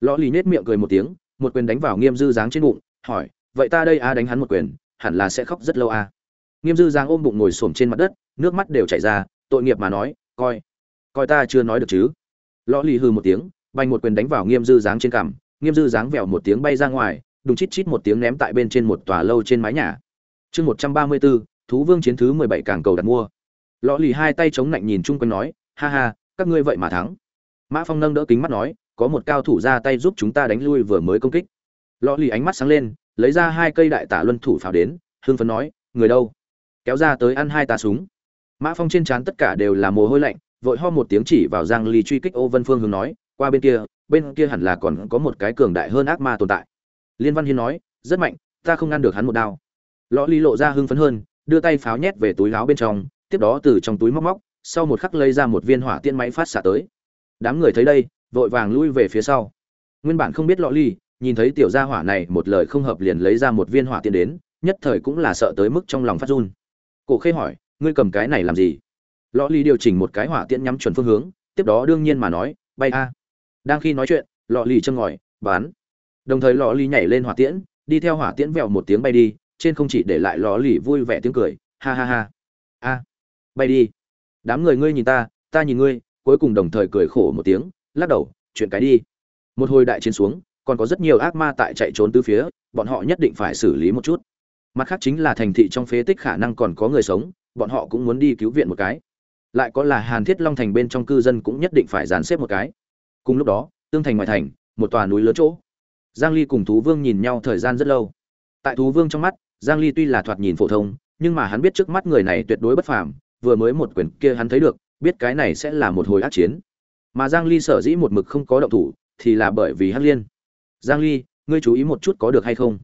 lõ lì nết miệng cười một tiếng, một quyền đánh vào nghiêm dư dáng trên bụng, hỏi, vậy ta đây a đánh hắn một quyền, hẳn là sẽ khóc rất lâu a? Nghiêm dư dáng ôm bụng ngồi xổm trên mặt đất, nước mắt đều chảy ra, tội nghiệp mà nói, coi coi ta chưa nói được chứ? Lõ lì hư một tiếng, bành một quyền đánh vào nghiêm dư dáng trên cằm, nghiêm dư dáng vèo một tiếng bay ra ngoài, đùng chít chít một tiếng ném tại bên trên một tòa lâu trên mái nhà. Chương một trăm ba mươi bốn, thú vương chiến thứ mười bảy càng cầu đặt mua. Lõ lì hai tay chống lạnh nhìn chung quanh nói, ha ha, các ngươi vậy mà thắng. Mã phong nâng đỡ kính mắt nói có một cao thủ ra tay giúp chúng ta đánh lui vừa mới công kích. Lò lì ánh mắt sáng lên, lấy ra hai cây đại tả luân thủ pháo đến hương phấn nói, người đâu? Kéo ra tới ăn hai tà súng. Mã phong trên trán tất cả đều là mồ hôi lạnh, vội ho một tiếng chỉ vào giang ly truy kích ô vân phương hướng nói, qua bên kia bên kia hẳn là còn có một cái cường đại hơn ác ma tồn tại. Liên văn hiên nói, rất mạnh, ta không ngăn được hắn một đao. Lõ ly lộ ra hưng phấn hơn, đưa tay pháo nhét về túi áo bên trong, tiếp đó từ trong túi móc móc, sau một khắc lấy ra một viên hỏa tiên máy phát xạ tới. Đám người thấy đây vội vàng lui về phía sau. Nguyên bản không biết Lọ ly, nhìn thấy tiểu gia hỏa này một lời không hợp liền lấy ra một viên hỏa tiên đến, nhất thời cũng là sợ tới mức trong lòng phát run. Cổ khê hỏi, ngươi cầm cái này làm gì? Lọ ly điều chỉnh một cái hỏa tiễn nhắm chuẩn phương hướng, tiếp đó đương nhiên mà nói, bay a. Đang khi nói chuyện, lọ Ly châm ngòi, bán. Đồng thời lọ Ly nhảy lên hỏa tiễn, đi theo hỏa tiễn vèo một tiếng bay đi, trên không chỉ để lại lọ Ly vui vẻ tiếng cười, ha ha ha. A, bay đi. Đám người ngươi nhìn ta ta nhìn ngươi, cuối cùng đồng thời cười khổ một tiếng lắc đầu, chuyện cái đi. Một hồi đại chiến xuống, còn có rất nhiều ác ma tại chạy trốn từ phía, bọn họ nhất định phải xử lý một chút. Mặt khác chính là thành thị trong phế tích khả năng còn có người sống, bọn họ cũng muốn đi cứu viện một cái. Lại có là hàn thiết long thành bên trong cư dân cũng nhất định phải dàn xếp một cái. Cùng lúc đó, tương thành ngoại thành, một tòa núi lớn chỗ. Giang ly cùng thú vương nhìn nhau thời gian rất lâu. Tại thú vương trong mắt, giang ly tuy là thoạt nhìn phổ thông, nhưng mà hắn biết trước mắt người này tuyệt đối bất phàm, vừa mới một quyền kia hắn thấy được, biết cái này sẽ là một hồi ác chiến mà giang ly sở dĩ một mực không có động thủ thì là bởi vì hắc liên. Giang ly, ngươi chú ý một chút có được hay không?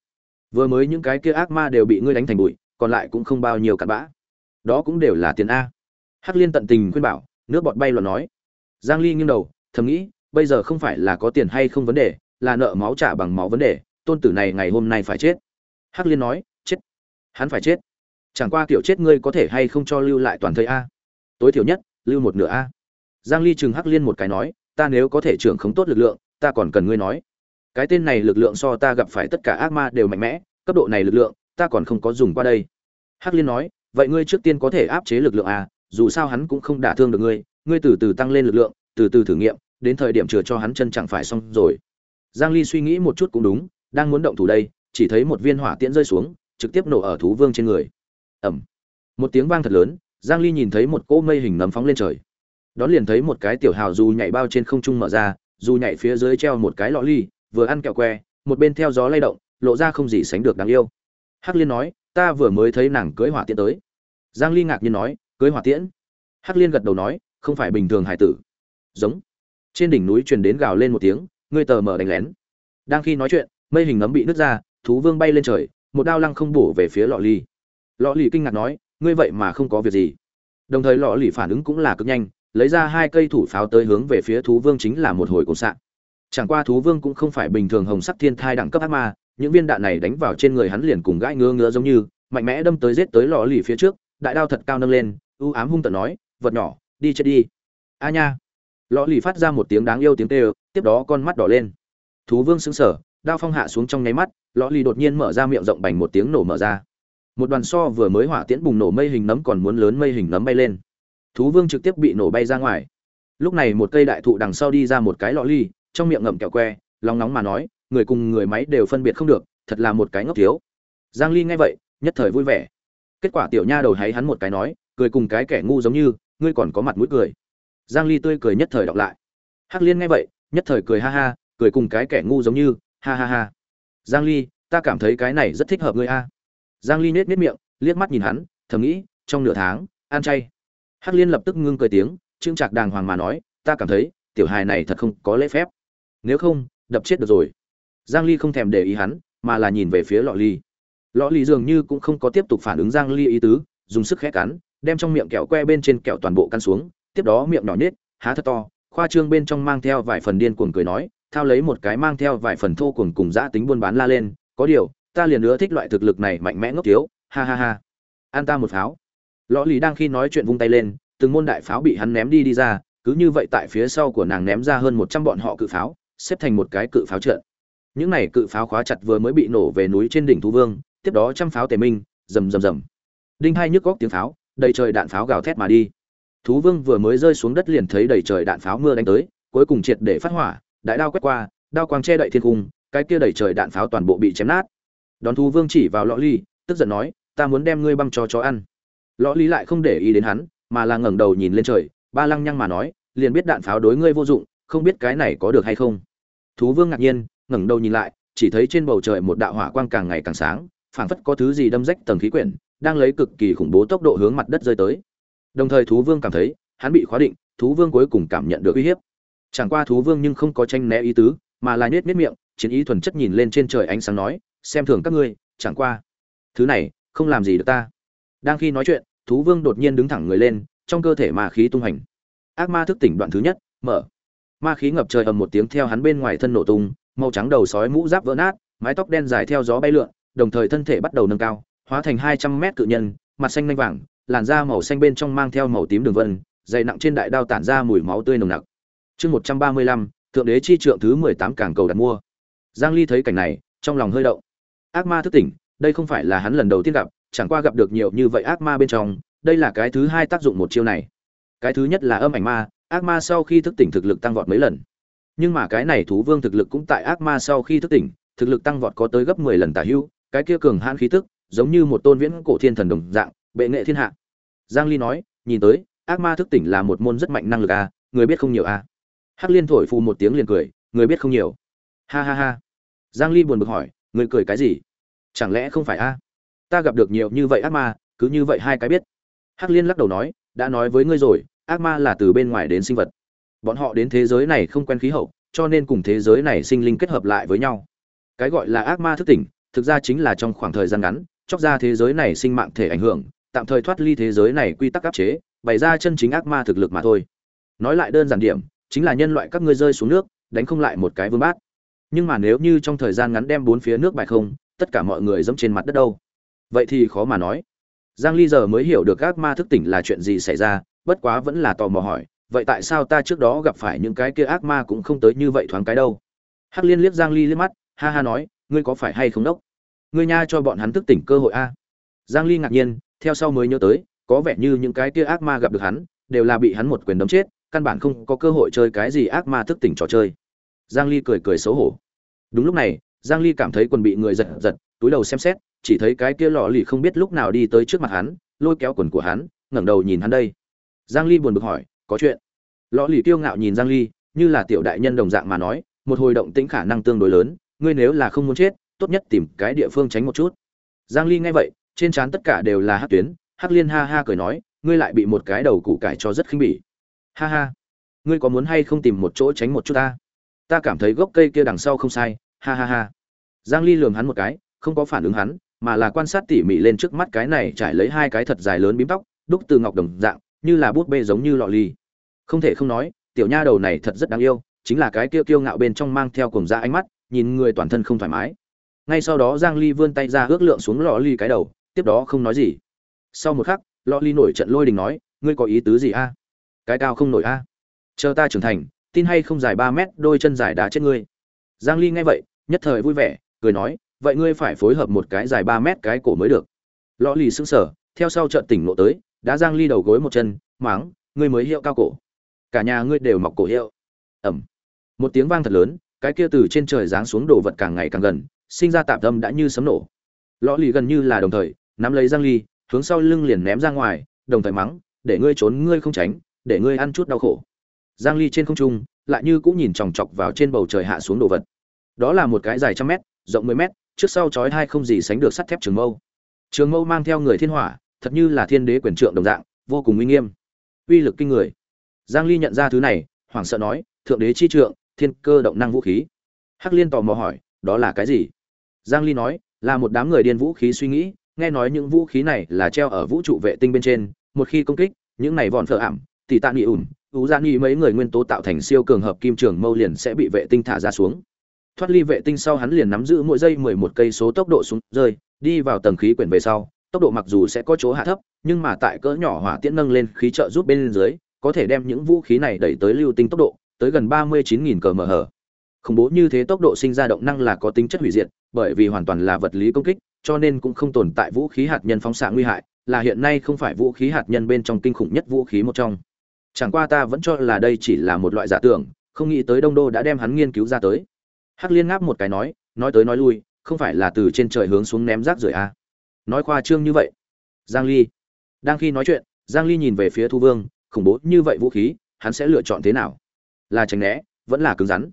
Vừa mới những cái kia ác ma đều bị ngươi đánh thành bụi, còn lại cũng không bao nhiêu cặn bã. Đó cũng đều là tiền a. Hắc liên tận tình khuyên bảo, nước bọt bay loạn nói. Giang ly nghiêng đầu, thầm nghĩ, bây giờ không phải là có tiền hay không vấn đề, là nợ máu trả bằng máu vấn đề, tôn tử này ngày hôm nay phải chết. Hắc liên nói, chết. Hắn phải chết. Chẳng qua kiểu chết ngươi có thể hay không cho lưu lại toàn thời a. Tối thiểu nhất, lưu một nửa a giang ly chừng hắc liên một cái nói ta nếu có thể trưởng khống tốt lực lượng ta còn cần ngươi nói. Cái tên này lực lượng so ta gặp phải tất cả ác ma đều mạnh mẽ cấp độ này lực lượng ta còn không có dùng qua đây. Hắc liên nói vậy ngươi trước tiên có thể áp chế lực lượng à, dù sao hắn cũng không đả thương được ngươi ngươi từ từ tăng lên lực lượng từ từ thử nghiệm đến thời điểm chừa cho hắn chân chẳng phải xong rồi. Giang ly suy nghĩ một chút cũng đúng đang muốn động thủ đây chỉ thấy một viên hỏa tiễn rơi xuống trực tiếp nổ ở thú vương trên người. Ầm. Một tiếng vang thật lớn giang ly nhìn thấy một cỗ mây hình nấm phóng lên trời đón liền thấy một cái tiểu hào dù nhảy bao trên không trung mở ra, dù nhảy phía dưới treo một cái lọ ly, vừa ăn kẹo que, một bên theo gió lay động, lộ ra không gì sánh được đáng yêu. Hắc liên nói, ta vừa mới thấy nàng cưới hỏa tiễn tới. Giang ly ngạc nhiên nói, cưới hỏa tiễn? Hắc liên gật đầu nói, không phải bình thường hải tử. Giống. Trên đỉnh núi truyền đến gào lên một tiếng ngươi tờ mở đánh lén. Đang khi nói chuyện, mây hình nấm bị nứt ra, thú vương bay lên trời, một đao lăng không bổ về phía lọ ly. Lọ ly kinh ngạc nói, ngươi vậy mà không có việc gì. Đồng thời lọ ly phản ứng cũng là cực nhanh lấy ra hai cây thủ pháo tới hướng về phía thú vương chính là một hồi cồn sạn chẳng qua thú vương cũng không phải bình thường hồng sắc thiên thai đẳng cấp ác ma, những viên đạn này đánh vào trên người hắn liền cùng gãi ngứa ngứa giống như, mạnh mẽ đâm tới giết tới lọ lì phía trước, đại đao thật cao nâng lên ưu ám hung tợn nói, vật nhỏ, đi chết đi. A nha. Lọ lì phát ra một tiếng đáng yêu tiếng kêu, tiếp đó con mắt đỏ lên. Thú vương sững sờ, đao phong hạ xuống trong nháy mắt lọ lì đột nhiên mở ra miệng rộng bành một tiếng nổ mở ra. Một đoàn so vừa mới hỏa tiễn bùng nổ mây hình nấm còn muốn lớn mây hình nấm bay lên thú vương trực tiếp bị nổ bay ra ngoài. Lúc này một cây đại thụ đằng sau đi ra một cái lọ ly, trong miệng ngậm kẹo que, lòng nóng mà nói, người cùng người máy đều phân biệt không được, thật là một cái ngốc thiếu. Giang ly nghe vậy, nhất thời vui vẻ. Kết quả tiểu nha đầu hấy hắn một cái nói, cười cùng cái kẻ ngu giống như, ngươi còn có mặt mũi cười. Giang ly tươi cười nhất thời đọc lại. Hắc liên nghe vậy, nhất thời cười ha ha, cười cùng cái kẻ ngu giống như, ha ha ha. Giang ly, ta cảm thấy cái này rất thích hợp ngươi a. Giang ly nết nết miệng, liếc mắt nhìn hắn, thầm nghĩ, trong nửa tháng, ăn chay hắc liên lập tức ngưng cười tiếng, trương trạc đàng hoàng mà nói, ta cảm thấy, tiểu hài này thật không có lễ phép. Nếu không, đập chết được rồi. Giang ly không thèm để ý hắn, mà là nhìn về phía lọ ly. Lọ ly dường như cũng không có tiếp tục phản ứng giang ly ý tứ, dùng sức khẽ cắn, đem trong miệng kẹo que bên trên kẹo toàn bộ căn xuống, tiếp đó miệng nhỏ nết há thật to, khoa trương bên trong mang theo vài phần điên cuồng cười nói, thao lấy một cái mang theo vài phần thô cuồng cùng dã tính buôn bán la lên, có điều, ta liền nữa thích loại thực lực này mạnh mẽ ngốc tiếu ha ha ha. An ta một pháo lõ lì đang khi nói chuyện vung tay lên, từng môn đại pháo bị hắn ném đi đi ra, cứ như vậy tại phía sau của nàng ném ra hơn một trăm bọn họ cự pháo, xếp thành một cái cự pháo trận những này cự pháo khóa chặt vừa mới bị nổ về núi trên đỉnh thú vương, tiếp đó trăm pháo tề minh, rầm rầm rầm. Đinh hai nhức góc tiếng pháo, đầy trời đạn pháo gào thét mà đi. Thú vương vừa mới rơi xuống đất liền thấy đầy trời đạn pháo mưa đánh tới, cuối cùng triệt để phát hỏa, đại đao quét qua, đao quang che đậy thiên cung, cái kia đầy trời đạn pháo toàn bộ bị chém nát. Đón thú vương chỉ vào lõ ly tức giận nói, ta muốn đem ngươi băm cho chó ăn lõ Lý lại không để ý đến hắn, mà là ngẩng đầu nhìn lên trời, ba lăng nhăng mà nói, liền biết đạn pháo đối ngươi vô dụng, không biết cái này có được hay không. Thú vương ngạc nhiên, ngẩng đầu nhìn lại, chỉ thấy trên bầu trời một đạo hỏa quang càng ngày càng sáng, phảng phất có thứ gì đâm rách tầng khí quyển, đang lấy cực kỳ khủng bố tốc độ hướng mặt đất rơi tới. Đồng thời thú vương cảm thấy, hắn bị khóa định, thú vương cuối cùng cảm nhận được uy hiếp. Chẳng qua thú vương nhưng không có tranh né ý tứ, mà là nhếch nhếch miệng, chiến ý thuần chất nhìn lên trên trời ánh sáng nói, xem thường các ngươi, chẳng qua. Thứ này, không làm gì được ta đang khi nói chuyện, thú vương đột nhiên đứng thẳng người lên, trong cơ thể ma khí tung hành. Ác ma thức tỉnh đoạn thứ nhất, mở. Ma khí ngập trời ầm một tiếng theo hắn bên ngoài thân nổ tung, màu trắng đầu sói mũ giáp vỡ nát, mái tóc đen dài theo gió bay lượn, đồng thời thân thể bắt đầu nâng cao, hóa thành hai trăm mét cự nhân, mặt xanh lanh vàng, làn da màu xanh bên trong mang theo màu tím đường vân, dày nặng trên đại đao tản ra mùi máu tươi nồng nặc. Chương một trăm ba mươi lăm, thượng đế chi trượng thứ mười tám càng cầu đặt mua. Giang ly thấy cảnh này, trong lòng hơi động. Ác ma thức tỉnh, đây không phải là hắn lần đầu tiên gặp chẳng qua gặp được nhiều như vậy ác ma bên trong, đây là cái thứ hai tác dụng một chiêu này. Cái thứ nhất là âm ảnh ma, ác ma sau khi thức tỉnh thực lực tăng vọt mấy lần. Nhưng mà cái này thú vương thực lực cũng tại ác ma sau khi thức tỉnh, thực lực tăng vọt có tới gấp 10 lần tả hữu cái kia cường hãn khí tức, giống như một tôn viễn cổ thiên thần đồng dạng, bệ nghệ thiên hạ. Giang ly nói, nhìn tới, ác ma thức tỉnh là một môn rất mạnh năng lực a người biết không nhiều a hắc liên thổi phù một tiếng liền cười, người biết không nhiều. Ha ha ha. Giang ly buồn bực hỏi, người cười cái gì? Chẳng lẽ không phải a? Ta gặp được nhiều như vậy ác ma, cứ như vậy hai cái biết. Hắc liên lắc đầu nói, đã nói với ngươi rồi, ác ma là từ bên ngoài đến sinh vật. Bọn họ đến thế giới này không quen khí hậu, cho nên cùng thế giới này sinh linh kết hợp lại với nhau. Cái gọi là ác ma thức tỉnh, thực ra chính là trong khoảng thời gian ngắn, chóc ra thế giới này sinh mạng thể ảnh hưởng, tạm thời thoát ly thế giới này quy tắc áp chế, bày ra chân chính ác ma thực lực mà thôi. Nói lại đơn giản điểm, chính là nhân loại các ngươi rơi xuống nước, đánh không lại một cái vương bát. Nhưng mà nếu như trong thời gian ngắn đem bốn phía nước bài không, tất cả mọi người dẫm trên mặt đất đâu? Vậy thì khó mà nói. Giang ly giờ mới hiểu được ác ma thức tỉnh là chuyện gì xảy ra, bất quá vẫn là tò mò hỏi, vậy tại sao ta trước đó gặp phải những cái kia ác ma cũng không tới như vậy thoáng cái đâu? Hắc liên liếc giang ly liếc mắt, ha ha nói, ngươi có phải hay không đốc? Ngươi nha cho bọn hắn thức tỉnh cơ hội a. Giang ly ngạc nhiên, theo sau mới nhớ tới, có vẻ như những cái kia ác ma gặp được hắn, đều là bị hắn một quyền đấm chết, căn bản không có cơ hội chơi cái gì ác ma thức tỉnh trò chơi. Giang ly cười cười xấu hổ. Đúng lúc này, giang ly cảm thấy quần bị người giật giật, túi đầu xem xét chỉ thấy cái kia lọ lì không biết lúc nào đi tới trước mặt hắn, lôi kéo quần của hắn, ngẩng đầu nhìn hắn đây. Giang ly buồn bực hỏi, có chuyện? Lọ lì kiêu ngạo nhìn giang ly, như là tiểu đại nhân đồng dạng mà nói, một hồi động tĩnh khả năng tương đối lớn, ngươi nếu là không muốn chết, tốt nhất tìm cái địa phương tránh một chút. Giang ly nghe vậy, trên trán tất cả đều là hắc tuyến, hắc liên ha ha cười nói, ngươi lại bị một cái đầu củ cải cho rất khinh bỉ. Ha ha, ngươi có muốn hay không tìm một chỗ tránh một chút ta? Ta cảm thấy gốc cây kia đằng sau không sai, ha ha ha. Giang ly lườm hắn một cái, không có phản ứng hắn mà là quan sát tỉ mỉ lên trước mắt cái này trải lấy hai cái thật dài lớn bím tóc, đúc từ ngọc đồng dạng, như là bút bê giống như lọ ly không thể không nói, tiểu nha đầu này thật rất đáng yêu, chính là cái kia kiêu ngạo bên trong mang theo cùng ra ánh mắt, nhìn người toàn thân không thoải mái. Ngay sau đó giang ly vươn tay ra ước lượng xuống lọ ly cái đầu, tiếp đó không nói gì. Sau một khắc, lọ ly nổi trận lôi đình nói, ngươi có ý tứ gì a? Cái cao không nổi a? Chờ ta trưởng thành, tin hay không dài 3 mét đôi chân dài đá chết ngươi. Giang ly nghe vậy, nhất thời vui vẻ, cười nói vậy ngươi phải phối hợp một cái dài 3 mét cái cổ mới được. Lọ lì sững sờ, theo sau trận tỉnh ngộ tới đã giang ly đầu gối một chân, máng, ngươi mới hiệu cao cổ. Cả nhà ngươi đều mọc cổ hiệu. Ẩm. Một tiếng vang thật lớn, cái kia từ trên trời giáng xuống đồ vật càng ngày càng gần, sinh ra tạm tâm đã như sấm nổ. Lõ lì gần như là đồng thời, nắm lấy giang ly, hướng sau lưng liền ném ra ngoài, đồng thời mắng, để ngươi trốn ngươi không tránh, để ngươi ăn chút đau khổ. Giang ly trên không trung, lại như cũng nhìn chòng chọc vào trên bầu trời hạ xuống đồ vật. Đó là một cái dài trăm mét, rộng 10 mét trước sau chói hai không gì sánh được sắt thép trường mâu. Trường mâu mang theo người thiên hỏa, thật như là thiên đế quyền trượng đồng dạng, vô cùng uy nghiêm. Uy lực kinh người. Giang ly nhận ra thứ này, hoảng sợ nói, thượng đế chi trượng, thiên cơ động năng vũ khí. Hắc liên tò mò hỏi, đó là cái gì? Giang ly nói, là một đám người điên vũ khí suy nghĩ, nghe nói những vũ khí này là treo ở vũ trụ vệ tinh bên trên, một khi công kích, những này vòn phở ảm tỷ tạ nghị ủn ú gian nghị mấy người nguyên tố tạo thành siêu cường hợp kim trường mâu liền sẽ bị vệ tinh thả ra xuống thoát ly vệ tinh sau hắn liền nắm giữ mỗi giây 11 cây số tốc độ xuống rơi, đi vào tầng khí quyển về sau, tốc độ mặc dù sẽ có chỗ hạ thấp, nhưng mà tại cỡ nhỏ hỏa tiễn nâng lên khí trợ giúp bên dưới, có thể đem những vũ khí này đẩy tới lưu tinh tốc độ, tới gần 39.000 cm/h khủng bố như thế tốc độ sinh ra động năng là có tính chất hủy diệt, bởi vì hoàn toàn là vật lý công kích, cho nên cũng không tồn tại vũ khí hạt nhân phóng xạ nguy hại, là hiện nay không phải vũ khí hạt nhân bên trong kinh khủng nhất vũ khí một trong. Chẳng qua ta vẫn cho là đây chỉ là một loại giả tưởng, không nghĩ tới đông đô đã đem hắn nghiên cứu ra tới hắc liên ngáp một cái nói nói tới nói lui, không phải là từ trên trời hướng xuống ném rác rưởi a à. nói khoa trương như vậy. Giang ly. Đang khi nói chuyện, giang ly nhìn về phía thu vương, khủng bố như vậy vũ khí, hắn sẽ lựa chọn thế nào? Là tránh né, vẫn là cứng rắn.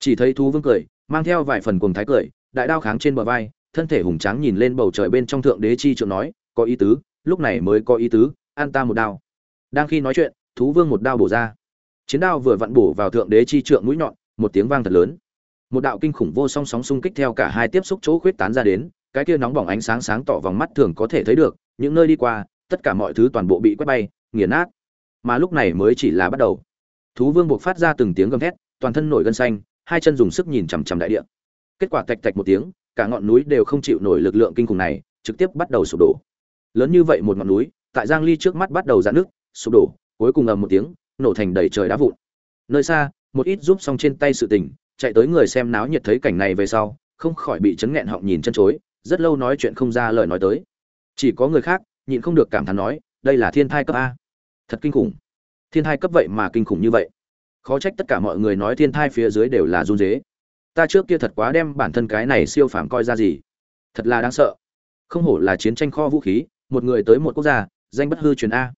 Chỉ thấy thu vương cười, mang theo vài phần cuồng thái cười, đại đao kháng trên bờ vai, thân thể hùng tráng nhìn lên bầu trời bên trong thượng đế chi trượng nói, có ý tứ, lúc này mới có ý tứ, an ta một đao. Đang khi nói chuyện thú vương một đao bổ ra. Chiến đao vừa vặn bổ vào thượng đế chi trượng mũi nhọn, một tiếng vang thật lớn một đạo kinh khủng vô song sóng xung kích theo cả hai tiếp xúc chỗ khuyết tán ra đến, cái kia nóng bỏng ánh sáng sáng tỏ vòng mắt thường có thể thấy được, những nơi đi qua, tất cả mọi thứ toàn bộ bị quét bay, nghiền nát. Mà lúc này mới chỉ là bắt đầu. Thú vương buộc phát ra từng tiếng gầm thét, toàn thân nổi gân xanh, hai chân dùng sức nhìn chằm chằm đại địa. Kết quả tạch tạch một tiếng, cả ngọn núi đều không chịu nổi lực lượng kinh khủng này, trực tiếp bắt đầu sụp đổ. Lớn như vậy một ngọn núi, tại giang ly trước mắt bắt đầu giãn nước sụp đổ, cuối cùng ầm một tiếng, nổ thành đầy trời đá vụn. Nơi xa, một ít giúp xong trên tay sự tình chạy tới người xem náo nhiệt thấy cảnh này về sau, không khỏi bị chấn nghẹn họng nhìn chân chối, rất lâu nói chuyện không ra lời nói tới. Chỉ có người khác, nhịn không được cảm thán nói, đây là thiên thai cấp a. Thật kinh khủng. Thiên thai cấp vậy mà kinh khủng như vậy. Khó trách tất cả mọi người nói thiên thai phía dưới đều là run dế ta trước kia thật quá đem bản thân cái này siêu phàm coi ra gì. Thật là đáng sợ. Không hổ là chiến tranh kho vũ khí, một người tới một quốc gia, danh bất hư truyền a.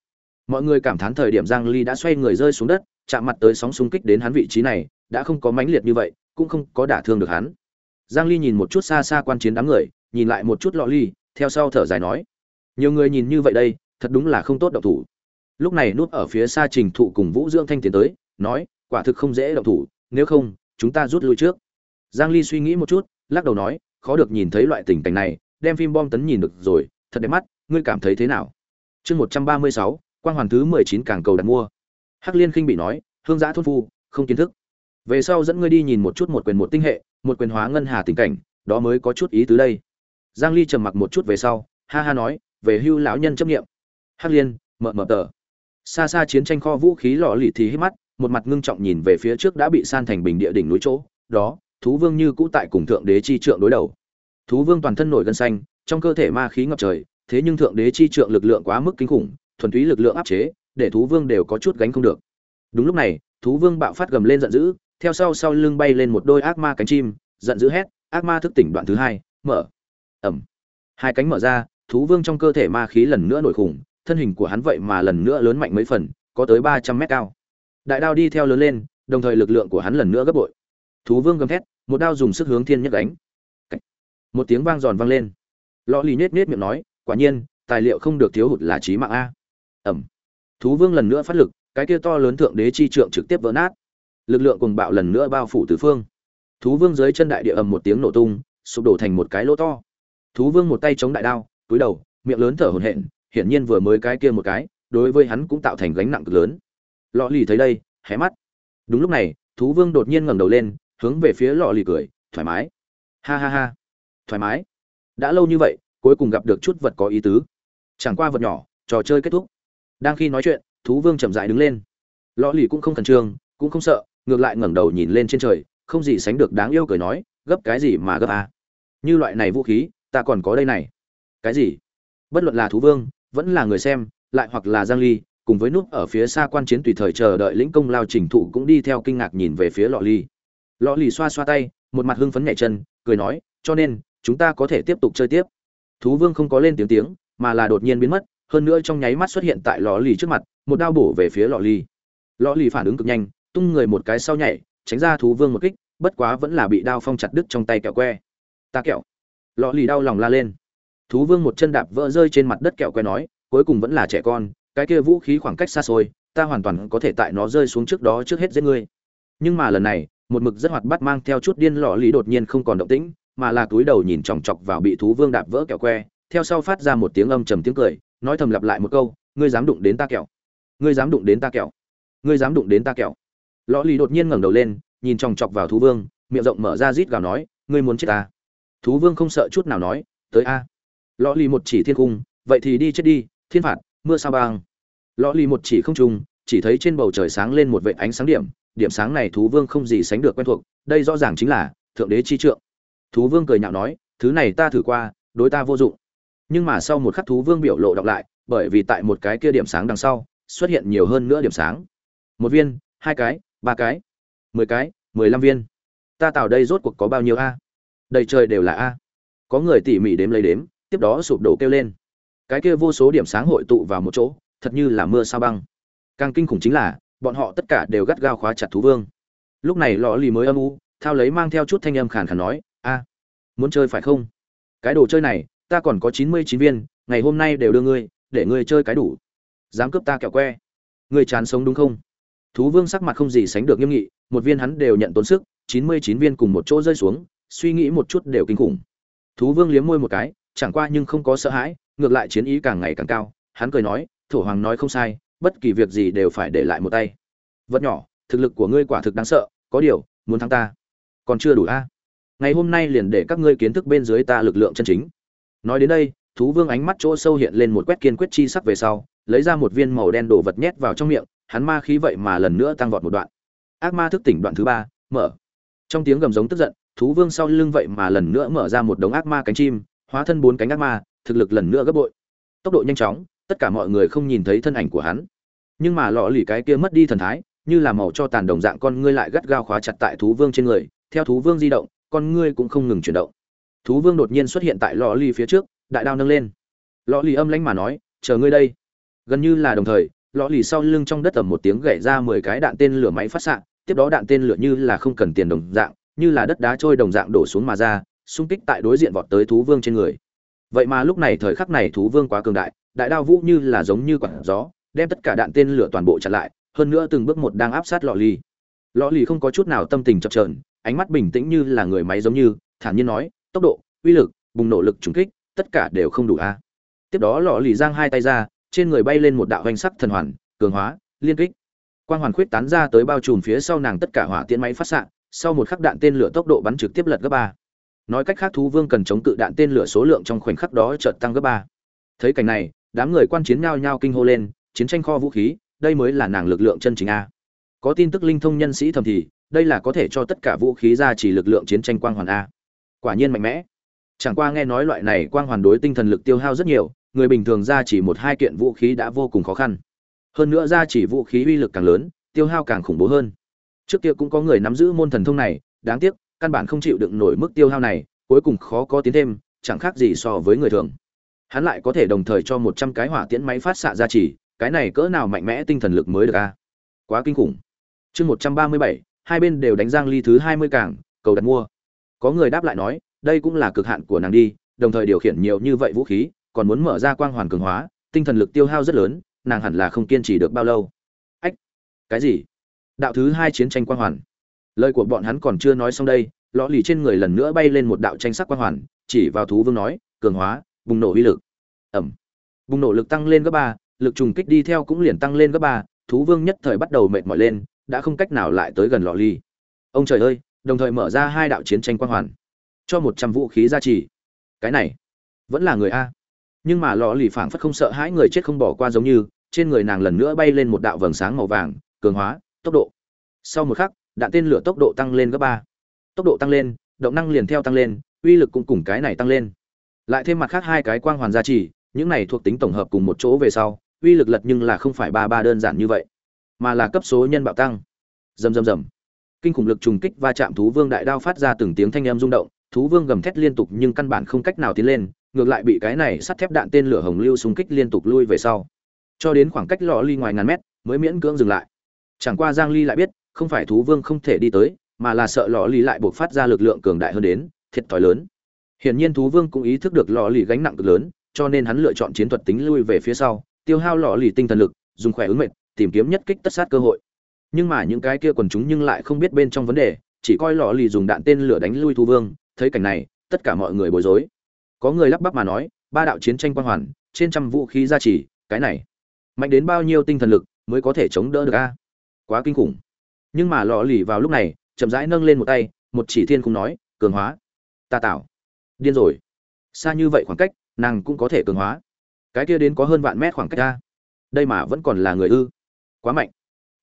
Mọi người cảm thán thời điểm giang ly đã xoay người rơi xuống đất chạm mặt tới sóng xung kích đến hắn vị trí này đã không có mãnh liệt như vậy cũng không có đả thương được hắn. Giang ly nhìn một chút xa xa quan chiến đám người nhìn lại một chút lọ ly theo sau thở dài nói nhiều người nhìn như vậy đây thật đúng là không tốt động thủ. Lúc này núp ở phía xa trình thụ cùng vũ dương thanh tiến tới nói quả thực không dễ động thủ nếu không chúng ta rút lui trước. Giang ly suy nghĩ một chút lắc đầu nói khó được nhìn thấy loại tình cảnh này đem phim bom tấn nhìn được rồi thật đẹp mắt ngươi cảm thấy thế nào? Chương 136, quan hoàn thứ 19 càng cầu đặt mua hắc liên khinh bị nói, hương giã thôn phu, không kiến thức. Về sau dẫn ngươi đi nhìn một chút một quyền một tinh hệ, một quyền hóa ngân hà tình cảnh, đó mới có chút ý tứ đây. Giang ly trầm mặc một chút về sau, ha ha nói, về hưu lão nhân chấp nghiệm hắc liên mờ mờ tờ. Xa xa chiến tranh kho vũ khí lò lì thì hít mắt, một mặt ngưng trọng nhìn về phía trước đã bị san thành bình địa đỉnh núi chỗ, đó, thú vương như cũ tại cùng thượng đế chi trượng đối đầu. Thú vương toàn thân nổi gân xanh, trong cơ thể ma khí ngập trời, thế nhưng thượng đế chi trượng lực lượng quá mức kinh khủng, thuần túy lực lượng áp chế để thú vương đều có chút gánh không được. Đúng lúc này, thú vương bạo phát gầm lên giận dữ, theo sau sau lưng bay lên một đôi ác ma cánh chim, giận dữ hét, ác ma thức tỉnh đoạn thứ hai, mở. Ẩm hai cánh mở ra, thú vương trong cơ thể ma khí lần nữa nổi khủng, thân hình của hắn vậy mà lần nữa lớn mạnh mấy phần, có tới ba trăm mét cao. Đại đao đi theo lớn lên, đồng thời lực lượng của hắn lần nữa gấp bội. Thú vương gầm thét, một đao dùng sức hướng thiên nhất đánh. Một tiếng vang giòn vang lên. Lò lì nết nết miệng nói, quả nhiên, tài liệu không được thiếu hụt là trí mạng a. Ẩm thú vương lần nữa phát lực, cái kia to lớn thượng đế chi trượng trực tiếp vỡ nát. Lực lượng cùng bạo lần nữa bao phủ tứ phương. Thú vương dưới chân đại địa ầm một tiếng nổ tung, sụp đổ thành một cái lỗ to. Thú vương một tay chống đại đao, túi đầu, miệng lớn thở hổn hển, hiển nhiên vừa mới cái kia một cái, đối với hắn cũng tạo thành gánh nặng cực lớn. Lọ lì thấy đây, hé mắt. Đúng lúc này, thú vương đột nhiên ngẩng đầu lên, hướng về phía lọ lì cười, thoải mái. Ha ha ha. Thoải mái. Đã lâu như vậy, cuối cùng gặp được chút vật có ý tứ. Chẳng qua vật nhỏ, trò chơi kết thúc đang khi nói chuyện, thú vương chậm dại đứng lên. Lọ lì cũng không khẩn trương, cũng không sợ, ngược lại ngẩng đầu nhìn lên trên trời, không gì sánh được đáng yêu cười nói, gấp cái gì mà gấp à. như loại này vũ khí, ta còn có đây này. Cái gì? Bất luận là thú vương, vẫn là người xem, lại hoặc là giang ly, cùng với nút ở phía xa quan chiến tùy thời chờ đợi lĩnh công lao trình thụ cũng đi theo kinh ngạc nhìn về phía lọ ly lọ ly xoa xoa tay, một mặt hưng phấn nhảy chân, cười nói, cho nên, chúng ta có thể tiếp tục chơi tiếp. Thú vương không có lên tiếng tiếng, mà là đột nhiên biến mất hơn nữa trong nháy mắt xuất hiện tại lọ lì trước mặt, một đao bổ về phía lọ lì. lọ lì phản ứng cực nhanh, tung người một cái sau nhảy, tránh ra thú vương một kích, bất quá vẫn là bị đao phong chặt đứt trong tay kẹo que. Ta kẹo. Lọ lì đau lòng la lên. Thú vương một chân đạp vỡ rơi trên mặt đất kẹo que nói, cuối cùng vẫn là trẻ con, cái kia vũ khí khoảng cách xa xôi, ta hoàn toàn có thể tại nó rơi xuống trước đó trước hết giết ngươi. Nhưng mà lần này, một mực rất hoạt bắt mang theo chút điên lọ lì đột nhiên không còn động tĩnh, mà là túi đầu nhìn chòng chọc vào bị thú vương đạp vỡ kẹo que, theo sau phát ra một tiếng âm trầm tiếng cười nói thầm lặp lại một câu, ngươi dám đụng đến ta kẹo. Ngươi dám đụng đến ta kẹo. Ngươi dám đụng đến ta kẹo. Lò lì đột nhiên ngẩng đầu lên, nhìn chòng chọc vào thú vương, miệng rộng mở ra rít gào nói, ngươi muốn chết ta? Thú vương không sợ chút nào nói, tới a. Lò lì một chỉ thiên cung, vậy thì đi chết đi, thiên phạt, mưa sao bang lò lì một chỉ không trùng chỉ thấy trên bầu trời sáng lên một vệ ánh sáng điểm điểm sáng này thú vương không gì sánh được quen thuộc, đây rõ ràng chính là thượng đế chi trượng. Thú vương cười nhạo nói, thứ này ta thử qua, đối ta vô dụng nhưng mà sau một khắc thú vương biểu lộ đọc lại, bởi vì tại một cái kia điểm sáng đằng sau, xuất hiện nhiều hơn nữa điểm sáng. Một viên, hai cái, ba cái, mười cái, mười lăm viên. Ta tạo đây rốt cuộc có bao nhiêu a? Đầy trời đều là a. Có người tỉ mỉ đếm lấy đếm, tiếp đó sụp đổ kêu lên. Cái kia vô số điểm sáng hội tụ vào một chỗ, thật như là mưa sao băng. Càng kinh khủng chính là, bọn họ tất cả đều gắt gao khóa chặt thú vương. Lúc này lò lì mới âm u, thao lấy mang theo chút thanh âm khàn khàn nói, a, muốn chơi phải không? Cái đồ chơi này ta còn có chín mươi chín viên, ngày hôm nay đều đưa ngươi, để ngươi chơi cái đủ. Dám cướp ta kẹo que. Ngươi chán sống đúng không? Thú vương sắc mặt không gì sánh được nghiêm nghị, một viên hắn đều nhận tốn sức, chín mươi chín viên cùng một chỗ rơi xuống, suy nghĩ một chút đều kinh khủng. Thú vương liếm môi một cái, chẳng qua nhưng không có sợ hãi, ngược lại chiến ý càng ngày càng cao, hắn cười nói, thổ hoàng nói không sai, bất kỳ việc gì đều phải để lại một tay. Vật nhỏ, thực lực của ngươi quả thực đáng sợ, có điều, muốn thắng ta, còn chưa đủ a. Ngày hôm nay liền để các ngươi kiến thức bên dưới ta lực lượng chân chính nói đến đây, thú vương ánh mắt chỗ sâu hiện lên một quét kiên quyết chi sắc về sau, lấy ra một viên màu đen đổ vật nhét vào trong miệng, hắn ma khí vậy mà lần nữa tăng vọt một đoạn. Ác ma thức tỉnh đoạn thứ ba, mở. Trong tiếng gầm giống tức giận, thú vương sau lưng vậy mà lần nữa mở ra một đống ác ma cánh chim, hóa thân bốn cánh ác ma, thực lực lần nữa gấp bội. Tốc độ nhanh chóng, tất cả mọi người không nhìn thấy thân ảnh của hắn. Nhưng mà lọ lì cái kia mất đi thần thái, như là màu cho tàn đồng dạng con ngươi lại gắt gao khóa chặt tại thú vương trên người, theo thú vương di động, con ngươi cũng không ngừng chuyển động thú vương đột nhiên xuất hiện tại lọ Ly phía trước, đại đao nâng lên. Lọ Ly âm lãnh mà nói, chờ ngươi đây. Gần như là đồng thời lọ Ly sau lưng trong đất ẩm một tiếng gậy ra mười cái đạn tên lửa máy phát xạ, tiếp đó đạn tên lửa như là không cần tiền đồng dạng, như là đất đá trôi đồng dạng đổ xuống mà ra, xung kích tại đối diện vọt tới thú vương trên người. Vậy mà lúc này thời khắc này thú vương quá cường đại đại đao vũ như là giống như quạt gió, đem tất cả đạn tên lửa toàn bộ chặn lại, hơn nữa từng bước một đang áp sát lọ Ly. lọ Ly không có chút nào tâm tình chập trờn ánh mắt bình tĩnh như là người máy giống như, thản nhiên nói tốc độ, uy lực, bùng nổ lực trùng kích, tất cả đều không đủ a. Tiếp đó lọ lì giang hai tay ra, trên người bay lên một đạo hoành sắc thần hoàn, cường hóa, liên kích. Quang hoàn khuyết tán ra tới bao trùm phía sau nàng tất cả hỏa tiễn máy phát xạ, sau một khắc đạn tên lửa tốc độ bắn trực tiếp lật gấp ba. Nói cách khác thú vương cần chống cự đạn tên lửa số lượng trong khoảnh khắc đó chợt tăng gấp ba. Thấy cảnh này, đám người quan chiến nhao nhao kinh hô lên, chiến tranh kho vũ khí, đây mới là nàng lực lượng chân chính a. Có tin tức linh thông nhân sĩ thầm thì, đây là có thể cho tất cả vũ khí ra chỉ lực lượng chiến tranh quang hoàn a quả nhiên mạnh mẽ. Chẳng qua nghe nói loại này quang hoàn đối tinh thần lực tiêu hao rất nhiều, người bình thường ra chỉ một hai kiện vũ khí đã vô cùng khó khăn. Hơn nữa ra chỉ vũ khí uy lực càng lớn, tiêu hao càng khủng bố hơn. Trước kia cũng có người nắm giữ môn thần thông này, đáng tiếc, căn bản không chịu đựng nổi mức tiêu hao này, cuối cùng khó có tiến thêm, chẳng khác gì so với người thường. Hắn lại có thể đồng thời cho một trăm cái hỏa tiễn máy phát xạ ra chỉ, cái này cỡ nào mạnh mẽ tinh thần lực mới được a? Quá kinh khủng. Chương một trăm ba mươi bảy, hai bên đều đánh giang ly thứ hai mươi cảng, cầu đặt mua có người đáp lại nói, đây cũng là cực hạn của nàng đi, đồng thời điều khiển nhiều như vậy vũ khí, còn muốn mở ra quang hoàn cường hóa, tinh thần lực tiêu hao rất lớn, nàng hẳn là không kiên trì được bao lâu. Ách, cái gì? Đạo thứ hai chiến tranh quang hoàn. Lời của bọn hắn còn chưa nói xong đây, lõ lì trên người lần nữa bay lên một đạo tranh sắc quang hoàn, chỉ vào thú vương nói, cường hóa, bùng nổ uy lực. Ẩm. Bùng nổ lực tăng lên gấp ba, lực trùng kích đi theo cũng liền tăng lên gấp ba, thú vương nhất thời bắt đầu mệt mỏi lên, đã không cách nào lại tới gần lò ly ông trời ơi đồng thời mở ra hai đạo chiến tranh quang hoàn, cho một trăm vũ khí gia trì. Cái này, vẫn là người a. Nhưng mà lò lì phảng phất không sợ hãi người chết không bỏ qua giống như, trên người nàng lần nữa bay lên một đạo vầng sáng màu vàng, cường hóa, tốc độ. Sau một khắc, đạn tên lửa tốc độ tăng lên gấp ba. Tốc độ tăng lên, động năng liền theo tăng lên, uy lực cũng cùng cái này tăng lên. Lại thêm mặt khác hai cái quang hoàn gia trì, những này thuộc tính tổng hợp cùng một chỗ về sau, uy lực lật nhưng là không phải ba ba đơn giản như vậy, mà là cấp số nhân bạo tăng. Rầm rầm rầm kinh khủng lực trùng kích va chạm thú vương đại đao phát ra từng tiếng thanh âm rung động, thú vương gầm thét liên tục nhưng căn bản không cách nào tiến lên, ngược lại bị cái này sắt thép đạn tên lửa hồng lưu xung kích liên tục lui về sau. Cho đến khoảng cách lò ly ngoài ngàn mét, mới miễn cưỡng dừng lại. Chẳng qua giang ly lại biết, không phải thú vương không thể đi tới, mà là sợ lò ly lại buộc phát ra lực lượng cường đại hơn đến, thiệt thòi lớn. Hiển nhiên thú vương cũng ý thức được lò ly gánh nặng cực lớn, cho nên hắn lựa chọn chiến thuật tính lui về phía sau, tiêu hao lò ly tinh thần lực, dùng khỏe ứng mệt tìm kiếm nhất kích tất sát cơ hội nhưng mà những cái kia quần chúng nhưng lại không biết bên trong vấn đề, chỉ coi lò lì dùng đạn tên lửa đánh lui thu vương, thấy cảnh này, tất cả mọi người bối rối. Có người lắp bắp mà nói, ba đạo chiến tranh quan hoàn, trên trăm vũ khí gia trì, cái này, mạnh đến bao nhiêu tinh thần lực mới có thể chống đỡ được a? Quá kinh khủng. Nhưng mà lò lì vào lúc này, chậm rãi nâng lên một tay, một chỉ thiên không nói, cường hóa. Ta tạo. Điên rồi. Xa như vậy khoảng cách, nàng cũng có thể cường hóa. Cái kia đến có hơn vạn mét khoảng cách a. Đây mà vẫn còn là người ư. Quá mạnh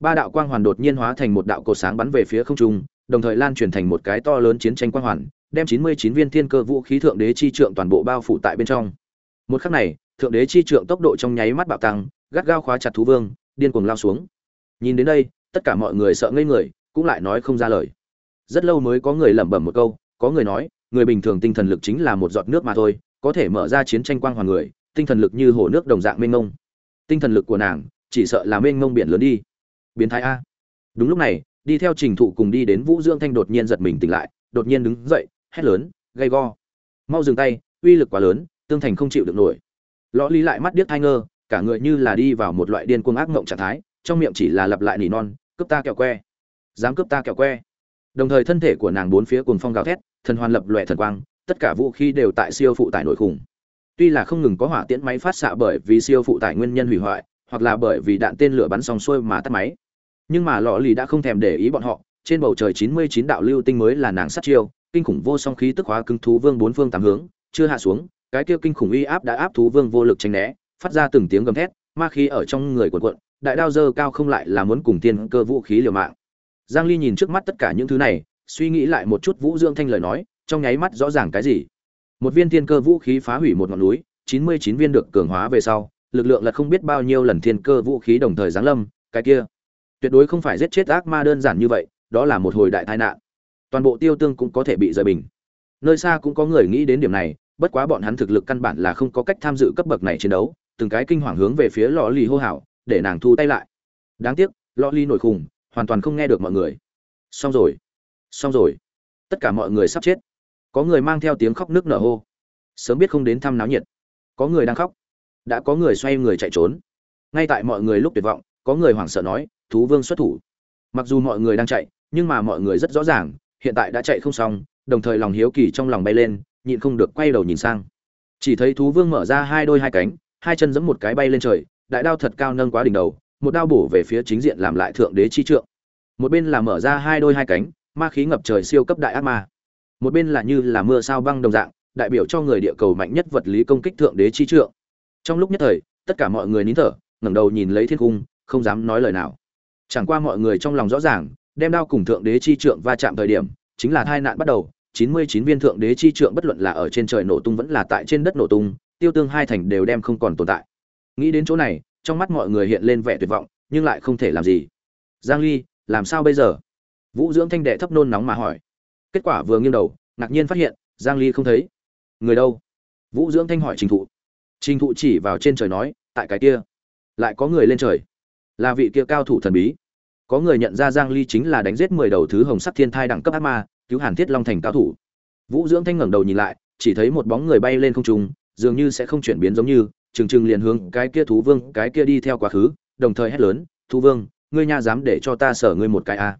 ba đạo quang hoàn đột nhiên hóa thành một đạo cột sáng bắn về phía không trung, đồng thời lan truyền thành một cái to lớn chiến tranh quang hoàn, đem chín mươi chín viên thiên cơ vũ khí thượng đế chi trượng toàn bộ bao phủ tại bên trong. Một khắc này, thượng đế chi trượng tốc độ trong nháy mắt bạo tăng, gắt gao khóa chặt thú vương, điên cuồng lao xuống. Nhìn đến đây, tất cả mọi người sợ ngây người, cũng lại nói không ra lời. Rất lâu mới có người lẩm bẩm một câu, có người nói, người bình thường tinh thần lực chính là một giọt nước mà thôi, có thể mở ra chiến tranh quang hoàn người, tinh thần lực như hồ nước đồng dạng mênh mông. Tinh thần lực của nàng, chỉ sợ là mênh mông biển lớn đi biến thái a. Đúng lúc này, đi theo trình thụ cùng đi đến vũ dưỡng thanh đột nhiên giật mình tỉnh lại, đột nhiên đứng dậy, hét lớn, gay go. Mau dừng tay, uy lực quá lớn, tương thành không chịu được nổi. Lõ lý lại mắt điếc thai ngơ, cả người như là đi vào một loại điên cuồng ác mộng trạng thái, trong miệng chỉ là lặp lại nỉ non, cướp ta kẹo que. Dám cướp ta kẹo que. Đồng thời thân thể của nàng bốn phía cùng phong gào thét, thần hoàn lập loẹ thần quang, tất cả vũ khí đều tại siêu phụ tải nổi khủng. Tuy là không ngừng có hỏa tiễn máy phát xạ bởi vì siêu phụ tải nguyên nhân hủy hoại, hoặc là bởi vì đạn tên lửa bắn xong xuôi mà tắt máy nhưng mà lọ lì đã không thèm để ý bọn họ, trên bầu trời chín mươi chín đạo lưu tinh mới là nàng sát chiêu, kinh khủng vô song khí tức hóa cứng thú vương bốn phương tám hướng, chưa hạ xuống, cái kia kinh khủng uy áp đã áp thú vương vô lực tránh né, phát ra từng tiếng gầm thét, ma khí ở trong người quần quận đại đao dơ cao không lại là muốn cùng tiên cơ vũ khí liều mạng. Giang ly nhìn trước mắt tất cả những thứ này, suy nghĩ lại một chút vũ dương thanh lời nói, trong nháy mắt rõ ràng cái gì? Một viên thiên cơ vũ khí phá hủy một ngọn núi 99 viên được cường hóa về sau, lực lượng là không biết bao nhiêu lần thiên cơ vũ khí đồng thời giáng lâm, cái kia tuyệt đối không phải giết chết ác ma đơn giản như vậy, đó là một hồi đại tai nạn. Toàn bộ tiêu tương cũng có thể bị rời bình. Nơi xa cũng có người nghĩ đến điểm này, bất quá bọn hắn thực lực căn bản là không có cách tham dự cấp bậc này chiến đấu, từng cái kinh hoàng hướng về phía lò lì hô hào, để nàng thu tay lại. Đáng tiếc lò lì nổi khùng, hoàn toàn không nghe được mọi người. Xong rồi. Xong rồi. Tất cả mọi người sắp chết. Có người mang theo tiếng khóc nước nở hô. Sớm biết không đến thăm náo nhiệt. Có người đang khóc. Đã có người xoay người chạy trốn. Ngay tại mọi người lúc tuyệt vọng, có người hoảng sợ nói thú vương xuất thủ. Mặc dù mọi người đang chạy, nhưng mà mọi người rất rõ ràng, hiện tại đã chạy không xong, đồng thời lòng hiếu kỳ trong lòng bay lên, nhịn không được quay đầu nhìn sang. Chỉ thấy thú vương mở ra hai đôi hai cánh, hai chân giẫm một cái bay lên trời, đại đao thật cao nâng quá đỉnh đầu, một đao bổ về phía chính diện làm lại thượng đế chi trượng. Một bên là mở ra hai đôi hai cánh, ma khí ngập trời siêu cấp đại ác ma. Một bên là như là mưa sao băng đồng dạng, đại biểu cho người địa cầu mạnh nhất vật lý công kích thượng đế chi trượng. Trong lúc nhất thời, tất cả mọi người nín thở, ngẩng đầu nhìn lấy thiên cung, không dám nói lời nào chẳng qua mọi người trong lòng rõ ràng, đem đao cùng thượng đế chi trượng va chạm thời điểm, chính là tai nạn bắt đầu. 99 viên thượng đế chi trượng bất luận là ở trên trời nổ tung vẫn là tại trên đất nổ tung, tiêu tương hai thành đều đem không còn tồn tại. Nghĩ đến chỗ này, trong mắt mọi người hiện lên vẻ tuyệt vọng, nhưng lại không thể làm gì. Giang ly, làm sao bây giờ? Vũ dưỡng thanh đệ thấp nôn nóng mà hỏi. Kết quả vừa nghiêng đầu, ngạc nhiên phát hiện, giang ly không thấy. Người đâu? Vũ dưỡng thanh hỏi trình thụ. Trình thụ chỉ vào trên trời nói, tại cái kia. Lại có người lên trời. Là vị kia cao thủ thần bí có người nhận ra giang ly chính là đánh giết 10 đầu thứ hồng sắc thiên thai đẳng cấp ác ma, cứu hàn thiết long thành cao thủ. Vũ dưỡng thanh ngẩng đầu nhìn lại, chỉ thấy một bóng người bay lên không trung, dường như sẽ không chuyển biến giống như, trừng trừng liền hướng cái kia thú vương, cái kia đi theo quá khứ, đồng thời hét lớn, thú vương, ngươi nha dám để cho ta sở ngươi một cái a à.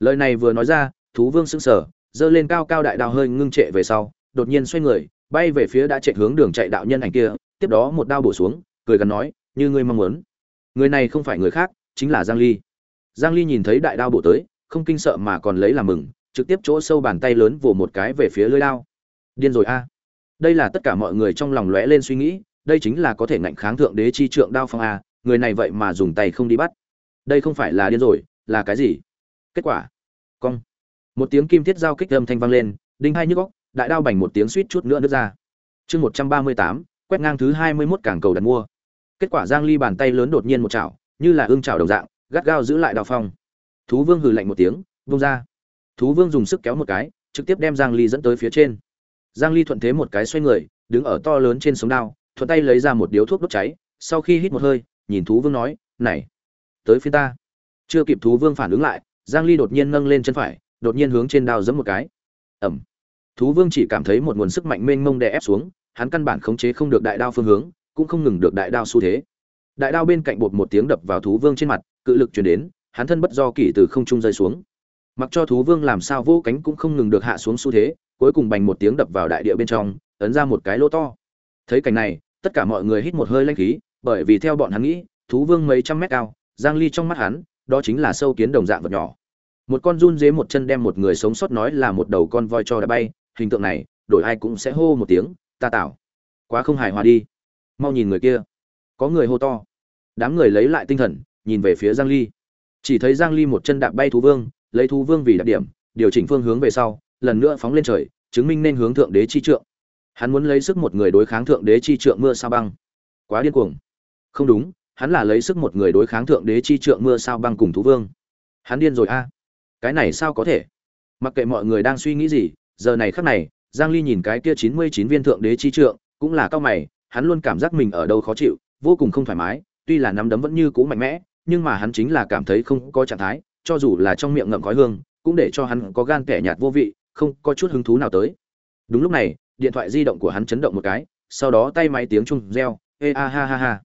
lời này vừa nói ra, thú vương sững sờ, giơ lên cao cao đại đao hơi ngưng trệ về sau, đột nhiên xoay người, bay về phía đã chạy hướng đường chạy đạo nhân ảnh kia, tiếp đó một đao bổ xuống, cười gần nói, như ngươi mong muốn. Người này không phải người khác, chính là giang ly giang ly nhìn thấy đại đao bổ tới không kinh sợ mà còn lấy làm mừng trực tiếp chỗ sâu bàn tay lớn vồ một cái về phía lưỡi đao. Điên rồi a. Đây là tất cả mọi người trong lòng lóe lên suy nghĩ đây chính là có thể ngạnh kháng thượng đế chi trượng đao phong a người này vậy mà dùng tay không đi bắt. Đây không phải là điên rồi là cái gì? Kết quả. Cong. Một tiếng kim thiết giao kích âm thanh vang lên đinh hai nhức óc, đại đao bành một tiếng suýt chút nữa nứt ra. Chương một trăm ba mươi tám quét ngang thứ hai mươi mốt cảng cầu đặt mua. Kết quả giang ly bàn tay lớn đột nhiên một chảo như là ương chảo đồng dạng gắt gao giữ lại đào phong. Thú vương hừ lạnh một tiếng, vung ra. Thú vương dùng sức kéo một cái, trực tiếp đem giang ly dẫn tới phía trên. Giang ly thuận thế một cái xoay người, đứng ở to lớn trên sống đao, thuận tay lấy ra một điếu thuốc đốt cháy, sau khi hít một hơi, nhìn thú vương nói, này, tới phía ta. Chưa kịp thú vương phản ứng lại, giang ly đột nhiên nâng lên chân phải, đột nhiên hướng trên đao giẫm một cái. Ẩm thú vương chỉ cảm thấy một nguồn sức mạnh mênh mông đè ép xuống, hắn căn bản khống chế không được đại đao phương hướng, cũng không ngừng được đại đao xu thế. Đại đao bên cạnh bột một tiếng đập vào thú vương trên mặt cự lực chuyển đến, hắn thân bất do kỷ từ không trung rơi xuống. Mặc cho thú vương làm sao vô cánh cũng không ngừng được hạ xuống xu thế, cuối cùng bành một tiếng đập vào đại địa bên trong, ấn ra một cái lỗ to. Thấy cảnh này, tất cả mọi người hít một hơi lanh khí, bởi vì theo bọn hắn nghĩ, thú vương mấy trăm mét cao, giang ly trong mắt hắn, đó chính là sâu kiến đồng dạng vật nhỏ. Một con run dế một chân đem một người sống sót nói là một đầu con voi cho đã bay, hình tượng này, đổi ai cũng sẽ hô một tiếng, ta tạo quá không hài hòa đi. Mau nhìn người kia. Có người hô to. Đám người lấy lại tinh thần nhìn về phía giang ly. Chỉ thấy giang ly một chân đạp bay thú vương, lấy thú vương vì đặc điểm, điều chỉnh phương hướng về sau, lần nữa phóng lên trời, chứng minh nên hướng thượng đế chi trượng. Hắn muốn lấy sức một người đối kháng thượng đế chi trượng mưa sao băng. Quá điên cuồng. Không đúng, hắn là lấy sức một người đối kháng thượng đế chi trượng mưa sao băng cùng thú vương. Hắn điên rồi a. Cái này sao có thể? Mặc kệ mọi người đang suy nghĩ gì, giờ này khắc này, giang ly nhìn cái kia 99 viên thượng đế chi trượng, cũng là cao mày, hắn luôn cảm giác mình ở đâu khó chịu, vô cùng không thoải mái, tuy là nắm đấm vẫn như cũ mạnh mẽ nhưng mà hắn chính là cảm thấy không có trạng thái, cho dù là trong miệng ngậm khói hương, cũng để cho hắn có gan kẻ nhạt vô vị, không có chút hứng thú nào tới. Đúng lúc này, điện thoại di động của hắn chấn động một cái, sau đó tay máy tiếng chung reo, ê, a, ha ha ha.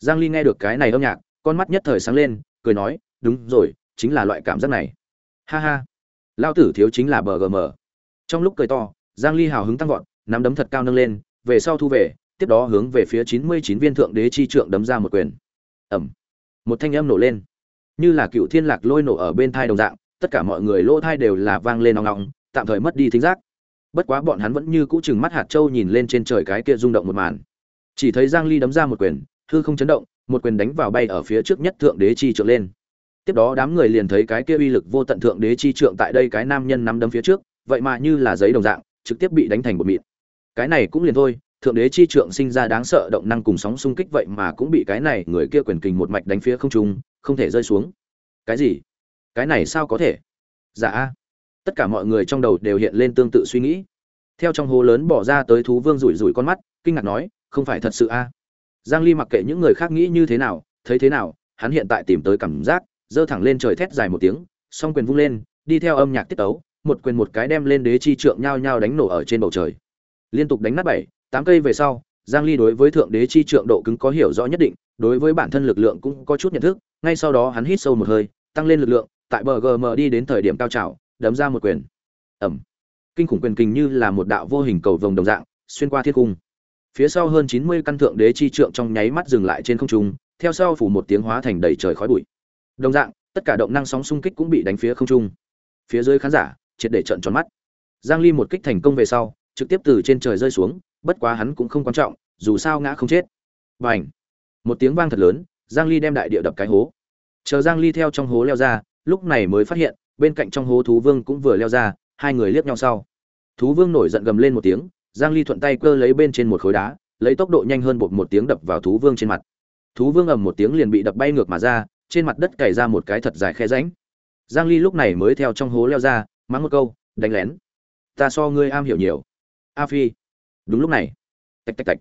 Giang ly nghe được cái này âm nhạc, con mắt nhất thời sáng lên, cười nói, đúng rồi, chính là loại cảm giác này. Ha ha. Lao tử thiếu chính là bgm trong lúc cười to, giang ly hào hứng tăng vọt, nắm đấm thật cao nâng lên, về sau thu về, tiếp đó hướng về phía 99 viên thượng đế chi trượng đấm ra một quyền. Ẩm một thanh âm nổ lên. Như là cựu thiên lạc lôi nổ ở bên thai đồng dạng, tất cả mọi người lỗ thai đều là vang lên nòng nòng tạm thời mất đi thính giác. Bất quá bọn hắn vẫn như cũ chừng mắt hạt châu nhìn lên trên trời cái kia rung động một màn. Chỉ thấy giang ly đấm ra một quyền, hư không chấn động, một quyền đánh vào bay ở phía trước nhất thượng đế chi trượng lên. Tiếp đó đám người liền thấy cái kia uy lực vô tận thượng đế chi trượng tại đây cái nam nhân nắm đấm phía trước, vậy mà như là giấy đồng dạng, trực tiếp bị đánh thành một mịn. Cái này cũng liền thôi thượng đế chi trượng sinh ra đáng sợ động năng cùng sóng xung kích vậy mà cũng bị cái này người kia quyền kình một mạch đánh phía không trung, không thể rơi xuống. Cái gì? Cái này sao có thể? Dạ tất cả mọi người trong đầu đều hiện lên tương tự suy nghĩ. Theo trong hố lớn bỏ ra tới thú vương rủi rủi con mắt, kinh ngạc nói, không phải thật sự a? Giang ly mặc kệ những người khác nghĩ như thế nào, thấy thế nào, hắn hiện tại tìm tới cảm giác, giơ thẳng lên trời thét dài một tiếng, song quyền vung lên, đi theo âm nhạc tiết tấu, một quyền một cái đem lên đế chi trượng nhao nhao đánh nổ ở trên bầu trời. Liên tục đánh nát bảy tám cây về sau, giang ly đối với thượng đế chi trượng độ cứng có hiểu rõ nhất định, đối với bản thân lực lượng cũng có chút nhận thức, ngay sau đó hắn hít sâu một hơi, tăng lên lực lượng, tại bờ gm đi đến thời điểm cao trào, đấm ra một quyền. Ẩm. Kinh khủng quyền kình như là một đạo vô hình cầu vồng đồng dạng, xuyên qua thiên cung phía sau hơn 90 căn thượng đế chi trượng trong nháy mắt dừng lại trên không trung, theo sau phủ một tiếng hóa thành đầy trời khói bụi. Đồng dạng, tất cả động năng sóng xung kích cũng bị đánh phía không trung. Phía dưới khán giả, triệt để trận tròn mắt. Giang ly một kích thành công về sau, trực tiếp từ trên trời rơi xuống bất quá hắn cũng không quan trọng, dù sao ngã không chết. Và một tiếng vang thật lớn, giang ly đem đại địa đập cái hố. Chờ giang ly theo trong hố leo ra, lúc này mới phát hiện, bên cạnh trong hố thú vương cũng vừa leo ra, hai người liếc nhau sau. Thú vương nổi giận gầm lên một tiếng, giang ly thuận tay cơ lấy bên trên một khối đá, lấy tốc độ nhanh hơn bột một tiếng đập vào thú vương trên mặt. Thú vương ầm một tiếng liền bị đập bay ngược mà ra, trên mặt đất cày ra một cái thật dài khe rãnh. Giang ly lúc này mới theo trong hố leo ra, mắng một câu, đánh lén. Ta so ngươi am hiểu nhiều. A phi đúng lúc này, tạch tạch tạch,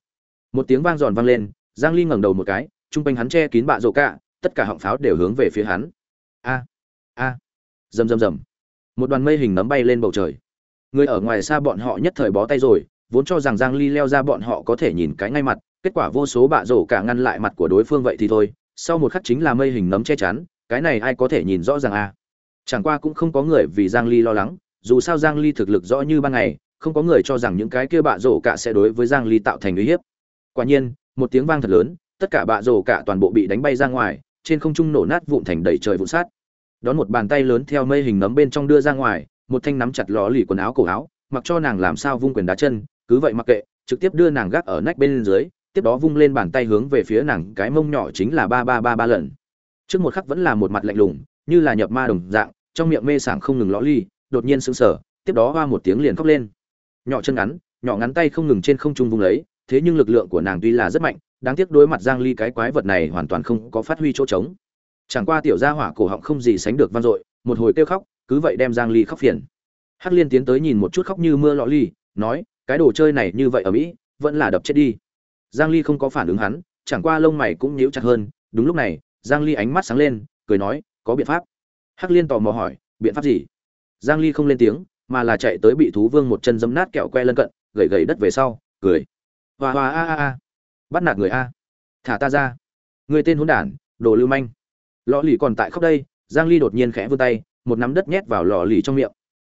một tiếng vang giòn vang lên, giang ly ngẩng đầu một cái, trung quanh hắn che kín bạ rổ cả, tất cả họng pháo đều hướng về phía hắn. A a, rầm rầm rầm. Một đoàn mây hình nấm bay lên bầu trời. Người ở ngoài xa bọn họ nhất thời bó tay rồi, vốn cho rằng giang ly leo ra bọn họ có thể nhìn cái ngay mặt, kết quả vô số bạ rổ cả ngăn lại mặt của đối phương vậy thì thôi, sau một khắc chính là mây hình nấm che chắn, cái này ai có thể nhìn rõ ràng a? Chẳng qua cũng không có người vì giang ly lo lắng, dù sao giang ly thực lực rõ như ban ngày không có người cho rằng những cái kia bạ rổ cả sẽ đối với giang ly tạo thành uy hiếp. Quả nhiên, một tiếng vang thật lớn, tất cả bạ rổ cả toàn bộ bị đánh bay ra ngoài, trên không trung nổ nát vụn thành đầy trời vụn sát. Đón một bàn tay lớn theo mây hình nấm bên trong đưa ra ngoài, một thanh nắm chặt ló lì quần áo cổ áo, mặc cho nàng làm sao vung quyền đá chân, cứ vậy mặc kệ, trực tiếp đưa nàng gác ở nách bên dưới, tiếp đó vung lên bàn tay hướng về phía nàng, cái mông nhỏ chính là ba ba ba ba lần. Trước một khắc vẫn là một mặt lạnh lùng, như là nhập ma đồng dạng, trong miệng mê sảng không ngừng ló ly đột nhiên sững sờ, tiếp đó hoa một tiếng liền khóc lên nhỏ chân ngắn, nhỏ ngắn tay không ngừng trên không trung vung lấy, thế nhưng lực lượng của nàng tuy là rất mạnh, đáng tiếc đối mặt giang ly cái quái vật này hoàn toàn không có phát huy chỗ trống. Chẳng qua tiểu gia hỏa cổ họng không gì sánh được vang dội, một hồi kêu khóc, cứ vậy đem giang ly khóc phiền. Hắc liên tiến tới nhìn một chút khóc như mưa lọ ly, nói, cái đồ chơi này như vậy ở mỹ, vẫn là đập chết đi. Giang ly không có phản ứng hắn, chẳng qua lông mày cũng nhíu chặt hơn, đúng lúc này, giang ly ánh mắt sáng lên, cười nói, có biện pháp. Hắc liên tò mò hỏi, biện pháp gì? Giang ly không lên tiếng mà là chạy tới bị thú vương một chân giấm nát kẹo que lân cận gậy gậy đất về sau cười. Hoa hoa a a a. Bắt nạt người a. Thả ta ra. Người tên hỗn đản đồ lưu manh. Lò lì còn tại khóc đây giang ly đột nhiên khẽ vươn tay một nắm đất nhét vào lò lì trong miệng.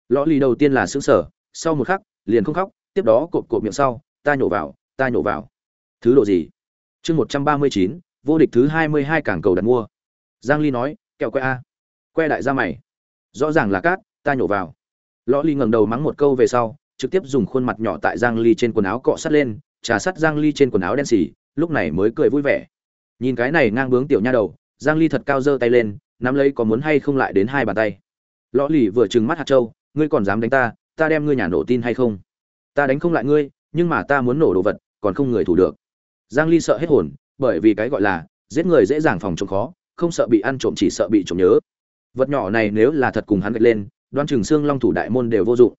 Lò lì đầu tiên là sững sờ sau một khắc liền không khóc tiếp đó cộp cộp miệng sau ta nhổ vào ta nhổ vào. Thứ độ gì? Chương 139, vô địch thứ 22 cảng cầu đặt mua. Giang ly nói kẹo que a. Que đại ra mày. Rõ ràng là cát ta nhổ vào lò ly ngẩng đầu mắng một câu về sau, trực tiếp dùng khuôn mặt nhỏ tại giang ly trên quần áo cọ sát lên, trà sát giang ly trên quần áo đen xì, lúc này mới cười vui vẻ. Nhìn cái này ngang bướng tiểu nha đầu, giang ly thật cao giơ tay lên, nắm lấy có muốn hay không lại đến hai bàn tay. Lõ lì vừa trừng mắt hạt châu, ngươi còn dám đánh ta ta đem ngươi nhà nổ tin hay không? Ta đánh không lại ngươi, nhưng mà ta muốn nổ đồ vật, còn không người thủ được. Giang ly sợ hết hồn, bởi vì cái gọi là, giết người dễ dàng phòng chống khó, không sợ bị ăn trộm chỉ sợ bị trộm nhớ. Vật nhỏ này nếu là thật cùng hắn gạch lên đoan chừng xương long thủ đại môn đều vô dụng.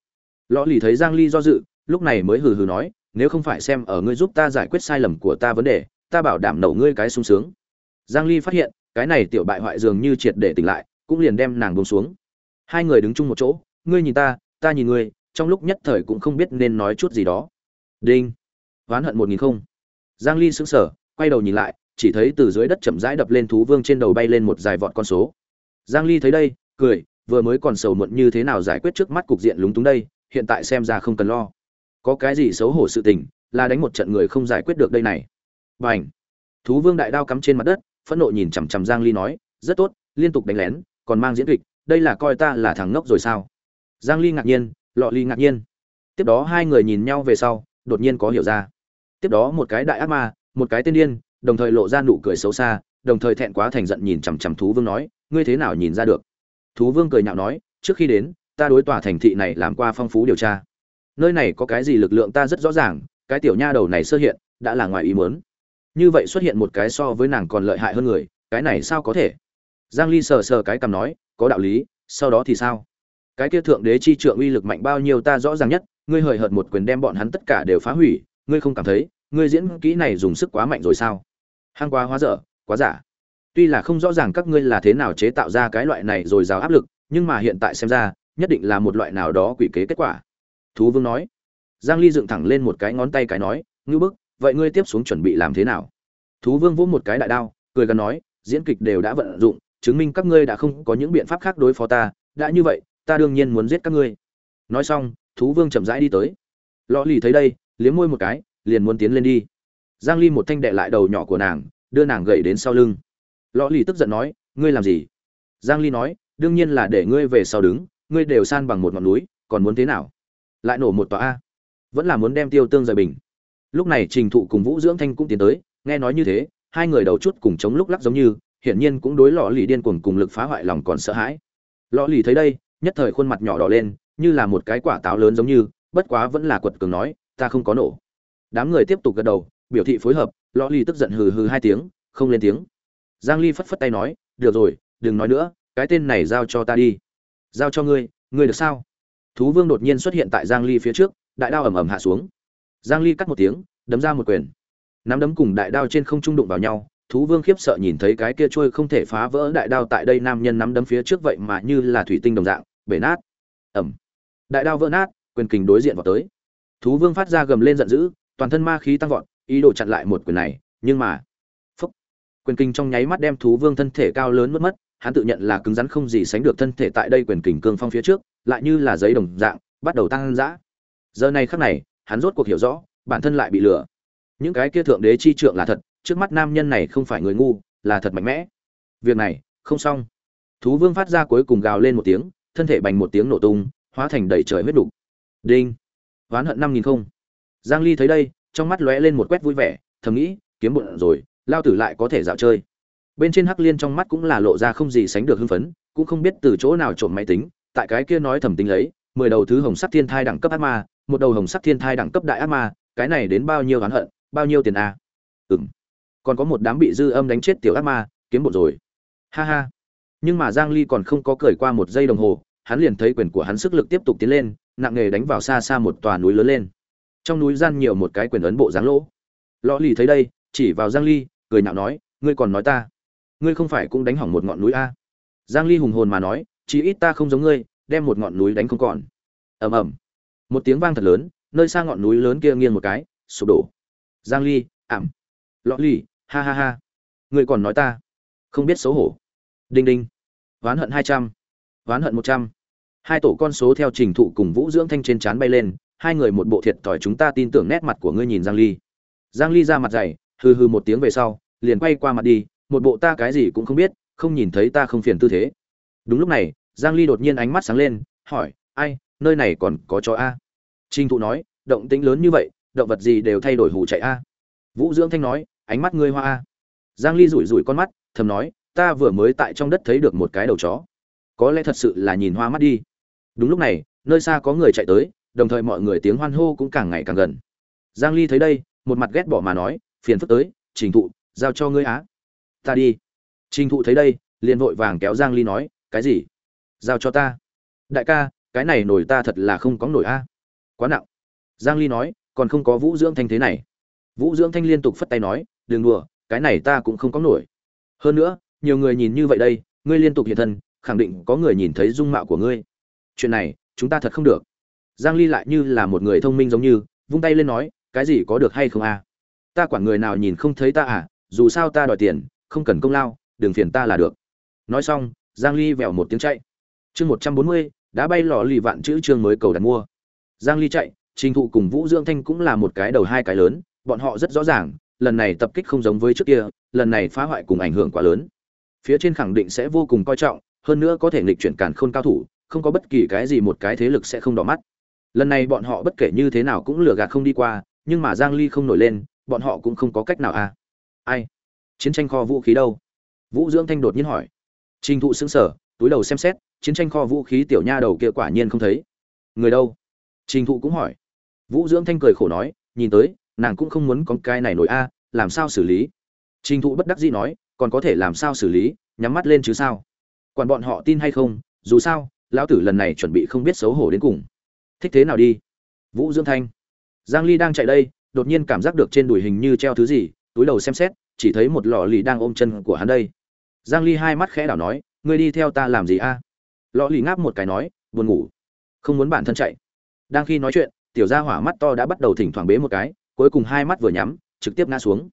Lõ lì thấy giang ly do dự, lúc này mới hừ hừ nói, nếu không phải xem ở ngươi giúp ta giải quyết sai lầm của ta vấn đề, ta bảo đảm nổ ngươi cái sung sướng. Giang ly phát hiện, cái này tiểu bại hoại dường như triệt để tỉnh lại, cũng liền đem nàng buông xuống. Hai người đứng chung một chỗ, ngươi nhìn ta ta nhìn ngươi, trong lúc nhất thời cũng không biết nên nói chút gì đó. Đinh. Oán hận một nghìn không. Giang ly sững sờ, quay đầu nhìn lại, chỉ thấy từ dưới đất chậm rãi đập lên thú vương trên đầu bay lên một dài vọt con số. Giang ly thấy đây, cười vừa mới còn sầu muộn như thế nào giải quyết trước mắt cục diện lúng túng đây, hiện tại xem ra không cần lo. Có cái gì xấu hổ sự tình, là đánh một trận người không giải quyết được đây này. Bảnh thú vương đại đao cắm trên mặt đất, phẫn nộ nhìn chằm chằm giang ly nói, rất tốt, liên tục đánh lén, còn mang diễn kịch, đây là coi ta là thằng ngốc rồi sao? Giang ly ngạc nhiên, lọ ly ngạc nhiên. Tiếp đó hai người nhìn nhau về sau, đột nhiên có hiểu ra. Tiếp đó một cái đại ác ma, một cái tên điên, đồng thời lộ ra nụ cười xấu xa, đồng thời thẹn quá thành giận nhìn chằm chằm thú vương nói, ngươi thế nào nhìn ra được? Thú vương cười nhạo nói, trước khi đến, ta đối tòa thành thị này làm qua phong phú điều tra. Nơi này có cái gì lực lượng ta rất rõ ràng, cái tiểu nha đầu này sơ hiện, đã là ngoài ý muốn. Như vậy xuất hiện một cái so với nàng còn lợi hại hơn người, cái này sao có thể? Giang ly sờ sờ cái cầm nói, có đạo lý, sau đó thì sao? Cái kia thượng đế chi trượng uy lực mạnh bao nhiêu ta rõ ràng nhất, ngươi hời hợt một quyền đem bọn hắn tất cả đều phá hủy, ngươi không cảm thấy, ngươi diễn kỹ này dùng sức quá mạnh rồi sao? Hang quá hóa dở, quá giả tuy là không rõ ràng các ngươi là thế nào chế tạo ra cái loại này rồi rào áp lực, nhưng mà hiện tại xem ra, nhất định là một loại nào đó quỷ kế kết quả. Thú vương nói. Giang ly dựng thẳng lên một cái ngón tay cái nói Ngưu bức, vậy ngươi tiếp xuống chuẩn bị làm thế nào? Thú vương vỗ một cái đại đao, cười gần nói, diễn kịch đều đã vận dụng, chứng minh các ngươi đã không có những biện pháp khác đối phó ta, đã như vậy, ta đương nhiên muốn giết các ngươi. Nói xong, thú vương chậm rãi đi tới. Lọ lì thấy đây, liếm môi một cái, liền muốn tiến lên đi. Giang ly một thanh đệ lại đầu nhỏ của nàng, đưa nàng gậy đến sau lưng lò lì tức giận nói, ngươi làm gì? Giang ly nói, đương nhiên là để ngươi về sau đứng, ngươi đều san bằng một ngọn núi, còn muốn thế nào? Lại nổ một tòa a. Vẫn là muốn đem tiêu tương rời bình. Lúc này trình thụ cùng vũ dưỡng thanh cũng tiến tới, nghe nói như thế, hai người đầu chút cùng chống lúc lắc giống như, hiển nhiên cũng đối lò lì điên cuồng cùng lực phá hoại lòng còn sợ hãi. Lò lì thấy đây, nhất thời khuôn mặt nhỏ đỏ lên, như là một cái quả táo lớn giống như, bất quá vẫn là quật cường nói, ta không có nổ. Đám người tiếp tục gật đầu, biểu thị phối hợp lò lì tức giận hừ hừ hai tiếng, không lên tiếng giang ly phất phất tay nói, được rồi, đừng nói nữa, cái tên này giao cho ta đi. Giao cho ngươi ngươi được sao? Thú vương đột nhiên xuất hiện tại giang ly phía trước, đại đao ầm ầm hạ xuống. Giang ly cắt một tiếng, đấm ra một quyền. Nắm đấm cùng đại đao trên không trung đụng vào nhau, thú vương khiếp sợ nhìn thấy cái kia trôi không thể phá vỡ đại đao tại đây nam nhân nắm đấm phía trước vậy mà như là thủy tinh đồng dạng, bể nát. Ẩm đại đao vỡ nát, quyền kình đối diện vào tới. Thú vương phát ra gầm lên giận dữ, toàn thân ma khí tăng vọt, ý đồ chặn lại một quyền này, nhưng mà quyền kinh trong nháy mắt đem thú vương thân thể cao lớn mất mất, hắn tự nhận là cứng rắn không gì sánh được thân thể tại đây quyền kình cương phong phía trước, lại như là giấy đồng dạng, bắt đầu tăng dã. Giờ này khắc này, hắn rốt cuộc hiểu rõ, bản thân lại bị lừa. Những cái kia thượng đế chi trượng là thật, trước mắt nam nhân này không phải người ngu, là thật mạnh mẽ. Việc này, không xong. Thú vương phát ra cuối cùng gào lên một tiếng, thân thể bành một tiếng nổ tung, hóa thành đầy trời huyết đục. Đinh. Oán hận năm nghìn không. Giang ly thấy đây, trong mắt lóe lên một quét vui vẻ, thầm nghĩ, kiếm bụng rồi lao tử lại có thể dạo chơi. Bên trên hắc liên trong mắt cũng là lộ ra không gì sánh được hưng phấn, cũng không biết từ chỗ nào trộm máy tính, tại cái kia nói thầm tính lấy, mười đầu thứ hồng sắc thiên thai đẳng cấp ác ma, một đầu hồng sắc thiên thai đẳng cấp đại ác ma, cái này đến bao nhiêu oán hận, bao nhiêu tiền a? Ừm. Còn có một đám bị dư âm đánh chết tiểu ác ma, kiếm bộ rồi. Ha ha. Nhưng mà giang ly còn không có cười qua một giây đồng hồ, hắn liền thấy quyền của hắn sức lực tiếp tục tiến lên, nặng nghề đánh vào xa xa một tòa núi lớn lên. Trong núi gian nhiều một cái quyền ấn bộ dáng lỗ. Lõ lì thấy đây, chỉ vào giang ly cười nhạo nói, ngươi còn nói ta? Ngươi không phải cũng đánh hỏng một ngọn núi a? Giang ly hùng hồn mà nói chỉ ít ta không giống ngươi, đem một ngọn núi đánh không còn. Ầm ầm. Một tiếng vang thật lớn, nơi xa ngọn núi lớn kia nghiêng một cái, sụp đổ. Giang ly, ảm. Lọ lì, ha ha ha. Ngươi còn nói ta? Không biết xấu hổ. Đinh đinh. Ván hận hai trăm. Hận một trăm. Hai tổ con số theo trình thụ cùng vũ dưỡng thanh trên chán bay lên, hai người một bộ thiệt thòi chúng ta tin tưởng nét mặt của ngươi nhìn giang ly. Giang ly ra mặt dày hừ hừ một tiếng về sau, liền quay qua mặt đi, một bộ ta cái gì cũng không biết, không nhìn thấy ta không phiền tư thế. Đúng lúc này, giang ly đột nhiên ánh mắt sáng lên, hỏi, ai, nơi này còn có chó a? Trình thụ nói, động tĩnh lớn như vậy, động vật gì đều thay đổi hù chạy a? Vũ dưỡng thanh nói, ánh mắt ngươi hoa a. Giang ly rủi rủi con mắt, thầm nói, ta vừa mới tại trong đất thấy được một cái đầu chó. Có lẽ thật sự là nhìn hoa mắt đi. Đúng lúc này, nơi xa có người chạy tới, đồng thời mọi người tiếng hoan hô cũng càng ngày càng gần. Giang ly thấy đây, một mặt ghét bỏ mà nói phiền phức tới, trình thụ, giao cho ngươi á. Ta đi. Trình thụ thấy đây, liền vội vàng kéo giang ly nói, cái gì? Giao cho ta. Đại ca, cái này nổi ta thật là không có nổi a quá nặng. Giang ly nói, còn không có vũ dưỡng thanh thế này. Vũ dưỡng thanh liên tục phất tay nói, đừng đùa, cái này ta cũng không có nổi. Hơn nữa, nhiều người nhìn như vậy đây, ngươi liên tục hiện thân, khẳng định có người nhìn thấy dung mạo của ngươi. Chuyện này, chúng ta thật không được. Giang ly lại như là một người thông minh giống như, vung tay lên nói, cái gì có được hay không a ta quản người nào nhìn không thấy ta à dù sao ta đòi tiền không cần công lao đừng phiền ta là được. Nói xong giang ly vèo một tiếng chạy. Chương 140, đã bay lò lì vạn chữ chương mới cầu đặt mua. Giang ly chạy trình thụ cùng vũ dương thanh cũng là một cái đầu hai cái lớn bọn họ rất rõ ràng lần này tập kích không giống với trước kia lần này phá hoại cùng ảnh hưởng quá lớn. Phía trên khẳng định sẽ vô cùng coi trọng hơn nữa có thể nghịch chuyển cản khôn cao thủ không có bất kỳ cái gì một cái thế lực sẽ không đỏ mắt. Lần này bọn họ bất kể như thế nào cũng lừa gạt không đi qua nhưng mà giang ly không nổi lên bọn họ cũng không có cách nào à? Ai? Chiến tranh kho vũ khí đâu? Vũ dưỡng thanh đột nhiên hỏi. Trình thụ sững sờ, túi đầu xem xét, chiến tranh kho vũ khí tiểu nha đầu kia quả nhiên không thấy. Người đâu? Trình thụ cũng hỏi. Vũ dưỡng thanh cười khổ nói, nhìn tới, nàng cũng không muốn con cái này nổi a, làm sao xử lý? Trình thụ bất đắc dĩ nói, còn có thể làm sao xử lý, nhắm mắt lên chứ sao? Quản bọn họ tin hay không, dù sao, lão tử lần này chuẩn bị không biết xấu hổ đến cùng. Thích thế nào đi? Vũ dưỡng thanh. Giang ly đang chạy đây đột nhiên cảm giác được trên đùi hình như treo thứ gì, túi đầu xem xét, chỉ thấy một lọ lì đang ôm chân của hắn đây. Giang ly hai mắt khẽ đảo nói, ngươi đi theo ta làm gì a? Lọ lì ngáp một cái nói, buồn ngủ. Không muốn bản thân chạy. Đang khi nói chuyện, tiểu gia hỏa mắt to đã bắt đầu thỉnh thoảng bế một cái, cuối cùng hai mắt vừa nhắm, trực tiếp ngã xuống.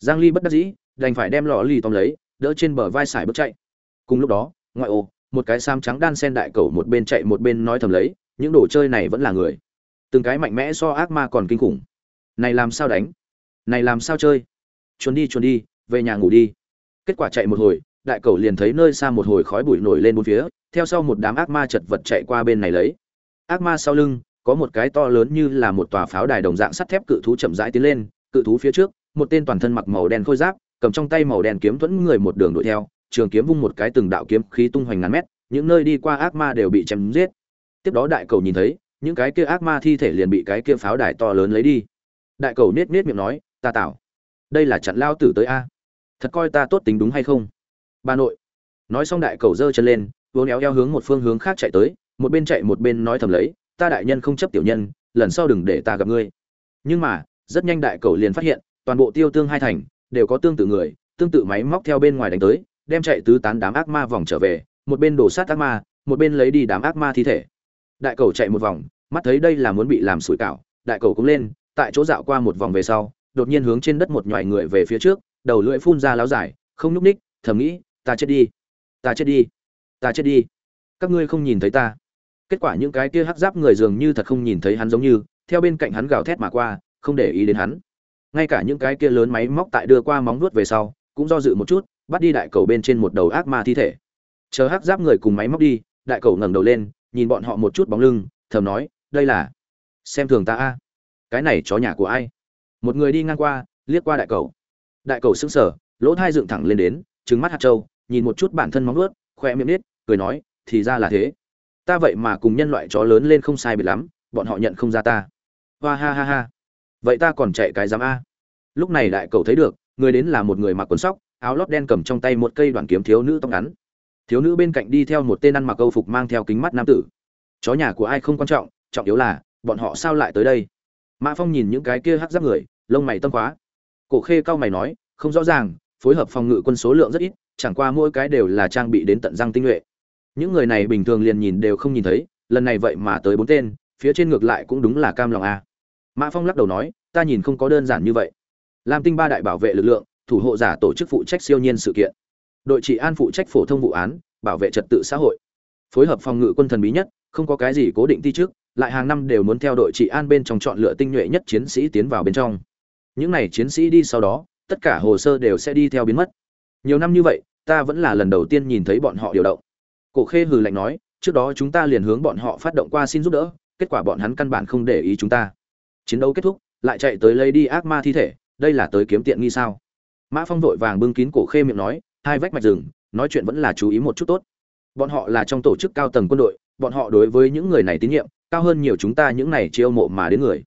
Giang ly bất đắc dĩ, đành phải đem lọ lì tóm lấy, đỡ trên bờ vai xài bước chạy. Cùng lúc đó, ngoại ô, một cái sam trắng đan sen đại cầu một bên chạy một bên nói thầm lấy, những đồ chơi này vẫn là người. Từng cái mạnh mẽ so ác ma còn kinh khủng này làm sao đánh? Này làm sao chơi? Chuồn đi chuồn đi, về nhà ngủ đi. Kết quả chạy một hồi, đại cầu liền thấy nơi xa một hồi khói bụi nổi lên bốn phía, theo sau một đám ác ma chật vật chạy qua bên này lấy. Ác ma sau lưng, có một cái to lớn như là một tòa pháo đài đồng dạng sắt thép cự thú chậm rãi tiến lên, cự thú phía trước, một tên toàn thân mặc màu đen khôi giáp, cầm trong tay màu đen kiếm thuẫn người một đường đuổi theo, trường kiếm vung một cái từng đạo kiếm khí tung hoành ngàn mét, những nơi đi qua ác ma đều bị chém giết. Tiếp đó đại cầu nhìn thấy, những cái kia ác ma thi thể liền bị cái kia pháo đài to lớn lấy đi đại cầu nết nết miệng nói ta tảo, đây là chặn lao tử tới a. Thật coi ta tốt tính đúng hay không? Bà nội. Nói xong đại cầu giơ chân lên vốn éo eo hướng một phương hướng khác chạy tới một bên chạy một bên nói thầm lấy ta đại nhân không chấp tiểu nhân lần sau đừng để ta gặp ngươi. Nhưng mà rất nhanh đại cầu liền phát hiện toàn bộ tiêu tương hai thành đều có tương tự người tương tự máy móc theo bên ngoài đánh tới đem chạy tứ tán đám ác ma vòng trở về một bên đổ sát ác ma một bên lấy đi đám ác ma thi thể. Đại cầu chạy một vòng mắt thấy đây là muốn bị làm sủi cảo đại cầu cũng lên tại chỗ dạo qua một vòng về sau, đột nhiên hướng trên đất một nhoài người về phía trước, đầu lưỡi phun ra láo dài, không nhúc ních thầm nghĩ, ta chết đi, ta chết đi, ta chết đi. Các ngươi không nhìn thấy ta. Kết quả những cái kia hắc giáp người dường như thật không nhìn thấy hắn giống như, theo bên cạnh hắn gào thét mà qua, không để ý đến hắn. Ngay cả những cái kia lớn máy móc tại đưa qua móng nuốt về sau, cũng do dự một chút, bắt đi đại cầu bên trên một đầu ác ma thi thể. Chờ hắc giáp người cùng máy móc đi, đại cầu ngẩng đầu lên, nhìn bọn họ một chút bóng lưng, thầm nói, đây là, xem thường ta a cái này chó nhà của ai? Một người đi ngang qua, liếc qua đại cầu. Đại cầu sững sờ, lỗ thai dựng thẳng lên đến trứng mắt hạt trâu nhìn một chút bản thân móng ướt khoe miệng nết, cười nói, thì ra là thế. Ta vậy mà cùng nhân loại chó lớn lên không sai biệt lắm, bọn họ nhận không ra ta. Hoa ha ha ha. Vậy ta còn chạy cái dám a. Lúc này đại cầu thấy được, người đến là một người mặc quần sóc, áo lót đen cầm trong tay một cây đoạn kiếm thiếu nữ tóc ngắn. Thiếu nữ bên cạnh đi theo một tên ăn mặc câu phục mang theo kính mắt nam tử. Chó nhà của ai không quan trọng trọng yếu là, bọn họ sao lại tới đây? Mã phong nhìn những cái kia hắc giáp người, lông mày tâm khóa. Cổ khê cao mày nói, không rõ ràng, phối hợp phòng ngự quân số lượng rất ít, chẳng qua mỗi cái đều là trang bị đến tận răng tinh nhuệ. Những người này bình thường liền nhìn đều không nhìn thấy, lần này vậy mà tới bốn tên, phía trên ngược lại cũng đúng là cam lòng a. Mã phong lắc đầu nói, ta nhìn không có đơn giản như vậy. Lam tinh ba đại bảo vệ lực lượng, thủ hộ giả tổ chức phụ trách siêu nhiên sự kiện. Đội trị an phụ trách phổ thông vụ án, bảo vệ trật tự xã hội. Phối hợp phòng ngự quân thần bí nhất, không có cái gì cố định ti trước lại hàng năm đều muốn theo đội trị an bên trong chọn lựa tinh nhuệ nhất chiến sĩ tiến vào bên trong. Những này chiến sĩ đi sau đó, tất cả hồ sơ đều sẽ đi theo biến mất. Nhiều năm như vậy, ta vẫn là lần đầu tiên nhìn thấy bọn họ điều động. Cổ khê hừ lạnh nói, trước đó chúng ta liền hướng bọn họ phát động qua xin giúp đỡ, kết quả bọn hắn căn bản không để ý chúng ta. Chiến đấu kết thúc, lại chạy tới lấy đi ác ma thi thể, đây là tới kiếm tiện nghi sao? Mã phong vội vàng bưng kín cổ khê miệng nói, hai vách mạch rừng, nói chuyện vẫn là chú ý một chút tốt. Bọn họ là trong tổ chức cao tầng quân đội, bọn họ đối với những người này tín nhiệm cao hơn nhiều chúng ta những này chiêu mộ mà đến người.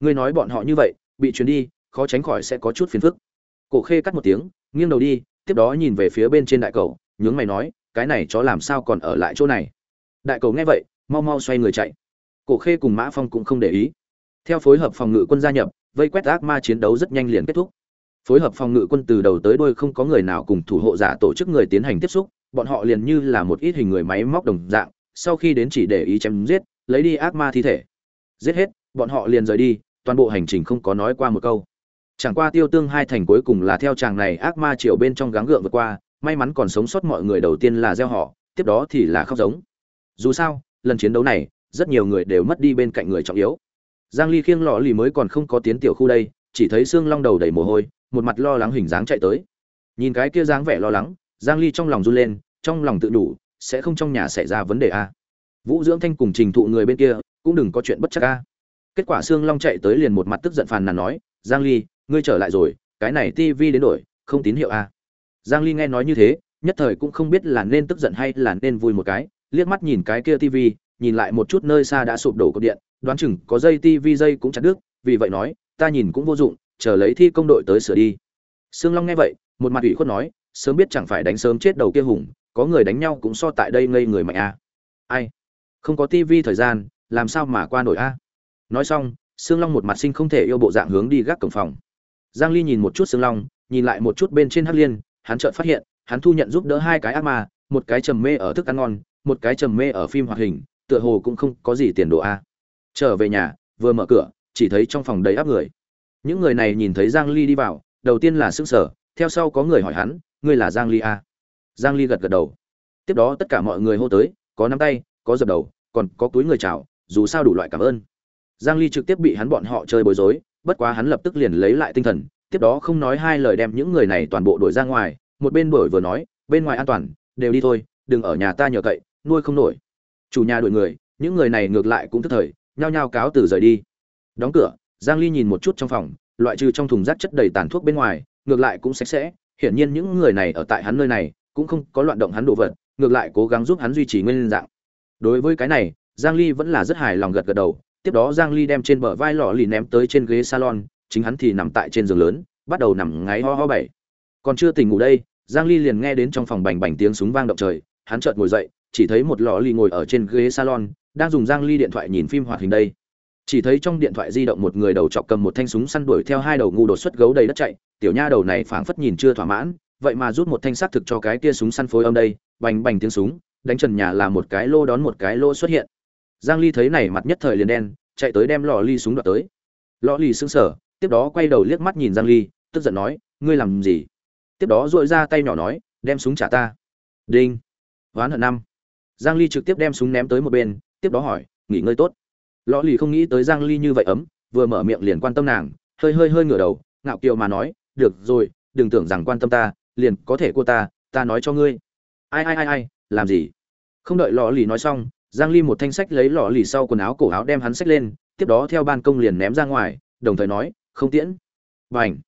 Ngươi nói bọn họ như vậy, bị chuyến đi, khó tránh khỏi sẽ có chút phiền phức. Cổ khê cắt một tiếng, nghiêng đầu đi, tiếp đó nhìn về phía bên trên đại cầu, nhướng mày nói, cái này chó làm sao còn ở lại chỗ này? Đại cầu nghe vậy, mau mau xoay người chạy. Cổ khê cùng mã phong cũng không để ý. Theo phối hợp phòng ngự quân gia nhập, vây quét ác ma chiến đấu rất nhanh liền kết thúc. Phối hợp phòng ngự quân từ đầu tới đuôi không có người nào cùng thủ hộ giả tổ chức người tiến hành tiếp xúc, bọn họ liền như là một ít hình người máy móc đồng dạng, sau khi đến chỉ để ý chém giết lấy đi ác ma thi thể. Giết hết, bọn họ liền rời đi, toàn bộ hành trình không có nói qua một câu. Chẳng qua tiêu tương hai thành cuối cùng là theo chàng này ác ma triều bên trong gắng gượng vượt qua, may mắn còn sống sót mọi người đầu tiên là gieo họ, tiếp đó thì là khóc giống. Dù sao, lần chiến đấu này, rất nhiều người đều mất đi bên cạnh người trọng yếu. Giang ly khiêng lọ lì mới còn không có tiến tiểu khu đây, chỉ thấy xương long đầu đầy mồ hôi, một mặt lo lắng hình dáng chạy tới. Nhìn cái kia dáng vẻ lo lắng, giang ly trong lòng run lên, trong lòng tự đủ, sẽ không trong nhà xảy ra vấn đề a vũ dưỡng thanh cùng trình thụ người bên kia, cũng đừng có chuyện bất chắc ca kết quả xương long chạy tới liền một mặt tức giận phàn nàn nói, giang ly, ngươi trở lại rồi, cái này tivi đến đổi, không tín hiệu a. Giang ly nghe nói như thế, nhất thời cũng không biết là nên tức giận hay là nên vui một cái, liếc mắt nhìn cái kia tivi nhìn lại một chút nơi xa đã sụp đổ cột điện, đoán chừng có dây tivi dây cũng chặt đứt, vì vậy nói, ta nhìn cũng vô dụng, chờ lấy thi công đội tới sửa đi. Sương long nghe vậy, một mặt ủy khuất nói, sớm biết chẳng phải đánh sớm chết đầu kia hùng, có người đánh nhau cũng so tại đây ngây người mạnh a. Ai? Không có tivi thời gian, làm sao mà qua nổi a? Nói xong, sương long một mặt sinh không thể yêu bộ dạng hướng đi gác cổng phòng. Giang ly nhìn một chút sương long, nhìn lại một chút bên trên hắc liên, hắn chợt phát hiện, hắn thu nhận giúp đỡ hai cái ác ma, một cái trầm mê ở thức ăn ngon, một cái trầm mê ở phim hoạt hình, tựa hồ cũng không có gì tiền đồ a. Trở về nhà, vừa mở cửa, chỉ thấy trong phòng đầy áp người. Những người này nhìn thấy giang ly đi vào, đầu tiên là sững sờ, theo sau có người hỏi hắn, ngươi là giang ly a? Giang ly gật gật đầu. Tiếp đó tất cả mọi người hô tới, có nắm tay có dập đầu, còn có túi người chào, dù sao đủ loại cảm ơn. Giang ly trực tiếp bị hắn bọn họ chơi bối rối, bất quá hắn lập tức liền lấy lại tinh thần, tiếp đó không nói hai lời đem những người này toàn bộ đuổi ra ngoài, một bên đuổi vừa nói, bên ngoài an toàn, đều đi thôi, đừng ở nhà ta nhờ cậy, nuôi không nổi. Chủ nhà đuổi người, những người này ngược lại cũng tức thời, nhao nhao cáo từ rời đi. Đóng cửa, giang ly nhìn một chút trong phòng, loại trừ trong thùng rác chất đầy tàn thuốc bên ngoài, ngược lại cũng sạch sẽ, hiển nhiên những người này ở tại hắn nơi này, cũng không có loạn động hắn đồ vật, ngược lại cố gắng giúp hắn duy trì nguyên dạng đối với cái này, giang ly vẫn là rất hài lòng gật gật đầu. Tiếp đó giang ly đem trên bờ vai lọ lì ném tới trên ghế salon, chính hắn thì nằm tại trên giường lớn, bắt đầu nằm ngáy ho ho bảy. Còn chưa tỉnh ngủ đây, giang ly liền nghe đến trong phòng bành bành tiếng súng vang động trời, hắn chợt ngồi dậy, chỉ thấy một lọ lì ngồi ở trên ghế salon, đang dùng giang ly điện thoại nhìn phim hoạt hình đây. Chỉ thấy trong điện thoại di động một người đầu trọc cầm một thanh súng săn đuổi theo hai đầu ngu đột xuất gấu đầy đất chạy, tiểu nha đầu này phảng phất nhìn chưa thỏa mãn, vậy mà rút một thanh sắt thực cho cái kia súng săn phối âm đây, bành bành tiếng súng đánh trần nhà là một cái lô đón một cái lô xuất hiện. Giang ly thấy này mặt nhất thời liền đen, chạy tới đem lọ ly súng đoạt tới. Lọ ly sững sờ, tiếp đó quay đầu liếc mắt nhìn giang ly, tức giận nói, ngươi làm gì? Tiếp đó duỗi ra tay nhỏ nói, đem súng trả ta. Đinh. Hoán hận năm. Giang ly trực tiếp đem súng ném tới một bên, tiếp đó hỏi, nghỉ ngơi tốt. Lọ ly không nghĩ tới giang ly như vậy ấm, vừa mở miệng liền quan tâm nàng, hơi hơi hơi ngửa đầu, ngạo kiều mà nói, được rồi, đừng tưởng rằng quan tâm ta, liền có thể cô ta ta nói cho ngươi ai ai ai ai, làm gì? Không đợi lò lì nói xong, giang ly một thanh sách lấy lò lì sau quần áo cổ áo đem hắn sách lên, tiếp đó theo ban công liền ném ra ngoài, đồng thời nói, không tiễn. Bảnh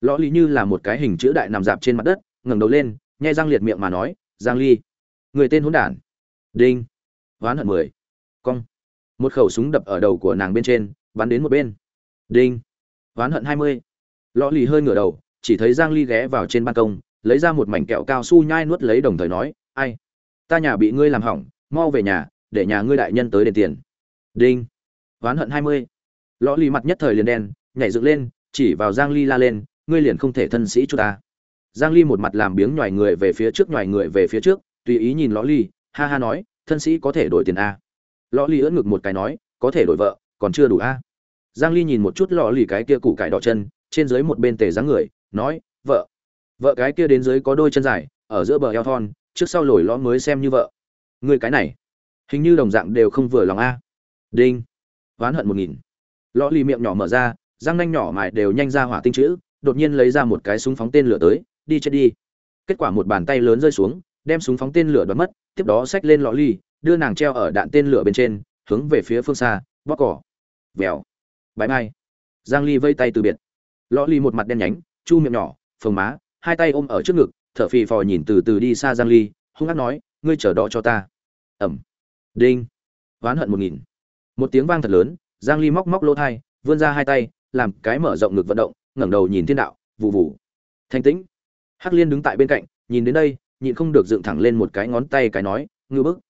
lò lì như là một cái hình chữ đại nằm dạp trên mặt đất, ngẩng đầu lên nhai răng liệt miệng mà nói, giang ly, người tên hỗn đản. Đinh! Hoán hận mười. Cong! Một khẩu súng đập ở đầu của nàng bên trên, bắn đến một bên. Đinh! Ván hận hai mươi. Lò lì hơi ngửa đầu, chỉ thấy giang ly ghé vào trên ban công lấy ra một mảnh kẹo cao su nhai nuốt lấy đồng thời nói, ai, ta nhà bị ngươi làm hỏng, mau về nhà, để nhà ngươi đại nhân tới đền tiền. Đinh. Oán hận hai mươi. Lõ lì mặt nhất thời liền đen, nhảy dựng lên, chỉ vào giang ly la lên, ngươi liền không thể thân sĩ cho ta. Giang ly một mặt làm biếng nhòi người về phía trước, nhòi người về phía trước, tùy ý nhìn lõ lì, ha ha nói, thân sĩ có thể đổi tiền a? Lõ ly ưỡn ngực một cái nói, có thể đổi vợ, còn chưa đủ a? Giang ly nhìn một chút lò lì cái kia củ cải đỏ chân, trên dưới một bên tề dáng người, nói, vợ vợ cái kia đến dưới có đôi chân dài, ở giữa bờ eo thon, trước sau lồi lõm mới xem như vợ. Người cái này, hình như đồng dạng đều không vừa lòng a. Đinh. Oán hận một nghìn. Lõ lì miệng nhỏ mở ra, răng nanh nhỏ mài đều nhanh ra hỏa tinh chữ, đột nhiên lấy ra một cái súng phóng tên lửa tới, đi chết đi. Kết quả một bàn tay lớn rơi xuống, đem súng phóng tên lửa đoán mất, tiếp đó xách lên lò ly đưa nàng treo ở đạn tên lửa bên trên, hướng về phía phương xa bóc cỏ. Vèo. Bãi mai. Giang ly vây tay từ biệt. Lõ ly một mặt đen nhánh, chu miệng nhỏ, phồng má hai tay ôm ở trước ngực, thở phì phò nhìn từ từ đi xa giang ly, hung hăng nói, ngươi chờ đó cho ta. Ẩm. Đinh. Oán hận một nghìn. Một tiếng vang thật lớn, giang ly móc móc lỗ thai, vươn ra hai tay, làm cái mở rộng ngực vận động, ngẩng đầu nhìn thiên đạo vụ vụ thanh tĩnh. Hắc liên đứng tại bên cạnh, nhìn đến đây, nhịn không được dựng thẳng lên một cái ngón tay cái nói, ngư bức.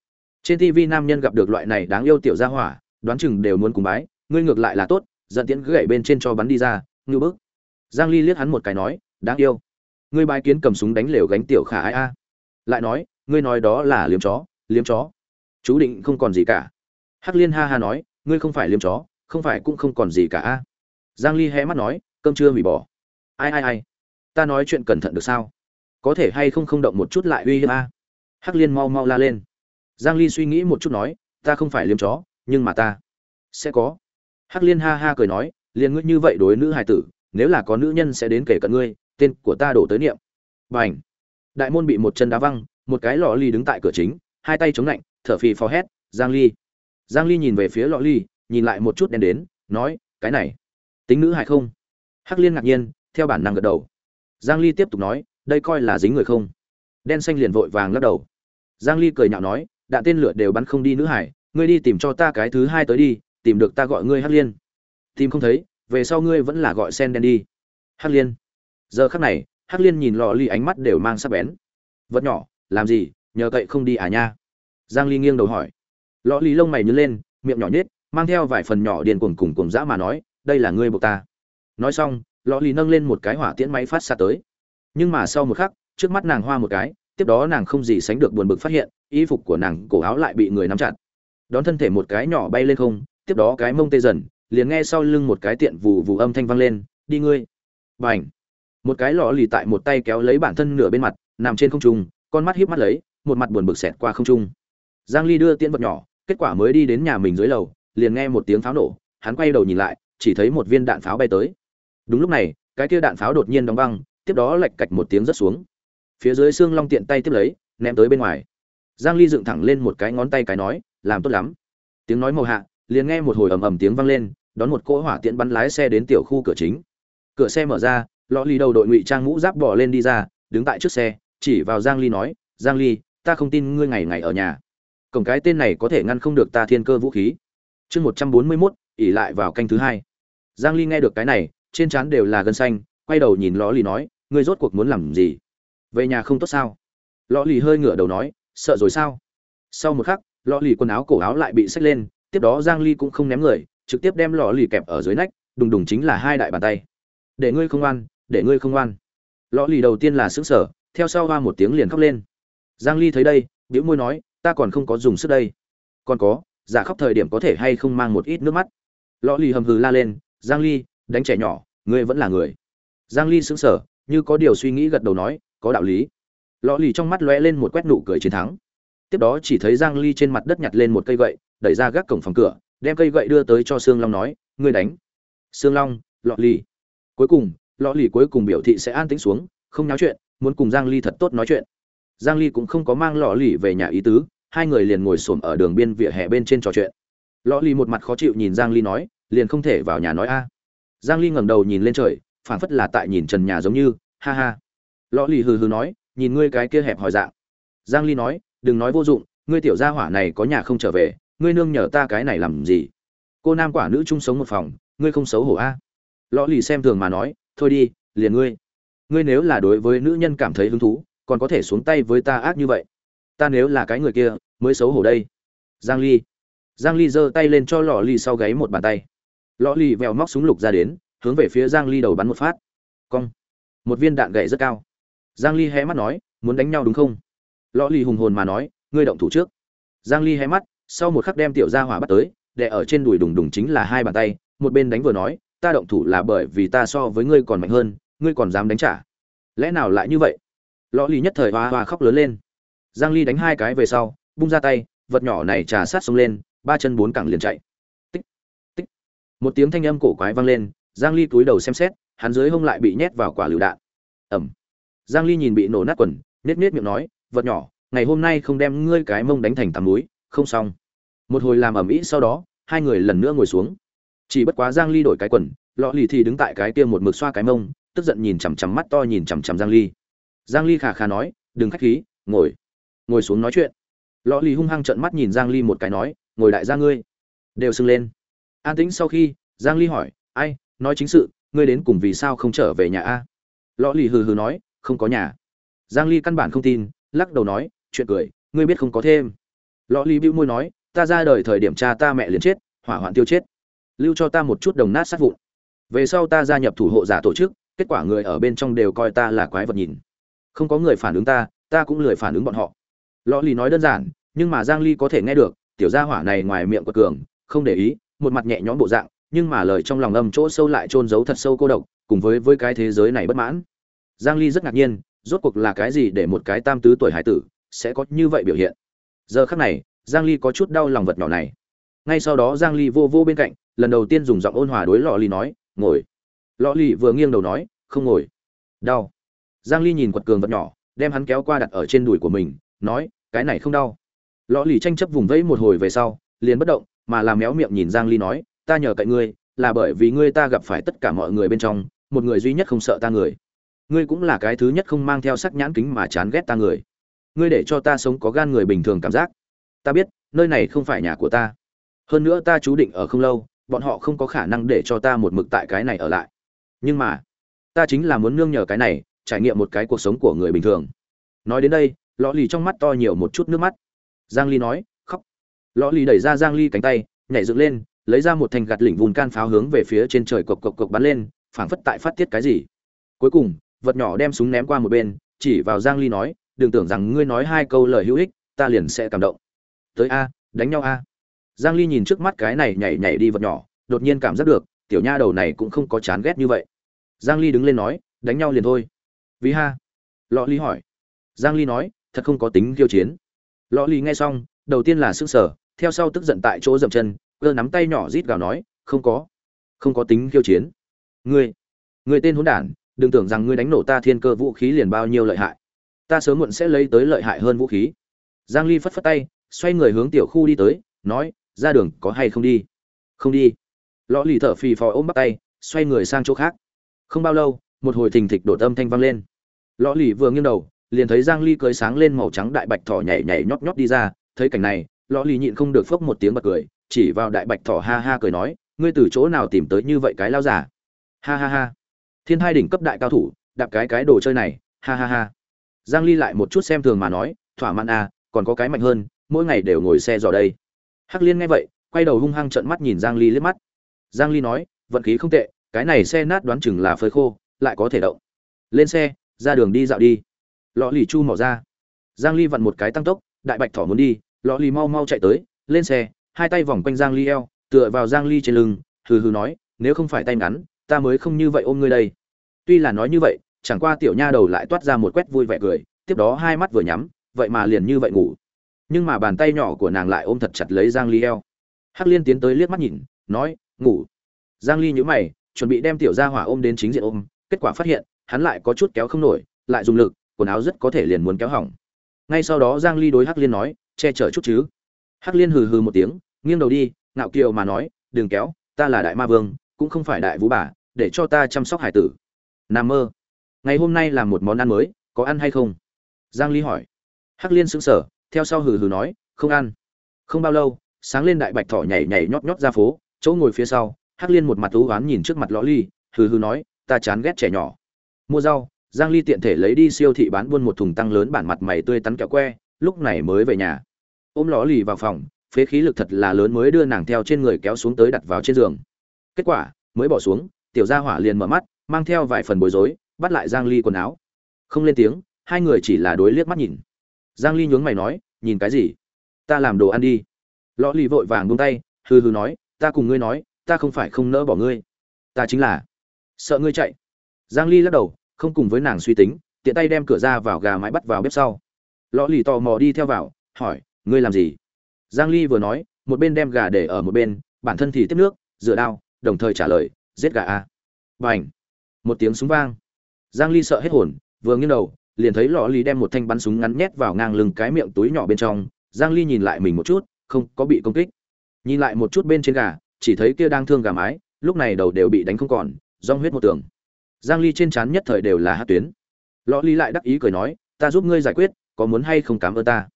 Trên tv nam nhân gặp được loại này đáng yêu tiểu gia hỏa, đoán chừng đều muốn cùng bái, ngươi ngược lại là tốt dẫn tiễn gậy bên trên cho bắn đi ra, ngư bức. Giang ly liếc hắn một cái nói, đáng yêu ngươi bái kiến cầm súng đánh lều gánh tiểu khả ai a. Lại nói, ngươi nói đó là liếm chó liếm chó. Chú định không còn gì cả. Hắc liên ha ha nói, ngươi không phải liếm chó, không phải cũng không còn gì cả a. Giang ly hé mắt nói, cơm chưa hủy bỏ. Ai ai ai? Ta nói chuyện cẩn thận được sao? Có thể hay không không động một chút lại uy hiếp a? Hắc liên mau mau la lên. Giang ly suy nghĩ một chút nói, ta không phải liếm chó, nhưng mà ta sẽ có. Hắc liên ha ha cười nói, liền ngươi như vậy đối nữ hài tử, nếu là có nữ nhân sẽ đến kể cận ngươi tên của ta đổ tới niệm. Bảnh đại môn bị một chân đá văng, một cái lọ ly đứng tại cửa chính, hai tay chống lạnh, thở phì phò hét, giang ly! Giang ly nhìn về phía lọ ly, nhìn lại một chút đen đến, nói, cái này, tính nữ hay không? Hắc liên ngạc nhiên, theo bản năng gật đầu. Giang ly tiếp tục nói, đây coi là dính người không? Đen xanh liền vội vàng lắc đầu. Giang ly cười nhạo nói, đạn tên lửa đều bắn không đi nữ hải ngươi đi tìm cho ta cái thứ hai tới đi, tìm được ta gọi ngươi hắc liên. Tìm không thấy, về sau ngươi vẫn là gọi sen đen đi. Hắc liên giờ khắc này, hắc liên nhìn lò ly ánh mắt đều mang sắc bén. Vật nhỏ, làm gì? Nhờ cậy không đi à nha? Giang ly nghiêng đầu hỏi. Lò ly lông mày nhướng lên, miệng nhỏ nhết mang theo vài phần nhỏ điền cuồng cùng cuồng dã mà nói, đây là ngươi buộc ta. Nói xong lò ly nâng lên một cái hỏa tiễn máy phát xa tới. Nhưng mà sau một khắc, trước mắt nàng hoa một cái, tiếp đó nàng không gì sánh được buồn bực phát hiện, y phục của nàng cổ áo lại bị người nắm chặt. Đón thân thể một cái nhỏ bay lên không, tiếp đó cái mông tê dần, liền nghe sau lưng một cái tiện vù vù âm thanh vang lên, đi ngươi. Bảnh một cái lọ lì tại một tay kéo lấy bản thân nửa bên mặt, nằm trên không trung, con mắt híp mắt lấy, một mặt buồn bực xẹt qua không trung. Giang ly đưa tiễn vật nhỏ, kết quả mới đi đến nhà mình dưới lầu, liền nghe một tiếng pháo nổ, hắn quay đầu nhìn lại, chỉ thấy một viên đạn pháo bay tới. Đúng lúc này, cái kia đạn pháo đột nhiên đóng băng, tiếp đó lệch cạch một tiếng rất xuống. Phía dưới xương long tiện tay tiếp lấy, ném tới bên ngoài. Giang ly dựng thẳng lên một cái ngón tay cái nói, làm tốt lắm. Tiếng nói màu hạ, liền nghe một hồi ầm ầm tiếng vang lên, đón một cỗ hỏa tiễn bắn lái xe đến tiểu khu cửa chính. Cửa xe mở ra lọ ly đầu đội ngụy trang mũ giáp bỏ lên đi ra đứng tại trước xe chỉ vào giang ly nói giang ly ta không tin ngươi ngày ngày ở nhà. Cổng cái tên này có thể ngăn không được ta thiên cơ vũ khí. Chương 141, ỉ lại vào canh thứ hai. Giang ly nghe được cái này trên trán đều là gân xanh quay đầu nhìn lọ ly nói ngươi rốt cuộc muốn làm gì? Về nhà không tốt sao? Lọ ly hơi ngửa đầu nói sợ rồi sao? Sau một khắc lọ ly quần áo cổ áo lại bị xách lên tiếp đó giang ly cũng không ném người trực tiếp đem lọ ly kẹp ở dưới nách đùng đùng chính là hai đại bàn tay. Để ngươi không ăn để ngươi không ngoan. Lọ lì đầu tiên là xứng sở theo sau hoa một tiếng liền khóc lên. Giang ly thấy đây, bĩu môi nói, ta còn không có dùng sức đây. Còn có, giả khóc thời điểm có thể hay không mang một ít nước mắt? Lọ lì hầm hừ la lên, giang ly, đánh trẻ nhỏ, ngươi vẫn là người. Giang ly sững sờ, như có điều suy nghĩ gật đầu nói, có đạo lý. Lọ lì trong mắt lóe lên một quét nụ cười chiến thắng. Tiếp đó chỉ thấy giang ly trên mặt đất nhặt lên một cây gậy, đẩy ra gác cổng phòng cửa, đem cây gậy đưa tới cho sương long nói, ngươi đánh. Sương long, lọ lì. Cuối cùng lọ lì cuối cùng biểu thị sẽ an tĩnh xuống, không náo chuyện, muốn cùng giang ly thật tốt nói chuyện. Giang ly cũng không có mang lọ lì về nhà ý tứ, hai người liền ngồi xổm ở đường biên vỉa hè bên trên trò chuyện. Lọ lì một mặt khó chịu nhìn giang ly nói, liền không thể vào nhà nói a. Giang ly ngẩng đầu nhìn lên trời, phảng phất là tại nhìn trần nhà giống như, ha ha. Lọ lì hừ hừ nói, nhìn ngươi cái kia hẹp hỏi dạng. Giang ly nói, đừng nói vô dụng, ngươi tiểu gia hỏa này có nhà không trở về, ngươi nương nhờ ta cái này làm gì? Cô nam quả nữ chung sống một phòng, ngươi không xấu hổ a. Lọ lì xem thường mà nói thôi đi, liền ngươi. Ngươi nếu là đối với nữ nhân cảm thấy hứng thú, còn có thể xuống tay với ta ác như vậy. Ta nếu là cái người kia, mới xấu hổ đây. Giang ly. Giang ly giơ tay lên cho lọ ly sau gáy một bàn tay. Lọ ly vèo móc súng lục ra đến, hướng về phía giang ly đầu bắn một phát. Cong. Một viên đạn gậy rất cao. Giang ly hé mắt nói, muốn đánh nhau đúng không? Lọ ly hùng hồn mà nói, ngươi động thủ trước. Giang ly hé mắt, sau một khắc đem tiểu gia hỏa bắt tới, để ở trên đùi đùng đùng chính là hai bàn tay, một bên đánh vừa nói ta động thủ là bởi vì ta so với ngươi còn mạnh hơn, ngươi còn dám đánh trả. Lẽ nào lại như vậy? Lõ lì nhất thời hoa hoa khóc lớn lên. Giang ly đánh hai cái về sau, bung ra tay, vật nhỏ này trà sát xông lên, ba chân bốn cẳng liền chạy. Tích tích. Một tiếng thanh âm cổ quái vang lên, giang ly cúi đầu xem xét, hắn dưới hông lại bị nhét vào quả lựu đạn. Ẩm. Giang ly nhìn bị nổ nát quần nết nết miệng nói, vật nhỏ, ngày hôm nay không đem ngươi cái mông đánh thành tắm núi không xong. Một hồi làm ẩm ĩ sau đó, hai người lần nữa ngồi xuống chỉ bất quá giang ly đổi cái quần, lọ lì thì đứng tại cái kia một mực xoa cái mông, tức giận nhìn chằm chằm mắt to nhìn chằm chằm giang ly. Giang ly khà khà nói, đừng khách khí, ngồi ngồi xuống nói chuyện. Lọ lì hung hăng trợn mắt nhìn giang ly một cái nói, ngồi đại gia ngươi. Đều sưng lên. An tĩnh sau khi, giang ly hỏi, ai, nói chính sự, ngươi đến cùng vì sao không trở về nhà a? Lọ lì hừ hừ nói, không có nhà. Giang ly căn bản không tin, lắc đầu nói, chuyện cười, ngươi biết không có thêm. Lọ lì bĩu môi nói, ta ra đời thời điểm cha ta mẹ liền chết, hỏa hoạn tiêu chết lưu cho ta một chút đồng nát sát vụn. Về sau ta gia nhập thủ hộ giả tổ chức, kết quả người ở bên trong đều coi ta là quái vật nhìn. Không có người phản ứng ta ta cũng lười phản ứng bọn họ. Lò lì nói đơn giản, nhưng mà giang ly có thể nghe được, tiểu gia hỏa này ngoài miệng quật cường, không để ý, một mặt nhẹ nhõm bộ dạng, nhưng mà lời trong lòng âm chỗ sâu lại trôn giấu thật sâu cô độc, cùng với với cái thế giới này bất mãn. Giang ly rất ngạc nhiên, rốt cuộc là cái gì để một cái tam tứ tuổi hải tử sẽ có như vậy biểu hiện. Giờ khắc này, giang ly có chút đau lòng vật nhỏ này ngay sau đó giang ly vô vô bên cạnh, lần đầu tiên dùng giọng ôn hòa đối lọ ly nói, ngồi. Lọ ly vừa nghiêng đầu nói, không ngồi. Đau. Giang ly nhìn quật cường vật nhỏ, đem hắn kéo qua đặt ở trên đùi của mình, nói, cái này không đau. Lọ ly tranh chấp vùng vẫy một hồi về sau, liền bất động, mà làm méo miệng nhìn giang ly nói, ta nhờ cậy ngươi, là bởi vì ngươi ta gặp phải tất cả mọi người bên trong, một người duy nhất không sợ ta người. Ngươi cũng là cái thứ nhất không mang theo sắc nhãn kính mà chán ghét ta người. Ngươi để cho ta sống có gan người bình thường cảm giác. Ta biết, nơi này không phải nhà của ta hơn nữa ta chú định ở không lâu, bọn họ không có khả năng để cho ta một mực tại cái này ở lại. Nhưng mà, ta chính là muốn nương nhờ cái này, trải nghiệm một cái cuộc sống của người bình thường. Nói đến đây, lọ lì trong mắt to nhiều một chút nước mắt. Giang ly nói, khóc. Lọ lì đẩy ra giang ly cánh tay, nhảy dựng lên, lấy ra một thành gạt lỉnh vùng can pháo hướng về phía trên trời cộc cộc cộc bắn lên, phảng phất tại phát tiết cái gì. Cuối cùng, vật nhỏ đem súng ném qua một bên, chỉ vào giang ly nói, đừng tưởng rằng ngươi nói hai câu lời hữu ích, ta liền sẽ cảm động. Tới a, đánh nhau a giang ly nhìn trước mắt cái này nhảy nhảy đi vật nhỏ, đột nhiên cảm giác được, tiểu nha đầu này cũng không có chán ghét như vậy. Giang ly đứng lên nói, đánh nhau liền thôi. Vì ha? Lọ ly hỏi. Giang ly nói, thật không có tính khiêu chiến. Lọ ly nghe xong, đầu tiên là sững sờ, theo sau tức giận tại chỗ dậm chân, cơ nắm tay nhỏ rít gào nói, không có. Không có tính khiêu chiến. Ngươi ngươi tên hỗn đản, đừng tưởng rằng ngươi đánh nổ ta thiên cơ vũ khí liền bao nhiêu lợi hại. Ta sớm muộn sẽ lấy tới lợi hại hơn vũ khí. Giang ly phất phất tay, xoay người hướng tiểu khu đi tới, nói ra đường có hay không đi? Không đi. Lõ lì thở phì phò ôm bắt tay, xoay người sang chỗ khác. Không bao lâu, một hồi thình thịch đổ tâm thanh vang lên. Lõ lì vừa nghiêng đầu, liền thấy giang ly cưới sáng lên màu trắng đại bạch thỏ nhảy nhảy nhót nhót đi ra. Thấy cảnh này lõ lì nhịn không được phốc một tiếng bật cười, chỉ vào đại bạch thỏ ha ha cười nói, ngươi từ chỗ nào tìm tới như vậy cái lao giả ha ha ha. Thiên hai đỉnh cấp đại cao thủ, đạp cái cái đồ chơi này. Ha ha ha. Giang ly lại một chút xem thường mà nói, thỏa mãn à còn có cái mạnh hơn, mỗi ngày đều ngồi xe dò đây hắc liên nghe vậy, quay đầu hung hăng trợn mắt nhìn giang ly liếc mắt. Giang ly nói, vận khí không tệ, cái này xe nát đoán chừng là phơi khô, lại có thể động. Lên xe, ra đường đi dạo đi. Lọ lì chu mỏ ra. Giang ly vặn một cái tăng tốc, đại bạch thỏ muốn đi, lọ lì mau mau chạy tới, lên xe, hai tay vòng quanh giang ly eo, tựa vào giang ly trên lưng, hừ hừ nói, nếu không phải tay ngắn, ta mới không như vậy ôm ngươi đây. Tuy là nói như vậy, chẳng qua tiểu nha đầu lại toát ra một quét vui vẻ cười, tiếp đó hai mắt vừa nhắm, vậy mà liền như vậy ngủ nhưng mà bàn tay nhỏ của nàng lại ôm thật chặt lấy giang ly eo. Hắc liên tiến tới liếc mắt nhìn, nói, ngủ. Giang ly nhíu mày, chuẩn bị đem tiểu gia hỏa ôm đến chính diện ôm, kết quả phát hiện, hắn lại có chút kéo không nổi, lại dùng lực, quần áo rất có thể liền muốn kéo hỏng. Ngay sau đó giang ly đối hắc liên nói, che chở chút chứ? Hắc liên hừ hừ một tiếng, nghiêng đầu đi, ngạo kiều mà nói, đừng kéo, ta là đại ma vương, cũng không phải đại vũ bà, để cho ta chăm sóc hải tử. Nam mơ, ngày hôm nay là một món ăn mới, có ăn hay không? Giang ly hỏi. Hắc liên sững sờ theo sau hừ hừ nói, không ăn. Không bao lâu, sáng lên đại bạch thỏ nhảy nhảy nhót nhót ra phố, chỗ ngồi phía sau, hắc liên một mặt thú oán nhìn trước mặt lõ ly, hừ hừ nói, ta chán ghét trẻ nhỏ. Mua rau, giang ly tiện thể lấy đi siêu thị bán buôn một thùng tăng lớn bản mặt mày tươi tắn kẹo que, lúc này mới về nhà. Ôm lõ lì vào phòng, phế khí lực thật là lớn mới đưa nàng theo trên người kéo xuống tới đặt vào trên giường. Kết quả, mới bỏ xuống, tiểu gia hỏa liền mở mắt, mang theo vài phần bối rối, bắt lại giang ly quần áo. Không lên tiếng, hai người chỉ là đối liếc mắt nhìn giang ly nhướng mày nói, nhìn cái gì? Ta làm đồ ăn đi. Lọ lì vội vàng buông tay, hừ hừ nói, ta cùng ngươi nói, ta không phải không nỡ bỏ ngươi. Ta chính là sợ ngươi chạy. Giang ly lắc đầu, không cùng với nàng suy tính, tiện tay đem cửa ra vào gà mái bắt vào bếp sau. Lọ lì tò mò đi theo vào, hỏi, ngươi làm gì? Giang ly vừa nói, một bên đem gà để ở một bên, bản thân thì tiếp nước, rửa đao, đồng thời trả lời, giết gà a. Bành! Một tiếng súng vang. Giang ly sợ hết hồn, vừa nghiêng đầu liền thấy lọ lì đem một thanh bắn súng ngắn nhét vào ngang lưng cái miệng túi nhỏ bên trong, giang ly nhìn lại mình một chút, không có bị công kích. Nhìn lại một chút bên trên gà, chỉ thấy kia đang thương gà mái, lúc này đầu đều bị đánh không còn, rong huyết một tường. Giang ly trên trán nhất thời đều là hát tuyến. Lọ lì lại đắc ý cười nói, ta giúp ngươi giải quyết, có muốn hay không cảm ơn ta?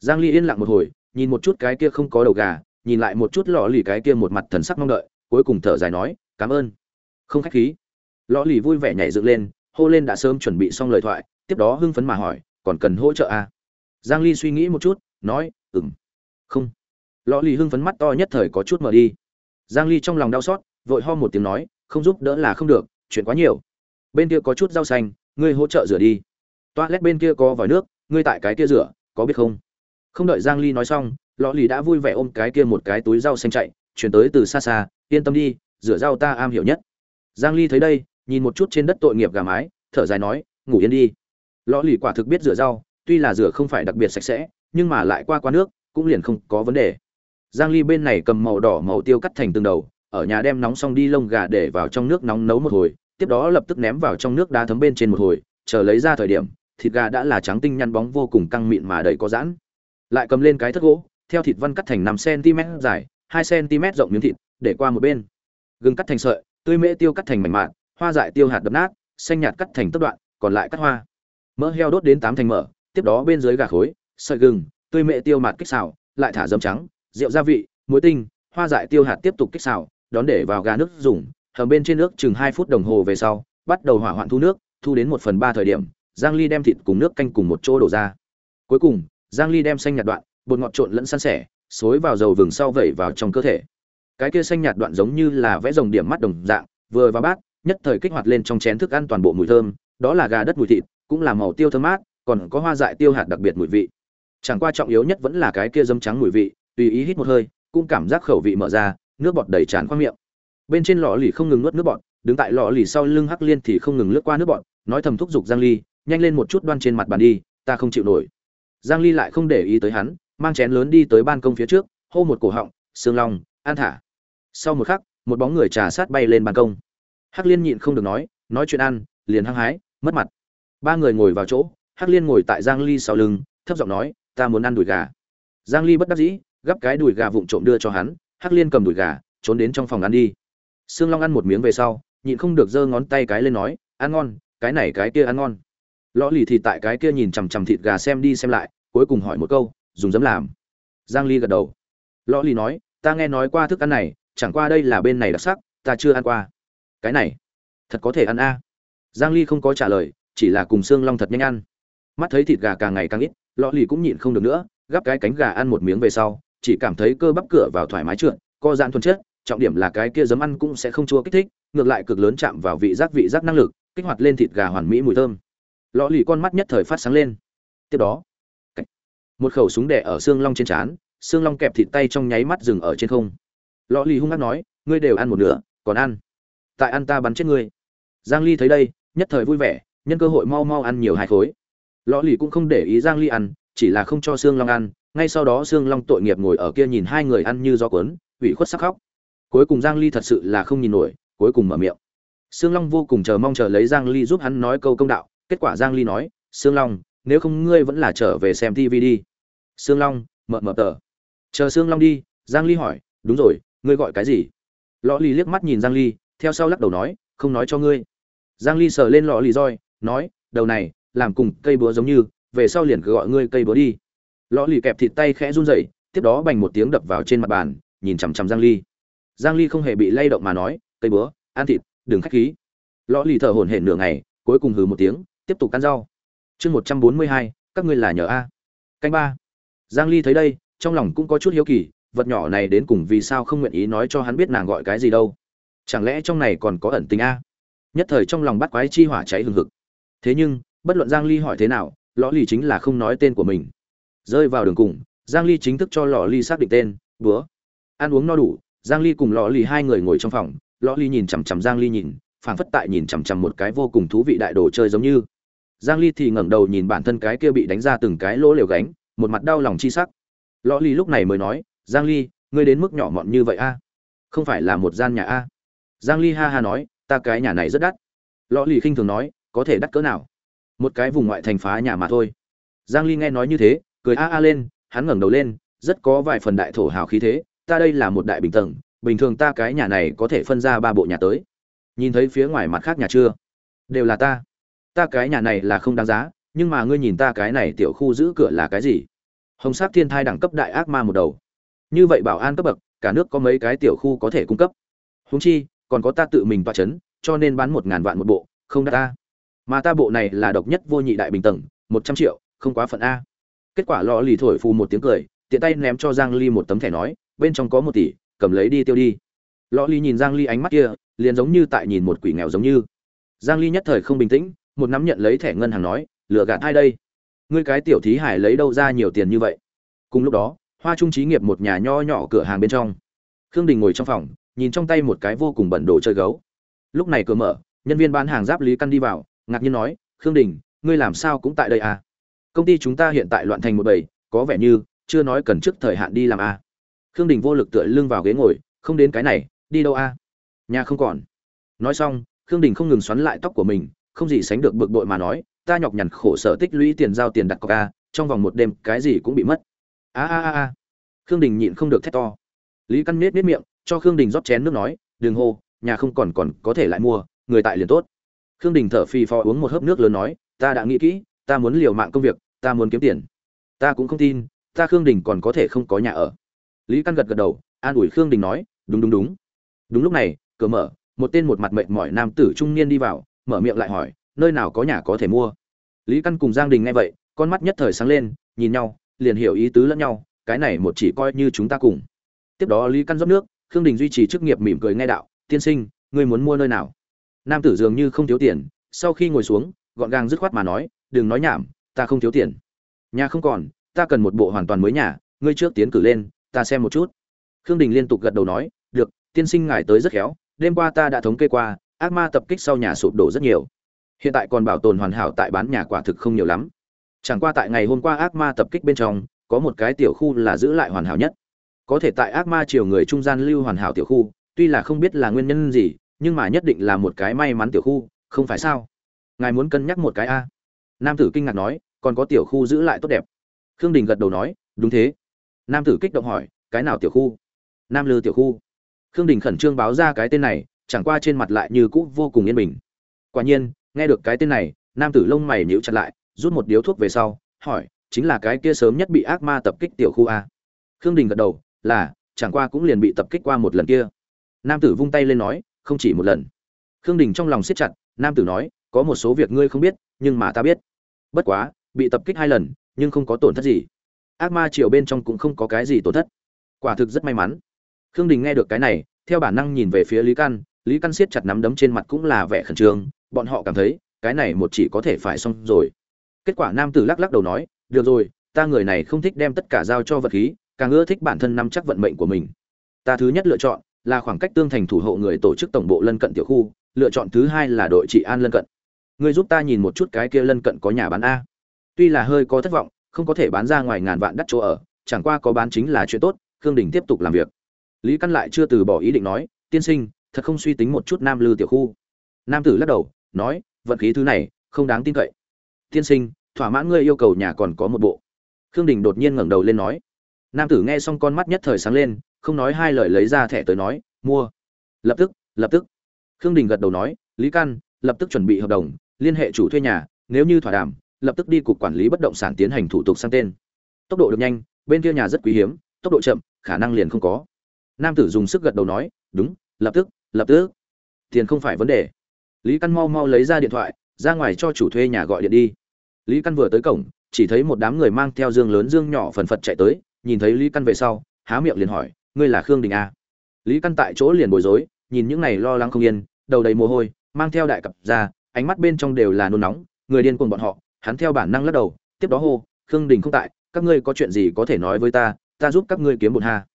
Giang ly yên lặng một hồi, nhìn một chút cái kia không có đầu gà, nhìn lại một chút lọ lì cái kia một mặt thần sắc mong đợi, cuối cùng thở dài nói, cảm ơn. Không khách khí. Lọ lì vui vẻ nhảy dựng lên, hô lên đã sớm chuẩn bị xong lời thoại tiếp đó hưng phấn mà hỏi, còn cần hỗ trợ à? giang ly suy nghĩ một chút, nói, ừm, không. Lọ lì hưng phấn mắt to nhất thời có chút mở đi. Giang ly trong lòng đau xót, vội ho một tiếng nói, không giúp đỡ là không được, chuyện quá nhiều. Bên kia có chút rau xanh, ngươi hỗ trợ rửa đi. Toilet bên kia có vòi nước, ngươi tại cái kia rửa, có biết không? Không đợi giang ly nói xong, lọ lì đã vui vẻ ôm cái kia một cái túi rau xanh chạy, chuyển tới từ xa xa, yên tâm đi, rửa rau ta am hiểu nhất. Giang ly thấy đây, nhìn một chút trên đất tội nghiệp gà mái, thở dài nói, ngủ yên đi lõ lì quả thực biết rửa rau, tuy là rửa không phải đặc biệt sạch sẽ, nhưng mà lại qua qua nước, cũng liền không có vấn đề. Giang ly bên này cầm màu đỏ màu tiêu cắt thành từng đầu, ở nhà đem nóng xong đi lông gà để vào trong nước nóng nấu một hồi, tiếp đó lập tức ném vào trong nước đá thấm bên trên một hồi, chờ lấy ra thời điểm, thịt gà đã là trắng tinh nhăn bóng vô cùng căng mịn mà đầy có giãn. Lại cầm lên cái thất gỗ, theo thịt văn cắt thành 5 cm dài 2 cm rộng miếng thịt, để qua một bên. Gừng cắt thành sợi, tươi mễ tiêu cắt thành mảnh mạn hoa dại tiêu hạt đập nát, xanh nhạt cắt thành tốc đoạn, còn lại cắt hoa mỡ heo đốt đến tám thành mỡ, tiếp đó bên dưới gà khối, sợi gừng, tươi mệ tiêu mạt kích xào, lại thả dấm trắng, rượu gia vị, muối tinh, hoa dại tiêu hạt tiếp tục kích xào, đón để vào gà nước dùng, hầm bên trên nước chừng hai phút đồng hồ về sau, bắt đầu hỏa hoạn thu nước, thu đến một phần ba thời điểm, giang ly đem thịt cùng nước canh cùng một chỗ đổ ra. Cuối cùng, giang ly đem xanh nhạt đoạn, bột ngọt trộn lẫn san sẻ, xối vào dầu vừng sau vẩy vào trong cơ thể. Cái kia xanh nhạt đoạn giống như là vẽ rồng điểm mắt đồng dạng, vừa vào bát, nhất thời kích hoạt lên trong chén thức ăn toàn bộ mùi thơm, đó là gà đất mùi thịt cũng là màu tiêu thơm mát, còn có hoa dại tiêu hạt đặc biệt mùi vị. Chẳng qua trọng yếu nhất vẫn là cái kia dâm trắng mùi vị, tùy ý hít một hơi, cũng cảm giác khẩu vị mở ra, nước bọt đầy tràn qua miệng. Bên trên lọ lì không ngừng nuốt nước bọt, đứng tại lọ lì sau lưng hắc liên thì không ngừng lướt qua nước bọt, nói thầm thúc giục giang ly, nhanh lên một chút đoan trên mặt bàn đi, ta không chịu nổi. Giang ly lại không để ý tới hắn, mang chén lớn đi tới ban công phía trước, hô một cổ họng, sương long, an thả. Sau một khắc, một bóng người trà sát bay lên ban công. Hắc liên nhịn không được nói nói chuyện ăn, liền hăng hái, mất mặt ba người ngồi vào chỗ, hắc liên ngồi tại giang ly sau lưng, thấp giọng nói, ta muốn ăn đùi gà. Giang ly bất đắc dĩ, gắp cái đùi gà vụng trộm đưa cho hắn, hắc liên cầm đùi gà, trốn đến trong phòng ăn đi. Sương long ăn một miếng về sau, nhịn không được giơ ngón tay cái lên nói, ăn ngon, cái này cái kia ăn ngon. Lõ lì thì tại cái kia nhìn chằm chằm thịt gà xem đi xem lại, cuối cùng hỏi một câu, dùng dấm làm? Giang ly gật đầu. Lõ lì nói, ta nghe nói qua thức ăn này, chẳng qua đây là bên này đặc sắc, ta chưa ăn qua. Cái này, thật có thể ăn a? Giang ly không có trả lời chỉ là cùng xương long thật nhanh ăn. Mắt thấy thịt gà càng ngày càng ít, lọ lì cũng nhịn không được nữa, gắp cái cánh gà ăn một miếng về sau, chỉ cảm thấy cơ bắp cửa vào thoải mái trượt, co giãn thuần chất, trọng điểm là cái kia giấm ăn cũng sẽ không chua kích thích, ngược lại cực lớn chạm vào vị giác vị giác năng lực, kích hoạt lên thịt gà hoàn mỹ mùi thơm. Lọ lì con mắt nhất thời phát sáng lên. Tiếp đó một khẩu súng đẻ ở xương long trên trán, xương long kẹp thịt tay trong nháy mắt dừng ở trên không. Lọ lì hung hăng nói, ngươi đều ăn một nửa, còn ăn. Tại ăn ta bắn chết ngươi. Giang ly thấy đây, nhất thời vui vẻ nhân cơ hội mau mau ăn nhiều hai khối. Lọ lì cũng không để ý giang ly ăn, chỉ là không cho xương long ăn. Ngay sau đó xương long tội nghiệp ngồi ở kia nhìn hai người ăn như do cuốn, ủy khuất sắc khóc. Cuối cùng giang ly thật sự là không nhìn nổi, cuối cùng mở miệng. Xương long vô cùng chờ mong chờ lấy giang ly giúp hắn nói câu công đạo. Kết quả giang ly nói xương long, nếu không ngươi vẫn là trở về xem tv đi. Xương long mợ mợ tờ. Chờ xương long đi. Giang ly hỏi, đúng rồi, ngươi gọi cái gì? Lọ lì liếc mắt nhìn giang ly, theo sau lắc đầu nói, không nói cho ngươi. Giang ly sờ lên lọ lì roi nói đầu này làm cùng cây búa giống như về sau liền cứ gọi ngươi cây búa đi. Lọ lì kẹp thịt tay khẽ run rẩy tiếp đó bành một tiếng đập vào trên mặt bàn nhìn chằm chằm giang ly. Giang ly không hề bị lay động mà nói cây búa ăn thịt đừng khách khí. Lọ lì thở hổn hển nửa ngày cuối cùng hừ một tiếng tiếp tục ăn rau. Chương 142, các ngươi là nhờ a. Canh ba. Giang ly thấy đây trong lòng cũng có chút hiếu kỳ vật nhỏ này đến cùng vì sao không nguyện ý nói cho hắn biết nàng gọi cái gì đâu. Chẳng lẽ trong này còn có ẩn tình a? Nhất thời trong lòng bắt quái chi hỏa cháy hừng hực thế nhưng, bất luận giang ly hỏi thế nào, lọ ly chính là không nói tên của mình. Rơi vào đường cùng, giang ly chính thức cho lọ ly xác định tên búa ăn uống no đủ. Giang ly cùng lọ ly hai người ngồi trong phòng, lọ ly nhìn chằm chằm giang ly nhìn, phảng phất tại nhìn chằm chằm một cái vô cùng thú vị đại đồ chơi giống như. Giang ly thì ngẩng đầu nhìn bản thân cái kia bị đánh ra từng cái lỗ lều gánh, một mặt đau lòng chi sắc. Lọ ly lúc này mới nói, giang ly, ngươi đến mức nhỏ mọn như vậy a? Không phải là một gian nhà a? Giang ly ha ha nói, ta cái nhà này rất đắt. Lọ ly khinh thường nói có thể đắt cỡ nào? Một cái vùng ngoại thành phá nhà mà thôi. Giang ly nghe nói như thế, cười a a lên, hắn ngẩng đầu lên, rất có vài phần đại thổ hào khí thế, ta đây là một đại bình tầng, bình thường ta cái nhà này có thể phân ra ba bộ nhà tới. Nhìn thấy phía ngoài mặt khác nhà chưa? Đều là ta. Ta cái nhà này là không đáng giá, nhưng mà ngươi nhìn ta cái này tiểu khu giữ cửa là cái gì? Hồng sắc thiên thai đẳng cấp đại ác ma một đầu. Như vậy bảo an cấp bậc, cả nước có mấy cái tiểu khu có thể cung cấp? Huống chi, còn có ta tự mình toa chấn, cho nên bán một ngàn vạn một bộ, không đắt ta mà ta bộ này là độc nhất vô nhị đại bình tầng, một trăm triệu, không quá phận a. Kết quả lò lì thổi phù một tiếng cười, tiện tay ném cho giang ly một tấm thẻ nói, bên trong có một tỷ, cầm lấy đi tiêu đi. Lò lì nhìn giang ly ánh mắt kia, liền giống như tại nhìn một quỷ nghèo giống như. Giang ly nhất thời không bình tĩnh, một nắm nhận lấy thẻ ngân hàng nói, lừa gạt ai đây? Ngươi cái tiểu thí hải lấy đâu ra nhiều tiền như vậy? Cùng lúc đó, hoa trung trí nghiệp một nhà nho nhỏ cửa hàng bên trong. Khương đình ngồi trong phòng, nhìn trong tay một cái vô cùng bẩn đồ chơi gấu. Lúc này cửa mở, nhân viên bán hàng giáp lý căn đi vào ngạc nhiên nói, khương đình, ngươi làm sao cũng tại đây à công ty chúng ta hiện tại loạn thành một bầy, có vẻ như chưa nói cần trước thời hạn đi làm à. khương đình vô lực tựa lưng vào ghế ngồi, không đến cái này, đi đâu à? nhà không còn nói xong, khương đình không ngừng xoắn lại tóc của mình, không gì sánh được bực bội mà nói, ta nhọc nhằn khổ sở tích lũy tiền giao tiền đặt cọc à? trong vòng một đêm cái gì cũng bị mất a a a a khương đình nhịn không được thét to lý căn nết nết miệng, cho khương đình rót chén nước nói, đừng hô, nhà không còn còn có thể lại mua, người tại liền tốt khương đình thở phì phò uống một hớp nước lớn nói, ta đã nghĩ kỹ, ta muốn liều mạng công việc, ta muốn kiếm tiền. Ta cũng không tin, ta khương đình còn có thể không có nhà ở. Lý căn gật gật đầu, an ủi khương đình nói, đúng đúng đúng. Đúng lúc này, cửa mở, một tên một mặt mệt mỏi nam tử trung niên đi vào, mở miệng lại hỏi, nơi nào có nhà có thể mua? Lý căn cùng giang đình nghe vậy, con mắt nhất thời sáng lên, nhìn nhau, liền hiểu ý tứ lẫn nhau, cái này một chỉ coi như chúng ta cùng. Tiếp đó lý căn rót nước, khương đình duy trì chức nghiệp mỉm cười nghe đạo, tiên sinh, ngươi muốn mua nơi nào? Nam tử dường như không thiếu tiền, sau khi ngồi xuống, gọn gàng dứt khoát mà nói, đừng nói nhảm, ta không thiếu tiền. Nhà không còn, ta cần một bộ hoàn toàn mới nhà, ngươi trước tiến cử lên, ta xem một chút. Khương đình liên tục gật đầu nói, được, tiên sinh ngài tới rất khéo, đêm qua ta đã thống kê qua, ác ma tập kích sau nhà sụp đổ rất nhiều. Hiện tại còn bảo tồn hoàn hảo tại bán nhà quả thực không nhiều lắm. Chẳng qua tại ngày hôm qua ác ma tập kích bên trong, có một cái tiểu khu là giữ lại hoàn hảo nhất. Có thể tại ác ma chiều người trung gian lưu hoàn hảo tiểu khu, tuy là không biết là nguyên nhân gì nhưng mà nhất định là một cái may mắn tiểu khu, không phải sao? Ngài muốn cân nhắc một cái a? Nam tử kinh ngạc nói, còn có tiểu khu giữ lại tốt đẹp. Khương đình gật đầu nói, đúng thế. Nam tử kích động hỏi, cái nào tiểu khu? Nam lư tiểu khu. Khương đình khẩn trương báo ra cái tên này, chẳng qua trên mặt lại như cũ vô cùng yên bình. Quả nhiên, nghe được cái tên này, nam tử lông mày nhíu chặt lại, rút một điếu thuốc về sau, hỏi, chính là cái kia sớm nhất bị ác ma tập kích tiểu khu a? Khương đình gật đầu, là, chẳng qua cũng liền bị tập kích qua một lần kia. Nam tử vung tay lên nói không chỉ một lần. Khương đình trong lòng siết chặt, nam tử nói, có một số việc ngươi không biết, nhưng mà ta biết. Bất quá, bị tập kích hai lần, nhưng không có tổn thất gì. Ác ma triều bên trong cũng không có cái gì tổn thất. Quả thực rất may mắn. Khương đình nghe được cái này, theo bản năng nhìn về phía lý căn. Lý căn siết chặt nắm đấm trên mặt cũng là vẻ khẩn trương. Bọn họ cảm thấy, cái này một chỉ có thể phải xong rồi. Kết quả nam tử lắc lắc đầu nói, được rồi, ta người này không thích đem tất cả giao cho vật khí, càng ưa thích bản thân nắm chắc vận mệnh của mình. Ta thứ nhất lựa chọn là khoảng cách tương thành thủ hộ người tổ chức tổng bộ lân cận tiểu khu, lựa chọn thứ hai là đội trị an lân cận. Ngươi giúp ta nhìn một chút cái kia lân cận có nhà bán a. Tuy là hơi có thất vọng, không có thể bán ra ngoài ngàn vạn đắt chỗ ở, chẳng qua có bán chính là chuyện tốt, khương đình tiếp tục làm việc. Lý căn lại chưa từ bỏ ý định nói, tiên sinh, thật không suy tính một chút nam lư tiểu khu. Nam tử lắc đầu, nói, vận khí thứ này, không đáng tin cậy. Tiên sinh, thỏa mãn ngươi yêu cầu nhà còn có một bộ. Khương đình đột nhiên ngẩng đầu lên nói. Nam tử nghe xong con mắt nhất thời sáng lên không nói hai lời lấy ra thẻ tới nói, mua. Lập tức lập tức. Khương đình gật đầu nói, lý căn lập tức chuẩn bị hợp đồng, liên hệ chủ thuê nhà, nếu như thỏa đàm, lập tức đi cục quản lý bất động sản tiến hành thủ tục sang tên. Tốc độ được nhanh, bên kia nhà rất quý hiếm, tốc độ chậm, khả năng liền không có. Nam tử dùng sức gật đầu nói, đúng, lập tức lập tức. Tiền không phải vấn đề. Lý căn mau mau lấy ra điện thoại, ra ngoài cho chủ thuê nhà gọi điện đi. Lý căn vừa tới cổng, chỉ thấy một đám người mang theo dương lớn dương nhỏ phần phật chạy tới, nhìn thấy lý căn về sau, há miệng liền hỏi ngươi là khương đình a lý căn tại chỗ liền bối rối, nhìn những này lo lắng không yên, đầu đầy mồ hôi, mang theo đại cặp ra, ánh mắt bên trong đều là nôn nóng, người điên cuồng bọn họ, hắn theo bản năng lắc đầu, tiếp đó hô, khương đình không tại, các ngươi có chuyện gì có thể nói với ta ta giúp các ngươi kiếm bột ha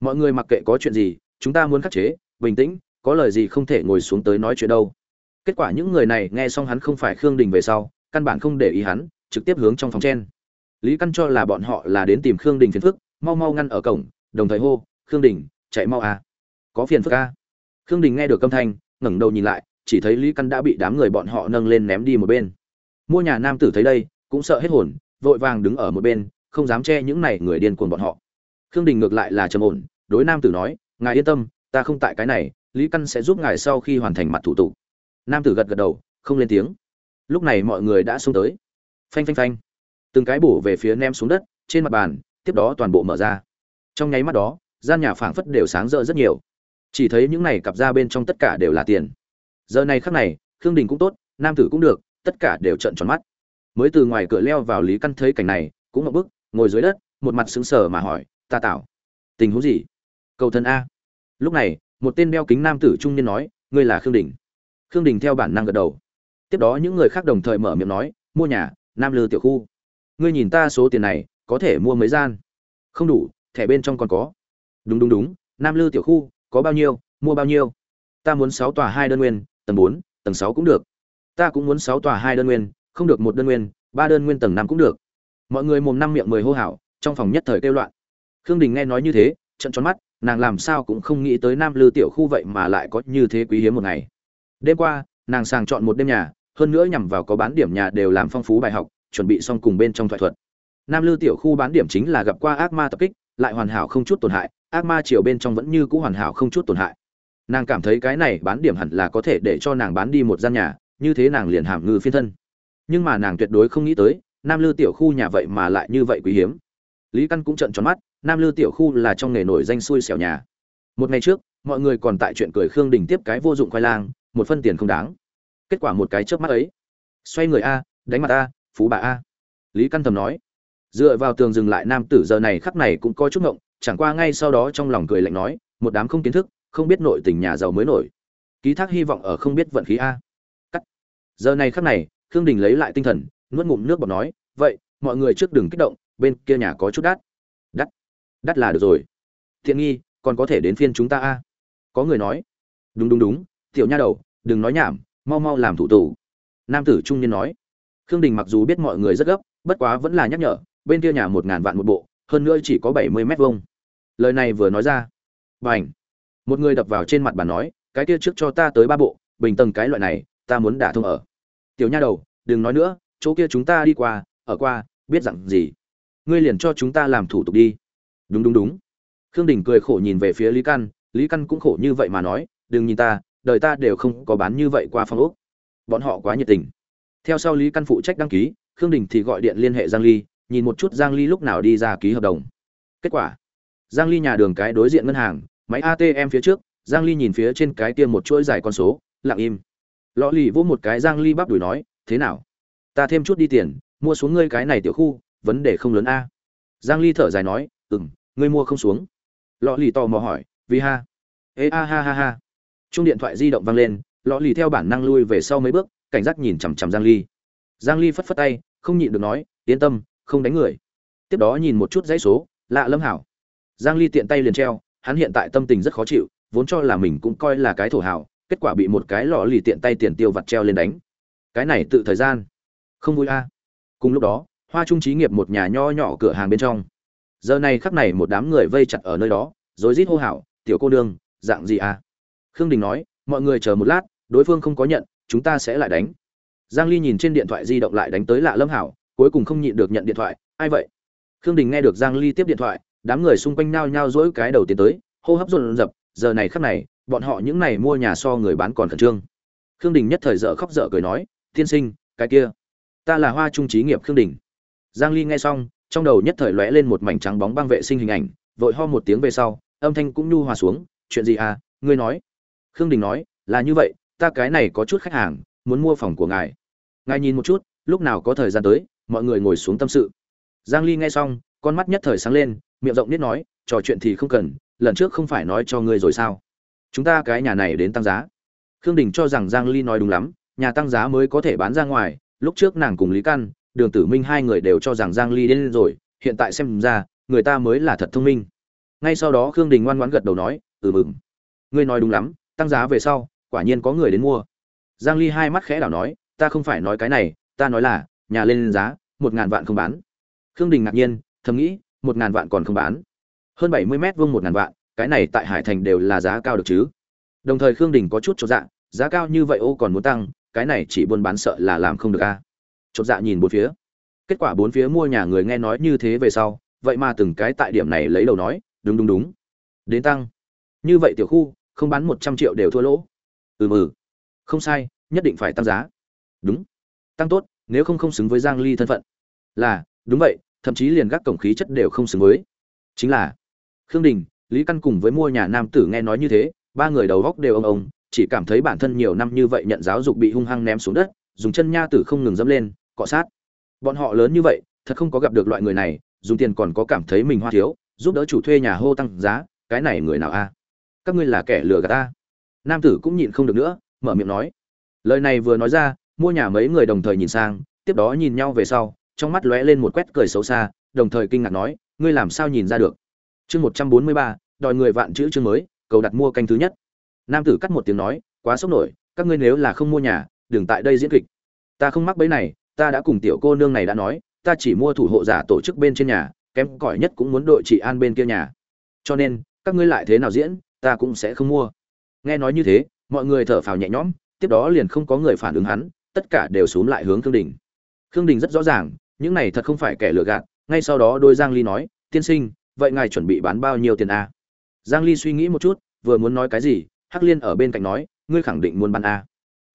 mọi người mặc kệ có chuyện gì, chúng ta muốn khắc chế, bình tĩnh, có lời gì không thể ngồi xuống tới nói chuyện đâu. Kết quả những người này nghe xong hắn không phải khương đình về sau, căn bản không để ý hắn, trực tiếp hướng trong phòng chen. Lý căn cho là bọn họ là đến tìm khương đình phiền phức, mau mau ngăn ở cổng, đồng thời hô khương đình, chạy mau à. có phiền phức à. khương đình nghe được âm thanh, ngẩng đầu nhìn lại, chỉ thấy lý căn đã bị đám người bọn họ nâng lên ném đi một bên. Mua nhà nam tử thấy đây, cũng sợ hết hồn, vội vàng đứng ở một bên, không dám che những này người điên cuồng bọn họ. Khương đình ngược lại là trầm ổn, đối nam tử nói, ngài yên tâm, ta không tại cái này, lý căn sẽ giúp ngài sau khi hoàn thành mặt thủ tục. Nam tử gật gật đầu, không lên tiếng. Lúc này mọi người đã xuống tới. Phanh phanh phanh. Từng cái bổ về phía nem xuống đất, trên mặt bàn, tiếp đó toàn bộ mở ra. Trong nháy mắt đó gian nhà phảng phất đều sáng rỡ rất nhiều. Chỉ thấy những này cặp ra bên trong tất cả đều là tiền. Giờ này khắc này, khương đình cũng tốt, nam tử cũng được, tất cả đều trợn tròn mắt. Mới từ ngoài cửa leo vào lý căn thấy cảnh này, cũng một bức, ngồi dưới đất, một mặt sững sờ mà hỏi, ta tạo tình huống gì? Cầu thân a. Lúc này, một tên đeo kính nam tử trung niên nói, ngươi là khương đình. Khương đình theo bản năng gật đầu. Tiếp đó những người khác đồng thời mở miệng nói, mua nhà, nam lư tiểu khu. Ngươi nhìn ta số tiền này, có thể mua mấy gian? Không đủ, thẻ bên trong còn có đúng đúng đúng, nam lư tiểu khu, có bao nhiêu, mua bao nhiêu? Ta muốn sáu tòa hai đơn nguyên, tầng bốn, tầng sáu cũng được. Ta cũng muốn sáu tòa hai đơn nguyên, không được một đơn nguyên, ba đơn nguyên tầng năm cũng được. Mọi người mồm năm miệng mười hô hào, trong phòng nhất thời kêu loạn. Khương đình nghe nói như thế trận tròn mắt, nàng làm sao cũng không nghĩ tới nam lư tiểu khu vậy mà lại có như thế quý hiếm một ngày. Đêm qua, nàng sàng chọn một đêm nhà, hơn nữa nhằm vào có bán điểm nhà đều làm phong phú bài học, chuẩn bị xong cùng bên trong thoại thuật. Nam lư tiểu khu bán điểm chính là gặp qua ác ma tập kích lại hoàn hảo không chút tổn hại, ác ma chiều bên trong vẫn như cũ hoàn hảo không chút tổn hại. Nàng cảm thấy cái này bán điểm hẳn là có thể để cho nàng bán đi một gian nhà, như thế nàng liền hàm ngư phiên thân. Nhưng mà nàng tuyệt đối không nghĩ tới, nam lư tiểu khu nhà vậy mà lại như vậy quý hiếm. Lý căn cũng trận tròn mắt, nam lư tiểu khu là trong nghề nổi danh xui xẻo nhà. Một ngày trước, mọi người còn tại chuyện cười khương đình tiếp cái vô dụng khoai lang, một phân tiền không đáng. Kết quả một cái chớp mắt ấy. Xoay người a, đánh mặt a, phú bà a. Lý căn thầm nói dựa vào tường dừng lại nam tử giờ này khắc này cũng có chút ngộng, chẳng qua ngay sau đó trong lòng cười lạnh nói, một đám không kiến thức, không biết nội tình nhà giàu mới nổi. Ký thác hy vọng ở không biết vận khí a. Cắt. Giờ này khắc này, khương đình lấy lại tinh thần, nuốt ngụm nước bọt nói, vậy, mọi người trước đừng kích động, bên kia nhà có chút đắt. Đắt. Đắt là được rồi. Thiện nghi, còn có thể đến phiên chúng ta a. Có người nói, đúng đúng đúng, tiểu nha đầu, đừng nói nhảm, mau mau làm thủ tục nam tử trung niên nói. Khương đình mặc dù biết mọi người rất gấp, bất quá vẫn là nhắc nhở bên kia nhà một ngàn vạn một bộ, hơn nữa chỉ có bảy mươi mét vuông. Lời này vừa nói ra b à n h một người đập vào trên mặt bàn nói, cái kia trước cho ta tới ba bộ, bình tầng cái loại này, ta muốn đả thông ở. Tiểu nha đầu, đừng nói nữa, chỗ kia chúng ta đi qua, ở qua, biết dặn gì? Ngươi liền cho chúng ta làm thủ tục đi. Đúng đúng đúng. Khương đình cười khổ nhìn về phía lý căn lý căn cũng khổ như vậy mà nói, đừng nhìn ta, đời ta đều không có bán như vậy qua phong ốc. Bọn họ quá nhiệt tình. Theo sau lý căn phụ trách đăng ký, khương đình thì gọi điện liên hệ giang ly nhìn một chút giang ly lúc nào đi ra ký hợp đồng. Kết quả, giang ly nhà đường cái đối diện ngân hàng, máy atm phía trước, giang ly nhìn phía trên cái kia một chuỗi dài con số, lặng im. Lọ lì vỗ một cái giang ly bắp đuổi nói, thế nào? Ta thêm chút đi tiền, mua xuống ngươi cái này tiểu khu, vấn đề không lớn a. Giang ly thở dài nói, ừm, ngươi mua không xuống. Lọ lì tò mò hỏi, vì ha? Ê, a, ha ha ha. Trung điện thoại di động vang lên, lọ lì theo bản năng lui về sau mấy bước, cảnh giác nhìn chằm chằm giang ly. Giang ly phất phất tay, không nhịn được nói, yên tâm không đánh người. Tiếp đó nhìn một chút dãy số, lạ lâm hảo. Giang ly tiện tay liền treo, hắn hiện tại tâm tình rất khó chịu, vốn cho là mình cũng coi là cái thổ hảo kết quả bị một cái lọ lì tiện tay tiền tiêu vặt treo lên đánh. Cái này tự thời gian. Không vui a. À. cùng lúc đó, hoa trung trí nghiệp một nhà nho nhỏ cửa hàng bên trong. Giờ này khắc này một đám người vây chặt ở nơi đó, rồi rít hô hào, tiểu cô nương, dạng gì à khương đình nói, mọi người chờ một lát, đối phương không có nhận, chúng ta sẽ lại đánh. Giang ly nhìn trên điện thoại di động lại đánh tới lạ lâm hảo cuối cùng không nhịn được nhận điện thoại, ai vậy? Khương đình nghe được giang ly tiếp điện thoại, đám người xung quanh nao nhao dỗi cái đầu tiến tới, hô hấp rộn rập, giờ này khắc này, bọn họ những này mua nhà so người bán còn khẩn trương. Khương đình nhất thời dở khóc dở cười nói, tiên sinh, cái kia, ta là hoa trung trí nghiệp khương đình. Giang ly nghe xong, trong đầu nhất thời lóe lên một mảnh trắng bóng băng vệ sinh hình ảnh, vội ho một tiếng về sau, âm thanh cũng nhu hòa xuống, chuyện gì à ngươi nói? Khương đình nói, là như vậy, ta cái này có chút khách hàng, muốn mua phòng của ngài. Ngài nhìn một chút, lúc nào có thời gian tới mọi người ngồi xuống tâm sự. Giang ly nghe xong, con mắt nhất thời sáng lên, miệng rộng nhất nói, trò chuyện thì không cần, lần trước không phải nói cho ngươi rồi sao? Chúng ta cái nhà này đến tăng giá. Khương đình cho rằng giang ly nói đúng lắm, nhà tăng giá mới có thể bán ra ngoài, lúc trước nàng cùng lý căn, đường tử minh hai người đều cho rằng giang ly đến rồi, hiện tại xem ra, người ta mới là thật thông minh. Ngay sau đó khương đình ngoan ngoãn gật đầu nói ừ mừng. Ngươi nói đúng lắm, tăng giá về sau, quả nhiên có người đến mua. Giang ly hai mắt khẽ đảo nói, ta không phải nói cái này, ta nói là nhà lên giá, một ngàn vạn không bán. Khương đình ngạc nhiên, thầm nghĩ, một ngàn vạn còn không bán. Hơn 70 mét vuông một ngàn vạn, cái này tại hải thành đều là giá cao được chứ. Đồng thời khương đình có chút chột dạ giá cao như vậy ô còn muốn tăng, cái này chỉ buôn bán sợ là làm không được a. À. chột dạ nhìn bốn phía. Kết quả bốn phía mua nhà người nghe nói như thế về sau, vậy mà từng cái tại điểm này lấy đầu nói, đúng đúng đúng. Đến tăng. Như vậy tiểu khu, không bán một trăm triệu đều thua lỗ. Ừ mừ không sai, nhất định phải tăng giá. Đúng. Tăng tốt nếu không không xứng với giang ly thân phận. Là, đúng vậy, thậm chí liền gác cổng khí chất đều không xứng với. Chính là, khương đình, lý căn cùng với mua nhà nam tử nghe nói như thế, ba người đầu góc đều ông ông, chỉ cảm thấy bản thân nhiều năm như vậy nhận giáo dục bị hung hăng ném xuống đất, dùng chân nha tử không ngừng dẫm lên, cọ sát. Bọn họ lớn như vậy, thật không có gặp được loại người này, dùng tiền còn có cảm thấy mình hoa thiếu, giúp đỡ chủ thuê nhà hô tăng giá, cái này người nào a? Các ngươi là kẻ lừa gạt ta. Nam tử cũng nhịn không được nữa, mở miệng nói. Lời này vừa nói ra mua nhà mấy người đồng thời nhìn sang, tiếp đó nhìn nhau về sau, trong mắt lóe lên một quét cười xấu xa, đồng thời kinh ngạc nói, ngươi làm sao nhìn ra được? Chương một trăm bốn mươi ba, đòi người vạn chữ chương mới, cầu đặt mua canh thứ nhất. Nam tử cắt một tiếng nói, quá sốc nổi, các ngươi nếu là không mua nhà, đừng tại đây diễn kịch. Ta không mắc bẫy này, ta đã cùng tiểu cô nương này đã nói, ta chỉ mua thủ hộ giả tổ chức bên trên nhà, kém cỏi nhất cũng muốn đội trị an bên kia nhà. Cho nên, các ngươi lại thế nào diễn, ta cũng sẽ không mua. Nghe nói như thế, mọi người thở phào nhẹ nhõm, tiếp đó liền không có người phản ứng hắn tất cả đều xuống lại hướng khương đình. Khương đình rất rõ ràng, những này thật không phải kẻ lừa gạt, ngay sau đó đôi giang ly nói, tiên sinh, vậy ngài chuẩn bị bán bao nhiêu tiền a? Giang ly suy nghĩ một chút, vừa muốn nói cái gì, hắc liên ở bên cạnh nói, ngươi khẳng định muốn bán a?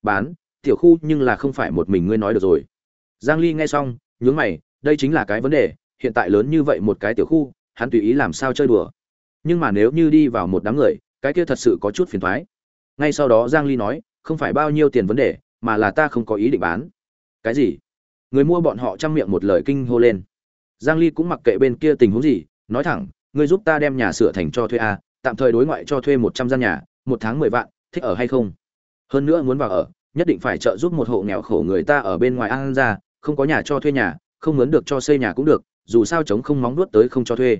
Bán? Tiểu khu nhưng là không phải một mình ngươi nói được rồi. Giang ly nghe xong, nhướng mày, đây chính là cái vấn đề, hiện tại lớn như vậy một cái tiểu khu, hắn tùy ý làm sao chơi đùa? Nhưng mà nếu như đi vào một đám người, cái kia thật sự có chút phiền toái ngay sau đó giang ly nói, không phải bao nhiêu tiền vấn đề mà là ta không có ý định bán. Cái gì? Người mua bọn họ chăm miệng một lời kinh hô lên. Giang ly cũng mặc kệ bên kia tình huống gì, nói thẳng, ngươi giúp ta đem nhà sửa thành cho thuê a, tạm thời đối ngoại cho thuê 100 gian nhà, một tháng 10 vạn, thích ở hay không? Hơn nữa muốn vào ở, nhất định phải trợ giúp một hộ nghèo khổ người ta ở bên ngoài ăn ra, không có nhà cho thuê nhà, không muốn được cho xây nhà cũng được, dù sao chống không móng nuốt tới không cho thuê.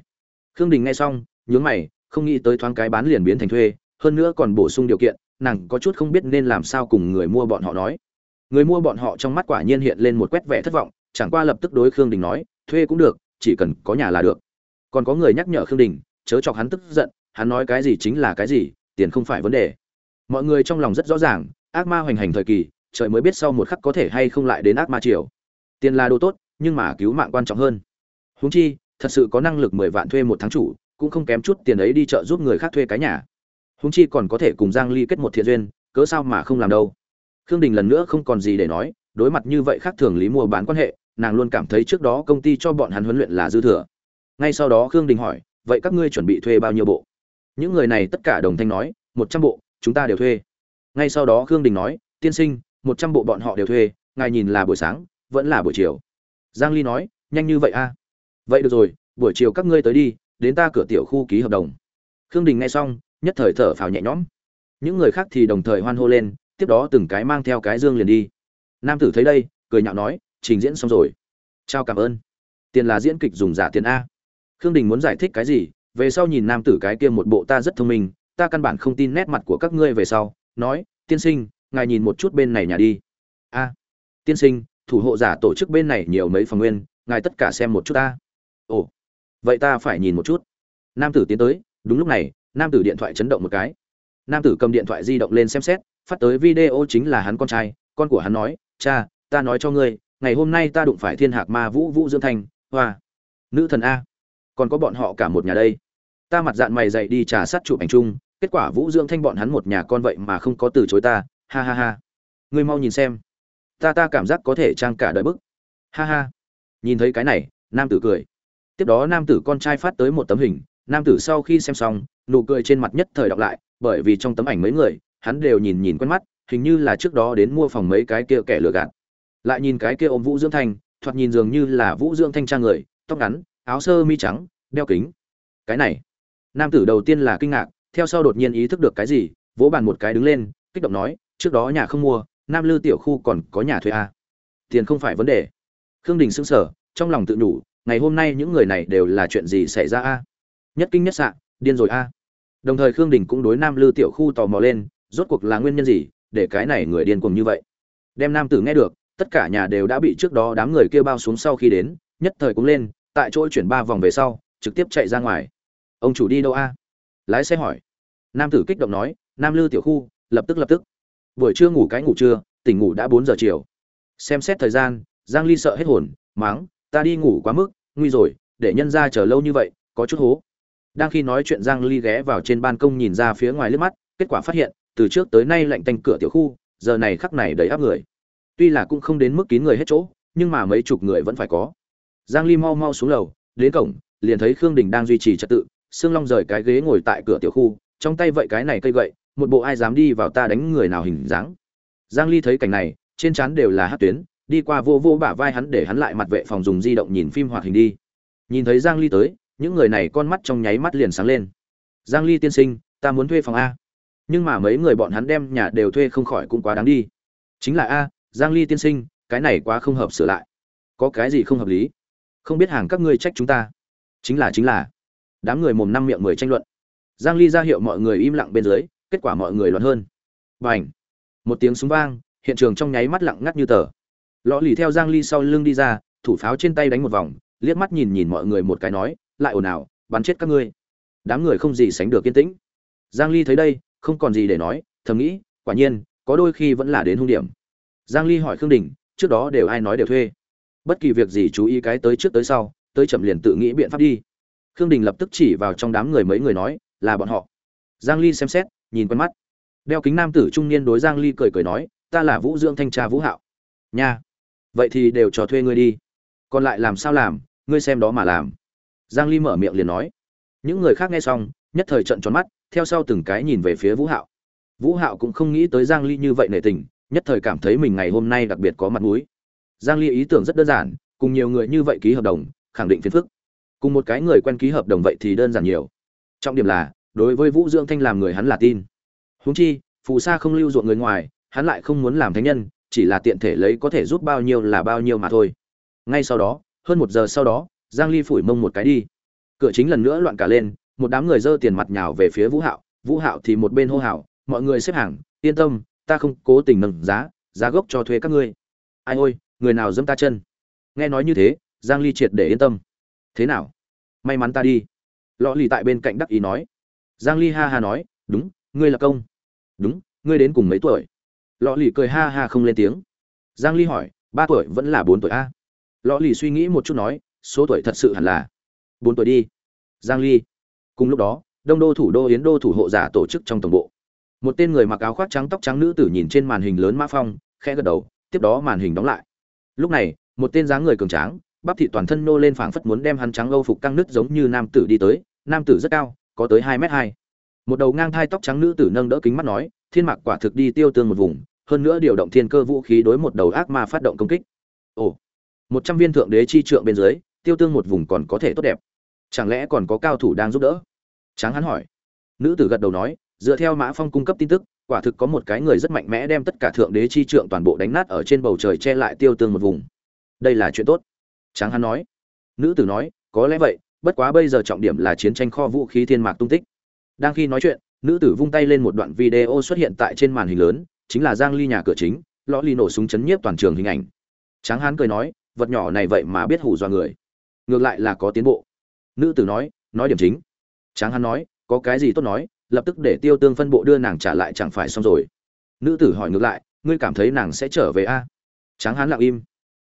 Khương đình nghe xong, nhướng mày, không nghĩ tới thoáng cái bán liền biến thành thuê, hơn nữa còn bổ sung điều kiện nàng có chút không biết nên làm sao cùng người mua bọn họ nói. Người mua bọn họ trong mắt quả nhiên hiện lên một quét vẻ thất vọng, chẳng qua lập tức đối khương đình nói, thuê cũng được, chỉ cần có nhà là được. Còn có người nhắc nhở khương đình, chớ chọc hắn tức giận, hắn nói cái gì chính là cái gì, tiền không phải vấn đề. Mọi người trong lòng rất rõ ràng, ác ma hoành hành thời kỳ, trời mới biết sau một khắc có thể hay không lại đến ác ma triều. Tiền là đồ tốt, nhưng mà cứu mạng quan trọng hơn. Huống chi, thật sự có năng lực mười vạn thuê một tháng chủ, cũng không kém chút tiền ấy đi chợ giúp người khác thuê cái nhà huống chi còn có thể cùng giang ly kết một thiện duyên, cớ sao mà không làm đâu? Khương đình lần nữa không còn gì để nói, đối mặt như vậy khác thường lý mua bán quan hệ, nàng luôn cảm thấy trước đó công ty cho bọn hắn huấn luyện là dư thừa. Ngay sau đó khương đình hỏi, vậy các ngươi chuẩn bị thuê bao nhiêu bộ? Những người này tất cả đồng thanh nói, một trăm bộ, chúng ta đều thuê. Ngay sau đó khương đình nói, tiên sinh, một trăm bộ bọn họ đều thuê, ngài nhìn là buổi sáng, vẫn là buổi chiều. Giang ly nói, nhanh như vậy a à? vậy được rồi, buổi chiều các ngươi tới đi, đến ta cửa tiểu khu ký hợp đồng. Khương đình nghe xong nhất thời thở phào nhẹ nhõm. Những người khác thì đồng thời hoan hô lên, tiếp đó từng cái mang theo cái dương liền đi. Nam tử thấy đây, cười nhạo nói, trình diễn xong rồi. Chào cảm ơn. Tiền là diễn kịch dùng giả tiền a. Khương đình muốn giải thích cái gì, về sau nhìn nam tử cái kia một bộ ta rất thông minh, ta căn bản không tin nét mặt của các ngươi về sau, nói, tiên sinh, ngài nhìn một chút bên này nhà đi. A. Tiên sinh, thủ hộ giả tổ chức bên này nhiều mấy phòng nguyên, ngài tất cả xem một chút ta. Ồ, vậy ta phải nhìn một chút. Nam tử tiến tới, đúng lúc này nam tử điện thoại chấn động một cái. Nam tử cầm điện thoại di động lên xem xét, phát tới video chính là hắn con trai, con của hắn nói, cha, ta nói cho ngươi, ngày hôm nay ta đụng phải thiên hạc ma vũ vũ dương thanh hoa, nữ thần a. Còn có bọn họ cả một nhà đây. Ta mặt dạng mày dậy đi trà sát chụp ảnh chung, kết quả vũ dương thanh bọn hắn một nhà con vậy mà không có từ chối ta, ha ha ha. Ngươi mau nhìn xem. Ta ta cảm giác có thể trang cả đời bức. Ha ha. Nhìn thấy cái này, nam tử cười. Tiếp đó nam tử con trai phát tới một tấm hình, nam tử sau khi xem xong nụ cười trên mặt nhất thời đọc lại, bởi vì trong tấm ảnh mấy người, hắn đều nhìn nhìn quen mắt, hình như là trước đó đến mua phòng mấy cái kia kẻ lừa gạt. Lại nhìn cái kia ôm vũ dưỡng thanh, thoạt nhìn dường như là vũ dưỡng thanh trang người, tóc ngắn, áo sơ mi trắng, đeo kính. Cái này, nam tử đầu tiên là kinh ngạc, theo sau đột nhiên ý thức được cái gì, vỗ bàn một cái đứng lên, kích động nói, trước đó nhà không mua, nam lư tiểu khu còn có nhà thuê à. tiền không phải vấn đề. Khương đình sững sờ, trong lòng tự nhủ, ngày hôm nay những người này đều là chuyện gì xảy ra a? Nhất kinh nhất sạn điên rồi a đồng thời khương đình cũng đối nam lư tiểu khu tò mò lên, rốt cuộc là nguyên nhân gì để cái này người điên cuồng như vậy? Đem nam tử nghe được, tất cả nhà đều đã bị trước đó đám người kia bao xuống sau khi đến, nhất thời cũng lên, tại chỗ chuyển ba vòng về sau, trực tiếp chạy ra ngoài. Ông chủ đi đâu a? Lái xe hỏi. Nam tử kích động nói, nam lư tiểu khu, lập tức lập tức. Buổi trưa ngủ cái ngủ trưa, tỉnh ngủ đã bốn giờ chiều. Xem xét thời gian, giang ly sợ hết hồn, máng, ta đi ngủ quá mức, nguy rồi, để nhân ra chờ lâu như vậy, có chút hố đang khi nói chuyện giang ly ghé vào trên ban công nhìn ra phía ngoài liếc mắt, kết quả phát hiện, từ trước tới nay lạnh tanh cửa tiểu khu, giờ này khắc này đầy áp người. Tuy là cũng không đến mức kín người hết chỗ, nhưng mà mấy chục người vẫn phải có. Giang ly mau mau xuống lầu, đến cổng, liền thấy khương đình đang duy trì trật tự, sương long rời cái ghế ngồi tại cửa tiểu khu, trong tay vậy cái này cây gậy, một bộ ai dám đi vào ta đánh người nào hình dáng. Giang ly thấy cảnh này, trên trán đều là hát tuyến, đi qua vô vô bả vai hắn để hắn lại mặt vệ phòng dùng di động nhìn phim hoạt hình đi. Nhìn thấy giang ly tới những người này con mắt trong nháy mắt liền sáng lên. Giang ly tiên sinh, ta muốn thuê phòng a. Nhưng mà mấy người bọn hắn đem nhà đều thuê không khỏi cũng quá đáng đi. Chính là a, giang ly tiên sinh, cái này quá không hợp sửa lại. Có cái gì không hợp lý? Không biết hàng các ngươi trách chúng ta. Chính là chính là. Đám người mồm năm miệng mười tranh luận. Giang ly ra hiệu mọi người im lặng bên dưới, kết quả mọi người loạn hơn. Bành! Một tiếng súng vang, hiện trường trong nháy mắt lặng ngắt như tờ. Lọ lì theo giang ly sau lưng đi ra, thủ pháo trên tay đánh một vòng, liếc mắt nhìn nhìn mọi người một cái nói lại ồn ào, bắn chết các ngươi. Đám người không gì sánh được kiên tĩnh. Giang ly thấy đây, không còn gì để nói, thầm nghĩ, quả nhiên, có đôi khi vẫn là đến hung điểm. Giang ly hỏi khương đình, trước đó đều ai nói đều thuê. Bất kỳ việc gì chú ý cái tới trước tới sau, tới chậm liền tự nghĩ biện pháp đi. Khương đình lập tức chỉ vào trong đám người mấy người nói, là bọn họ. Giang ly xem xét, nhìn quen mắt. Đeo kính nam tử trung niên đối giang ly cười cười nói, ta là vũ dưỡng thanh tra vũ hạo. Nha, vậy thì đều cho thuê ngươi đi. Còn lại làm sao làm, ngươi xem đó mà làm giang ly mở miệng liền nói. Những người khác nghe xong, nhất thời trận tròn mắt, theo sau từng cái nhìn về phía vũ hạo. Vũ hạo cũng không nghĩ tới giang ly như vậy nể tình, nhất thời cảm thấy mình ngày hôm nay đặc biệt có mặt mũi. Giang ly ý tưởng rất đơn giản, cùng nhiều người như vậy ký hợp đồng, khẳng định phiền phức. Cùng một cái người quen ký hợp đồng vậy thì đơn giản nhiều. Trọng điểm là, đối với vũ dưỡng thanh làm người hắn là tin. Huống chi, phù sa không lưu ruộng người ngoài, hắn lại không muốn làm thánh nhân, chỉ là tiện thể lấy có thể giúp bao nhiêu là bao nhiêu mà thôi. Ngay sau đó, hơn một giờ sau đó giang ly phủi mông một cái đi. Cửa chính lần nữa loạn cả lên, một đám người dơ tiền mặt nhào về phía vũ hạo. Vũ hạo thì một bên hô hào, mọi người xếp hàng, yên tâm, ta không cố tình nâng giá giá gốc cho thuê các ngươi. Ai ôi, người nào dâm ta chân? Nghe nói như thế, giang ly triệt để yên tâm. Thế nào? May mắn ta đi. Lọ lì tại bên cạnh đắc ý nói. Giang ly ha ha nói, đúng, ngươi là công. Đúng, ngươi đến cùng mấy tuổi? Lọ lì cười ha ha không lên tiếng. Giang ly hỏi, ba tuổi vẫn là bốn tuổi a? Lọ lì suy nghĩ một chút nói số tuổi thật sự hẳn là bốn tuổi đi. Giang ly. Cùng lúc đó, đông đô thủ đô yến đô thủ hộ giả tổ chức trong tổng bộ. Một tên người mặc áo khoác trắng tóc trắng nữ tử nhìn trên màn hình lớn mã phong, khẽ gật đầu, tiếp đó màn hình đóng lại. Lúc này, một tên dáng người cường tráng, bắp thị toàn thân nô lên phảng phất muốn đem hắn trắng âu phục căng nứt giống như nam tử đi tới, nam tử rất cao, có tới hai m hai. Một đầu ngang thai tóc trắng nữ tử nâng đỡ kính mắt nói, thiên mạc quả thực đi tiêu tương một vùng, hơn nữa điều động thiên cơ vũ khí đối một đầu ác ma phát động công kích. Ồ. Một trăm viên thượng đế chi trượng bên dưới tiêu tương một vùng còn có thể tốt đẹp. Chẳng lẽ còn có cao thủ đang giúp đỡ? Tráng hắn hỏi. Nữ tử gật đầu nói, dựa theo mã phong cung cấp tin tức, quả thực có một cái người rất mạnh mẽ đem tất cả thượng đế chi trượng toàn bộ đánh nát ở trên bầu trời che lại tiêu tương một vùng. Đây là chuyện tốt. Tráng hắn nói. Nữ tử nói, có lẽ vậy, bất quá bây giờ trọng điểm là chiến tranh kho vũ khí thiên mạc tung tích. Đang khi nói chuyện, nữ tử vung tay lên một đoạn video xuất hiện tại trên màn hình lớn, chính là giang ly nhà cửa chính, lõ ly nổ súng chấn nhiếp toàn trường hình ảnh. Tráng hán cười nói, vật nhỏ này vậy mà biết hù dọa người ngược lại là có tiến bộ. Nữ tử nói nói điểm chính. Tráng hán nói, có cái gì tốt nói, lập tức để tiêu tương phân bộ đưa nàng trả lại chẳng phải xong rồi. Nữ tử hỏi ngược lại, ngươi cảm thấy nàng sẽ trở về a? Tráng hán lặng im.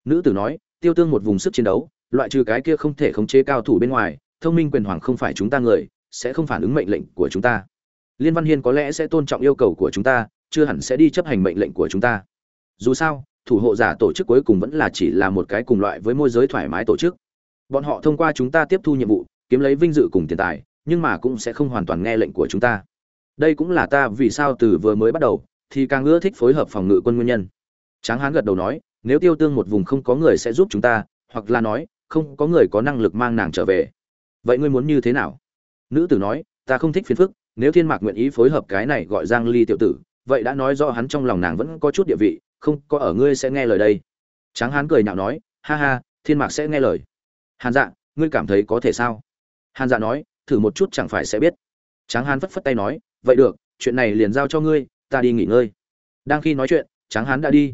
Nữ tử nói, tiêu tương một vùng sức chiến đấu, loại trừ cái kia không thể khống chế cao thủ bên ngoài, thông minh quyền hoàng không phải chúng ta người, sẽ không phản ứng mệnh lệnh của chúng ta. Liên văn hiên có lẽ sẽ tôn trọng yêu cầu của chúng ta, chưa hẳn sẽ đi chấp hành mệnh lệnh của chúng ta. Dù sao, thủ hộ giả tổ chức cuối cùng vẫn là chỉ là một cái cùng loại với môi giới thoải mái tổ chức bọn họ thông qua chúng ta tiếp thu nhiệm vụ, kiếm lấy vinh dự cùng tiền tài, nhưng mà cũng sẽ không hoàn toàn nghe lệnh của chúng ta. Đây cũng là ta vì sao từ vừa mới bắt đầu, thì càng ưa thích phối hợp phòng ngự quân nguyên nhân. Tráng hán gật đầu nói, nếu tiêu tương một vùng không có người sẽ giúp chúng ta, hoặc là nói, không có người có năng lực mang nàng trở về. Vậy ngươi muốn như thế nào? Nữ tử nói, ta không thích phiền phức, nếu thiên mạc nguyện ý phối hợp cái này gọi giang ly tiểu tử, vậy đã nói rõ hắn trong lòng nàng vẫn có chút địa vị, không có ở ngươi sẽ nghe lời đây. Tráng hán cười nhạo nói, ha ha, thiên mạc sẽ nghe lời hàn dạ ngươi cảm thấy có thể sao? Hàn dạ nói, thử một chút chẳng phải sẽ biết. Tráng hán phất phất tay nói, vậy được, chuyện này liền giao cho ngươi, ta đi nghỉ ngơi. Đang khi nói chuyện, tráng hán đã đi.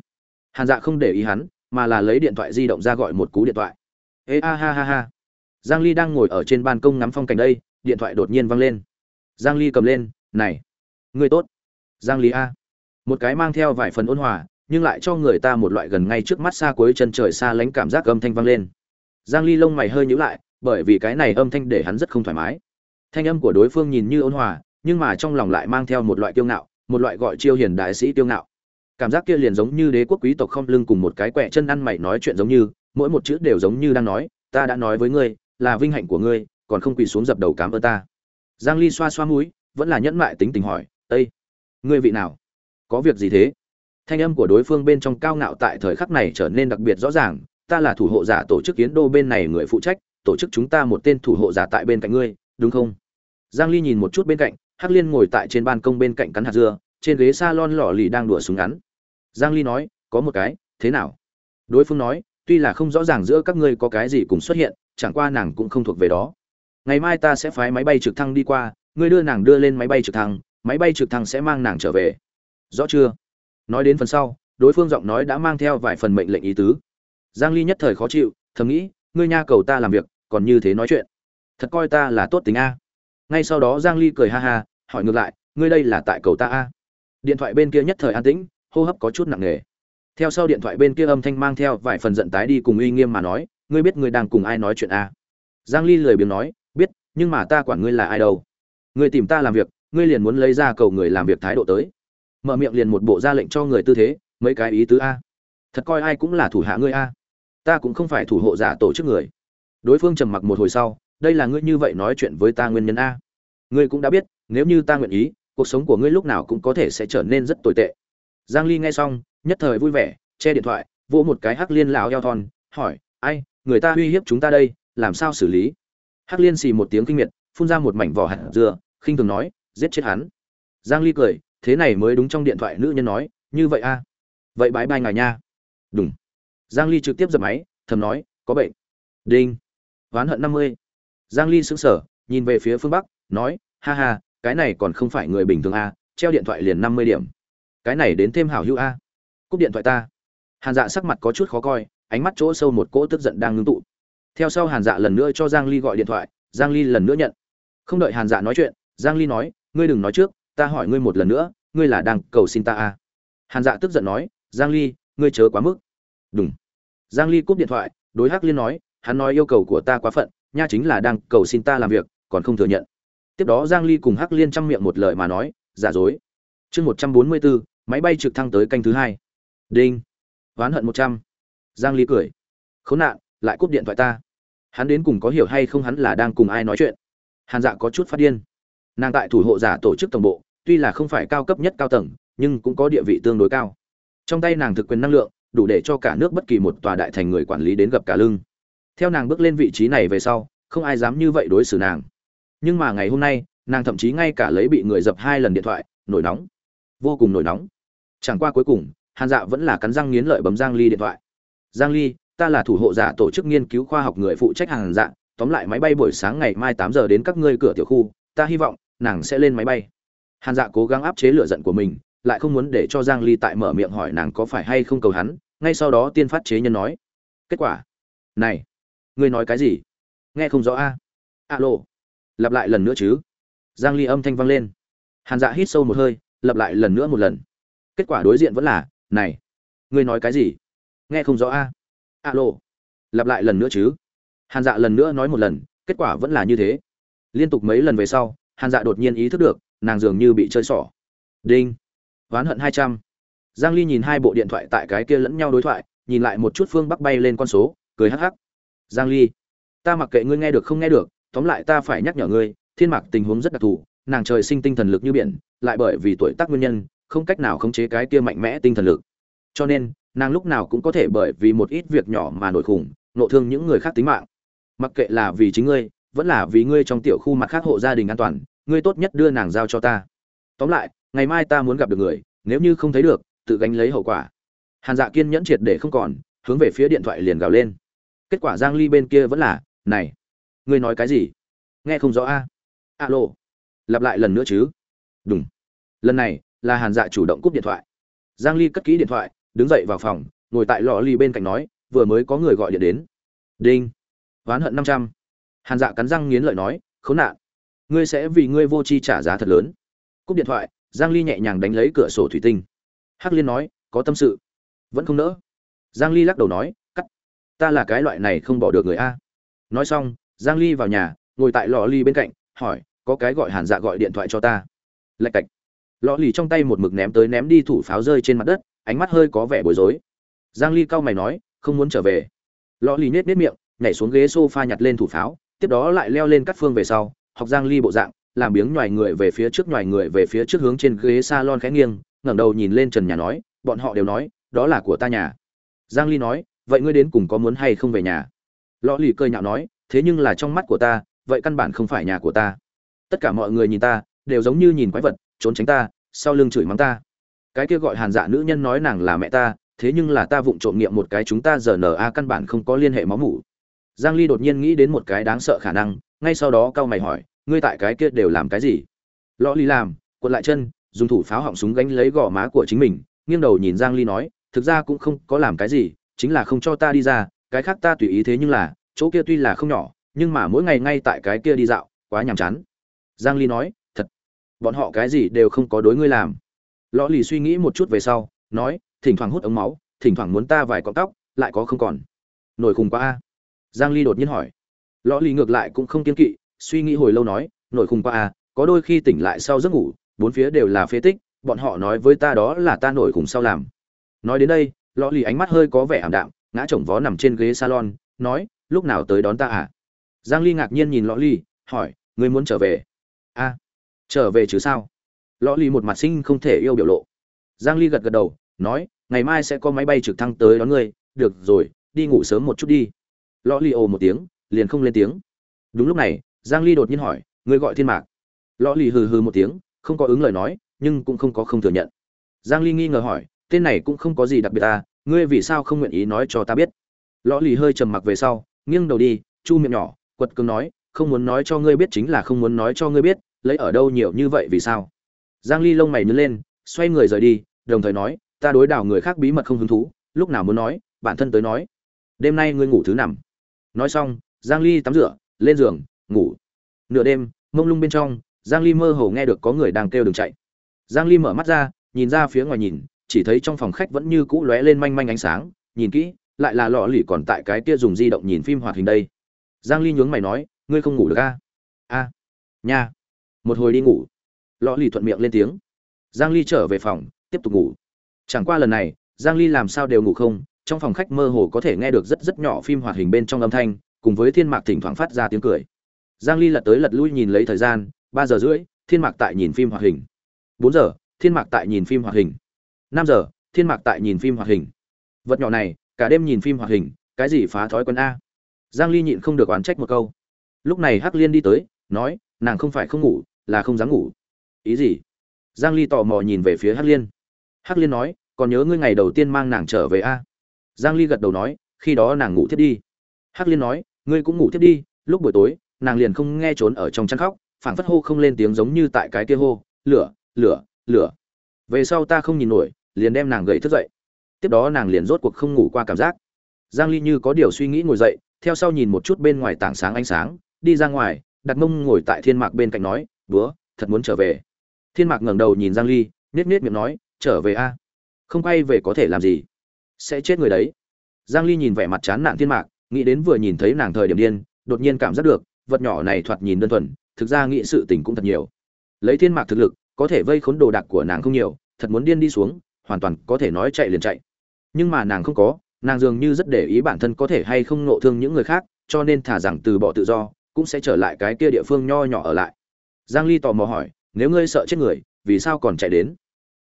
Hàn dạ không để ý hắn, mà là lấy điện thoại di động ra gọi một cú điện thoại. Ê, a, ha ha ha. Giang ly đang ngồi ở trên ban công ngắm phong cảnh đây, điện thoại đột nhiên vang lên. Giang ly cầm lên, này, ngươi tốt. Giang ly a. Một cái mang theo vài phần ôn hòa, nhưng lại cho người ta một loại gần ngay trước mắt xa cuối chân trời xa lánh cảm giác âm thanh vang lên giang ly lông mày hơi nhíu lại bởi vì cái này âm thanh để hắn rất không thoải mái. Thanh âm của đối phương nhìn như ôn hòa nhưng mà trong lòng lại mang theo một loại kiêu ngạo một loại gọi chiêu hiền đại sĩ kiêu ngạo. Cảm giác kia liền giống như đế quốc quý tộc không lưng cùng một cái quẹ chân ăn mày nói chuyện giống như mỗi một chữ đều giống như đang nói ta đã nói với ngươi là vinh hạnh của ngươi còn không quỳ xuống dập đầu cám ơn ta. Giang ly xoa xoa mũi vẫn là nhẫn mại tính tình hỏi đây, ngươi vị nào? Có việc gì thế? Thanh âm của đối phương bên trong cao ngạo tại thời khắc này trở nên đặc biệt rõ ràng ta là thủ hộ giả tổ chức kiến đô bên này người phụ trách, tổ chức chúng ta một tên thủ hộ giả tại bên cạnh ngươi, đúng không? Giang ly nhìn một chút bên cạnh, hắc liên ngồi tại trên ban công bên cạnh cắn hạt dưa, trên ghế salon lọ lì đang đùa súng ngắn. Giang ly nói, có một cái, thế nào? Đối phương nói, tuy là không rõ ràng giữa các ngươi có cái gì cùng xuất hiện, chẳng qua nàng cũng không thuộc về đó. Ngày mai ta sẽ phái máy bay trực thăng đi qua, ngươi đưa nàng đưa lên máy bay trực thăng, máy bay trực thăng sẽ mang nàng trở về. Rõ chưa? Nói đến phần sau, đối phương giọng nói đã mang theo vài phần mệnh lệnh ý tứ giang ly nhất thời khó chịu, thầm nghĩ, ngươi nha cầu ta làm việc, còn như thế nói chuyện. Thật coi ta là tốt tính a. Ngay sau đó giang ly cười ha ha, hỏi ngược lại, ngươi đây là tại cầu ta a? Điện thoại bên kia nhất thời an tĩnh, hô hấp có chút nặng nề. Theo sau điện thoại bên kia âm thanh mang theo vài phần giận tái đi cùng uy nghiêm mà nói, ngươi biết ngươi đang cùng ai nói chuyện a? Giang ly lười biếng nói, biết, nhưng mà ta quản ngươi là ai đâu. Ngươi tìm ta làm việc, ngươi liền muốn lấy ra cầu người làm việc thái độ tới. Mở miệng liền một bộ ra lệnh cho người tư thế, mấy cái ý tứ a? Thật coi ai cũng là thủ hạ ngươi a? Ta cũng không phải thủ hộ giả tổ chức người. Đối phương trầm mặc một hồi sau, đây là ngươi như vậy nói chuyện với ta nguyên nhân a. Ngươi cũng đã biết, nếu như ta nguyện ý, cuộc sống của ngươi lúc nào cũng có thể sẽ trở nên rất tồi tệ. Giang ly nghe xong, nhất thời vui vẻ, che điện thoại, vỗ một cái hắc liên lão eo thon, hỏi, ai, người ta uy hiếp chúng ta đây, làm sao xử lý? Hắc liên xì một tiếng kinh miệt, phun ra một mảnh vỏ hạt dưa khinh thường nói, giết chết hắn. Giang ly cười, thế này mới đúng trong điện thoại nữ nhân nói, như vậy a. Vậy bãi bai ngài nha. Đúng giang ly trực tiếp giật máy, thầm nói, có bệnh. Đinh. Oán hận 50. giang ly sững sờ, nhìn về phía phương bắc, nói, ha ha, cái này còn không phải người bình thường a treo điện thoại liền 50 điểm. Cái này đến thêm hảo hữu a cúp điện thoại ta. Hàn dạ sắc mặt có chút khó coi, ánh mắt chỗ sâu một cỗ tức giận đang ngưng tụ. Theo sau hàn dạ lần nữa cho giang ly gọi điện thoại, giang ly lần nữa nhận. Không đợi hàn dạ nói chuyện, giang ly nói, ngươi đừng nói trước, ta hỏi ngươi một lần nữa, ngươi là đang cầu xin ta à? Hàn dạ tức giận nói, giang ly, ngươi chớ quá mức. Đúng giang ly cúp điện thoại đối hắc liên nói hắn nói yêu cầu của ta quá phận nha chính là đang cầu xin ta làm việc còn không thừa nhận. Tiếp đó giang ly cùng hắc liên trăm miệng một lời mà nói giả dối. Chương 144, máy bay trực thăng tới canh thứ hai. Đinh. Oán hận 100. giang ly cười. Khốn nạn lại cúp điện thoại ta. Hắn đến cùng có hiểu hay không hắn là đang cùng ai nói chuyện? Hàn dạ có chút phát điên. Nàng tại thủ hộ giả tổ chức tổng bộ tuy là không phải cao cấp nhất cao tầng nhưng cũng có địa vị tương đối cao. Trong tay nàng thực quyền năng lượng đủ để cho cả nước bất kỳ một tòa đại thành người quản lý đến gặp cả lưng. Theo nàng bước lên vị trí này về sau, không ai dám như vậy đối xử nàng. Nhưng mà ngày hôm nay, nàng thậm chí ngay cả lấy bị người dập hai lần điện thoại, nổi nóng. Vô cùng nổi nóng. Chẳng qua cuối cùng, hàn dạ vẫn là cắn răng nghiến lợi bấm giang ly điện thoại. Giang ly, ta là thủ hộ giả tổ chức nghiên cứu khoa học người phụ trách hàn dạ tóm lại máy bay buổi sáng ngày mai 8 giờ đến các ngươi cửa tiểu khu, ta hy vọng nàng sẽ lên máy bay. Hàn dạ cố gắng áp chế lửa giận của mình lại không muốn để cho giang ly tại mở miệng hỏi nàng có phải hay không cầu hắn, ngay sau đó tiên phát chế nhân nói. Kết quả? Này, ngươi nói cái gì? Nghe không rõ a. À? alo. Lặp lại lần nữa chứ. Giang ly âm thanh vang lên. Hàn dạ hít sâu một hơi, lặp lại lần nữa một lần. Kết quả đối diện vẫn là, này, ngươi nói cái gì? Nghe không rõ a. À? alo. Lặp lại lần nữa chứ. Hàn dạ lần nữa nói một lần, kết quả vẫn là như thế. Liên tục mấy lần về sau, hàn dạ đột nhiên ý thức được, nàng dường như bị chơi xỏ. Đinh oán hận hai trăm. Giang ly nhìn hai bộ điện thoại tại cái kia lẫn nhau đối thoại, nhìn lại một chút phương bắc bay lên con số, cười hắc hắc. Giang ly, ta mặc kệ ngươi nghe được không nghe được, tóm lại ta phải nhắc nhở ngươi, thiên mạc tình huống rất đặc thù, nàng trời sinh tinh thần lực như biển, lại bởi vì tuổi tác nguyên nhân, không cách nào khống chế cái kia mạnh mẽ tinh thần lực. Cho nên, nàng lúc nào cũng có thể bởi vì một ít việc nhỏ mà nổi khủng, nộ thương những người khác tính mạng. Mặc kệ là vì chính ngươi, vẫn là vì ngươi trong tiểu khu mặt khác hộ gia đình an toàn, ngươi tốt nhất đưa nàng giao cho ta. Tóm lại ngày mai ta muốn gặp được người, nếu như không thấy được, tự gánh lấy hậu quả. Hàn dạ kiên nhẫn triệt để không còn, hướng về phía điện thoại liền gào lên. Kết quả giang ly bên kia vẫn là, này, ngươi nói cái gì? Nghe không rõ a. Alo, lặp lại lần nữa chứ? Đúng lần này, là hàn dạ chủ động cúp điện thoại. Giang ly cất kỹ điện thoại, đứng dậy vào phòng, ngồi tại lò ly bên cạnh nói, vừa mới có người gọi điện đến. Đinh. Oán hận 500. hàn dạ cắn răng nghiến lợi nói, khốn nạn, ngươi sẽ vì ngươi vô chi trả giá thật lớn. Cúp điện thoại giang ly nhẹ nhàng đánh lấy cửa sổ thủy tinh. Hắc liên nói, có tâm sự. Vẫn không nỡ. Giang ly lắc đầu nói, cắt. Ta là cái loại này không bỏ được người a. Nói xong, giang ly vào nhà, ngồi tại lò ly bên cạnh, hỏi, có cái gọi hàn dạ gọi điện thoại cho ta? Lạch cạch. Lọ lì trong tay một mực ném tới ném đi thủ pháo rơi trên mặt đất, ánh mắt hơi có vẻ bối rối. Giang ly cau mày nói, không muốn trở về. Lọ lì nết nết miệng, nhảy xuống ghế sofa nhặt lên thủ pháo, tiếp đó lại leo lên cắt phương về sau, học giang ly bộ dạng làm biếng nhòi người về phía trước nhòi người về phía trước hướng trên ghế salon khẽ nghiêng, ngẩng đầu nhìn lên trần nhà nói, bọn họ đều nói, đó là của ta nhà. Giang ly nói, vậy ngươi đến cùng có muốn hay không về nhà? Lọ lì cười nhạo nói, thế nhưng là trong mắt của ta, vậy căn bản không phải nhà của ta. Tất cả mọi người nhìn ta, đều giống như nhìn quái vật, trốn tránh ta, sau lưng chửi mắng ta. Cái kia gọi hàn dạ nữ nhân nói nàng là mẹ ta, thế nhưng là ta vụng trộm nghiệm một cái chúng ta giờ n a căn bản không có liên hệ máu mủ. Giang ly đột nhiên nghĩ đến một cái đáng sợ khả năng, ngay sau đó cao mày hỏi ngươi tại cái kia đều làm cái gì? Lọ ly làm, quật lại chân, dùng thủ pháo họng súng gánh lấy gò má của chính mình, nghiêng đầu nhìn giang ly nói, thực ra cũng không có làm cái gì, chính là không cho ta đi ra, cái khác ta tùy ý thế nhưng là, chỗ kia tuy là không nhỏ, nhưng mà mỗi ngày ngay tại cái kia đi dạo, quá nhàm chán. Giang ly nói, thật, bọn họ cái gì đều không có đối ngươi làm. Lõ lì suy nghĩ một chút về sau, nói, thỉnh thoảng hút ống máu, thỉnh thoảng muốn ta vài cọng tóc, lại có không còn. Nổi khùng quá a. Giang ly đột nhiên hỏi. Lõ lì ngược lại cũng không kiên kỵ suy nghĩ hồi lâu nói, nổi khùng qua à có đôi khi tỉnh lại sau giấc ngủ, bốn phía đều là phế tích, bọn họ nói với ta đó là ta nổi khùng sau làm. Nói đến đây, lọ lì ánh mắt hơi có vẻ ảm đạm, ngã chồng vó nằm trên ghế salon, nói, lúc nào tới đón ta à? Giang ly ngạc nhiên nhìn lọ ly hỏi, ngươi muốn trở về? A, trở về chứ sao? Lọ ly một mặt sinh không thể yêu biểu lộ. Giang ly gật gật đầu, nói, ngày mai sẽ có máy bay trực thăng tới đón ngươi, được rồi, đi ngủ sớm một chút đi. Lọ ly ồ một tiếng, liền không lên tiếng. Đúng lúc này giang ly đột nhiên hỏi, ngươi gọi thiên mạc? Lõ Lì hừ hừ một tiếng, không có ứng lời nói, nhưng cũng không có không thừa nhận. Giang ly nghi ngờ hỏi, tên này cũng không có gì đặc biệt à ngươi vì sao không nguyện ý nói cho ta biết? Lõ Lì hơi trầm mặc về sau, nghiêng đầu đi, chu miệng nhỏ, quật cường nói, không muốn nói cho ngươi biết chính là không muốn nói cho ngươi biết, lấy ở đâu nhiều như vậy vì sao? Giang ly lông mày nhướng lên, xoay người rời đi, đồng thời nói, ta đối đảo người khác bí mật không hứng thú, lúc nào muốn nói, bản thân tới nói. Đêm nay ngươi ngủ thứ nằm nói xong, giang ly tắm rửa, lên giường ngủ. Nửa đêm, mông lung bên trong, giang ly mơ hồ nghe được có người đang kêu đừng chạy. Giang ly mở mắt ra, nhìn ra phía ngoài nhìn, chỉ thấy trong phòng khách vẫn như cũ lóe lên manh manh ánh sáng, nhìn kỹ, lại là lọ lì còn tại cái kia dùng di động nhìn phim hoạt hình đây. Giang ly nhướng mày nói, ngươi không ngủ được a a, nha. Một hồi đi ngủ. Lọ lì thuận miệng lên tiếng. Giang ly trở về phòng, tiếp tục ngủ. Chẳng qua lần này, giang ly làm sao đều ngủ không, trong phòng khách mơ hồ có thể nghe được rất rất nhỏ phim hoạt hình bên trong âm thanh, cùng với thiên mạc thỉnh thoảng phát ra tiếng cười giang ly lật tới lật lui nhìn lấy thời gian 3 giờ rưỡi, thiên mạc tại nhìn phim hoạt hình. 4 giờ, thiên mạc tại nhìn phim hoạt hình. 5 giờ, thiên mạc tại nhìn phim hoạt hình. Vật nhỏ này, cả đêm nhìn phim hoạt hình, cái gì phá thói quen a? Giang ly nhịn không được oán trách một câu. Lúc này hắc liên đi tới, nói, nàng không phải không ngủ, là không dám ngủ. Ý gì? Giang ly tò mò nhìn về phía hắc liên. Hắc liên nói, còn nhớ ngươi ngày đầu tiên mang nàng trở về a? Giang ly gật đầu nói, khi đó nàng ngủ thiết đi. Hắc liên nói, ngươi cũng ngủ thiết đi, lúc buổi tối nàng liền không nghe trốn ở trong chăn khóc, phảng phất hô không lên tiếng giống như tại cái kia hô, lửa lửa lửa. Về sau ta không nhìn nổi, liền đem nàng gậy thức dậy. Tiếp đó nàng liền rốt cuộc không ngủ qua cảm giác. Giang ly như có điều suy nghĩ ngồi dậy, theo sau nhìn một chút bên ngoài tảng sáng ánh sáng, đi ra ngoài, đặt mông ngồi tại thiên mạc bên cạnh nói búa thật muốn trở về. Thiên mạc ngẩng đầu nhìn giang ly nết nết miệng nói, trở về a? Không quay về có thể làm gì? Sẽ chết người đấy. Giang ly nhìn vẻ mặt chán nản thiên mạc, nghĩ đến vừa nhìn thấy nàng thời điểm điên, đột nhiên cảm giác được vật nhỏ này thoạt nhìn đơn thuần, thực ra nghĩ sự tình cũng thật nhiều. Lấy thiên mạc thực lực, có thể vây khốn đồ đạc của nàng không nhiều, thật muốn điên đi xuống, hoàn toàn có thể nói chạy liền chạy. Nhưng mà nàng không có, nàng dường như rất để ý bản thân có thể hay không nộ thương những người khác, cho nên thả rằng từ bỏ tự do, cũng sẽ trở lại cái kia địa phương nho nhỏ ở lại. Giang ly tò mò hỏi, nếu ngươi sợ chết người, vì sao còn chạy đến?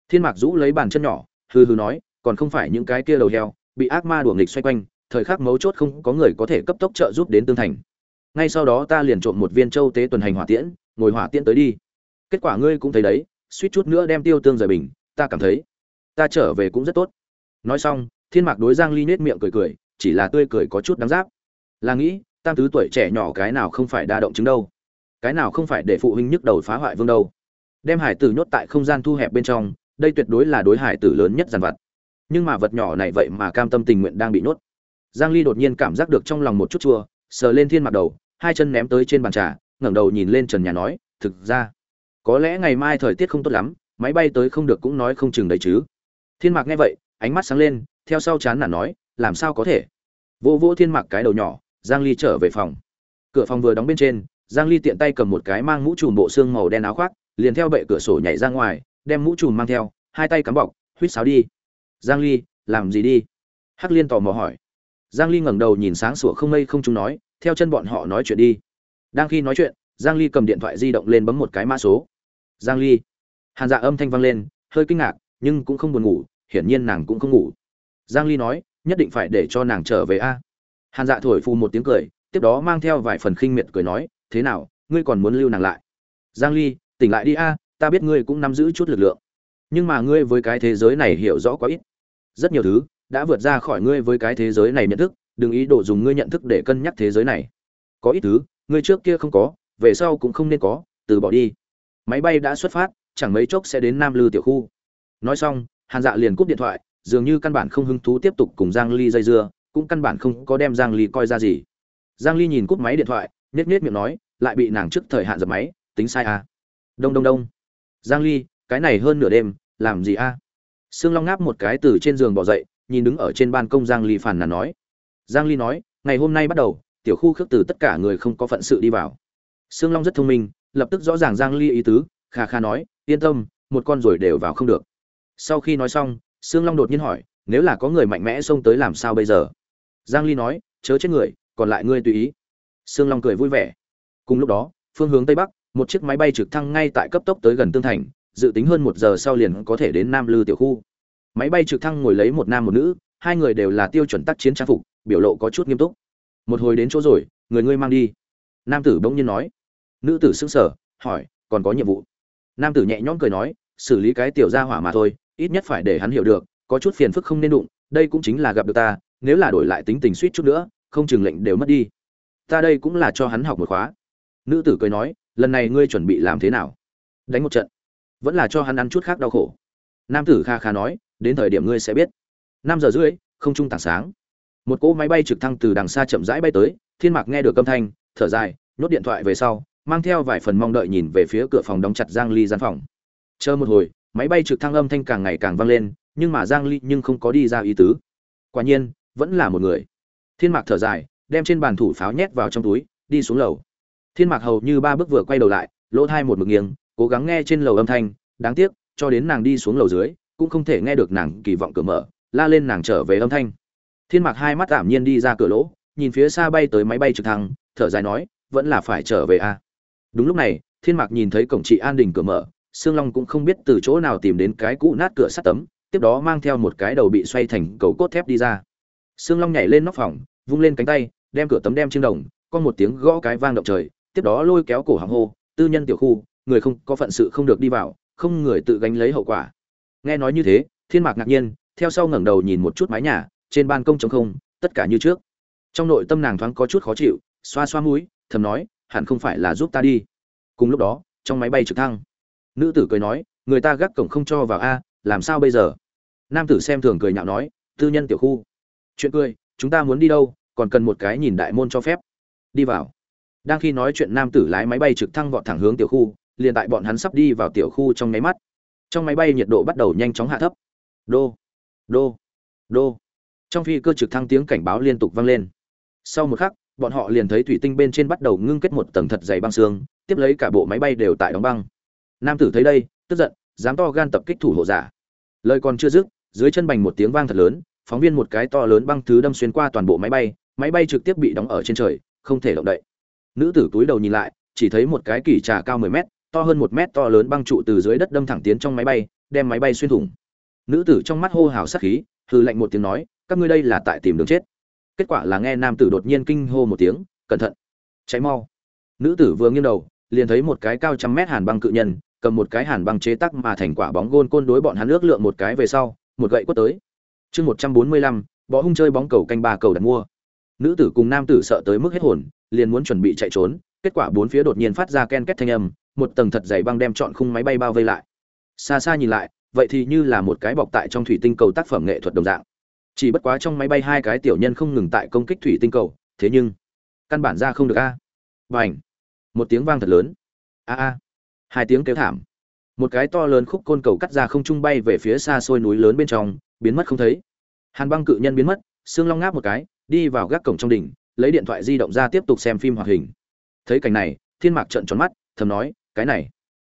Thiên mạc rũ lấy bàn chân nhỏ hư hư nói, còn không phải những cái kia đầu heo, bị ác ma đuổi nghịch xoay quanh, thời khắc mấu chốt không có người có thể cấp tốc trợ giúp đến tương thành ngay sau đó ta liền trộm một viên châu tế tuần hành hỏa tiễn, ngồi hỏa tiễn tới đi. Kết quả ngươi cũng thấy đấy, suýt chút nữa đem tiêu tương rời bình, ta cảm thấy ta trở về cũng rất tốt. Nói xong, thiên mạc đối giang ly nết miệng cười cười, chỉ là tươi cười có chút đáng giáp là nghĩ, tam tứ tuổi trẻ nhỏ cái nào không phải đa động chứng đâu? Cái nào không phải để phụ huynh nhức đầu phá hoại vương đâu? Đem hải tử nhốt tại không gian thu hẹp bên trong, đây tuyệt đối là đối hải tử lớn nhất dàn vật nhưng mà vật nhỏ này vậy mà cam tâm tình nguyện đang bị nhốt. Giang ly đột nhiên cảm giác được trong lòng một chút chua, sờ lên thiên mạc đầu hai chân ném tới trên bàn trà, ngẩng đầu nhìn lên trần nhà nói, thực ra, có lẽ ngày mai thời tiết không tốt lắm, máy bay tới không được cũng nói không chừng đấy chứ. Thiên mạc nghe vậy, ánh mắt sáng lên, theo sau chán nản nói, làm sao có thể? Vô vô thiên mạc cái đầu nhỏ, giang ly trở về phòng. Cửa phòng vừa đóng bên trên, giang ly tiện tay cầm một cái mang mũ trùm bộ xương màu đen áo khoác, liền theo bệ cửa sổ nhảy ra ngoài, đem mũ trùm mang theo, hai tay cắm bọc, huýt sáo đi. Giang ly, làm gì đi? Hắc liên tò mò hỏi. Giang ly ngẩng đầu nhìn sáng sủa không mây không chúng nói theo chân bọn họ nói chuyện đi. Đang khi nói chuyện, giang ly cầm điện thoại di động lên bấm một cái mã số. Giang ly. Hàn dạ âm thanh vang lên, hơi kinh ngạc, nhưng cũng không buồn ngủ, hiển nhiên nàng cũng không ngủ. Giang ly nói, nhất định phải để cho nàng trở về a. Hàn dạ thổi phù một tiếng cười, tiếp đó mang theo vài phần khinh miệt cười nói, thế nào, ngươi còn muốn lưu nàng lại? Giang ly, tỉnh lại đi a, ta biết ngươi cũng nắm giữ chút lực lượng. Nhưng mà ngươi với cái thế giới này hiểu rõ quá ít. Rất nhiều thứ đã vượt ra khỏi ngươi với cái thế giới này nhận thức đừng ý đồ dùng ngươi nhận thức để cân nhắc thế giới này. Có ít thứ, ngươi trước kia không có, về sau cũng không nên có, từ bỏ đi. Máy bay đã xuất phát, chẳng mấy chốc sẽ đến nam lư tiểu khu. Nói xong, hàn dạ liền cúp điện thoại, dường như căn bản không hứng thú tiếp tục cùng giang ly dây dưa, cũng căn bản không có đem giang ly coi ra gì. Giang ly nhìn cúp máy điện thoại nết nết miệng nói, lại bị nàng trước thời hạn dập máy, tính sai à? Đông đông đông. Giang ly, cái này hơn nửa đêm, làm gì a à? sương long ngáp một cái từ trên giường bỏ dậy, nhìn đứng ở trên ban công giang ly phàn nàn nói giang ly nói, ngày hôm nay bắt đầu, tiểu khu khước từ tất cả người không có phận sự đi vào. Sương long rất thông minh, lập tức rõ ràng giang ly ý tứ, kha kha nói, yên tâm, một con rồi đều vào không được. Sau khi nói xong, sương long đột nhiên hỏi, nếu là có người mạnh mẽ xông tới làm sao bây giờ? Giang ly nói, chớ chết người, còn lại ngươi tùy ý. Sương long cười vui vẻ. Cùng lúc đó, phương hướng tây bắc, một chiếc máy bay trực thăng ngay tại cấp tốc tới gần tương thành, dự tính hơn một giờ sau liền có thể đến nam lư tiểu khu. Máy bay trực thăng ngồi lấy một nam một nữ, hai người đều là tiêu chuẩn tác chiến trang phục biểu lộ có chút nghiêm túc. Một hồi đến chỗ rồi, người ngươi mang đi. Nam tử bỗng nhiên nói. Nữ tử sững sờ, hỏi, còn có nhiệm vụ? Nam tử nhẹ nhõm cười nói, xử lý cái tiểu gia hỏa mà thôi, ít nhất phải để hắn hiểu được, có chút phiền phức không nên đụng, đây cũng chính là gặp được ta, nếu là đổi lại tính tình suýt chút nữa, không chừng lệnh đều mất đi. Ta đây cũng là cho hắn học một khóa. Nữ tử cười nói, lần này ngươi chuẩn bị làm thế nào? Đánh một trận. Vẫn là cho hắn ăn chút khác đau khổ. Nam tử kha kha nói, đến thời điểm ngươi sẽ biết. Năm giờ rưỡi, không trung tảng sáng một cỗ máy bay trực thăng từ đằng xa chậm rãi bay tới, thiên mạc nghe được âm thanh, thở dài, nhốt điện thoại về sau, mang theo vài phần mong đợi nhìn về phía cửa phòng đóng chặt giang ly gian phòng. Chờ một hồi, máy bay trực thăng âm thanh càng ngày càng vang lên, nhưng mà giang ly nhưng không có đi ra ý tứ. Quả nhiên, vẫn là một người. Thiên mạc thở dài, đem trên bàn thủ pháo nhét vào trong túi, đi xuống lầu. Thiên mạc hầu như ba bước vừa quay đầu lại, lỗ thai một mực nghiêng, cố gắng nghe trên lầu âm thanh, đáng tiếc, cho đến nàng đi xuống lầu dưới, cũng không thể nghe được nàng kỳ vọng cửa mở, la lên nàng trở về âm thanh thiên mạc hai mắt tạm nhiên đi ra cửa lỗ, nhìn phía xa bay tới máy bay trực thăng, thở dài nói, vẫn là phải trở về a à. đúng lúc này, thiên mạc nhìn thấy cổng trị an đình cửa mở, sương long cũng không biết từ chỗ nào tìm đến cái cũ nát cửa sắt tấm, tiếp đó mang theo một cái đầu bị xoay thành cầu cốt thép đi ra sương long nhảy lên nóc phòng, vung lên cánh tay, đem cửa tấm đem trên đồng con một tiếng gõ cái vang động trời, tiếp đó lôi kéo cổ hàng hô, tư nhân tiểu khu, người không, có phận sự không được đi vào, không người tự gánh lấy hậu quả nghe nói như thế, thiên mạc ngạc nhiên, theo sau ngẩng đầu nhìn một chút mái nhà trên ban công trống không, tất cả như trước. Trong nội tâm nàng thoáng có chút khó chịu, xoa xoa mũi, thầm nói, hẳn không phải là giúp ta đi. Cùng lúc đó, trong máy bay trực thăng, nữ tử cười nói, người ta gác cổng không cho vào a, làm sao bây giờ? Nam tử xem thường cười nhạo nói, tư nhân tiểu khu. Chuyện cười, chúng ta muốn đi đâu, còn cần một cái nhìn đại môn cho phép. Đi vào. Đang khi nói chuyện nam tử lái máy bay trực thăng vọt thẳng hướng tiểu khu, liền tại bọn hắn sắp đi vào tiểu khu trong nháy mắt. Trong máy bay nhiệt độ bắt đầu nhanh chóng hạ thấp. Đô đô đô trong phi cơ trực thăng tiếng cảnh báo liên tục vang lên. Sau một khắc, bọn họ liền thấy thủy tinh bên trên bắt đầu ngưng kết một tầng thật dày băng xương, tiếp lấy cả bộ máy bay đều tại đóng băng. Nam tử thấy đây, tức giận, dám to gan tập kích thủ hộ giả. Lời còn chưa dứt, dưới chân bành một tiếng vang thật lớn, phóng viên một cái to lớn băng thứ đâm xuyên qua toàn bộ máy bay máy bay trực tiếp bị đóng ở trên trời, không thể động đậy. Nữ tử túi đầu nhìn lại, chỉ thấy một cái kỳ trà cao 10 mét, to hơn một mét to lớn băng trụ từ dưới đất đâm thẳng tiến trong máy bay, đem máy bay xuyên thủng nữ tử trong mắt hô hào sát khí, hừ lạnh một tiếng nói, các ngươi đây là tại tìm đường chết. Kết quả là nghe nam tử đột nhiên kinh hô một tiếng, cẩn thận cháy mau. Nữ tử vừa nghiêng đầu, liền thấy một cái cao trăm mét hàn băng cự nhân, cầm một cái hàn băng chế tắc mà thành quả bóng gôn côn đối bọn hắn ước lượng một cái về sau, một gậy quất tới. Chương một trăm bốn mươi lăm bó hung chơi bóng cầu canh ba cầu đặt mua. Nữ tử cùng nam tử sợ tới mức hết hồn, liền muốn chuẩn bị chạy trốn, kết quả bốn phía đột nhiên phát ra ken két thanh âm, một tầng thật dày băng đem chọn khung máy bay bao vây lại. Xa xa nhìn lại vậy thì như là một cái bọc tại trong thủy tinh cầu tác phẩm nghệ thuật đồng dạng. Chỉ bất quá trong máy bay hai cái tiểu nhân không ngừng tại công kích thủy tinh cầu, thế nhưng, căn bản ra không được a. Và ảnh một tiếng vang thật lớn. A a. Hai tiếng kêu thảm. Một cái to lớn khúc côn cầu cắt ra không trung bay về phía xa xôi núi lớn bên trong, biến mất không thấy. Hàn băng cự nhân biến mất, xương long ngáp một cái, đi vào gác cổng trong đỉnh, lấy điện thoại di động ra tiếp tục xem phim hoạt hình. Thấy cảnh này, thiên mạc trợn tròn mắt, thầm nói, cái này,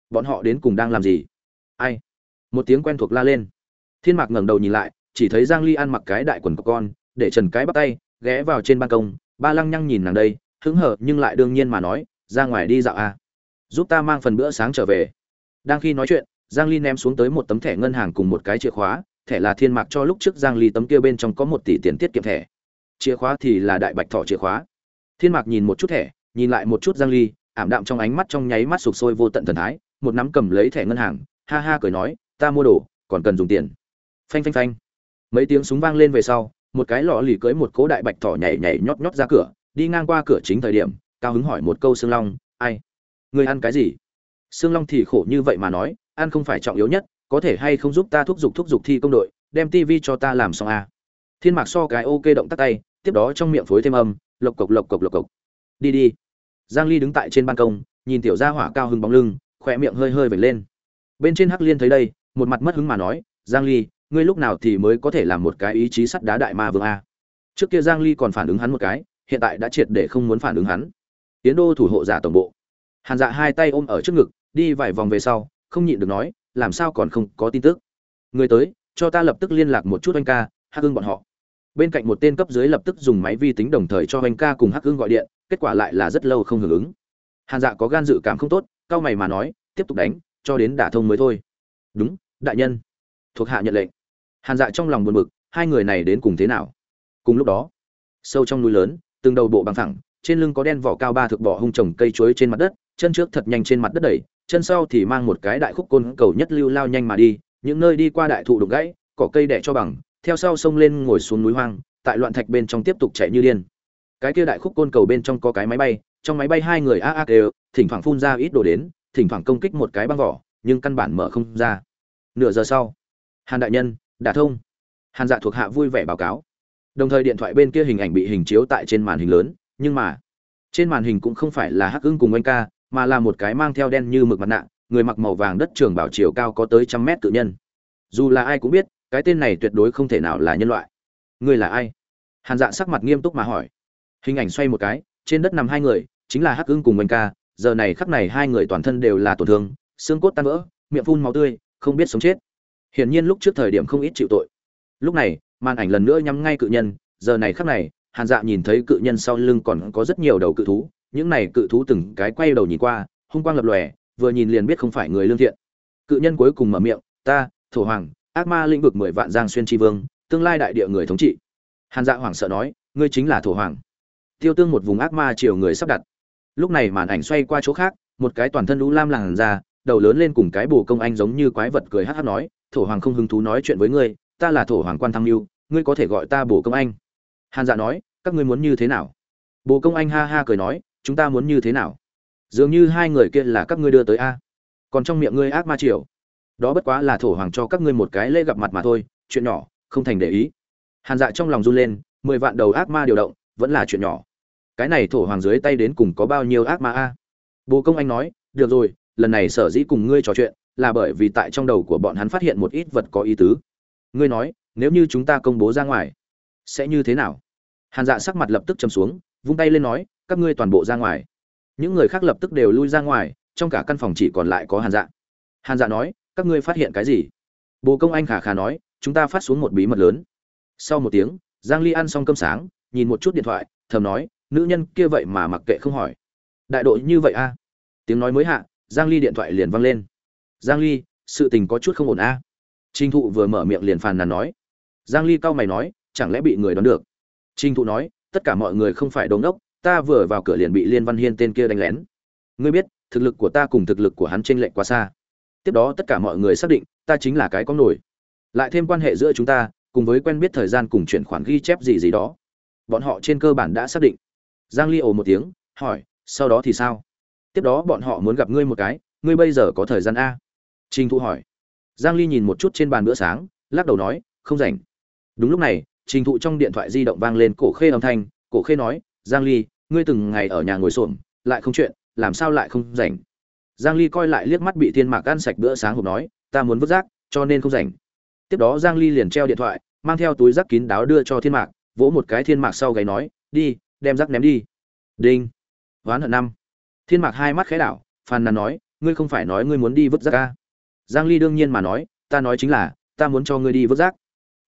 bọn họ đến cùng đang làm gì? Ai? Một tiếng quen thuộc la lên. Thiên mạc ngẩng đầu nhìn lại, chỉ thấy giang ly ăn mặc cái đại quần của con, để trần cái bắt tay, ghé vào trên ban công. Ba lăng nhăng nhìn nàng đây, hứng hở nhưng lại đương nhiên mà nói, ra ngoài đi dạo à. giúp ta mang phần bữa sáng trở về. Đang khi nói chuyện, giang ly ném xuống tới một tấm thẻ ngân hàng cùng một cái chìa khóa. Thẻ là thiên mạc cho lúc trước giang ly tấm kia bên trong có một tỷ tiền tiết kiệm thẻ. Chìa khóa thì là đại bạch thọ chìa khóa. Thiên mạc nhìn một chút thẻ, nhìn lại một chút giang ly, ảm đạm trong ánh mắt trong nháy mắt sụp sôi vô tận thần thái, một nắm cầm lấy thẻ ngân hàng, ha ha cười nói ta mua đồ, còn cần dùng tiền. Phanh phanh phanh. Mấy tiếng súng vang lên về sau, một cái lọ lì cưới một cố đại bạch thỏ nhảy nhảy nhót nhót ra cửa, đi ngang qua cửa chính thời điểm, cao hứng hỏi một câu xương long, ai? Người ăn cái gì? Xương long thì khổ như vậy mà nói, ăn không phải trọng yếu nhất, có thể hay không giúp ta thúc giục thúc giục thi công đội, đem tivi cho ta làm xong à. thiên mạc so cái ok động tắt tay, tiếp đó trong miệng phối thêm âm, lộc cộc lộc cộc lộc cộc. Đi đi. Giang ly đứng tại trên ban công, nhìn tiểu gia hỏa cao hứng bóng lưng khỏe miệng hơi hơi vểnh lên. Bên trên hắc liên thấy đây một mặt mất hứng mà nói, giang ly, ngươi lúc nào thì mới có thể làm một cái ý chí sắt đá đại ma vương a? Trước kia giang ly còn phản ứng hắn một cái, hiện tại đã triệt để không muốn phản ứng hắn. Tiến đô thủ hộ giả tổng bộ. Hàn dạ hai tay ôm ở trước ngực, đi vài vòng về sau, không nhịn được nói, làm sao còn không có tin tức? Người tới, cho ta lập tức liên lạc một chút anh ca, hắc hưng bọn họ. Bên cạnh một tên cấp dưới lập tức dùng máy vi tính đồng thời cho anh ca cùng hắc hưng gọi điện, kết quả lại là rất lâu không hưởng ứng. Hàn dạ có gan dự cảm không tốt cao mày mà nói, tiếp tục đánh, cho đến đả thông mới thôi đúng, đại nhân. Thuộc hạ nhận lệnh. Hàn dạ trong lòng buồn bực, hai người này đến cùng thế nào? Cùng lúc đó, sâu trong núi lớn, từng đầu bộ bằng thẳng trên lưng có đen vỏ cao ba thực bỏ hung trồng cây chuối trên mặt đất, chân trước thật nhanh trên mặt đất đẩy, chân sau thì mang một cái đại khúc côn cầu nhất lưu lao nhanh mà đi, những nơi đi qua đại thụ đục gãy, cỏ cây đẻ cho bằng, theo sau sông lên ngồi xuống núi hoang, tại loạn thạch bên trong tiếp tục chạy như điên. Cái kia đại khúc côn cầu bên trong có cái máy bay, trong máy bay hai người a a đều, thỉnh thoảng phun ra ít đồ đến, thỉnh thoảng công kích một cái băng vỏ nhưng căn bản mở không ra. Nửa giờ sau, hàn đại nhân, đã thông. Hàn dạ thuộc hạ vui vẻ báo cáo. Đồng thời điện thoại bên kia hình ảnh bị hình chiếu tại trên màn hình lớn, nhưng mà trên màn hình cũng không phải là hắc ưng cùng anh ca, mà là một cái mang theo đen như mực mặt nạ, người mặc màu vàng đất trường bảo chiều cao có tới trăm mét tự nhân. Dù là ai cũng biết, cái tên này tuyệt đối không thể nào là nhân loại. Người là ai? Hàn dạ sắc mặt nghiêm túc mà hỏi. Hình ảnh xoay một cái, trên đất nằm hai người, chính là hắc ưng cùng anh ca, giờ này khắc này hai người toàn thân đều là tổn thương xương cốt tan vỡ, miệng phun máu tươi, không biết sống chết. Hiển nhiên lúc trước thời điểm không ít chịu tội. Lúc này, màn ảnh lần nữa nhắm ngay cự nhân, giờ này khắc này, hàn dạ nhìn thấy cự nhân sau lưng còn có rất nhiều đầu cự thú, những này cự thú từng cái quay đầu nhìn qua, hung quang lập lòe, vừa nhìn liền biết không phải người lương thiện. Cự nhân cuối cùng mở miệng, ta, thổ hoàng, ác ma lĩnh vực mười vạn giang xuyên tri vương, tương lai đại địa người thống trị. Hàn dạ hoảng sợ nói, ngươi chính là thổ hoàng. Tiêu tương một vùng ác ma chiều người sắp đặt. Lúc này màn ảnh xoay qua chỗ khác, một cái toàn thân lũ lam làn ra đầu lớn lên cùng cái bồ công anh giống như quái vật cười hát hát nói, thổ hoàng không hứng thú nói chuyện với ngươi, ta là thổ hoàng quan thăng lưu, ngươi có thể gọi ta bồ công anh. Hàn dạ nói, các ngươi muốn như thế nào? Bồ công anh ha ha cười nói, chúng ta muốn như thế nào? Dường như hai người kia là các ngươi đưa tới a. Còn trong miệng ngươi ác ma triều. Đó bất quá là thổ hoàng cho các ngươi một cái lễ gặp mặt mà thôi, chuyện nhỏ, không thành để ý. Hàn dạ trong lòng run lên, mười vạn đầu ác ma điều động, vẫn là chuyện nhỏ. Cái này thổ hoàng dưới tay đến cùng có bao nhiêu ác ma a? Bồ công anh nói, được rồi lần này sở dĩ cùng ngươi trò chuyện là bởi vì tại trong đầu của bọn hắn phát hiện một ít vật có ý tứ. Ngươi nói, nếu như chúng ta công bố ra ngoài, sẽ như thế nào? Hàn dạ sắc mặt lập tức chầm xuống, vung tay lên nói, các ngươi toàn bộ ra ngoài. Những người khác lập tức đều lui ra ngoài, trong cả căn phòng chỉ còn lại có hàn dạ. Hàn dạ nói, các ngươi phát hiện cái gì? Bồ công anh khả khả nói, chúng ta phát xuống một bí mật lớn. Sau một tiếng, giang ly ăn xong cơm sáng, nhìn một chút điện thoại, thầm nói, nữ nhân kia vậy mà mặc kệ không hỏi. Đại đội như vậy a tiếng nói mới hạ giang ly điện thoại liền vang lên. Giang ly, sự tình có chút không ổn a. À? thụ vừa mở miệng liền phàn nàn nói. Giang ly cao mày nói, chẳng lẽ bị người đoán được? Trình thụ nói, tất cả mọi người không phải đồ đốc ta vừa vào cửa liền bị liên văn hiên tên kia đánh lén. Ngươi biết, thực lực của ta cùng thực lực của hắn chênh lệch quá xa. Tiếp đó tất cả mọi người xác định, ta chính là cái có nổi. Lại thêm quan hệ giữa chúng ta, cùng với quen biết thời gian cùng chuyển khoản ghi chép gì gì đó. Bọn họ trên cơ bản đã xác định. Giang ly ồ một tiếng, hỏi, sau đó thì sao? Tiếp đó bọn họ muốn gặp ngươi một cái, ngươi bây giờ có thời gian a? Trình thụ hỏi. Giang ly nhìn một chút trên bàn bữa sáng, lắc đầu nói, không rảnh. Đúng lúc này, trình thụ trong điện thoại di động vang lên cổ khê âm thanh, cổ khê nói, giang ly, ngươi từng ngày ở nhà ngồi xổm, lại không chuyện, làm sao lại không rảnh? Giang ly coi lại liếc mắt bị thiên mạc ăn sạch bữa sáng hộp nói, ta muốn vứt rác, cho nên không rảnh. Tiếp đó giang ly liền treo điện thoại, mang theo túi rác kín đáo đưa cho thiên mạc, vỗ một cái thiên mạc sau gáy nói, đi, đem rác ném đi. Đinh. Ván hận năm thiên mạc hai mắt khẽ đảo, phàn nàn nói, ngươi không phải nói ngươi muốn đi vứt rác ca giang ly đương nhiên mà nói, ta nói chính là, ta muốn cho ngươi đi vứt rác.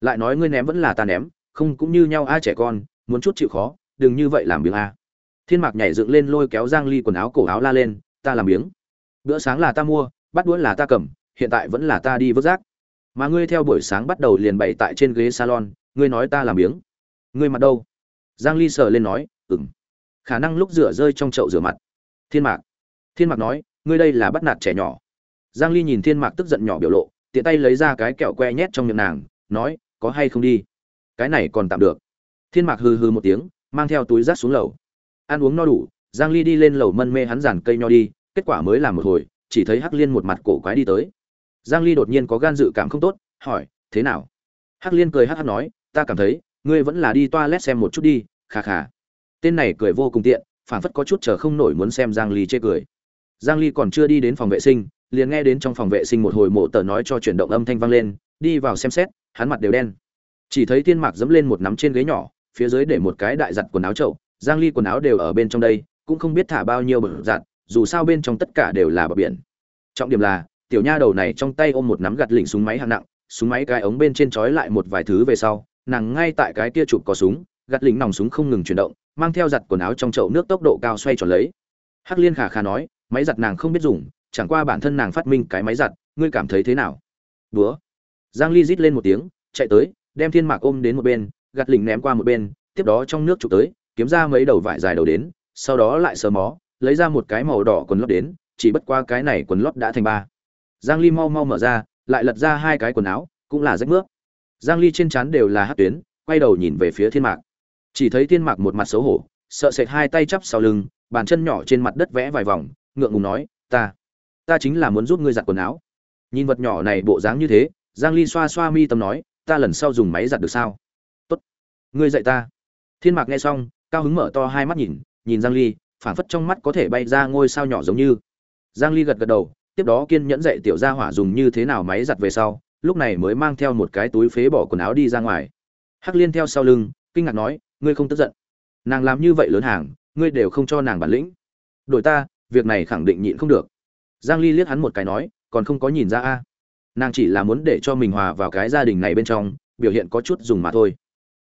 Lại nói ngươi ném vẫn là ta ném, không cũng như nhau ai trẻ con, muốn chút chịu khó, đừng như vậy làm biếng a thiên mạc nhảy dựng lên lôi kéo giang ly quần áo cổ áo la lên, ta làm biếng. Bữa sáng là ta mua, bắt đũa là ta cầm, hiện tại vẫn là ta đi vứt rác. Mà ngươi theo buổi sáng bắt đầu liền bày tại trên ghế salon, ngươi nói ta làm biếng. Ngươi mặt đâu? Giang ly sờ lên nói, ừm. Khả năng lúc rửa rơi trong chậu rửa mặt thiên mạc. Thiên mạc nói, ngươi đây là bắt nạt trẻ nhỏ. Giang ly nhìn thiên mạc tức giận nhỏ biểu lộ, tiện tay lấy ra cái kẹo que nhét trong miệng nàng, nói, có hay không đi? Cái này còn tạm được. Thiên mạc hừ hừ một tiếng, mang theo túi rác xuống lầu. Ăn uống no đủ, giang ly đi lên lầu mân mê hắn giàn cây nho đi, kết quả mới làm một hồi, chỉ thấy hắc liên một mặt cổ quái đi tới. Giang ly đột nhiên có gan dự cảm không tốt, hỏi, thế nào? Hắc liên cười hắc hắc nói, ta cảm thấy, ngươi vẫn là đi toilet xem một chút đi khà khà tên này cười vô cùng tiện phản phất có chút chờ không nổi muốn xem giang ly chê cười. Giang ly còn chưa đi đến phòng vệ sinh, liền nghe đến trong phòng vệ sinh một hồi mộ tờ nói cho chuyển động âm thanh vang lên, đi vào xem xét, hắn mặt đều đen. Chỉ thấy thiên mạc dẫm lên một nắm trên ghế nhỏ, phía dưới để một cái đại giặt quần áo chậu, giang ly quần áo đều ở bên trong đây, cũng không biết thả bao nhiêu bờ giặt, dù sao bên trong tất cả đều là bờ biển. Trọng điểm là, tiểu nha đầu này trong tay ôm một nắm gạt lỉnh súng máy hạng nặng, súng máy cái ống bên trên trói lại một vài thứ về sau, nàng ngay tại cái kia chụp có súng, gạt lỉnh nòng súng không ngừng chuyển động mang theo giặt quần áo trong chậu nước tốc độ cao xoay tròn lấy. Hắc liên khả khả nói, máy giặt nàng không biết dùng, chẳng qua bản thân nàng phát minh cái máy giặt, ngươi cảm thấy thế nào? Búa. Giang ly rít lên một tiếng, chạy tới, đem thiên mạc ôm đến một bên, gạt lỉnh ném qua một bên, tiếp đó trong nước chụp tới, kiếm ra mấy đầu vải dài đầu đến, sau đó lại sờ mó, lấy ra một cái màu đỏ quần lót đến, chỉ bất qua cái này quần lót đã thành ba. Giang ly mau mau mở ra, lại lật ra hai cái quần áo, cũng là rách nước giang ly trên trán đều là hát tuyến, quay đầu nhìn về phía thiên mạc chỉ thấy thiên mạc một mặt xấu hổ, sợ sệt hai tay chắp sau lưng, bàn chân nhỏ trên mặt đất vẽ vài vòng, ngượng ngùng nói, ta ta chính là muốn giúp ngươi giặt quần áo. Nhìn vật nhỏ này bộ dáng như thế, giang ly xoa xoa mi tâm nói, ta lần sau dùng máy giặt được sao? Tốt, ngươi dạy ta. Thiên mạc nghe xong, cao hứng mở to hai mắt nhìn nhìn giang ly phản phất trong mắt có thể bay ra ngôi sao nhỏ giống như. Giang ly gật gật đầu, tiếp đó kiên nhẫn dạy tiểu gia hỏa dùng như thế nào máy giặt về sau, lúc này mới mang theo một cái túi phế bỏ quần áo đi ra ngoài. Hắc liên theo sau lưng, kinh ngạc nói ngươi không tức giận. Nàng làm như vậy lớn hàng, ngươi đều không cho nàng bản lĩnh. Đổi ta, việc này khẳng định nhịn không được. Giang ly liếc hắn một cái nói, còn không có nhìn ra a. Nàng chỉ là muốn để cho mình hòa vào cái gia đình này bên trong, biểu hiện có chút dùng mà thôi.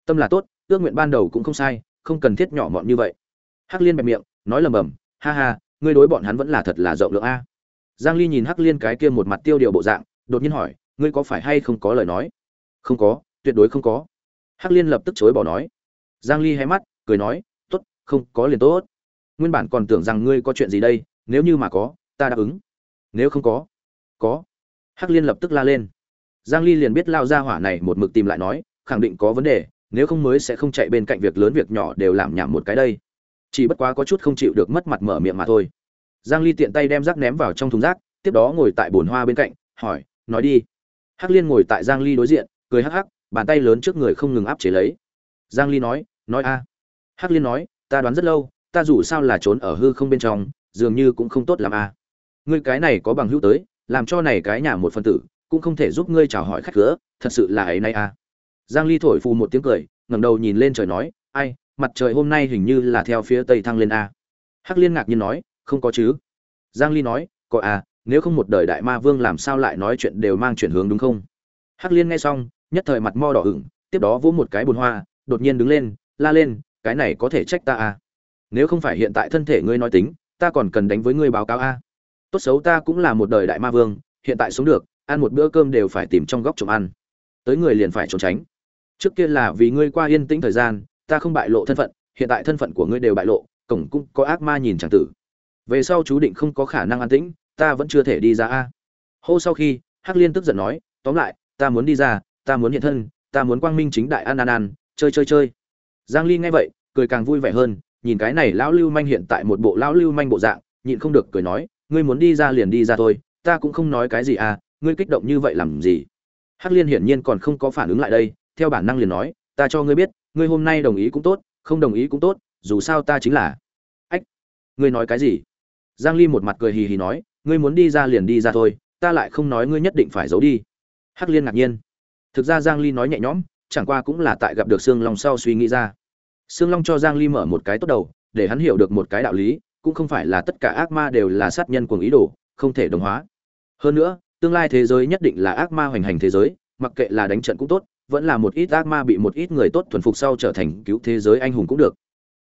Tâm là tốt, ước nguyện ban đầu cũng không sai, không cần thiết nhỏ mọn như vậy. Hắc liên bẹp miệng, nói lầm bầm, ha ha, ngươi đối bọn hắn vẫn là thật là rộng lượng a. Giang ly nhìn hắc liên cái kia một mặt tiêu điều bộ dạng, đột nhiên hỏi, ngươi có phải hay không có lời nói? Không có, tuyệt đối không có. Hắc liên lập tức chối bỏ nói giang ly hé mắt, cười nói, tốt, không, có liền tốt. Nguyên bản còn tưởng rằng ngươi có chuyện gì đây, nếu như mà có, ta đáp ứng. Nếu không có có. Hắc liên lập tức la lên. Giang ly liền biết lao ra hỏa này một mực tìm lại nói, khẳng định có vấn đề, nếu không mới sẽ không chạy bên cạnh việc lớn việc nhỏ đều làm nhảm một cái đây. Chỉ bất quá có chút không chịu được mất mặt mở miệng mà thôi. Giang ly tiện tay đem rác ném vào trong thùng rác, tiếp đó ngồi tại bồn hoa bên cạnh, hỏi, nói đi. Hắc liên ngồi tại giang ly đối diện, cười hắc hắc, bàn tay lớn trước người không ngừng áp chế lấy. Giang ly nói nói a. Hắc liên nói, ta đoán rất lâu, ta dù sao là trốn ở hư không bên trong, dường như cũng không tốt làm a. Ngươi cái này có bằng hữu tới, làm cho này cái nhà một phân tử, cũng không thể giúp ngươi chào hỏi khách cửa, thật sự là ấy nay a. Giang ly thổi phù một tiếng cười, ngẩng đầu nhìn lên trời nói, ai, mặt trời hôm nay hình như là theo phía tây thăng lên a. Hắc liên ngạc nhiên nói, không có chứ. Giang ly nói, có à nếu không một đời đại ma vương làm sao lại nói chuyện đều mang chuyển hướng đúng không? Hắc liên nghe xong, nhất thời mặt mo đỏ ửng, tiếp đó vỗ một cái bùn hoa, đột nhiên đứng lên la lên, cái này có thể trách ta à? Nếu không phải hiện tại thân thể ngươi nói tính, ta còn cần đánh với ngươi báo cáo a. Tốt xấu ta cũng là một đời đại ma vương, hiện tại sống được, ăn một bữa cơm đều phải tìm trong góc trộm ăn. Tới người liền phải trốn tránh. Trước kia là vì ngươi qua yên tĩnh thời gian, ta không bại lộ thân phận, hiện tại thân phận của ngươi đều bại lộ, cổng cũng có ác ma nhìn chẳng tử. Về sau chú định không có khả năng an tĩnh, ta vẫn chưa thể đi ra a. Hô sau khi, hắc liên tức giận nói, tóm lại, ta muốn đi ra, ta muốn hiện thân, ta muốn quang minh chính đại ăn ăn ăn chơi chơi chơi giang ly nghe vậy, cười càng vui vẻ hơn, nhìn cái này lão lưu manh hiện tại một bộ lão lưu manh bộ dạng, nhịn không được cười nói, ngươi muốn đi ra liền đi ra thôi, ta cũng không nói cái gì à ngươi kích động như vậy làm gì? Hắc liên hiển nhiên còn không có phản ứng lại đây, theo bản năng liền nói, ta cho ngươi biết, ngươi hôm nay đồng ý cũng tốt, không đồng ý cũng tốt, dù sao ta chính là ách, ngươi nói cái gì? Giang ly một mặt cười hì hì nói, ngươi muốn đi ra liền đi ra thôi, ta lại không nói ngươi nhất định phải giấu đi. Hắc liên ngạc nhiên. Thực ra giang ly nói nhẹ nhõm chẳng qua cũng là tại gặp được sương long sau suy nghĩ ra. Sương long cho giang ly mở một cái tốt đầu, để hắn hiểu được một cái đạo lý, cũng không phải là tất cả ác ma đều là sát nhân cuồng ý đồ, không thể đồng hóa. Hơn nữa, tương lai thế giới nhất định là ác ma hoành hành thế giới, mặc kệ là đánh trận cũng tốt, vẫn là một ít ác ma bị một ít người tốt thuần phục sau trở thành cứu thế giới anh hùng cũng được.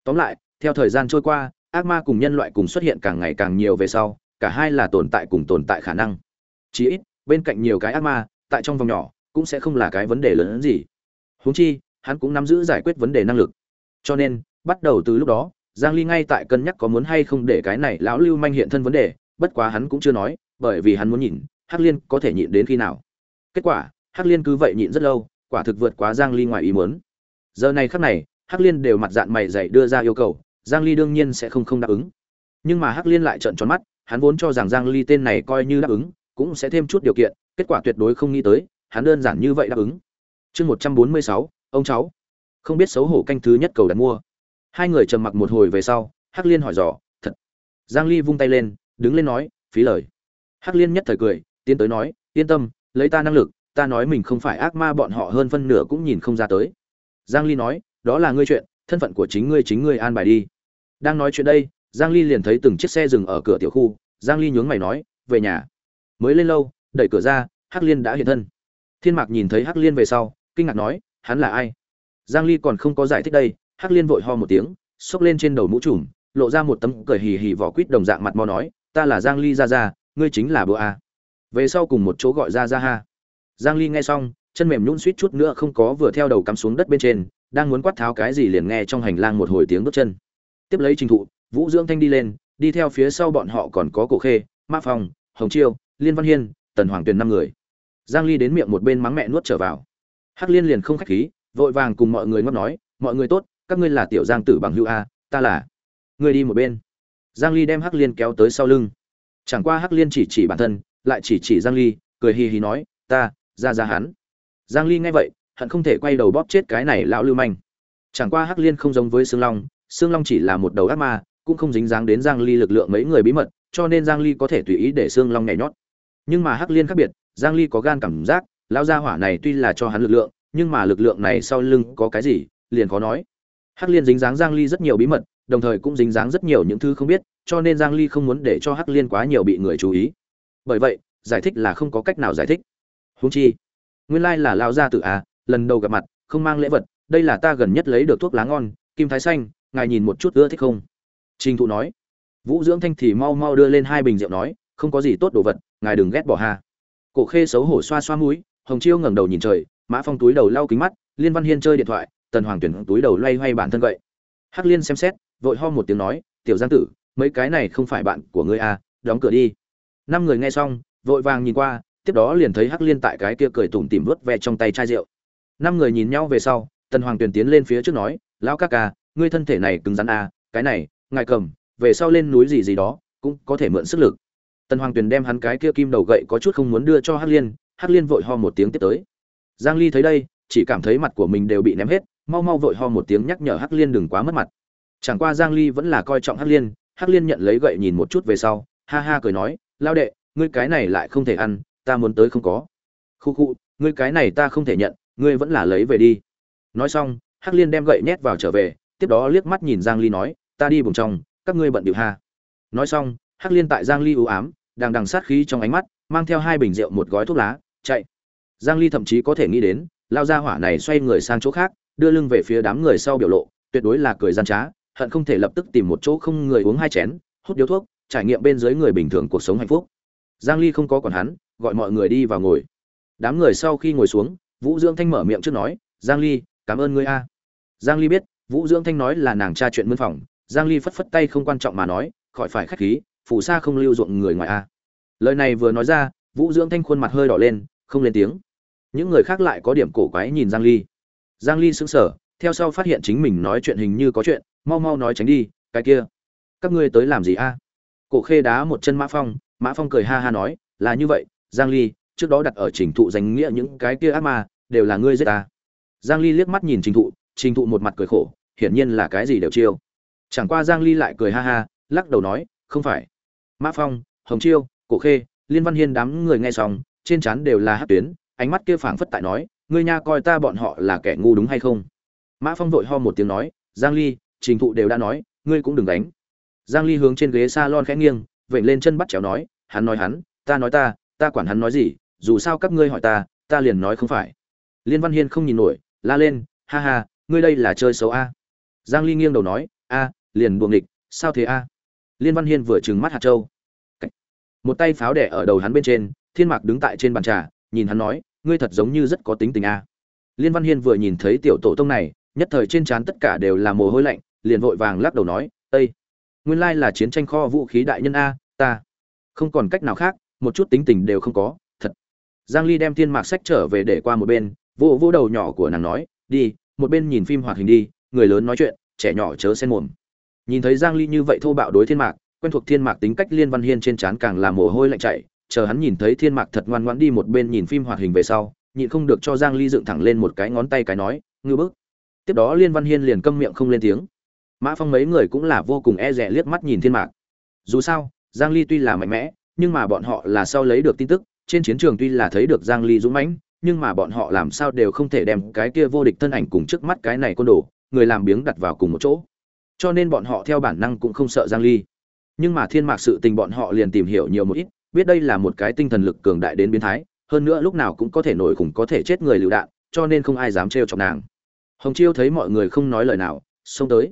Tóm lại, theo thời gian trôi qua, ác ma cùng nhân loại cùng xuất hiện càng ngày càng nhiều về sau, cả hai là tồn tại cùng tồn tại khả năng. Chỉ ít, bên cạnh nhiều cái ác ma, tại trong vòng nhỏ, cũng sẽ không là cái vấn đề lớn hơn gì huống chi, hắn cũng nắm giữ giải quyết vấn đề năng lực. Cho nên, bắt đầu từ lúc đó, giang ly ngay tại cân nhắc có muốn hay không để cái này lão lưu manh hiện thân vấn đề, bất quá hắn cũng chưa nói, bởi vì hắn muốn nhìn, hắc liên có thể nhịn đến khi nào. Kết quả, hắc liên cứ vậy nhịn rất lâu, quả thực vượt quá giang ly ngoài ý muốn. Giờ này khắc này, hắc liên đều mặt dạng mày dày đưa ra yêu cầu, giang ly đương nhiên sẽ không không đáp ứng. Nhưng mà hắc liên lại trợn tròn mắt, hắn vốn cho rằng giang ly tên này coi như đáp ứng, cũng sẽ thêm chút điều kiện, kết quả tuyệt đối không nghĩ tới, hắn đơn giản như vậy đáp ứng chương 146, ông cháu. Không biết xấu hổ canh thứ nhất cầu đặt mua. Hai người trầm mặc một hồi về sau hắc liên hỏi dò thật? Giang ly vung tay lên đứng lên nói phí lời. Hắc liên nhất thời cười tiến tới nói yên tâm lấy ta năng lực ta nói mình không phải ác ma bọn họ hơn phân nửa cũng nhìn không ra tới. Giang ly nói đó là ngươi chuyện thân phận của chính ngươi chính ngươi an bài đi. Đang nói chuyện đây giang ly liền thấy từng chiếc xe dừng ở cửa tiểu khu. Giang ly nhướng mày nói về nhà. Mới lên lâu đẩy cửa ra hắc liên đã hiện thân. Thiên mạc nhìn thấy hắc liên về sau kinh ngạc nói, hắn là ai? Giang ly còn không có giải thích đây, hắc liên vội ho một tiếng, xốc lên trên đầu mũ trùm, lộ ra một tấm cười hì hì vỏ quýt đồng dạng mặt mò nói, ta là giang ly ra ra ngươi chính là bữa a. Về sau cùng một chỗ gọi ra ra ha. Giang ly nghe xong, chân mềm nhũn suýt chút nữa không có vừa theo đầu cắm xuống đất bên trên, đang muốn quát tháo cái gì liền nghe trong hành lang một hồi tiếng bước chân. Tiếp lấy trình thụ, vũ dưỡng thanh đi lên, đi theo phía sau bọn họ còn có cổ khê, Ma phong, hồng chiêu, liên văn hiên, tần hoàng tuyền năm người. Giang ly đến miệng một bên mắng mẹ nuốt trở vào hắc liên liền không khách khí, vội vàng cùng mọi người ngót nói, mọi người tốt, các ngươi là tiểu giang tử bằng hữu a, ta là. Người đi một bên. Giang ly đem hắc liên kéo tới sau lưng. Chẳng qua hắc liên chỉ chỉ bản thân, lại chỉ chỉ giang ly, cười hì hì nói, ta, ra ra hắn. Giang ly nghe vậy, hận không thể quay đầu bóp chết cái này lão lưu manh. Chẳng qua hắc liên không giống với xương long xương long chỉ là một đầu ác ma, cũng không dính dáng đến giang ly lực lượng mấy người bí mật, cho nên giang ly có thể tùy ý để xương long nhảy nhót. Nhưng mà hắc liên khác biệt, giang ly có gan cảm giác lão gia hỏa này tuy là cho hắn lực lượng, nhưng mà lực lượng này sau lưng có cái gì, liền khó nói. Hắc liên dính dáng giang ly rất nhiều bí mật, đồng thời cũng dính dáng rất nhiều những thứ không biết, cho nên giang ly không muốn để cho hắc liên quá nhiều bị người chú ý. Bởi vậy, giải thích là không có cách nào giải thích. Huống chi, nguyên lai là Lão gia tử à lần đầu gặp mặt, không mang lễ vật, đây là ta gần nhất lấy được thuốc lá ngon, kim thái xanh, ngài nhìn một chút ưa thích không? Trình thụ nói. Vũ dưỡng thanh thì mau mau đưa lên hai bình rượu nói, không có gì tốt đồ vật, ngài đừng ghét bỏ ha. Cổ khê xấu hổ xoa xoa mũi hồng chiêu ngẩng đầu nhìn trời, mã phong túi đầu lau kính mắt, liên văn hiên chơi điện thoại, tần hoàng tuyển túi đầu loay hoay bản thân vậy hắc liên xem xét, vội ho một tiếng nói, tiểu giang tử, mấy cái này không phải bạn của ngươi à đóng cửa đi. Năm người nghe xong, vội vàng nhìn qua, tiếp đó liền thấy hắc liên tại cái kia cười tủm tỉm vớt ve trong tay chai rượu. Năm người nhìn nhau về sau, tần hoàng tuyền tiến lên phía trước nói, lão ca ca, ngươi thân thể này cứng rắn à cái này, ngài cầm, về sau lên núi gì gì đó, cũng có thể mượn sức lực. Tần hoàng tuyền đem hắn cái kia kim đầu gậy có chút không muốn đưa cho hắc liên hắc liên vội ho một tiếng tiếp tới. Giang ly thấy đây, chỉ cảm thấy mặt của mình đều bị ném hết, mau mau vội ho một tiếng nhắc nhở hắc liên đừng quá mất mặt. Chẳng qua giang ly vẫn là coi trọng hắc liên hắc liên nhận lấy gậy nhìn một chút về sau, ha ha cười nói, lao đệ, ngươi cái này lại không thể ăn, ta muốn tới không có. Khu khu, ngươi cái này ta không thể nhận, ngươi vẫn là lấy về đi. Nói xong, hắc liên đem gậy nhét vào trở về, tiếp đó liếc mắt nhìn giang ly nói, ta đi bùng trong, các ngươi bận điệu ha. Nói xong, hắc liên tại giang ly ưu ám, đang đằng sát khí trong ánh mắt, mang theo hai bình rượu một gói thuốc lá chạy. Giang ly thậm chí có thể nghĩ đến, lao ra hỏa này xoay người sang chỗ khác, đưa lưng về phía đám người sau biểu lộ, tuyệt đối là cười gian trá, hận không thể lập tức tìm một chỗ không người uống hai chén, hút điếu thuốc, trải nghiệm bên dưới người bình thường cuộc sống hạnh phúc. Giang ly không có còn hắn, gọi mọi người đi vào ngồi. Đám người sau khi ngồi xuống, vũ dưỡng thanh mở miệng trước nói, giang ly, cảm ơn ngươi a. Giang ly biết, vũ dưỡng thanh nói là nàng tra chuyện mân phòng, giang ly phất phất tay không quan trọng mà nói, khỏi phải khách khí phủ xa không lưu ruộng người ngoài a. Lời này vừa nói ra vũ dưỡng thanh khuôn mặt hơi đỏ lên, không lên tiếng. Những người khác lại có điểm cổ quái nhìn giang ly. Giang ly sững sờ, theo sau phát hiện chính mình nói chuyện hình như có chuyện, mau mau nói tránh đi, cái kia, các ngươi tới làm gì a? Cổ khê đá một chân mã phong mã phong cười ha ha nói, là như vậy, giang ly, trước đó đặt ở trình thụ danh nghĩa những cái kia ác ma, đều là ngươi giết ta. Giang ly liếc mắt nhìn trình thụ trình thụ một mặt cười khổ, hiển nhiên là cái gì đều chiêu. Chẳng qua giang ly lại cười ha ha, lắc đầu nói, không phải. Mã phong, hồng chiêu, cổ khê liên văn hiên đám người nghe xong, trên trán đều là hát tuyến, ánh mắt kia phảng phất tại nói, ngươi nha coi ta bọn họ là kẻ ngu đúng hay không? Mã phong vội ho một tiếng nói, giang ly, trình thụ đều đã nói, ngươi cũng đừng đánh. Giang ly hướng trên ghế salon khẽ nghiêng, vểnh lên chân bắt chéo nói, hắn nói hắn, ta nói ta ta quản hắn nói gì, dù sao các ngươi hỏi ta ta liền nói không phải. Liên văn hiên không nhìn nổi, la lên, ha ha, ngươi đây là chơi xấu a. Giang ly nghiêng đầu nói, a, liền buồng địch sao thế a? Liên văn hiên vừa trừng mắt hạt châu một tay pháo đẻ ở đầu hắn bên trên, thiên mạc đứng tại trên bàn trà, nhìn hắn nói, ngươi thật giống như rất có tính tình a. Liên văn hiên vừa nhìn thấy tiểu tổ tông này, nhất thời trên trán tất cả đều là mồ hôi lạnh, liền vội vàng lắc đầu nói ây nguyên lai là chiến tranh kho vũ khí đại nhân a, ta không còn cách nào khác, một chút tính tình đều không có, thật. Giang ly đem thiên mạc sách trở về để qua một bên, vô vô đầu nhỏ của nàng nói, đi, một bên nhìn phim hoạt hình đi, người lớn nói chuyện, trẻ nhỏ chớ xen mồm. Nhìn thấy giang ly như vậy thô bạo đối thiên mạc quen thuộc thiên mạc tính cách liên văn hiên trên trán càng là mồ hôi lạnh chảy, chờ hắn nhìn thấy thiên mạc thật ngoan ngoãn đi một bên nhìn phim hoạt hình về sau, nhịn không được cho giang ly dựng thẳng lên một cái ngón tay cái nói, ngư bức. Tiếp đó liên văn hiên liền câm miệng không lên tiếng. Mã phong mấy người cũng là vô cùng e rẻ liếc mắt nhìn thiên mạc. Dù sao, giang ly tuy là mạnh mẽ, nhưng mà bọn họ là sau lấy được tin tức, trên chiến trường tuy là thấy được giang ly dũng mãnh, nhưng mà bọn họ làm sao đều không thể đem cái kia vô địch thân ảnh cùng trước mắt cái này côn đồ, người làm biếng đặt vào cùng một chỗ. Cho nên bọn họ theo bản năng cũng không sợ giang ly nhưng mà thiên mạc sự tình bọn họ liền tìm hiểu nhiều một ít, biết đây là một cái tinh thần lực cường đại đến biến thái, hơn nữa lúc nào cũng có thể nổi khủng có thể chết người lựu đạn, cho nên không ai dám trêu chọc nàng. Hồng chiêu thấy mọi người không nói lời nào, xông tới.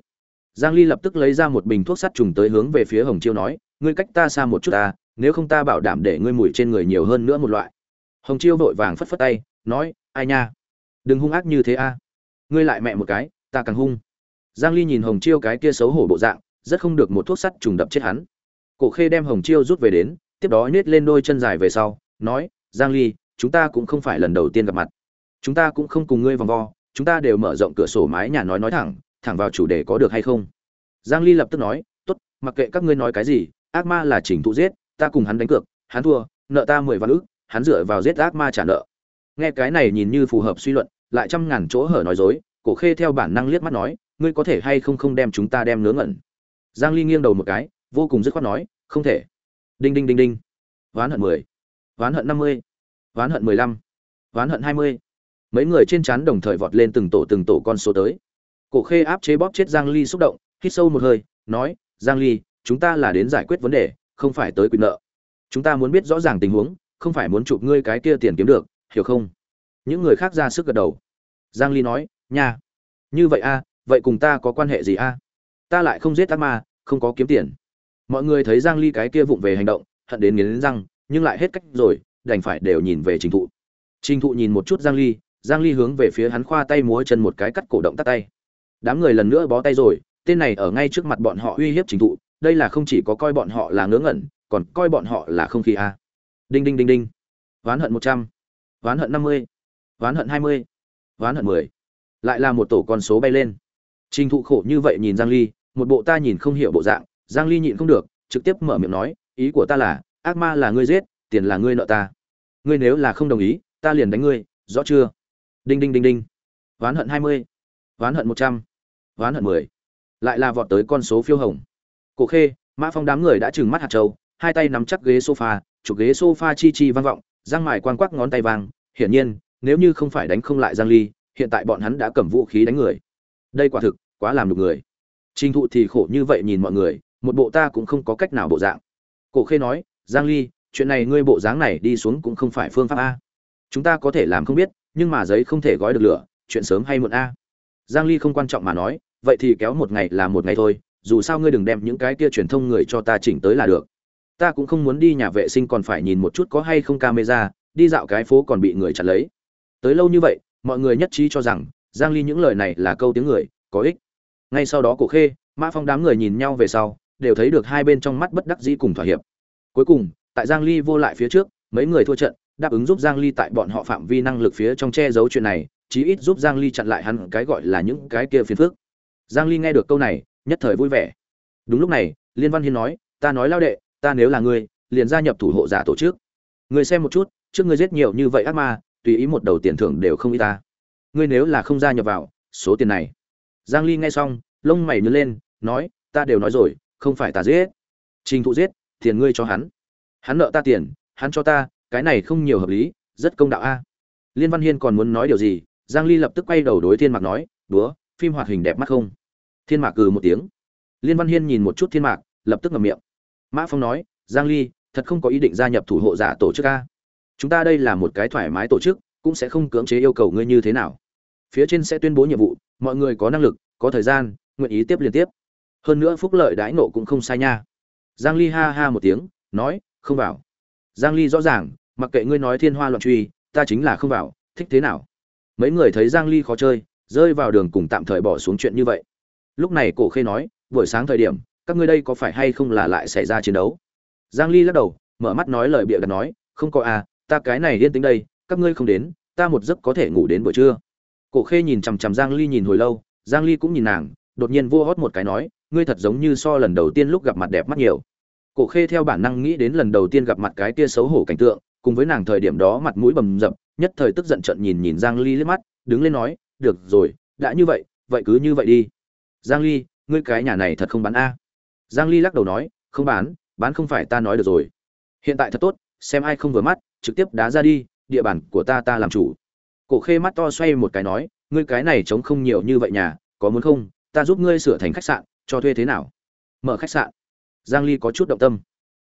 Giang ly lập tức lấy ra một bình thuốc sát trùng tới hướng về phía hồng chiêu nói, ngươi cách ta xa một chút ta nếu không ta bảo đảm để ngươi mùi trên người nhiều hơn nữa một loại. Hồng chiêu vội vàng phất phất tay, nói, ai nha, đừng hung ác như thế a ngươi lại mẹ một cái, ta càng hung. Giang ly nhìn hồng chiêu cái kia xấu hổ bộ dạng rất không được một thuốc sắt trùng đập chết hắn. Cổ khê đem hồng chiêu rút về đến, tiếp đó nhếch lên đôi chân dài về sau, nói, giang ly, chúng ta cũng không phải lần đầu tiên gặp mặt. Chúng ta cũng không cùng ngươi vòng vo, chúng ta đều mở rộng cửa sổ mái nhà nói nói thẳng thẳng vào chủ đề có được hay không? Giang ly lập tức nói, tốt, mặc kệ các ngươi nói cái gì, ác ma là chỉnh thụ giết, ta cùng hắn đánh cược, hắn thua, nợ ta mười vạn ức, hắn dựa vào giết ác ma trả nợ. Nghe cái này nhìn như phù hợp suy luận, lại trăm ngàn chỗ hở nói dối, cổ khê theo bản năng liếc mắt nói, ngươi có thể hay không không đem chúng ta đem nướng ngẩn? Giang ly nghiêng đầu một cái, vô cùng dứt khoát nói, không thể đinh đinh đinh đinh ván hận 10. ván hận 50. ván hận 15. ván hận 20. mấy người trên chán đồng thời vọt lên từng tổ từng tổ con số tới cổ khê áp chế bóp chết giang ly xúc động, hít sâu một hơi, nói, giang ly, chúng ta là đến giải quyết vấn đề, không phải tới quyền nợ chúng ta muốn biết rõ ràng tình huống, không phải muốn chụp ngươi cái kia tiền kiếm được, hiểu không những người khác ra sức gật đầu giang ly nói, nha như vậy a, vậy cùng ta có quan hệ gì a ta lại không giết ác ma không có kiếm tiền mọi người thấy giang ly cái kia vụng về hành động, hận đến nghiến răng, nhưng lại hết cách rồi, đành phải đều nhìn về trình thụ trình thụ nhìn một chút giang ly giang ly hướng về phía hắn khoa tay múa chân một cái cắt cổ động tắt tay đám người lần nữa bó tay rồi, tên này ở ngay trước mặt bọn họ uy hiếp trình thụ, đây là không chỉ có coi bọn họ là ngớ ngẩn, còn coi bọn họ là không khí a đinh đinh đinh đinh ván hận 100. ván hận 50. ván hận 20. ván hận 10. lại là một tổ con số bay lên trình thụ khổ như vậy nhìn giang ly một bộ ta nhìn không hiểu bộ dạng, giang ly nhịn không được, trực tiếp mở miệng nói, ý của ta là, ác ma là ngươi giết, tiền là ngươi nợ ta ngươi nếu là không đồng ý, ta liền đánh ngươi, rõ chưa đinh đinh đinh đinh ván hận 20. ván hận 100. ván hận 10. lại là vọt tới con số phiêu hồng cổ khê, mã phong đám người đã trừng mắt hạt châu, hai tay nắm chắc ghế sofa, chụp ghế sofa chi chi vang vọng, giang mải quan quắc ngón tay vàng. hiển nhiên, nếu như không phải đánh không lại giang ly, hiện tại bọn hắn đã cầm vũ khí đánh người đây quả thực, quá làm được người trình thụ thì khổ như vậy nhìn mọi người, một bộ ta cũng không có cách nào bộ dạng. Cổ khê nói, giang ly, chuyện này ngươi bộ dáng này đi xuống cũng không phải phương pháp a. Chúng ta có thể làm không biết, nhưng mà giấy không thể gói được lửa, chuyện sớm hay muộn a. Giang ly không quan trọng mà nói, vậy thì kéo một ngày là một ngày thôi, dù sao ngươi đừng đem những cái kia truyền thông người cho ta chỉnh tới là được. Ta cũng không muốn đi nhà vệ sinh còn phải nhìn một chút có hay không camera, đi dạo cái phố còn bị người chặn lấy. Tới lâu như vậy, mọi người nhất trí cho rằng, giang ly những lời này là câu tiếng người, có ích ngay sau đó cổ khê, mã phong đám người nhìn nhau về sau, đều thấy được hai bên trong mắt bất đắc dĩ cùng thỏa hiệp. Cuối cùng, tại giang ly vô lại phía trước, mấy người thua trận, đáp ứng giúp giang ly tại bọn họ phạm vi năng lực phía trong che giấu chuyện này, chí ít giúp giang ly chặn lại hắn cái gọi là những cái kia phiền phức. Giang ly nghe được câu này, nhất thời vui vẻ. Đúng lúc này, liên văn hiên nói, ta nói lao đệ, ta nếu là ngươi, liền gia nhập thủ hộ giả tổ chức. Ngươi xem một chút, trước ngươi giết nhiều như vậy ác ma, tùy ý một đầu tiền thưởng đều không ít ta. Ngươi nếu là không gia nhập vào, số tiền này giang ly nghe xong, lông mày nhướng lên, nói, ta đều nói rồi, không phải ta giết. Trình thụ giết, tiền ngươi cho hắn. Hắn nợ ta tiền, hắn cho ta, cái này không nhiều hợp lý, rất công đạo a. Liên văn hiên còn muốn nói điều gì, giang ly lập tức quay đầu đối thiên mạc nói đúa phim hoạt hình đẹp mắt không? Thiên mạc cừ một tiếng. Liên văn hiên nhìn một chút thiên mạc, lập tức ngậm miệng. Mã phong nói, giang ly, thật không có ý định gia nhập thủ hộ giả tổ chức a. Chúng ta đây là một cái thoải mái tổ chức, cũng sẽ không cưỡng chế yêu cầu ngươi như thế nào phía trên sẽ tuyên bố nhiệm vụ, mọi người có năng lực, có thời gian, nguyện ý tiếp liên tiếp. Hơn nữa phúc lợi đãi nộ cũng không sai nha. Giang ly ha ha một tiếng, nói, không vào. Giang ly rõ ràng, mặc kệ ngươi nói thiên hoa loạn truy, ta chính là không vào, thích thế nào? Mấy người thấy giang ly khó chơi, rơi vào đường cùng tạm thời bỏ xuống chuyện như vậy. Lúc này cổ khê nói, buổi sáng thời điểm, các ngươi đây có phải hay không là lại xảy ra chiến đấu? Giang ly lắc đầu, mở mắt nói lời bịa đặt nói, không có à ta cái này yên tĩnh đây, các ngươi không đến, ta một giấc có thể ngủ đến buổi trưa cổ khê nhìn chằm chằm giang ly nhìn hồi lâu, giang ly cũng nhìn nàng, đột nhiên vua hót một cái nói, ngươi thật giống như so lần đầu tiên lúc gặp mặt đẹp mắt nhiều. Cổ khê theo bản năng nghĩ đến lần đầu tiên gặp mặt cái kia xấu hổ cảnh tượng, cùng với nàng thời điểm đó mặt mũi bầm dập, nhất thời tức giận trận nhìn nhìn giang ly liếc mắt, đứng lên nói, được rồi, đã như vậy vậy cứ như vậy đi. Giang ly, ngươi cái nhà này thật không bán a? Giang ly lắc đầu nói, không bán bán không phải ta nói được rồi. Hiện tại thật tốt, xem ai không vừa mắt, trực tiếp đá ra đi, địa bàn của ta ta làm chủ cổ khê mắt to xoay một cái nói, ngươi cái này chống không nhiều như vậy nhà, có muốn không? Ta giúp ngươi sửa thành khách sạn, cho thuê thế nào? Mở khách sạn. Giang ly có chút động tâm.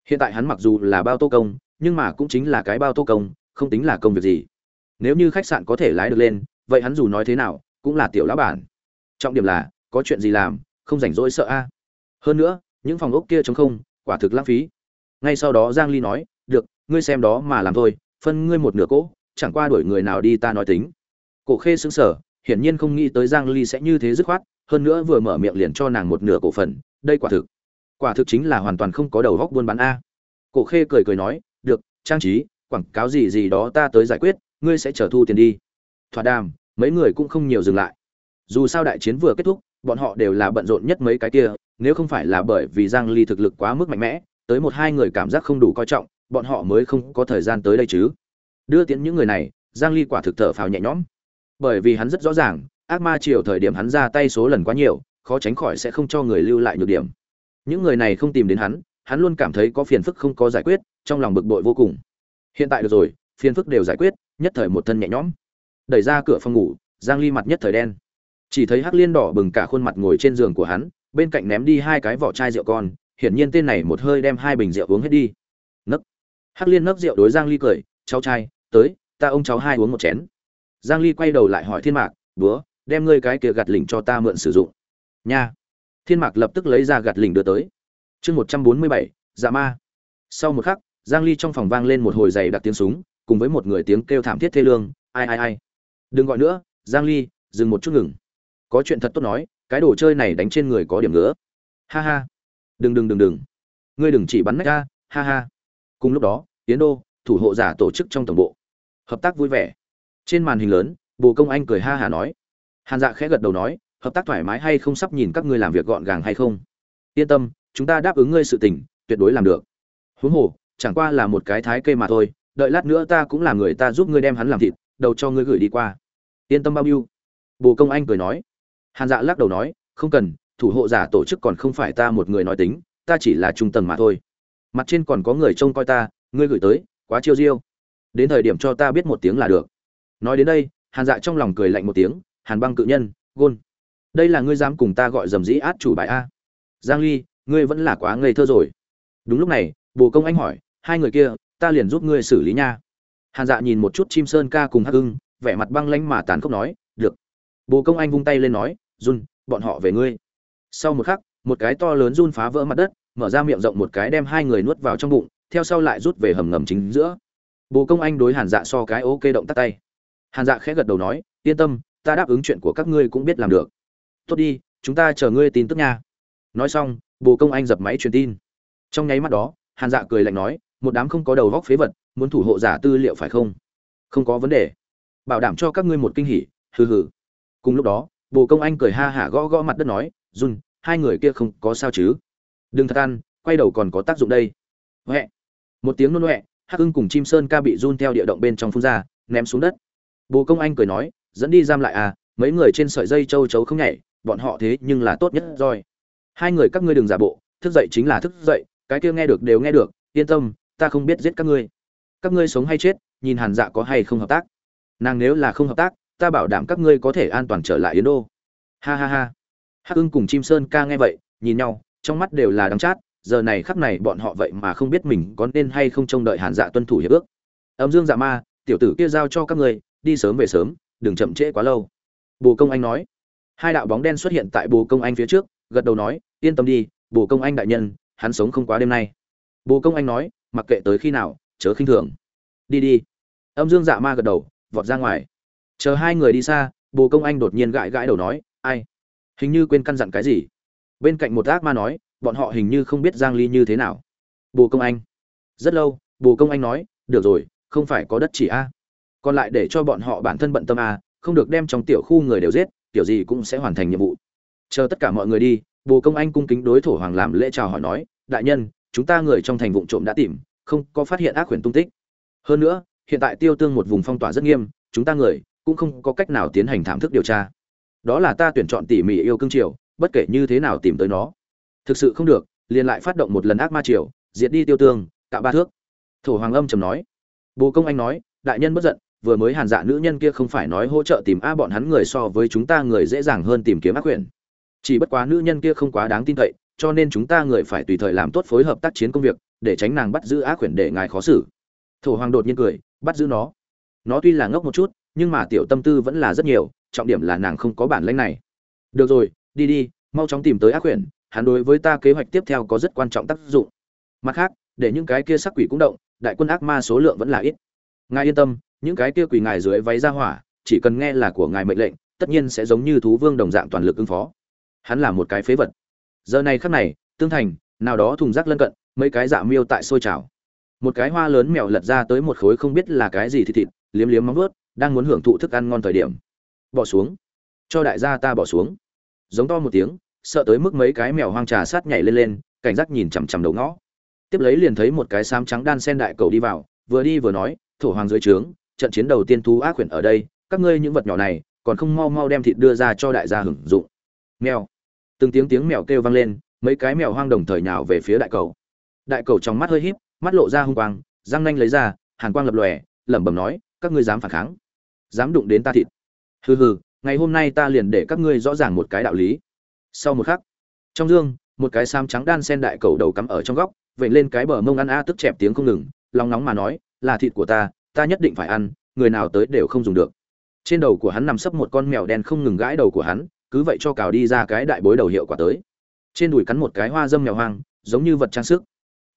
Hiện tại hắn mặc dù là bao tô công, nhưng mà cũng chính là cái bao tô công, không tính là công việc gì. Nếu như khách sạn có thể lái được lên, vậy hắn dù nói thế nào, cũng là tiểu lão bản. Trọng điểm là, có chuyện gì làm, không rảnh rỗi sợ a. Hơn nữa, những phòng ốc kia trống không, quả thực lãng phí. Ngay sau đó giang ly nói, được, ngươi xem đó mà làm thôi, phân ngươi một nửa cỗ chẳng qua đuổi người nào đi ta nói tính. Cổ khê sững sờ, hiển nhiên không nghĩ tới giang ly sẽ như thế dứt khoát, hơn nữa vừa mở miệng liền cho nàng một nửa cổ phần, đây quả thực quả thực chính là hoàn toàn không có đầu góc buôn bán a. Cổ khê cười cười nói, được, trang trí, quảng cáo gì gì đó ta tới giải quyết, ngươi sẽ trở thu tiền đi. Thỏa đàm, mấy người cũng không nhiều dừng lại. Dù sao đại chiến vừa kết thúc, bọn họ đều là bận rộn nhất mấy cái kia, nếu không phải là bởi vì giang ly thực lực quá mức mạnh mẽ, tới một hai người cảm giác không đủ coi trọng, bọn họ mới không có thời gian tới đây chứ đưa tiễn những người này, giang ly quả thực thở phào nhẹ nhõm. Bởi vì hắn rất rõ ràng, ác ma triều thời điểm hắn ra tay số lần quá nhiều, khó tránh khỏi sẽ không cho người lưu lại nhược điểm. Những người này không tìm đến hắn hắn luôn cảm thấy có phiền phức không có giải quyết, trong lòng bực bội vô cùng. Hiện tại được rồi, phiền phức đều giải quyết, nhất thời một thân nhẹ nhõm. Đẩy ra cửa phòng ngủ, giang ly mặt nhất thời đen. Chỉ thấy hắc liên đỏ bừng cả khuôn mặt ngồi trên giường của hắn, bên cạnh ném đi hai cái vỏ chai rượu con, hiển nhiên tên này một hơi đem hai bình rượu uống hết đi. Nấc. Hắc liên nấc rượu đối giang ly cười, cháu trai tới ta ông cháu hai uống một chén. Giang ly quay đầu lại hỏi thiên mạc búa đem ngươi cái kia gạt lỉnh cho ta mượn sử dụng. Nha. Thiên mạc lập tức lấy ra gạt lỉnh đưa tới. Chương 147, dạ ma. Sau một khắc giang ly trong phòng vang lên một hồi giày đặc tiếng súng cùng với một người tiếng kêu thảm thiết thê lương ai ai ai. Đừng gọi nữa giang ly dừng một chút ngừng. Có chuyện thật tốt nói cái đồ chơi này đánh trên người có điểm nữa ha ha. Đừng đừng đừng đừng. Ngươi đừng chỉ bắn nách ra ha ha. Cùng lúc đó tiến đô thủ hộ giả tổ chức trong tổng bộ hợp tác vui vẻ. Trên màn hình lớn, bồ công anh cười ha hả nói. Hàn dạ khẽ gật đầu nói, hợp tác thoải mái hay không sắp nhìn các ngươi làm việc gọn gàng hay không? Yên tâm, chúng ta đáp ứng ngươi sự tình, tuyệt đối làm được. Huống hồ, chẳng qua là một cái thái cây mà thôi, đợi lát nữa ta cũng là người ta giúp ngươi đem hắn làm thịt, đầu cho ngươi gửi đi qua. Yên tâm bao nhiêu? Bồ công anh cười nói. Hàn dạ lắc đầu nói, không cần, thủ hộ giả tổ chức còn không phải ta một người nói tính, ta chỉ là trung tầng mà thôi. Mặt trên còn có người trông coi ta, ngươi gửi tới, quá chiêu diêu đến thời điểm cho ta biết một tiếng là được. Nói đến đây, hàn dạ trong lòng cười lạnh một tiếng, hàn băng cự nhân, gôn. Đây là ngươi dám cùng ta gọi dầm dĩ át chủ bài a. Giang ly, ngươi vẫn là quá ngây thơ rồi. Đúng lúc này, bồ công anh hỏi, hai người kia, ta liền giúp ngươi xử lý nha. Hàn dạ nhìn một chút chim sơn ca cùng hắc ưng, vẻ mặt băng lãnh mà tàn khốc nói, được. Bồ công anh vung tay lên nói, run, bọn họ về ngươi. Sau một khắc, một cái to lớn run phá vỡ mặt đất, mở ra miệng rộng một cái đem hai người nuốt vào trong bụng, theo sau lại rút về hầm ngầm chính giữa bồ công anh đối hàn dạ so cái ok động tắt tay. Hàn dạ khẽ gật đầu nói, yên tâm, ta đáp ứng chuyện của các ngươi cũng biết làm được. Tốt đi, chúng ta chờ ngươi tin tức nha. Nói xong, bồ công anh dập máy truyền tin. Trong nháy mắt đó, hàn dạ cười lạnh nói, một đám không có đầu góc phế vật, muốn thủ hộ giả tư liệu phải không? Không có vấn đề. Bảo đảm cho các ngươi một kinh hỉ, hừ hừ. Cùng lúc đó, bồ công anh cười ha hả gõ gõ mặt đất nói, run, hai người kia không có sao chứ. Đừng thật ăn, quay đầu còn có tác dụng đây. Huệ. Một tiếng nôn huệ hắc ưng cùng chim sơn ca bị run theo địa động bên trong phun ra, ném xuống đất. Bồ công anh cười nói, dẫn đi giam lại à mấy người trên sợi dây châu chấu không nhảy, bọn họ thế nhưng là tốt nhất rồi. Hai người các ngươi đừng giả bộ, thức dậy chính là thức dậy, cái kia nghe được đều nghe được, yên tâm, ta không biết giết các ngươi. Các ngươi sống hay chết, nhìn hàn dạ có hay không hợp tác. Nàng nếu là không hợp tác, ta bảo đảm các ngươi có thể an toàn trở lại yến đô. Ha ha ha. Hắc ưng cùng chim sơn ca nghe vậy, nhìn nhau, trong mắt đều là đắng chát giờ này khắc này bọn họ vậy mà không biết mình có nên hay không trông đợi hàn dạ tuân thủ hiệp ước. Âm dương dạ ma, tiểu tử kia giao cho các người đi sớm về sớm, đừng chậm trễ quá lâu. Bồ công anh nói. Hai đạo bóng đen xuất hiện tại bồ công anh phía trước, gật đầu nói, yên tâm đi, bồ công anh đại nhân, hắn sống không quá đêm nay. Bồ công anh nói, mặc kệ tới khi nào, chớ khinh thường. Đi đi. Âm dương dạ ma gật đầu, vọt ra ngoài. Chờ hai người đi xa, bồ công anh đột nhiên gãi gãi đầu nói, ai? Hình như quên căn dặn cái gì. Bên cạnh một ác ma nói bọn họ hình như không biết giang ly như thế nào. Bồ công anh. Rất lâu, bồ công anh nói, được rồi, không phải có đất chỉ a. Còn lại để cho bọn họ bản thân bận tâm a, không được đem trong tiểu khu người đều giết tiểu gì cũng sẽ hoàn thành nhiệm vụ. Chờ tất cả mọi người đi. Bồ công anh cung kính đối thổ hoàng làm lễ chào hỏi nói, đại nhân, chúng ta người trong thành vụ trộm đã tìm, không có phát hiện ác quyển tung tích. Hơn nữa, hiện tại tiêu tương một vùng phong tỏa rất nghiêm, chúng ta người cũng không có cách nào tiến hành thảm thức điều tra. Đó là ta tuyển chọn tỉ mỉ yêu cương triều, bất kể như thế nào tìm tới nó thực sự không được, liền lại phát động một lần ác ma triều, diệt đi tiêu tương, cạo ba thước. Thổ hoàng âm trầm nói. Bồ công anh nói, đại nhân bất giận, vừa mới hàn dạ nữ nhân kia không phải nói hỗ trợ tìm a bọn hắn người so với chúng ta người dễ dàng hơn tìm kiếm ác quyển chỉ bất quá nữ nhân kia không quá đáng tin cậy, cho nên chúng ta người phải tùy thời làm tốt phối hợp tác chiến công việc, để tránh nàng bắt giữ ác quyển để ngài khó xử. Thổ hoàng đột nhiên cười, bắt giữ nó. Nó tuy là ngốc một chút, nhưng mà tiểu tâm tư vẫn là rất nhiều, trọng điểm là nàng không có bản lĩnh này. Được rồi, đi đi, mau chóng tìm tới ác quyển hắn đối với ta kế hoạch tiếp theo có rất quan trọng tác dụng. Mặt khác, để những cái kia sắc quỷ cũng động, đại quân ác ma số lượng vẫn là ít. Ngài yên tâm, những cái kia quỷ ngài dưới váy ra hỏa, chỉ cần nghe là của ngài mệnh lệnh, tất nhiên sẽ giống như thú vương đồng dạng toàn lực ứng phó. Hắn là một cái phế vật. Giờ này khắc này, tương thành, nào đó thùng rác lân cận, mấy cái dạ miêu tại sôi trào. Một cái hoa lớn mèo lật ra tới một khối không biết là cái gì thịt thịt, liếm liếm móng vuốt, đang muốn hưởng thụ thức ăn ngon thời điểm. Bỏ xuống. Cho đại gia ta bỏ xuống. Giống to một tiếng sợ tới mức mấy cái mèo hoang trà sát nhảy lên lên, cảnh giác nhìn chằm chằm đầu ngõ. Tiếp lấy liền thấy một cái xám trắng đan sen đại cầu đi vào, vừa đi vừa nói, thổ hoàng dưới trướng, trận chiến đầu tiên thú ác quyển ở đây, các ngươi những vật nhỏ này, còn không mau mau đem thịt đưa ra cho đại gia hưởng dụng. Mèo. Từng tiếng tiếng mèo kêu vang lên, mấy cái mèo hoang đồng thời nhào về phía đại cầu. Đại cầu trong mắt hơi híp, mắt lộ ra hung quang, răng nanh lấy ra, hàn quang lập lòe, lẩm bẩm nói, các ngươi dám phản kháng? Dám đụng đến ta thịt? Hừ hừ, ngày hôm nay ta liền để các ngươi rõ ràng một cái đạo lý sau một khắc, trong dương, một cái sam trắng đan sen đại cầu đầu cắm ở trong góc vậy lên cái bờ mông ăn a tức chẹp tiếng không ngừng, lòng nóng mà nói, là thịt của ta ta nhất định phải ăn, người nào tới đều không dùng được. Trên đầu của hắn nằm sấp một con mèo đen không ngừng gãi đầu của hắn, cứ vậy cho cào đi ra cái đại bối đầu hiệu quả tới. Trên đùi cắn một cái hoa dâm mèo hoang, giống như vật trang sức.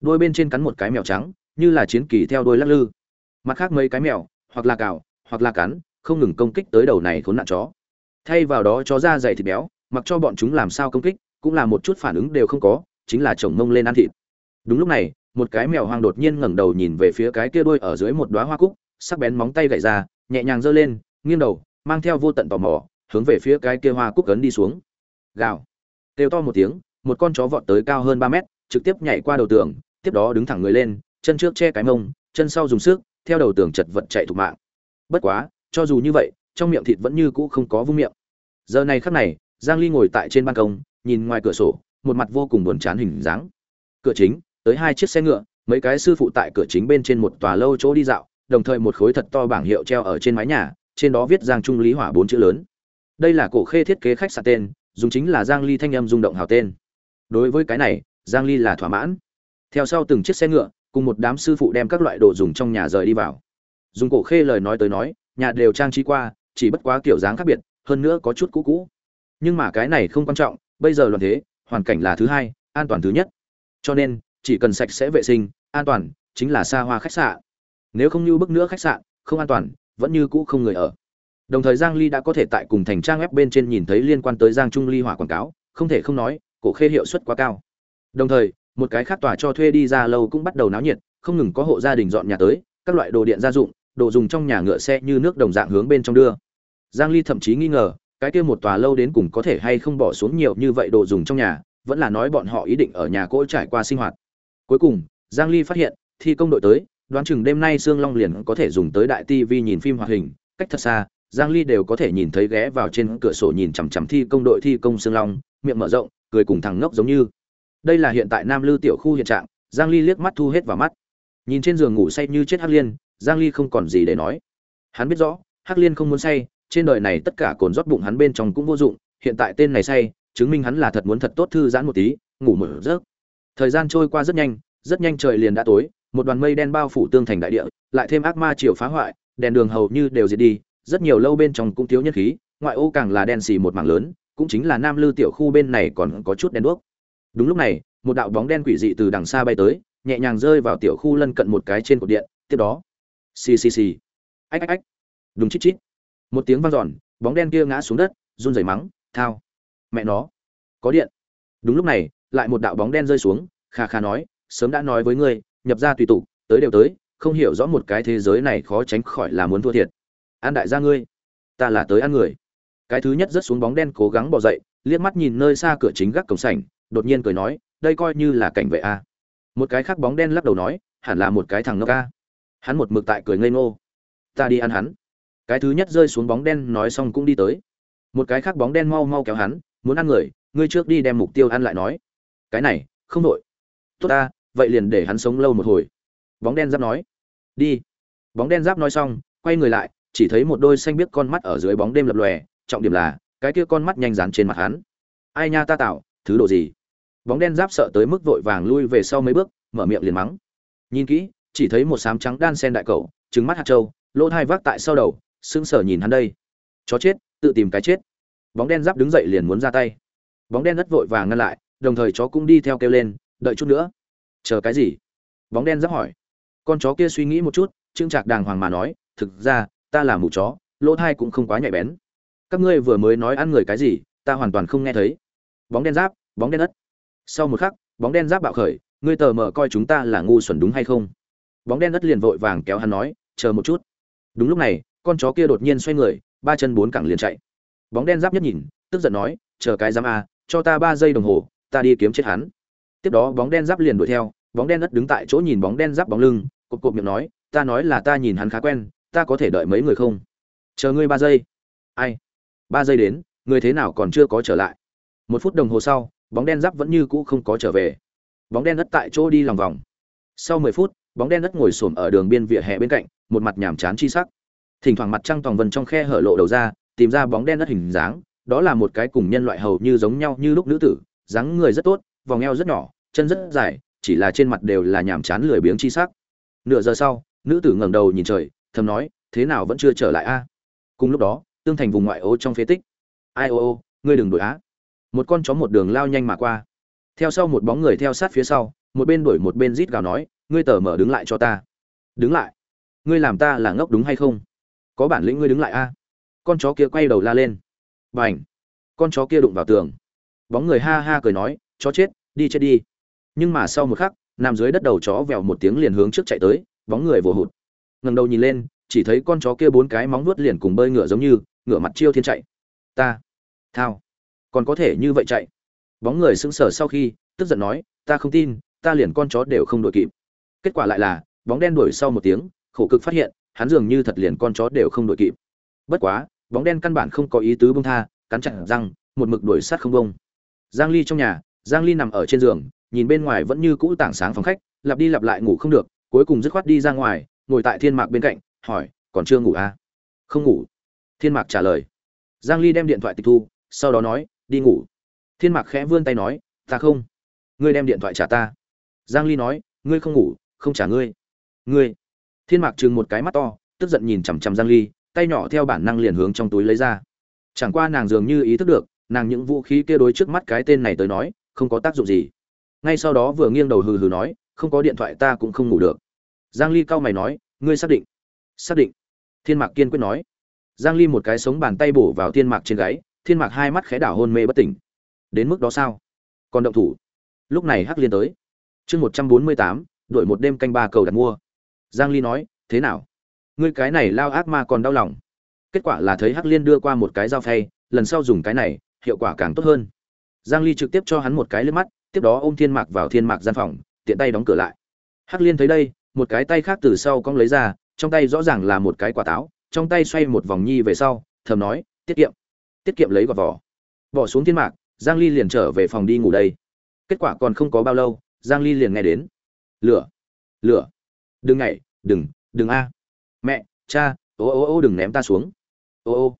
Đôi bên trên cắn một cái mèo trắng, như là chiến kỳ theo đôi lắc lư. Mặt khác mấy cái mèo, hoặc là cào, hoặc là cắn, không ngừng công kích tới đầu này khốn nạn chó. Thay vào đó chó da dày thịt béo mặc cho bọn chúng làm sao công kích, cũng là một chút phản ứng đều không có, chính là chồng mông lên ăn thịt. Đúng lúc này, một cái mèo hoang đột nhiên ngẩng đầu nhìn về phía cái kia đuôi ở dưới một đóa hoa cúc, sắc bén móng tay gậy ra, nhẹ nhàng giơ lên, nghiêng đầu, mang theo vô tận tò mò, hướng về phía cái kia hoa cúc cấn đi xuống. Gào. Kêu to một tiếng, một con chó vọt tới cao hơn ba mét, trực tiếp nhảy qua đầu tường, tiếp đó đứng thẳng người lên, chân trước che cái mông, chân sau dùng sức, theo đầu tường chật vật chạy thục mạng. Bất quá, cho dù như vậy, trong miệng thịt vẫn như cũ không có vung miệng. Giờ này khắc này giang ly ngồi tại trên ban công, nhìn ngoài cửa sổ, một mặt vô cùng buồn chán hình dáng. Cửa chính, tới hai chiếc xe ngựa, mấy cái sư phụ tại cửa chính bên trên một tòa lâu chỗ đi dạo, đồng thời một khối thật to bảng hiệu treo ở trên mái nhà, trên đó viết giang trung lý hỏa bốn chữ lớn. Đây là cổ khê thiết kế khách sạn tên, dùng chính là giang ly thanh âm rung động hào tên. Đối với cái này, giang ly là thỏa mãn. Theo sau từng chiếc xe ngựa, cùng một đám sư phụ đem các loại đồ dùng trong nhà rời đi vào. Dùng cổ khê lời nói tới nói, nhà đều trang trí qua, chỉ bất quá kiểu dáng khác biệt, hơn nữa có chút cũ cũ nhưng mà cái này không quan trọng, bây giờ loạn thế, hoàn cảnh là thứ hai, an toàn thứ nhất. Cho nên, chỉ cần sạch sẽ vệ sinh, an toàn chính là xa hoa khách sạn. Nếu không như bức nữa khách sạn, không an toàn, vẫn như cũ không người ở. Đồng thời giang ly đã có thể tại cùng thành trang web bên trên nhìn thấy liên quan tới giang trung ly hỏa quảng cáo, không thể không nói, cổ khê hiệu suất quá cao. Đồng thời, một cái khác tòa cho thuê đi ra lâu cũng bắt đầu náo nhiệt, không ngừng có hộ gia đình dọn nhà tới, các loại đồ điện gia dụng, đồ dùng trong nhà ngựa xe như nước đồng dạng hướng bên trong đưa. Giang ly thậm chí nghi ngờ cái kia một tòa lâu đến cùng có thể hay không bỏ xuống nhiều như vậy đồ dùng trong nhà, vẫn là nói bọn họ ý định ở nhà cỗ trải qua sinh hoạt. Cuối cùng, giang ly phát hiện, thi công đội tới, đoán chừng đêm nay sương long liền có thể dùng tới đại tivi nhìn phim hoạt hình, cách thật xa, giang ly đều có thể nhìn thấy ghé vào trên cửa sổ nhìn chằm chằm thi công đội thi công sương long, miệng mở rộng, cười cùng thằng ngốc giống như. Đây là hiện tại nam lư tiểu khu hiện trạng, giang ly liếc mắt thu hết vào mắt. Nhìn trên giường ngủ say như chết hắc liên, giang ly không còn gì để nói. Hắn biết rõ, hắc liên không muốn say trên đời này tất cả cồn rót bụng hắn bên trong cũng vô dụng, hiện tại tên này say, chứng minh hắn là thật muốn thật tốt thư giãn một tí, ngủ mở giấc. Thời gian trôi qua rất nhanh rất nhanh trời liền đã tối, một đoàn mây đen bao phủ tương thành đại địa, lại thêm ác ma chiều phá hoại, đèn đường hầu như đều diệt đi, rất nhiều lâu bên trong cũng thiếu nhân khí, ngoại ô càng là đen xì một mảng lớn, cũng chính là nam lư tiểu khu bên này còn có chút đen đuốc. Đúng lúc này, một đạo bóng đen quỷ dị từ đằng xa bay tới, nhẹ nhàng rơi vào tiểu khu lân cận một cái trên cột điện, tiếp đó, xì xì xì. Ách ách ách. Đúng chít chít một tiếng vang dọn, bóng đen kia ngã xuống đất, run rẩy mắng, thao, mẹ nó, có điện. Đúng lúc này, lại một đạo bóng đen rơi xuống, kha kha nói, sớm đã nói với ngươi, nhập ra tùy tục, tới đều tới, không hiểu rõ một cái thế giới này khó tránh khỏi là muốn thua thiệt. An đại gia ngươi, ta là tới ăn người. Cái thứ nhất rớt xuống bóng đen cố gắng bỏ dậy, liếc mắt nhìn nơi xa cửa chính gác cổng sảnh, đột nhiên cười nói, đây coi như là cảnh vệ a. Một cái khác bóng đen lắc đầu nói, hẳn là một cái thằng ngốc a. Hắn một mực tại cười ngây ngô. Ta đi ăn hắn cái thứ nhất rơi xuống bóng đen nói xong cũng đi tới. Một cái khác bóng đen mau mau kéo hắn, muốn ăn người, ngươi trước đi đem mục tiêu ăn lại nói. Cái này, không đội tốt ta, vậy liền để hắn sống lâu một hồi. Bóng đen giáp nói. Đi. Bóng đen giáp nói xong, quay người lại, chỉ thấy một đôi xanh biết con mắt ở dưới bóng đêm lập lòe, trọng điểm là, cái kia con mắt nhanh dán trên mặt hắn. Ai nha ta tạo, thứ đồ gì? Bóng đen giáp sợ tới mức vội vàng lui về sau mấy bước, mở miệng liền mắng. Nhìn kỹ, chỉ thấy một sám trắng đan sen đại cầu trứng mắt hạt trâu lỗ hai vác tại sau đầu sững sờ nhìn hắn đây. Chó chết, tự tìm cái chết. Bóng đen giáp đứng dậy liền muốn ra tay. Bóng đen rất vội vàng ngăn lại, đồng thời chó cũng đi theo kêu lên, đợi chút nữa. Chờ cái gì? Bóng đen giáp hỏi. Con chó kia suy nghĩ một chút trưng trạc đàng hoàng mà nói, thực ra, ta là mù chó, lỗ thai cũng không quá nhạy bén. Các ngươi vừa mới nói ăn người cái gì, ta hoàn toàn không nghe thấy. Bóng đen giáp, bóng đen đất sau một khắc, bóng đen giáp bạo khởi, ngươi tờ mờ coi chúng ta là ngu xuẩn đúng hay không? Bóng đen đất liền vội vàng kéo hắn nói, chờ một chút. Đúng lúc này con chó kia đột nhiên xoay người, ba chân bốn cẳng liền chạy. Bóng đen giáp nhất nhìn, tức giận nói, chờ cái giám a, cho ta ba giây đồng hồ, ta đi kiếm chết hắn. Tiếp đó bóng đen giáp liền đuổi theo, bóng đen đất đứng tại chỗ nhìn bóng đen giáp bóng lưng cộp cộp miệng nói, ta nói là ta nhìn hắn khá quen, ta có thể đợi mấy người không? Chờ ngươi ba giây. Ai? Ba giây đến, người thế nào còn chưa có trở lại? Một phút đồng hồ sau, bóng đen giáp vẫn như cũ không có trở về. Bóng đen đất tại chỗ đi lòng vòng. Sau mười phút, bóng đen đất ngồi xổm ở đường biên vỉa hè bên cạnh, một mặt nhàm chán chi sắc thỉnh thoảng mặt trăng tòng vân trong khe hở lộ đầu ra, tìm ra bóng đen đất hình dáng, đó là một cái cùng nhân loại hầu như giống nhau như lúc nữ tử, dáng người rất tốt, vòng eo rất nhỏ, chân rất dài, chỉ là trên mặt đều là nhàm chán lười biếng chi sắc. Nửa giờ sau, nữ tử ngẩng đầu nhìn trời, thầm nói, thế nào vẫn chưa trở lại a? Cùng lúc đó, tương thành vùng ngoại ô trong phế tích. Ai, ô ô, ngươi đừng đuổi á. Một con chó một đường lao nhanh mà qua. Theo sau một bóng người theo sát phía sau, một bên đuổi một bên rít gào nói, ngươi tờ mở đứng lại cho ta. Đứng lại? Ngươi làm ta là ngốc đúng hay không? Có bản lĩnh ngươi đứng lại a. Con chó kia quay đầu la lên. B à n h con chó kia đụng vào tường. Bóng người ha ha cười nói, chó chết, đi chết đi. Nhưng mà sau một khắc, nằm dưới đất đầu chó vèo một tiếng liền hướng trước chạy tới, bóng người vồ hụt. Ngần đầu nhìn lên, chỉ thấy con chó kia bốn cái móng vuốt liền cùng bơi ngựa giống như, ngựa mặt chiêu thiên chạy. Ta, thao, còn có thể như vậy chạy? Bóng người sững sờ sau khi, tức giận nói, ta không tin, ta liền con chó đều không đội kịp. Kết quả lại là, bóng đen đuổi sau một tiếng, khổ cực phát hiện hắn dường như thật liền con chó đều không đội kịp. Bất quá, bóng đen căn bản không có ý tứ bông tha, cắn chặt răng, một mực đuổi sát không bông giang ly trong nhà, giang ly nằm ở trên giường, nhìn bên ngoài vẫn như cũ tảng sáng phòng khách, lặp đi lặp lại ngủ không được, cuối cùng dứt khoát đi ra ngoài, ngồi tại thiên mạc bên cạnh, hỏi, còn chưa ngủ à? Không ngủ. Thiên mạc trả lời. Giang ly đem điện thoại tịch thu, sau đó nói, đi ngủ. Thiên mạc khẽ vươn tay nói, ta không. Ngươi đem điện thoại trả ta. Giang ly nói, ngươi không ngủ, không trả ngươi. Ngươi? Thiên mạc trừng một cái mắt to tức giận nhìn chằm chằm giang ly tay nhỏ theo bản năng liền hướng trong túi lấy ra. Chẳng qua nàng dường như ý thức được nàng những vũ khí kia đối trước mắt cái tên này tới nói không có tác dụng gì. Ngay sau đó vừa nghiêng đầu hừ hừ nói không có điện thoại ta cũng không ngủ được. Giang ly cao mày nói ngươi xác định? Xác định. Thiên mạc kiên quyết nói. Giang ly một cái sống bàn tay bổ vào thiên mạc trên gáy thiên mạc hai mắt khẽ đảo hôn mê bất tỉnh. Đến mức đó sao? Còn động thủ. Lúc này hắc liên tới. Chương 148, đổi một đêm canh ba cầu đặt mua giang ly nói, thế nào? Ngươi cái này lao ác ma còn đau lòng. Kết quả là thấy hắc liên đưa qua một cái dao phay, lần sau dùng cái này, hiệu quả càng tốt hơn. Giang ly trực tiếp cho hắn một cái lướt mắt, tiếp đó ôm thiên mạc vào thiên mạc gian phòng, tiện tay đóng cửa lại. Hắc liên thấy đây, một cái tay khác từ sau cong lấy ra, trong tay rõ ràng là một cái quả táo, trong tay xoay một vòng nhi về sau, thầm nói, tiết kiệm tiết kiệm lấy gọt vỏ. Bỏ xuống thiên mạc, giang ly liền trở về phòng đi ngủ đây. Kết quả còn không có bao lâu, giang ly liền nghe đến, lửa lửa đừng nhảy, đừng đừng a. Mẹ, cha, ô ô ô, đừng ném ta xuống. Ô ô.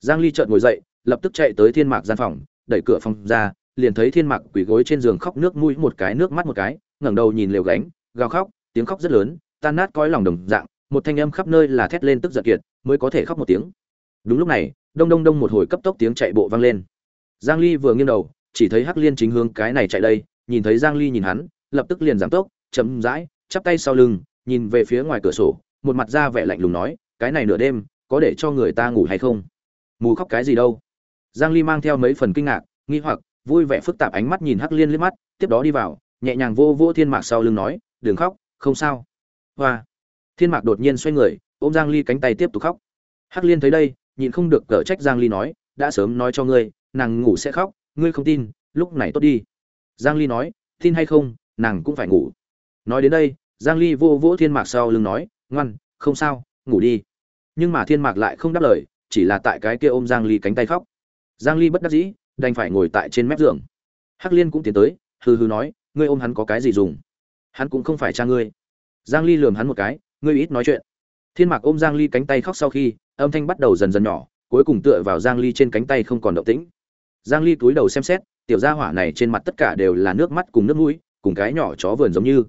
Giang ly chợt ngồi dậy, lập tức chạy tới thiên mạc gian phòng, đẩy cửa phòng ra, liền thấy thiên mạc quỳ gối trên giường khóc nước mũi một cái, nước mắt một cái, ngẩng đầu nhìn lều gánh, gào khóc, tiếng khóc rất lớn, tan nát cõi lòng đồng dạng, một thanh âm khắp nơi là thét lên tức giận kiệt, mới có thể khóc một tiếng. Đúng lúc này, đông đông đông một hồi cấp tốc tiếng chạy bộ vang lên. Giang ly vừa nghiêng đầu, chỉ thấy hắc liên chính hướng cái này chạy đây, nhìn thấy giang ly nhìn hắn, lập tức liền giảm tốc, chậm rãi, chắp tay sau lưng nhìn về phía ngoài cửa sổ, một mặt ra vẻ lạnh lùng nói, cái này nửa đêm, có để cho người ta ngủ hay không? Mù khóc cái gì đâu? Giang ly mang theo mấy phần kinh ngạc, nghi hoặc, vui vẻ phức tạp ánh mắt nhìn hắc liên liếc mắt, tiếp đó đi vào, nhẹ nhàng vô vô thiên mạc sau lưng nói, đừng khóc, không sao. Hoa. Thiên mạc đột nhiên xoay người, ôm giang ly cánh tay tiếp tục khóc. Hắc liên thấy đây, nhịn không được cở trách giang ly nói, đã sớm nói cho ngươi, nàng ngủ sẽ khóc, ngươi không tin, lúc này tốt đi. Giang ly nói, tin hay không, nàng cũng phải ngủ. Nói đến đây giang ly vô vỗ thiên mạc sau lưng nói, ngoan, không sao, ngủ đi. Nhưng mà thiên mạc lại không đáp lời, chỉ là tại cái kia ôm giang ly cánh tay khóc. Giang ly bất đắc dĩ, đành phải ngồi tại trên mép giường. Hắc liên cũng tiến tới, hừ hừ nói, ngươi ôm hắn có cái gì dùng? Hắn cũng không phải cha ngươi. Giang ly lườm hắn một cái, ngươi ít nói chuyện. Thiên mạc ôm giang ly cánh tay khóc sau khi, âm thanh bắt đầu dần dần nhỏ, cuối cùng tựa vào giang ly trên cánh tay không còn động tĩnh. Giang ly cúi đầu xem xét, tiểu gia hỏa này trên mặt tất cả đều là nước mắt cùng nước mũi, cùng cái nhỏ chó vườn giống như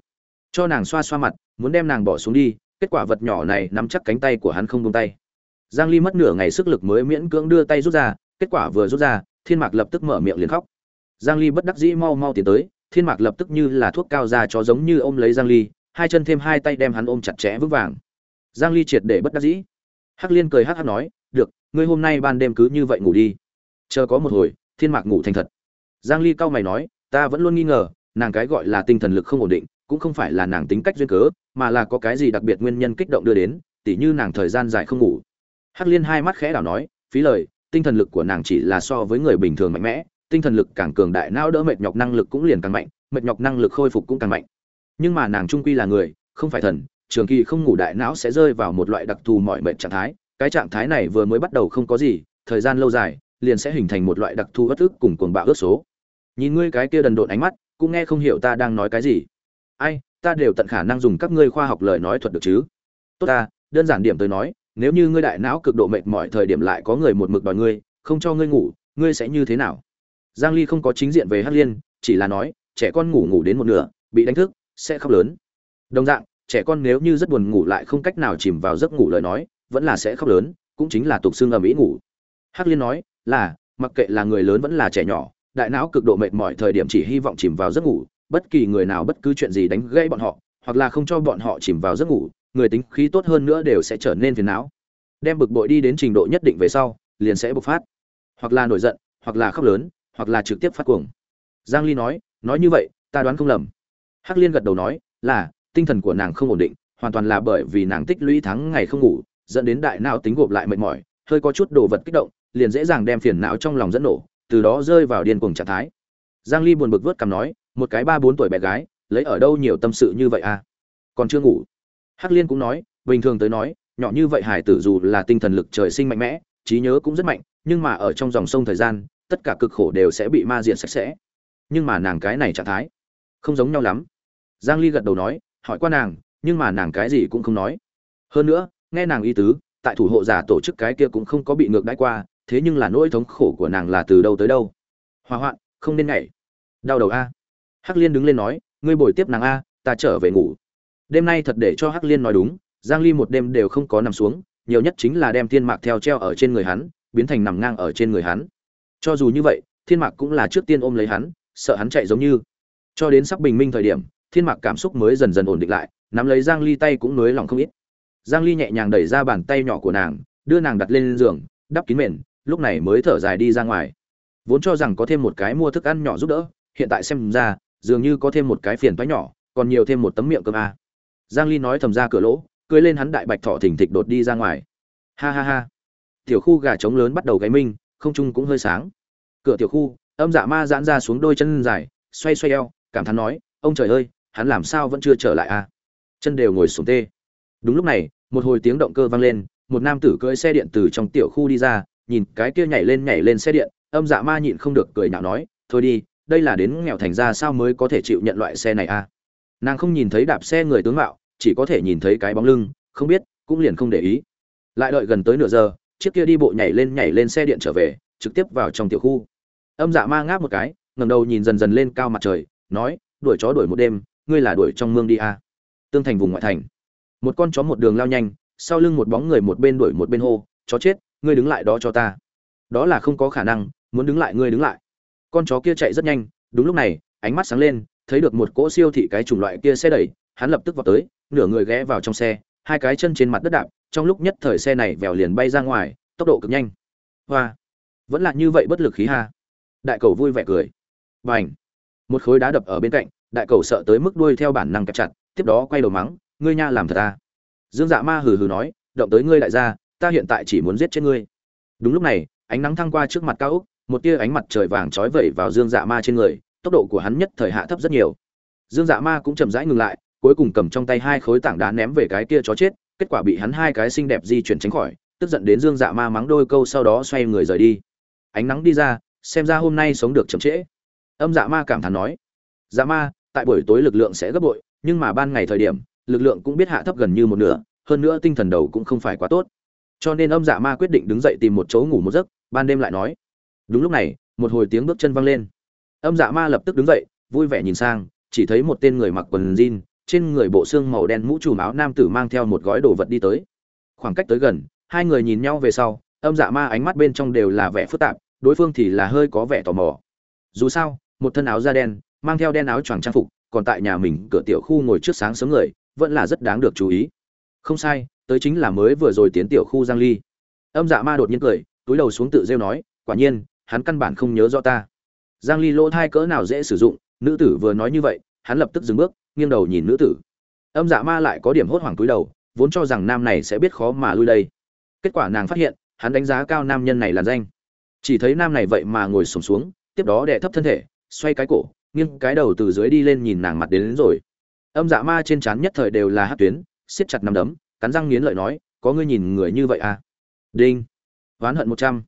cho nàng xoa xoa mặt, muốn đem nàng bỏ xuống đi, kết quả vật nhỏ này nắm chắc cánh tay của hắn không buông tay. Giang ly mất nửa ngày sức lực mới miễn cưỡng đưa tay rút ra, kết quả vừa rút ra, thiên mạc lập tức mở miệng liền khóc. Giang ly bất đắc dĩ mau mau tiến tới, thiên mạc lập tức như là thuốc cao ra cho giống như ôm lấy giang ly, hai chân thêm hai tay đem hắn ôm chặt chẽ vững vàng. Giang ly triệt để bất đắc dĩ. Hắc liên cười hắc hắc nói, được, ngươi hôm nay ban đêm cứ như vậy ngủ đi. Chờ có một hồi, thiên mạc ngủ thành thật. Giang ly cao mày nói, ta vẫn luôn nghi ngờ, nàng cái gọi là tinh thần lực không ổn định cũng không phải là nàng tính cách duyên cớ, mà là có cái gì đặc biệt nguyên nhân kích động đưa đến, tỉ như nàng thời gian dài không ngủ. Hắc liên hai mắt khẽ đảo nói, phí lời, tinh thần lực của nàng chỉ là so với người bình thường mạnh mẽ, tinh thần lực càng cường đại não đỡ mệt nhọc năng lực cũng liền càng mạnh, mệt nhọc năng lực khôi phục cũng càng mạnh. Nhưng mà nàng trung quy là người, không phải thần, trường kỳ không ngủ đại não sẽ rơi vào một loại đặc thù mọi mệt trạng thái, cái trạng thái này vừa mới bắt đầu không có gì, thời gian lâu dài, liền sẽ hình thành một loại đặc thù bất ức cùng cuồng bạo ước số. Nhìn ngươi cái kia đần độn ánh mắt, cũng nghe không hiểu ta đang nói cái gì ai, ta đều tận khả năng dùng các ngươi khoa học lời nói thuật được chứ. Tốt ta, đơn giản điểm tới nói, nếu như ngươi đại não cực độ mệt mỏi thời điểm lại có người một mực đòi ngươi, không cho ngươi ngủ, ngươi sẽ như thế nào? Giang ly không có chính diện về hắc liên, chỉ là nói, trẻ con ngủ ngủ đến một nửa, bị đánh thức, sẽ khóc lớn. Đồng dạng, trẻ con nếu như rất buồn ngủ lại không cách nào chìm vào giấc ngủ lời nói, vẫn là sẽ khóc lớn, cũng chính là tục xương ở Mỹ ngủ. Hắc liên nói, là, mặc kệ là người lớn vẫn là trẻ nhỏ, đại não cực độ mệt mỏi thời điểm chỉ hy vọng chìm vào giấc ngủ bất kỳ người nào bất cứ chuyện gì đánh gãy bọn họ, hoặc là không cho bọn họ chìm vào giấc ngủ, người tính khí tốt hơn nữa đều sẽ trở nên phiền não. Đem bực bội đi đến trình độ nhất định về sau, liền sẽ bộc phát. Hoặc là nổi giận, hoặc là khóc lớn, hoặc là trực tiếp phát cuồng. Giang ly nói nói như vậy, ta đoán không lầm. Hắc liên gật đầu nói, là, tinh thần của nàng không ổn định, hoàn toàn là bởi vì nàng tích lũy tháng ngày không ngủ, dẫn đến đại não tính gộp lại mệt mỏi, hơi có chút đồ vật kích động, liền dễ dàng đem phiền não trong lòng dẫn nổ, từ đó rơi vào điên cuồng trạng thái. Giang ly buồn bực vớt cằm nói một cái ba bốn tuổi bé gái, lấy ở đâu nhiều tâm sự như vậy à? Còn chưa ngủ. Hắc liên cũng nói, bình thường tới nói, nhỏ như vậy hải tử dù là tinh thần lực trời sinh mạnh mẽ, trí nhớ cũng rất mạnh, nhưng mà ở trong dòng sông thời gian, tất cả cực khổ đều sẽ bị ma diện sạch sẽ. Nhưng mà nàng cái này trạng thái, không giống nhau lắm. Giang ly gật đầu nói, hỏi qua nàng, nhưng mà nàng cái gì cũng không nói. Hơn nữa, nghe nàng y tứ, tại thủ hộ giả tổ chức cái kia cũng không có bị ngược đãi qua, thế nhưng là nỗi thống khổ của nàng là từ đâu tới đâu. Hòa hoạn, không nên nhảy. Đau đầu a hắc liên đứng lên nói, ngươi bồi tiếp nàng a, ta trở về ngủ. Đêm nay thật để cho hắc liên nói đúng, giang ly một đêm đều không có nằm xuống, nhiều nhất chính là đem thiên mạc theo treo ở trên người hắn, biến thành nằm ngang ở trên người hắn. Cho dù như vậy, thiên mạc cũng là trước tiên ôm lấy hắn, sợ hắn chạy giống như. Cho đến sắp bình minh thời điểm, thiên mạc cảm xúc mới dần dần ổn định lại, nắm lấy giang ly tay cũng nới lòng không ít. Giang ly nhẹ nhàng đẩy ra bàn tay nhỏ của nàng, đưa nàng đặt lên giường, đắp kín mền, lúc này mới thở dài đi ra ngoài. Vốn cho rằng có thêm một cái mua thức ăn nhỏ giúp đỡ, hiện tại xem ra dường như có thêm một cái phiền toái nhỏ, còn nhiều thêm một tấm miệng cơm a. Giang ly nói thầm ra cửa lỗ cưỡi lên hắn đại bạch thỏ thỉnh thịch đột đi ra ngoài. Ha ha ha. Tiểu khu gà trống lớn bắt đầu gáy minh, không trung cũng hơi sáng. Cửa tiểu khu, âm dạ ma giãn ra xuống đôi chân dài, xoay xoay eo, cảm thán nói, ông trời ơi, hắn làm sao vẫn chưa trở lại a? Chân đều ngồi xuống tê. Đúng lúc này, một hồi tiếng động cơ vang lên, một nam tử cưỡi xe điện từ trong tiểu khu đi ra, nhìn cái kia nhảy lên nhảy lên xe điện, âm dạ ma nhịn không được cười nhạo nói, thôi đi đây là đến nghèo thành ra sao mới có thể chịu nhận loại xe này a nàng không nhìn thấy đạp xe người tướng mạo, chỉ có thể nhìn thấy cái bóng lưng, không biết, cũng liền không để ý. Lại đợi gần tới nửa giờ, chiếc kia đi bộ nhảy lên nhảy lên xe điện trở về, trực tiếp vào trong tiểu khu. Âm dạ ma ngáp một cái, ngẩng đầu nhìn dần dần lên cao mặt trời, nói, đuổi chó đuổi một đêm, ngươi là đuổi trong mương đi à. tương thành vùng ngoại thành. Một con chó một đường lao nhanh, sau lưng một bóng người một bên đuổi một bên hô, chó chết, ngươi đứng lại đó cho ta. Đó là không có khả năng, muốn đứng lại, ngươi đứng lại con chó kia chạy rất nhanh, đúng lúc này, ánh mắt sáng lên, thấy được một cỗ siêu thị cái chủng loại kia xe đẩy, hắn lập tức vào tới, nửa người ghé vào trong xe, hai cái chân trên mặt đất đạp, trong lúc nhất thời xe này vèo liền bay ra ngoài, tốc độ cực nhanh. Hoa! Vẫn là như vậy bất lực khí ha. Đại cầu vui vẻ cười. B à n h một khối đá đập ở bên cạnh, đại cầu sợ tới mức đuôi theo bản năng kẹp chặt, tiếp đó quay đầu mắng, ngươi nha làm thật ta dương dạ ma hừ hừ nói, động tới ngươi đại gia, ta hiện tại chỉ muốn giết chết ngươi. Đúng lúc này, ánh nắng thăng qua trước mặt cao úc một tia ánh mặt trời vàng trói vẩy vào dương dạ ma trên người, tốc độ của hắn nhất thời hạ thấp rất nhiều. Dương dạ ma cũng chậm rãi ngừng lại, cuối cùng cầm trong tay hai khối tảng đá ném về cái kia chó chết, kết quả bị hắn hai cái xinh đẹp di chuyển tránh khỏi, tức giận đến dương dạ ma mắng đôi câu sau đó xoay người rời đi. Ánh nắng đi ra, xem ra hôm nay sống được chậm trễ. Âm dạ ma cảm thán nói dạ ma, tại buổi tối lực lượng sẽ gấp bội, nhưng mà ban ngày thời điểm, lực lượng cũng biết hạ thấp gần như một nửa, hơn nữa tinh thần đầu cũng không phải quá tốt. Cho nên âm dạ ma quyết định đứng dậy tìm một chỗ ngủ một giấc, ban đêm lại nói đúng lúc này, một hồi tiếng bước chân vang lên. Âm dạ ma lập tức đứng dậy, vui vẻ nhìn sang, chỉ thấy một tên người mặc quần jean, trên người bộ xương màu đen mũ trùm áo nam tử mang theo một gói đồ vật đi tới. Khoảng cách tới gần, hai người nhìn nhau về sau, âm dạ ma ánh mắt bên trong đều là vẻ phức tạp, đối phương thì là hơi có vẻ tò mò. Dù sao, một thân áo da đen, mang theo đen áo choàng trang phục, còn tại nhà mình cửa tiểu khu ngồi trước sáng sớm người, vẫn là rất đáng được chú ý. Không sai, tới chính là mới vừa rồi tiến tiểu khu giang ly. Âm dạ ma đột nhiên cười, túi đầu xuống tự rêu nói, quả nhiên hắn căn bản không nhớ rõ ta. Giang ly lỗ thai cỡ nào dễ sử dụng nữ tử vừa nói như vậy hắn lập tức dừng bước nghiêng đầu nhìn nữ tử. Âm dạ ma lại có điểm hốt hoảng túi đầu vốn cho rằng nam này sẽ biết khó mà lui đây. Kết quả nàng phát hiện hắn đánh giá cao nam nhân này là danh. Chỉ thấy nam này vậy mà ngồi sùng xuống, xuống tiếp đó đè thấp thân thể xoay cái cổ nghiêng cái đầu từ dưới đi lên nhìn nàng mặt đến, đến rồi. Âm dạ ma trên trán nhất thời đều là hát tuyến siết chặt nắm đấm cắn răng nghiến lợi nói có ngươi nhìn người như vậy à? Đinh. Oán hận một trăm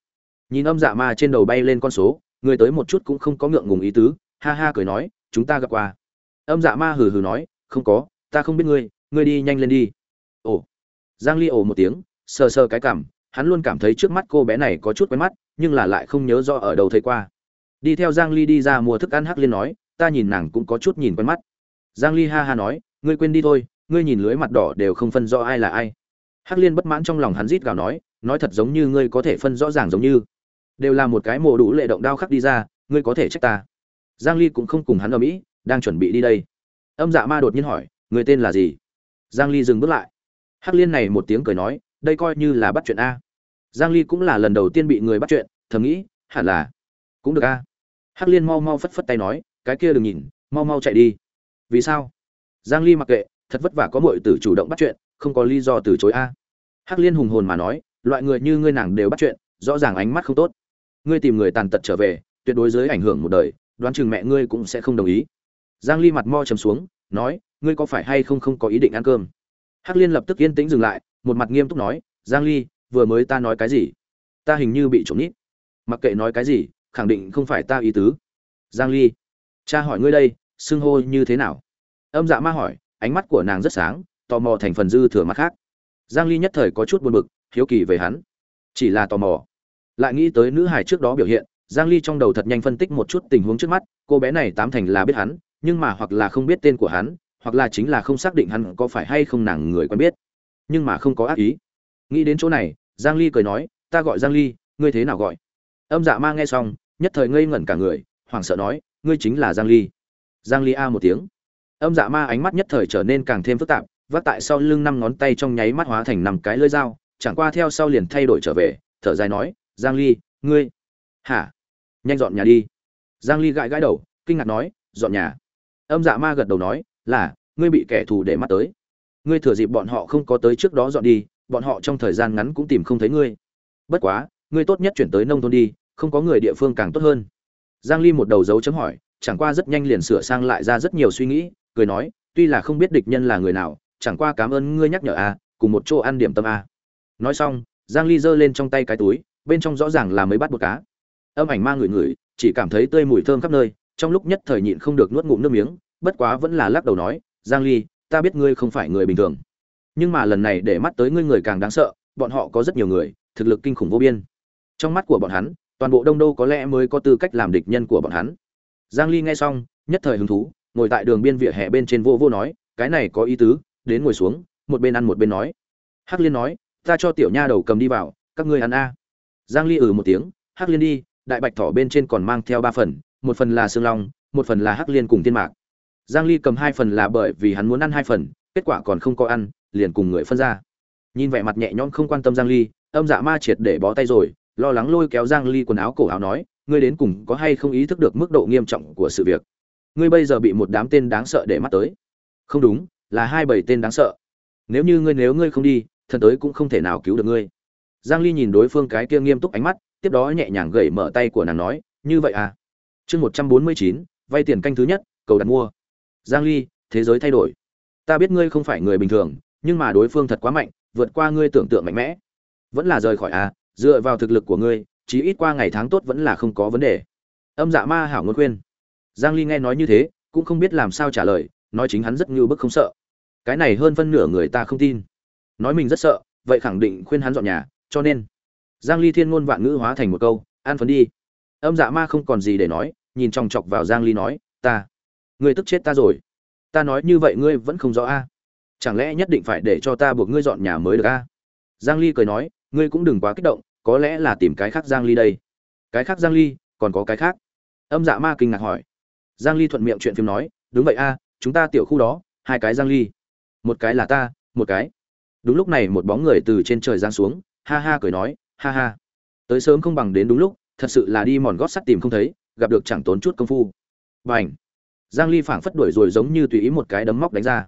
nhìn âm dạ ma trên đầu bay lên con số, người tới một chút cũng không có ngượng ngùng ý tứ, ha ha cười nói, chúng ta gặp qua. Âm dạ ma hừ hừ nói, không có, ta không biết ngươi ngươi đi nhanh lên đi. Ồ. Giang ly ồ một tiếng, sờ sờ cái cảm, hắn luôn cảm thấy trước mắt cô bé này có chút quen mắt, nhưng là lại không nhớ rõ ở đâu thấy qua. Đi theo giang ly đi ra mua thức ăn hắc liên nói, ta nhìn nàng cũng có chút nhìn quen mắt. Giang ly ha ha nói, ngươi quên đi thôi, ngươi nhìn lưới mặt đỏ đều không phân rõ ai là ai. Hắc liên bất mãn trong lòng hắn rít gào nói nói thật giống như ngươi có thể phân rõ ràng giống như đều là một cái mồ đủ lệ động đao khắc đi ra, ngươi có thể trách ta. Giang ly cũng không cùng hắn ở mỹ, đang chuẩn bị đi đây. Âm dạ ma đột nhiên hỏi, người tên là gì? Giang ly dừng bước lại. Hắc liên này một tiếng cười nói, đây coi như là bắt chuyện a. Giang ly cũng là lần đầu tiên bị người bắt chuyện, thầm nghĩ, hẳn là cũng được a. Hắc liên mau mau phất phất tay nói, cái kia đừng nhìn, mau mau chạy đi. Vì sao? Giang ly mặc kệ, thật vất vả có muội tử chủ động bắt chuyện, không có lý do từ chối a. Hắc liên hùng hồn mà nói, loại người như ngươi nàng đều bắt chuyện, rõ ràng ánh mắt không tốt ngươi tìm người tàn tật trở về, tuyệt đối dưới ảnh hưởng một đời, đoán chừng mẹ ngươi cũng sẽ không đồng ý. Giang ly mặt mo trầm xuống, nói, ngươi có phải hay không không có ý định ăn cơm? Hắc liên lập tức yên tĩnh dừng lại, một mặt nghiêm túc nói, giang ly, vừa mới ta nói cái gì? Ta hình như bị trộm nít. Mặc kệ nói cái gì, khẳng định không phải ta ý tứ. Giang ly, cha hỏi ngươi đây, xưng hô như thế nào? Âm dạ ma hỏi, ánh mắt của nàng rất sáng, tò mò thành phần dư thừa mặt khác. Giang ly nhất thời có chút buồn bực, hiếu kỳ về hắn. Chỉ là tò mò lại nghĩ tới nữ hải trước đó biểu hiện, giang ly trong đầu thật nhanh phân tích một chút tình huống trước mắt, cô bé này tám thành là biết hắn, nhưng mà hoặc là không biết tên của hắn, hoặc là chính là không xác định hắn có phải hay không nàng người quen biết. Nhưng mà không có ác ý. Nghĩ đến chỗ này, giang ly cười nói, ta gọi giang ly, ngươi thế nào gọi? Âm dạ ma nghe xong, nhất thời ngây ngẩn cả người, hoảng sợ nói, ngươi chính là giang ly. Giang ly a một tiếng. Âm dạ ma ánh mắt nhất thời trở nên càng thêm phức tạp, vác tại sau lưng năm ngón tay trong nháy mắt hóa thành năm cái lưỡi dao, chẳng qua theo sau liền thay đổi trở về, thở dài nói giang ly, ngươi. Hả? Nhanh dọn nhà đi. Giang ly gãi gãi đầu, kinh ngạc nói, dọn nhà. Âm dạ ma gật đầu nói, là, ngươi bị kẻ thù để mắt tới. Ngươi thừa dịp bọn họ không có tới trước đó dọn đi, bọn họ trong thời gian ngắn cũng tìm không thấy ngươi. Bất quá, ngươi tốt nhất chuyển tới nông thôn đi, không có người địa phương càng tốt hơn. Giang ly một đầu dấu chấm hỏi, chẳng qua rất nhanh liền sửa sang lại ra rất nhiều suy nghĩ, cười nói, tuy là không biết địch nhân là người nào, chẳng qua cảm ơn ngươi nhắc nhở a, cùng một chỗ ăn điểm tâm a. Nói xong, giang ly giơ lên trong tay cái túi bên trong rõ ràng là mới bắt một cá. Âm ảnh ma người người chỉ cảm thấy tươi mùi thơm khắp nơi, trong lúc nhất thời nhịn không được nuốt ngụm nước miếng, bất quá vẫn là lắc đầu nói, giang ly, ta biết ngươi không phải người bình thường. Nhưng mà lần này để mắt tới ngươi người càng đáng sợ, bọn họ có rất nhiều người, thực lực kinh khủng vô biên. Trong mắt của bọn hắn, toàn bộ đông đô có lẽ mới có tư cách làm địch nhân của bọn hắn. Giang ly nghe xong, nhất thời hứng thú, ngồi tại đường biên vỉa hè bên trên vô vô nói, cái này có ý tứ, đến ngồi xuống, một bên ăn một bên nói. Hắc liên nói, ta cho tiểu nha đầu cầm đi vào, các ngươi ăn a giang ly ừ một tiếng, hắc liên đi, đại bạch thỏ bên trên còn mang theo ba phần, một phần là xương long, một phần là hắc liên cùng tiên mạc. Giang ly cầm hai phần là bởi vì hắn muốn ăn hai phần, kết quả còn không có ăn, liền cùng người phân ra. Nhìn vẻ mặt nhẹ nhõm không quan tâm giang ly, âm dạ ma triệt để bó tay rồi, lo lắng lôi kéo giang ly quần áo cổ áo nói, ngươi đến cùng có hay không ý thức được mức độ nghiêm trọng của sự việc? Ngươi bây giờ bị một đám tên đáng sợ để mắt tới. Không đúng, là hai bảy tên đáng sợ. Nếu như ngươi nếu ngươi không đi, thần tới cũng không thể nào cứu được ngươi giang ly nhìn đối phương cái kia nghiêm túc ánh mắt tiếp đó nhẹ nhàng gẩy mở tay của nàng nói như vậy à? Chương 149, vay tiền canh thứ nhất cầu đặt mua. Giang ly thế giới thay đổi. Ta biết ngươi không phải người bình thường nhưng mà đối phương thật quá mạnh vượt qua ngươi tưởng tượng mạnh mẽ. Vẫn là rời khỏi à dựa vào thực lực của ngươi chí ít qua ngày tháng tốt vẫn là không có vấn đề. Âm dạ ma hảo ngôn khuyên. Giang ly nghe nói như thế cũng không biết làm sao trả lời nói chính hắn rất như bức không sợ. Cái này hơn phân nửa người ta không tin. Nói mình rất sợ vậy khẳng định khuyên hắn dọn nhà cho nên giang ly thiên ngôn vạn ngữ hóa thành một câu, an phấn đi. Âm dạ ma không còn gì để nói, nhìn chòng chọc vào giang ly nói, ta, ngươi tức chết ta rồi. Ta nói như vậy ngươi vẫn không rõ a. Chẳng lẽ nhất định phải để cho ta buộc ngươi dọn nhà mới được a? Giang ly cười nói, ngươi cũng đừng quá kích động, có lẽ là tìm cái khác giang ly đây. Cái khác giang ly? Còn có cái khác? Âm dạ ma kinh ngạc hỏi. Giang ly thuận miệng chuyện phim nói, đúng vậy a, chúng ta tiểu khu đó, hai cái giang ly. Một cái là ta, một cái. Đúng lúc này một bóng người từ trên trời giáng xuống ha ha cười nói, ha ha. Tới sớm không bằng đến đúng lúc, thật sự là đi mòn gót sắt tìm không thấy, gặp được chẳng tốn chút công phu. Bảnh giang ly phảng phất đuổi rồi giống như tùy ý một cái đấm móc đánh ra.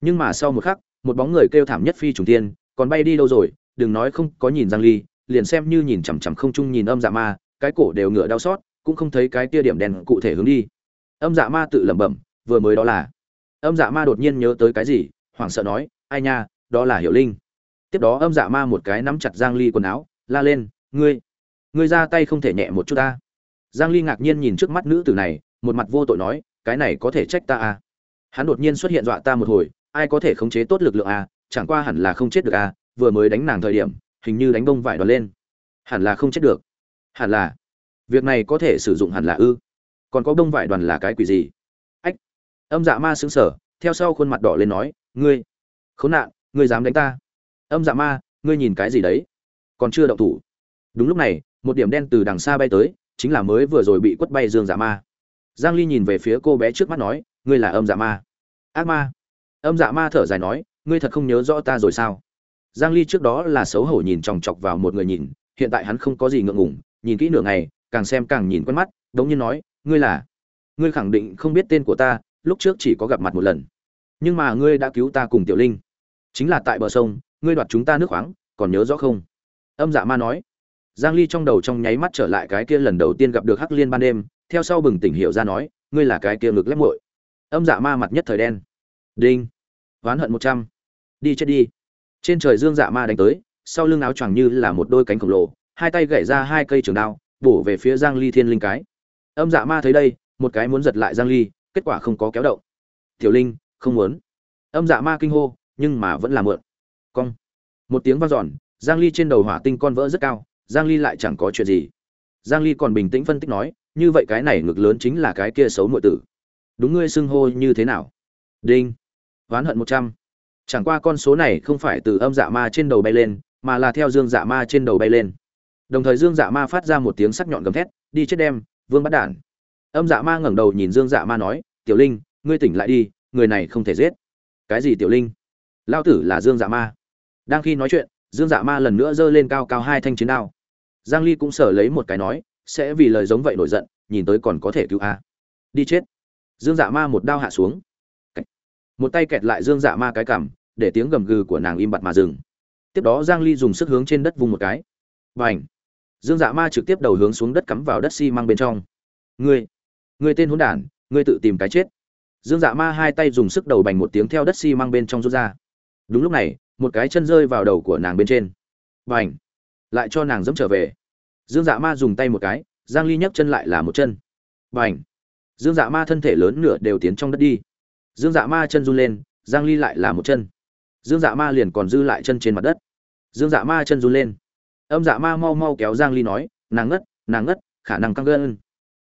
Nhưng mà sau một khắc, một bóng người kêu thảm nhất phi trùng tiên còn bay đi đâu rồi, đừng nói không có nhìn giang ly, liền xem như nhìn chằm chằm không chung nhìn âm dạ ma, cái cổ đều ngựa đau xót, cũng không thấy cái kia điểm đèn cụ thể hướng đi. Âm dạ ma tự lẩm bẩm, vừa mới đó là. Âm dạ ma đột nhiên nhớ tới cái gì, hoảng sợ nói, ai nha, đó là hiểu linh tiếp đó âm dạ ma một cái nắm chặt giang ly quần áo, la lên, ngươi ngươi ra tay không thể nhẹ một chút ta. Giang ly ngạc nhiên nhìn trước mắt nữ tử này, một mặt vô tội nói, cái này có thể trách ta à? Hắn đột nhiên xuất hiện dọa ta một hồi, ai có thể khống chế tốt lực lượng à? Chẳng qua hẳn là không chết được à? Vừa mới đánh nàng thời điểm, hình như đánh bông vải đoàn lên. Hẳn là không chết được. Hẳn là. Việc này có thể sử dụng hẳn là ư? Còn có bông vải đoàn là cái quỷ gì? Ách. Âm dạ ma sững sở theo sau khuôn mặt đỏ lên nói, ngươi, khốn nạn, ngươi dám đánh ta âm dạ ma, ngươi nhìn cái gì đấy? Còn chưa động thủ. Đúng lúc này, một điểm đen từ đằng xa bay tới, chính là mới vừa rồi bị quất bay dương dạ ma. Giang ly nhìn về phía cô bé trước mắt nói, ngươi là âm dạ ma? Ác ma. Âm dạ ma thở dài nói, ngươi thật không nhớ rõ ta rồi sao? Giang ly trước đó là xấu hổ nhìn chòng chọc vào một người nhìn, hiện tại hắn không có gì ngượng ngùng, nhìn kỹ nửa ngày, càng xem càng nhìn quen mắt, đống nhiên nói, ngươi là? Ngươi khẳng định không biết tên của ta, lúc trước chỉ có gặp mặt một lần. Nhưng mà ngươi đã cứu ta cùng tiểu linh. Chính là tại bờ sông ngươi đoạt chúng ta nước khoáng, còn nhớ rõ không? Âm dạ ma nói. Giang ly trong đầu trong nháy mắt trở lại cái kia lần đầu tiên gặp được hắc liên ban đêm, theo sau bừng tỉnh hiểu ra nói, ngươi là cái kia ngực lép muội. Âm dạ ma mặt nhất thời đen. Đinh. Oán hận một trăm. Đi chết đi. Trên trời dương dạ ma đánh tới, sau lưng áo choàng như là một đôi cánh khổng lồ, hai tay gảy ra hai cây trường đao, bổ về phía giang ly thiên linh cái. Âm dạ ma thấy đây, một cái muốn giật lại giang ly, kết quả không có kéo động. Tiểu linh, không muốn. Âm dạ ma kinh hô, nhưng mà vẫn là mượn cong. Một tiếng vang dọn, giang ly trên đầu hỏa tinh con vỡ rất cao, giang ly lại chẳng có chuyện gì. Giang ly còn bình tĩnh phân tích nói, như vậy cái này ngực lớn chính là cái kia xấu muội tử. Đúng ngươi xưng hô như thế nào? Đinh. Oán hận 100. chẳng qua con số này không phải từ âm dạ ma trên đầu bay lên, mà là theo dương dạ ma trên đầu bay lên. Đồng thời dương dạ ma phát ra một tiếng sắc nhọn gầm thét, đi chết đem, vương bắt đản. Âm dạ ma ngẩng đầu nhìn dương dạ ma nói, tiểu linh, ngươi tỉnh lại đi, người này không thể giết. Cái gì tiểu linh? Lao tử là dương dạ ma đang khi nói chuyện, dương dạ ma lần nữa giơ lên cao cao hai thanh chiến đao. Giang ly cũng sở lấy một cái nói, sẽ vì lời giống vậy nổi giận, nhìn tới còn có thể cứu a. Đi chết. Dương dạ ma một đao hạ xuống. Một tay kẹt lại dương dạ ma cái cằm, để tiếng gầm gừ của nàng im bặt mà dừng. Tiếp đó giang ly dùng sức hướng trên đất vung một cái. Bành! Dương dạ ma trực tiếp đầu hướng xuống đất cắm vào đất xi măng bên trong. Ngươi ngươi tên hỗn đản, ngươi tự tìm cái chết. Dương dạ ma hai tay dùng sức đầu bành một tiếng theo đất xi măng bên trong rút ra. Đúng lúc này một cái chân rơi vào đầu của nàng bên trên. Bành! Lại cho nàng dẫm trở về. Dương dạ ma dùng tay một cái, giang ly nhấc chân lại là một chân. Bành! Dương dạ ma thân thể lớn nửa đều tiến trong đất đi. Dương dạ ma chân run lên, giang ly lại là một chân. Dương dạ ma liền còn dư lại chân trên mặt đất. Dương dạ ma chân run lên. Âm dạ ma mau mau kéo giang ly nói, nàng ngất nàng ngất, khả năng căng gân.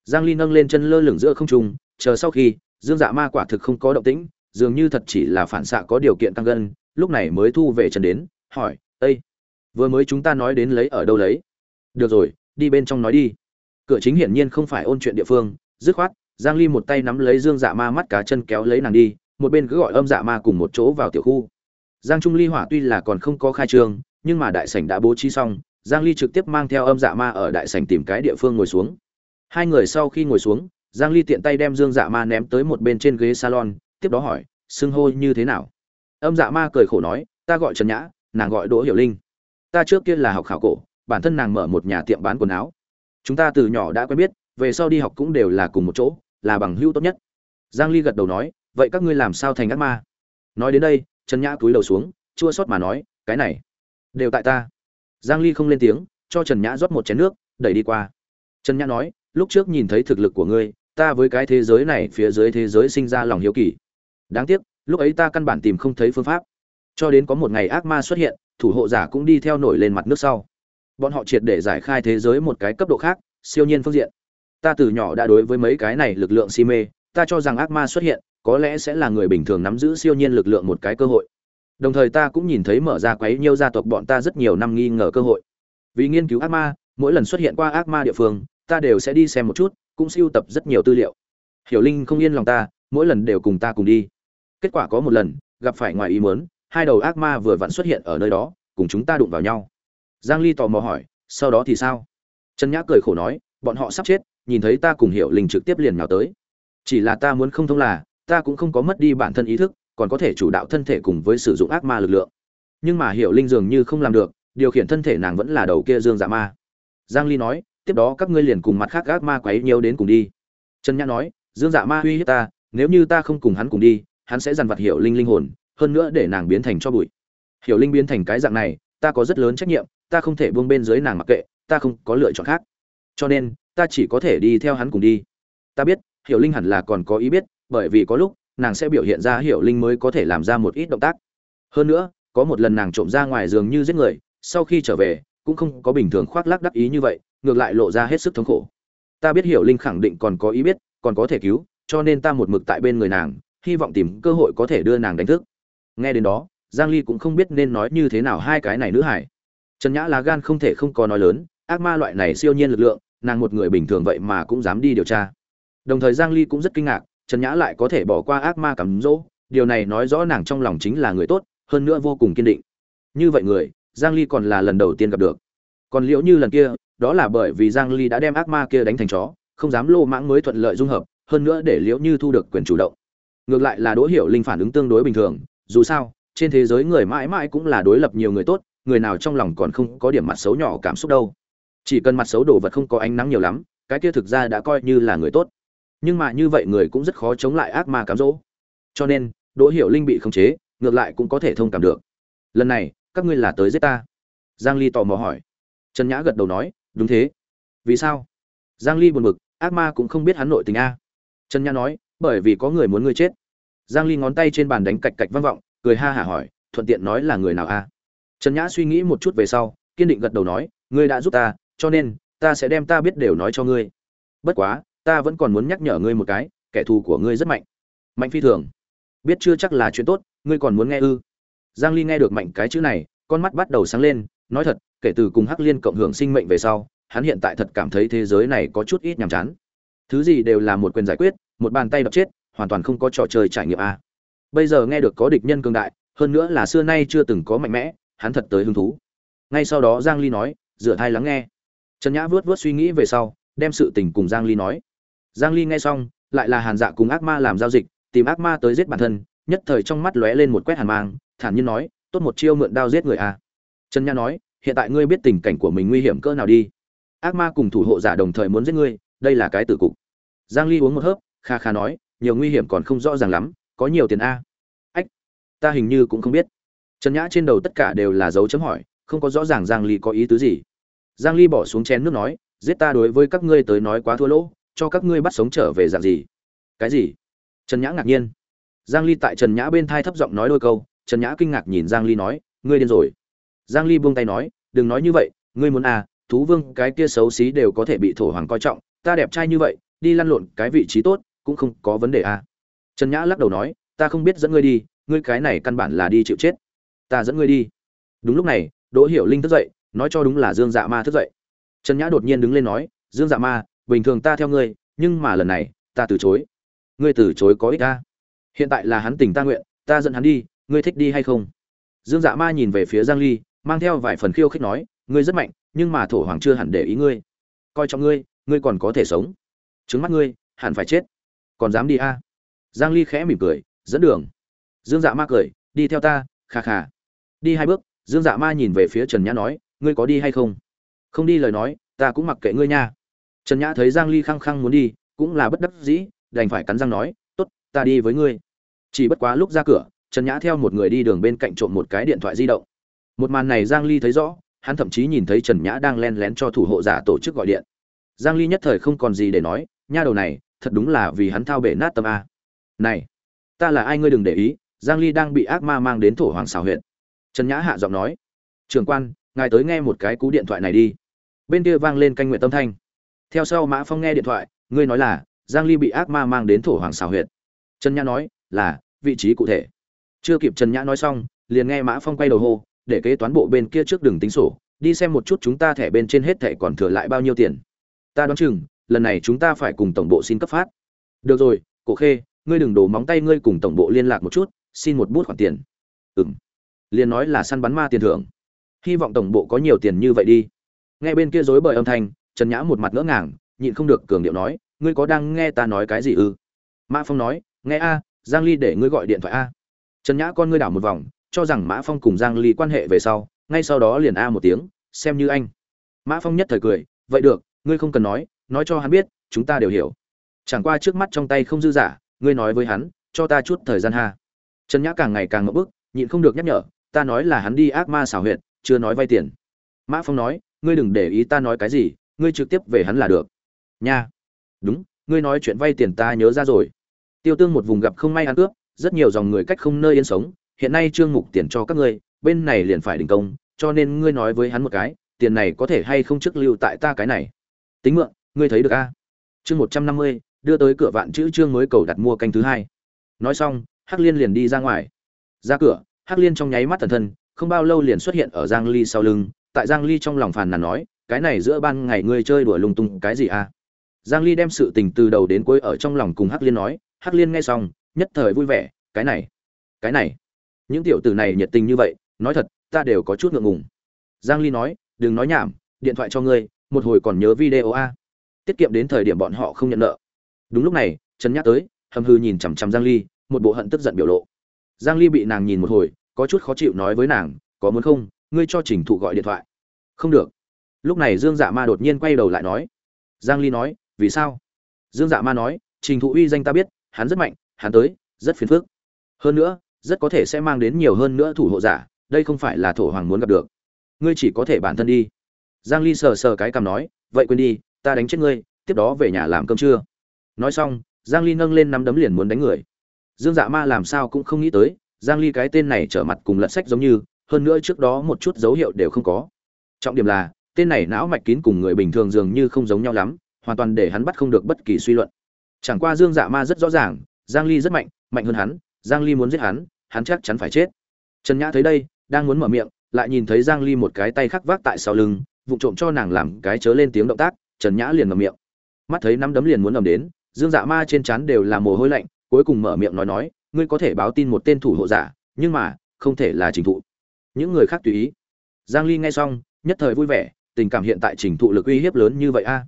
Giang ly nâng lên chân lơ lửng giữa không trung, chờ sau khi, dương dạ ma quả thực không có động tĩnh, dường như thật chỉ là phản xạ có điều kiện căng gân lúc này mới thu về chân đến, hỏi ây vừa mới chúng ta nói đến lấy ở đâu lấy? Được rồi, đi bên trong nói đi. Cửa chính hiển nhiên không phải ôn chuyện địa phương, dứt khoát, giang ly một tay nắm lấy dương dạ ma mắt cá chân kéo lấy nàng đi, một bên cứ gọi âm dạ ma cùng một chỗ vào tiểu khu. Giang trung ly hỏa tuy là còn không có khai trương, nhưng mà đại sảnh đã bố trí xong, giang ly trực tiếp mang theo âm dạ ma ở đại sảnh tìm cái địa phương ngồi xuống. Hai người sau khi ngồi xuống, giang ly tiện tay đem dương dạ ma ném tới một bên trên ghế salon, tiếp đó hỏi, xưng hô như thế nào? Âm dạ ma cười khổ nói, ta gọi trần nhã, nàng gọi đỗ hiểu linh. Ta trước kia là học khảo cổ, bản thân nàng mở một nhà tiệm bán quần áo. Chúng ta từ nhỏ đã quen biết, về sau đi học cũng đều là cùng một chỗ, là bằng hữu tốt nhất. Giang ly gật đầu nói, vậy các ngươi làm sao thành ác ma? Nói đến đây, trần nhã cúi đầu xuống, chua xót mà nói, cái này đều tại ta. Giang ly không lên tiếng, cho trần nhã rót một chén nước, đẩy đi qua. Trần nhã nói, lúc trước nhìn thấy thực lực của ngươi, ta với cái thế giới này phía dưới thế giới sinh ra lòng hiếu kỳ. Đáng tiếc lúc ấy ta căn bản tìm không thấy phương pháp. Cho đến có một ngày ác ma xuất hiện, thủ hộ giả cũng đi theo nổi lên mặt nước sau. Bọn họ triệt để giải khai thế giới một cái cấp độ khác, siêu nhiên phương diện. Ta từ nhỏ đã đối với mấy cái này lực lượng si mê, ta cho rằng ác ma xuất hiện, có lẽ sẽ là người bình thường nắm giữ siêu nhiên lực lượng một cái cơ hội. Đồng thời ta cũng nhìn thấy mở ra quấy nhiêu gia tộc bọn ta rất nhiều năm nghi ngờ cơ hội. Vì nghiên cứu ác ma, mỗi lần xuất hiện qua ác ma địa phương, ta đều sẽ đi xem một chút, cũng siêu tập rất nhiều tư liệu. Hiểu linh không yên lòng ta, mỗi lần đều cùng ta cùng đi kết quả có một lần, gặp phải ngoài ý muốn, hai đầu ác ma vừa vặn xuất hiện ở nơi đó, cùng chúng ta đụng vào nhau. Giang ly tò mò hỏi, sau đó thì sao? Trần nhã cười khổ nói, bọn họ sắp chết, nhìn thấy ta cùng hiểu linh trực tiếp liền nhào tới. Chỉ là ta muốn không thông là, ta cũng không có mất đi bản thân ý thức, còn có thể chủ đạo thân thể cùng với sử dụng ác ma lực lượng. Nhưng mà hiểu linh dường như không làm được, điều khiển thân thể nàng vẫn là đầu kia dương dạ ma. Giang ly nói, tiếp đó các ngươi liền cùng mặt khác ác ma quấy nhiều đến cùng đi. Trần nhã nói, dương dạ ma uy hiếp ta, nếu như ta không cùng hắn cùng đi hắn sẽ dằn vặt hiểu linh linh hồn, hơn nữa để nàng biến thành cho bụi. Hiểu linh biến thành cái dạng này, ta có rất lớn trách nhiệm, ta không thể buông bên dưới nàng mặc kệ, ta không có lựa chọn khác. Cho nên, ta chỉ có thể đi theo hắn cùng đi. Ta biết, hiểu linh hẳn là còn có ý biết, bởi vì có lúc, nàng sẽ biểu hiện ra hiểu linh mới có thể làm ra một ít động tác. Hơn nữa, có một lần nàng trộm ra ngoài giường như giết người, sau khi trở về, cũng không có bình thường khoác lác đắc ý như vậy, ngược lại lộ ra hết sức thống khổ. Ta biết hiểu linh khẳng định còn có ý biết, còn có thể cứu, cho nên ta một mực tại bên người nàng hy vọng tìm cơ hội có thể đưa nàng đánh thức. Nghe đến đó, giang ly cũng không biết nên nói như thế nào hai cái này nữ hải. Trần nhã lá gan không thể không có nói lớn, ác ma loại này siêu nhiên lực lượng, nàng một người bình thường vậy mà cũng dám đi điều tra. Đồng thời giang ly cũng rất kinh ngạc, trần nhã lại có thể bỏ qua ác ma cắm dỗ điều này nói rõ nàng trong lòng chính là người tốt, hơn nữa vô cùng kiên định. Như vậy người, giang ly còn là lần đầu tiên gặp được. Còn liễu như lần kia, đó là bởi vì giang ly đã đem ác ma kia đánh thành chó, không dám lô mãng mới thuận lợi dung hợp, hơn nữa để liễu như thu được quyền chủ động ngược lại là đỗ hiểu linh phản ứng tương đối bình thường, dù sao, trên thế giới người mãi mãi cũng là đối lập nhiều người tốt, người nào trong lòng còn không có điểm mặt xấu nhỏ cảm xúc đâu. Chỉ cần mặt xấu đồ vật không có ánh nắng nhiều lắm, cái kia thực ra đã coi như là người tốt. Nhưng mà như vậy người cũng rất khó chống lại ác ma cám dỗ. Cho nên, đỗ hiểu linh bị khống chế, ngược lại cũng có thể thông cảm được. Lần này, các ngươi là tới giết ta? Giang ly tò mò hỏi. Trần nhã gật đầu nói, đúng thế. Vì sao? Giang ly buồn bực, ác ma cũng không biết hắn nội tình a. Trần nhã nói bởi vì có người muốn ngươi chết. Giang ly ngón tay trên bàn đánh cạch cạch vang vọng, cười ha hả hỏi, thuận tiện nói là người nào a? Trần nhã suy nghĩ một chút về sau, kiên định gật đầu nói, ngươi đã giúp ta, cho nên, ta sẽ đem ta biết đều nói cho ngươi. Bất quá, ta vẫn còn muốn nhắc nhở ngươi một cái, kẻ thù của ngươi rất mạnh. Mạnh phi thường. Biết chưa chắc là chuyện tốt, ngươi còn muốn nghe ư? Giang ly nghe được mạnh cái chữ này, con mắt bắt đầu sáng lên, nói thật, kể từ cùng hắc liên cộng hưởng sinh mệnh về sau, hắn hiện tại thật cảm thấy thế giới này có chút ít nhàm chán thứ gì đều là một quyền giải quyết, một bàn tay đập chết, hoàn toàn không có trò chơi trải nghiệm a. Bây giờ nghe được có địch nhân cường đại, hơn nữa là xưa nay chưa từng có mạnh mẽ, hắn thật tới hứng thú. Ngay sau đó giang ly nói, rửa thai lắng nghe. Trần nhã vớt vớt suy nghĩ về sau, đem sự tình cùng giang ly nói. Giang ly nghe xong, lại là hàn dạ cùng ác ma làm giao dịch, tìm ác ma tới giết bản thân, nhất thời trong mắt lóe lên một quét hàn mang, thản nhiên nói, tốt một chiêu mượn đao giết người à trần nhã nói, hiện tại ngươi biết tình cảnh của mình nguy hiểm cỡ nào đi. Ác ma cùng thủ hộ giả đồng thời muốn giết ngươi đây là cái tử cục. Giang ly uống một hớp, kha kha nói, nhiều nguy hiểm còn không rõ ràng lắm, có nhiều tiền a. Ách, ta hình như cũng không biết. Trần nhã trên đầu tất cả đều là dấu chấm hỏi, không có rõ ràng giang ly có ý tứ gì. Giang ly bỏ xuống chén nước nói, giết ta đối với các ngươi tới nói quá thua lỗ, cho các ngươi bắt sống trở về dạng gì? Cái gì? Trần nhã ngạc nhiên. Giang ly tại trần nhã bên thai thấp giọng nói đôi câu, trần nhã kinh ngạc nhìn giang ly nói, ngươi điên rồi. Giang ly buông tay nói, đừng nói như vậy, ngươi muốn à thú vương cái kia xấu xí đều có thể bị thổ hoàng coi trọng ta đẹp trai như vậy, đi lăn lộn cái vị trí tốt, cũng không có vấn đề à. Trần nhã lắc đầu nói, ta không biết dẫn ngươi đi, ngươi cái này căn bản là đi chịu chết. Ta dẫn ngươi đi. Đúng lúc này, đỗ hiểu linh thức dậy, nói cho đúng là dương dạ ma thức dậy. Trần nhã đột nhiên đứng lên nói, dương dạ ma, bình thường ta theo ngươi, nhưng mà lần này, ta từ chối. Ngươi từ chối có ích ta. Hiện tại là hắn tình ta nguyện, ta dẫn hắn đi, ngươi thích đi hay không? Dương dạ ma nhìn về phía giang ly, mang theo vài phần khiêu khích nói, ngươi rất mạnh, nhưng mà thổ hoàng chưa hẳn để ý ngươi. Coi trọng ngươi ngươi còn có thể sống. Trứng mắt ngươi, hẳn phải chết. Còn dám đi a? À? giang ly khẽ mỉm cười, dẫn đường. Dương dạ ma cười, đi theo ta khà khà đi hai bước, dương dạ ma nhìn về phía trần nhã nói, ngươi có đi hay không? Không đi lời nói, ta cũng mặc kệ ngươi nha. Trần nhã thấy giang ly khăng khăng muốn đi, cũng là bất đắc dĩ, đành phải cắn răng nói, tốt, ta đi với ngươi. Chỉ bất quá lúc ra cửa, trần nhã theo một người đi đường bên cạnh trộm một cái điện thoại di động. Một màn này giang ly thấy rõ, hắn thậm chí nhìn thấy trần nhã đang len lén cho thủ hộ giả tổ chức gọi điện giang ly nhất thời không còn gì để nói, nha đầu này, thật đúng là vì hắn thao bể nát tâm a. Này, ta là ai ngươi đừng để ý, giang ly đang bị ác ma mang đến thổ hoàng xảo huyện trần nhã hạ giọng nói, trưởng quan, ngài tới nghe một cái cú điện thoại này đi. Bên kia vang lên canh nguyện tâm thanh. Theo sau mã phong nghe điện thoại, ngươi nói là, giang ly bị ác ma mang đến thổ hoàng xảo huyện trần nhã nói, là, vị trí cụ thể. Chưa kịp trần nhã nói xong, liền nghe mã phong quay đầu hô, để kế toán bộ bên kia trước đường tính sổ, đi xem một chút chúng ta thẻ bên trên hết thẻ còn thừa lại bao nhiêu tiền ta đoán chừng, lần này chúng ta phải cùng tổng bộ xin cấp phát. Được rồi, cổ khê, ngươi đừng đổ móng tay ngươi cùng tổng bộ liên lạc một chút, xin một bút khoản tiền. Ừng liền nói là săn bắn ma tiền thưởng. Hy vọng tổng bộ có nhiều tiền như vậy đi. Nghe bên kia dối bời âm thanh, trần nhã một mặt ngỡ ngàng, nhịn không được cường điệu nói, ngươi có đang nghe ta nói cái gì ư? Mã phong nói, nghe a, giang ly để ngươi gọi điện thoại a. Trần nhã con ngươi đảo một vòng, cho rằng mã phong cùng giang ly quan hệ về sau, ngay sau đó liền a một tiếng, xem như anh. Mã phong nhất thời cười, vậy được ngươi không cần nói nói cho hắn biết, chúng ta đều hiểu. Chẳng qua trước mắt trong tay không dư giả, ngươi nói với hắn, cho ta chút thời gian ha. Trần nhã càng ngày càng ngậm bức, nhịn không được nhắc nhở, ta nói là hắn đi ác ma xảo huyệt, chưa nói vay tiền. Mã phong nói, ngươi đừng để ý ta nói cái gì, ngươi trực tiếp về hắn là được. Nha. Đúng, ngươi nói chuyện vay tiền ta nhớ ra rồi. Tiêu tương một vùng gặp không may ăn cướp, rất nhiều dòng người cách không nơi yên sống, hiện nay trương mục tiền cho các ngươi, bên này liền phải đình công, cho nên ngươi nói với hắn một cái, tiền này có thể hay không trước lưu tại ta cái này? Tính mượn, ngươi thấy được a? Chương một trăm năm mươi, đưa tới cửa vạn chữ chương mới cầu đặt mua canh thứ hai. Nói xong, hắc liên liền đi ra ngoài. Ra cửa, hắc liên trong nháy mắt thần thân, không bao lâu liền xuất hiện ở giang ly sau lưng. Tại giang ly trong lòng phàn nàn nói, cái này giữa ban ngày ngươi chơi đùa lung tung cái gì a? Giang ly đem sự tình từ đầu đến cuối ở trong lòng cùng hắc liên nói. Hắc liên nghe xong, nhất thời vui vẻ, cái này cái này, những tiểu tử này nhiệt tình như vậy, nói thật, ta đều có chút ngượng ngùng. Giang ly nói, đừng nói nhảm, điện thoại cho ngươi một hồi còn nhớ video a. Tiết kiệm đến thời điểm bọn họ không nhận nợ. Đúng lúc này, trần nhắc tới, hầm hư nhìn chằm chằm giang ly, một bộ hận tức giận biểu lộ. Giang ly bị nàng nhìn một hồi, có chút khó chịu nói với nàng, có muốn không? Ngươi cho trình thụ gọi điện thoại. Không được. Lúc này dương dạ ma đột nhiên quay đầu lại nói. Giang ly nói, vì sao? Dương dạ ma nói, trình thụ uy danh ta biết, hắn rất mạnh, hắn tới, rất phiền phức. Hơn nữa, rất có thể sẽ mang đến nhiều hơn nữa thủ hộ giả, đây không phải là thổ hoàng muốn gặp được. Ngươi chỉ có thể bản thân đi giang ly sờ sờ cái cằm nói, vậy quên đi, ta đánh chết ngươi, tiếp đó về nhà làm cơm trưa. Nói xong, giang ly nâng lên nắm đấm liền muốn đánh người. Dương dạ ma làm sao cũng không nghĩ tới, giang ly cái tên này trở mặt cùng lật sách giống như, hơn nữa trước đó một chút dấu hiệu đều không có. Trọng điểm là, tên này não mạch kín cùng người bình thường dường như không giống nhau lắm, hoàn toàn để hắn bắt không được bất kỳ suy luận. Chẳng qua dương dạ ma rất rõ ràng, giang ly rất mạnh mạnh hơn hắn, giang ly muốn giết hắn hắn chắc chắn phải chết. Trần nhã thấy đây, đang muốn mở miệng, lại nhìn thấy giang ly một cái tay khắc vác tại sau lưng vụ trộm cho nàng làm cái chớ lên tiếng động tác, trần nhã liền ngậm miệng. Mắt thấy năm đấm liền muốn ầm đến, dương dạ ma trên trán đều là mồ hôi lạnh, cuối cùng mở miệng nói nói, ngươi có thể báo tin một tên thủ hộ giả, nhưng mà, không thể là trình thụ. Những người khác tùy ý. Giang ly nghe xong, nhất thời vui vẻ, tình cảm hiện tại trình thụ lực uy hiếp lớn như vậy a.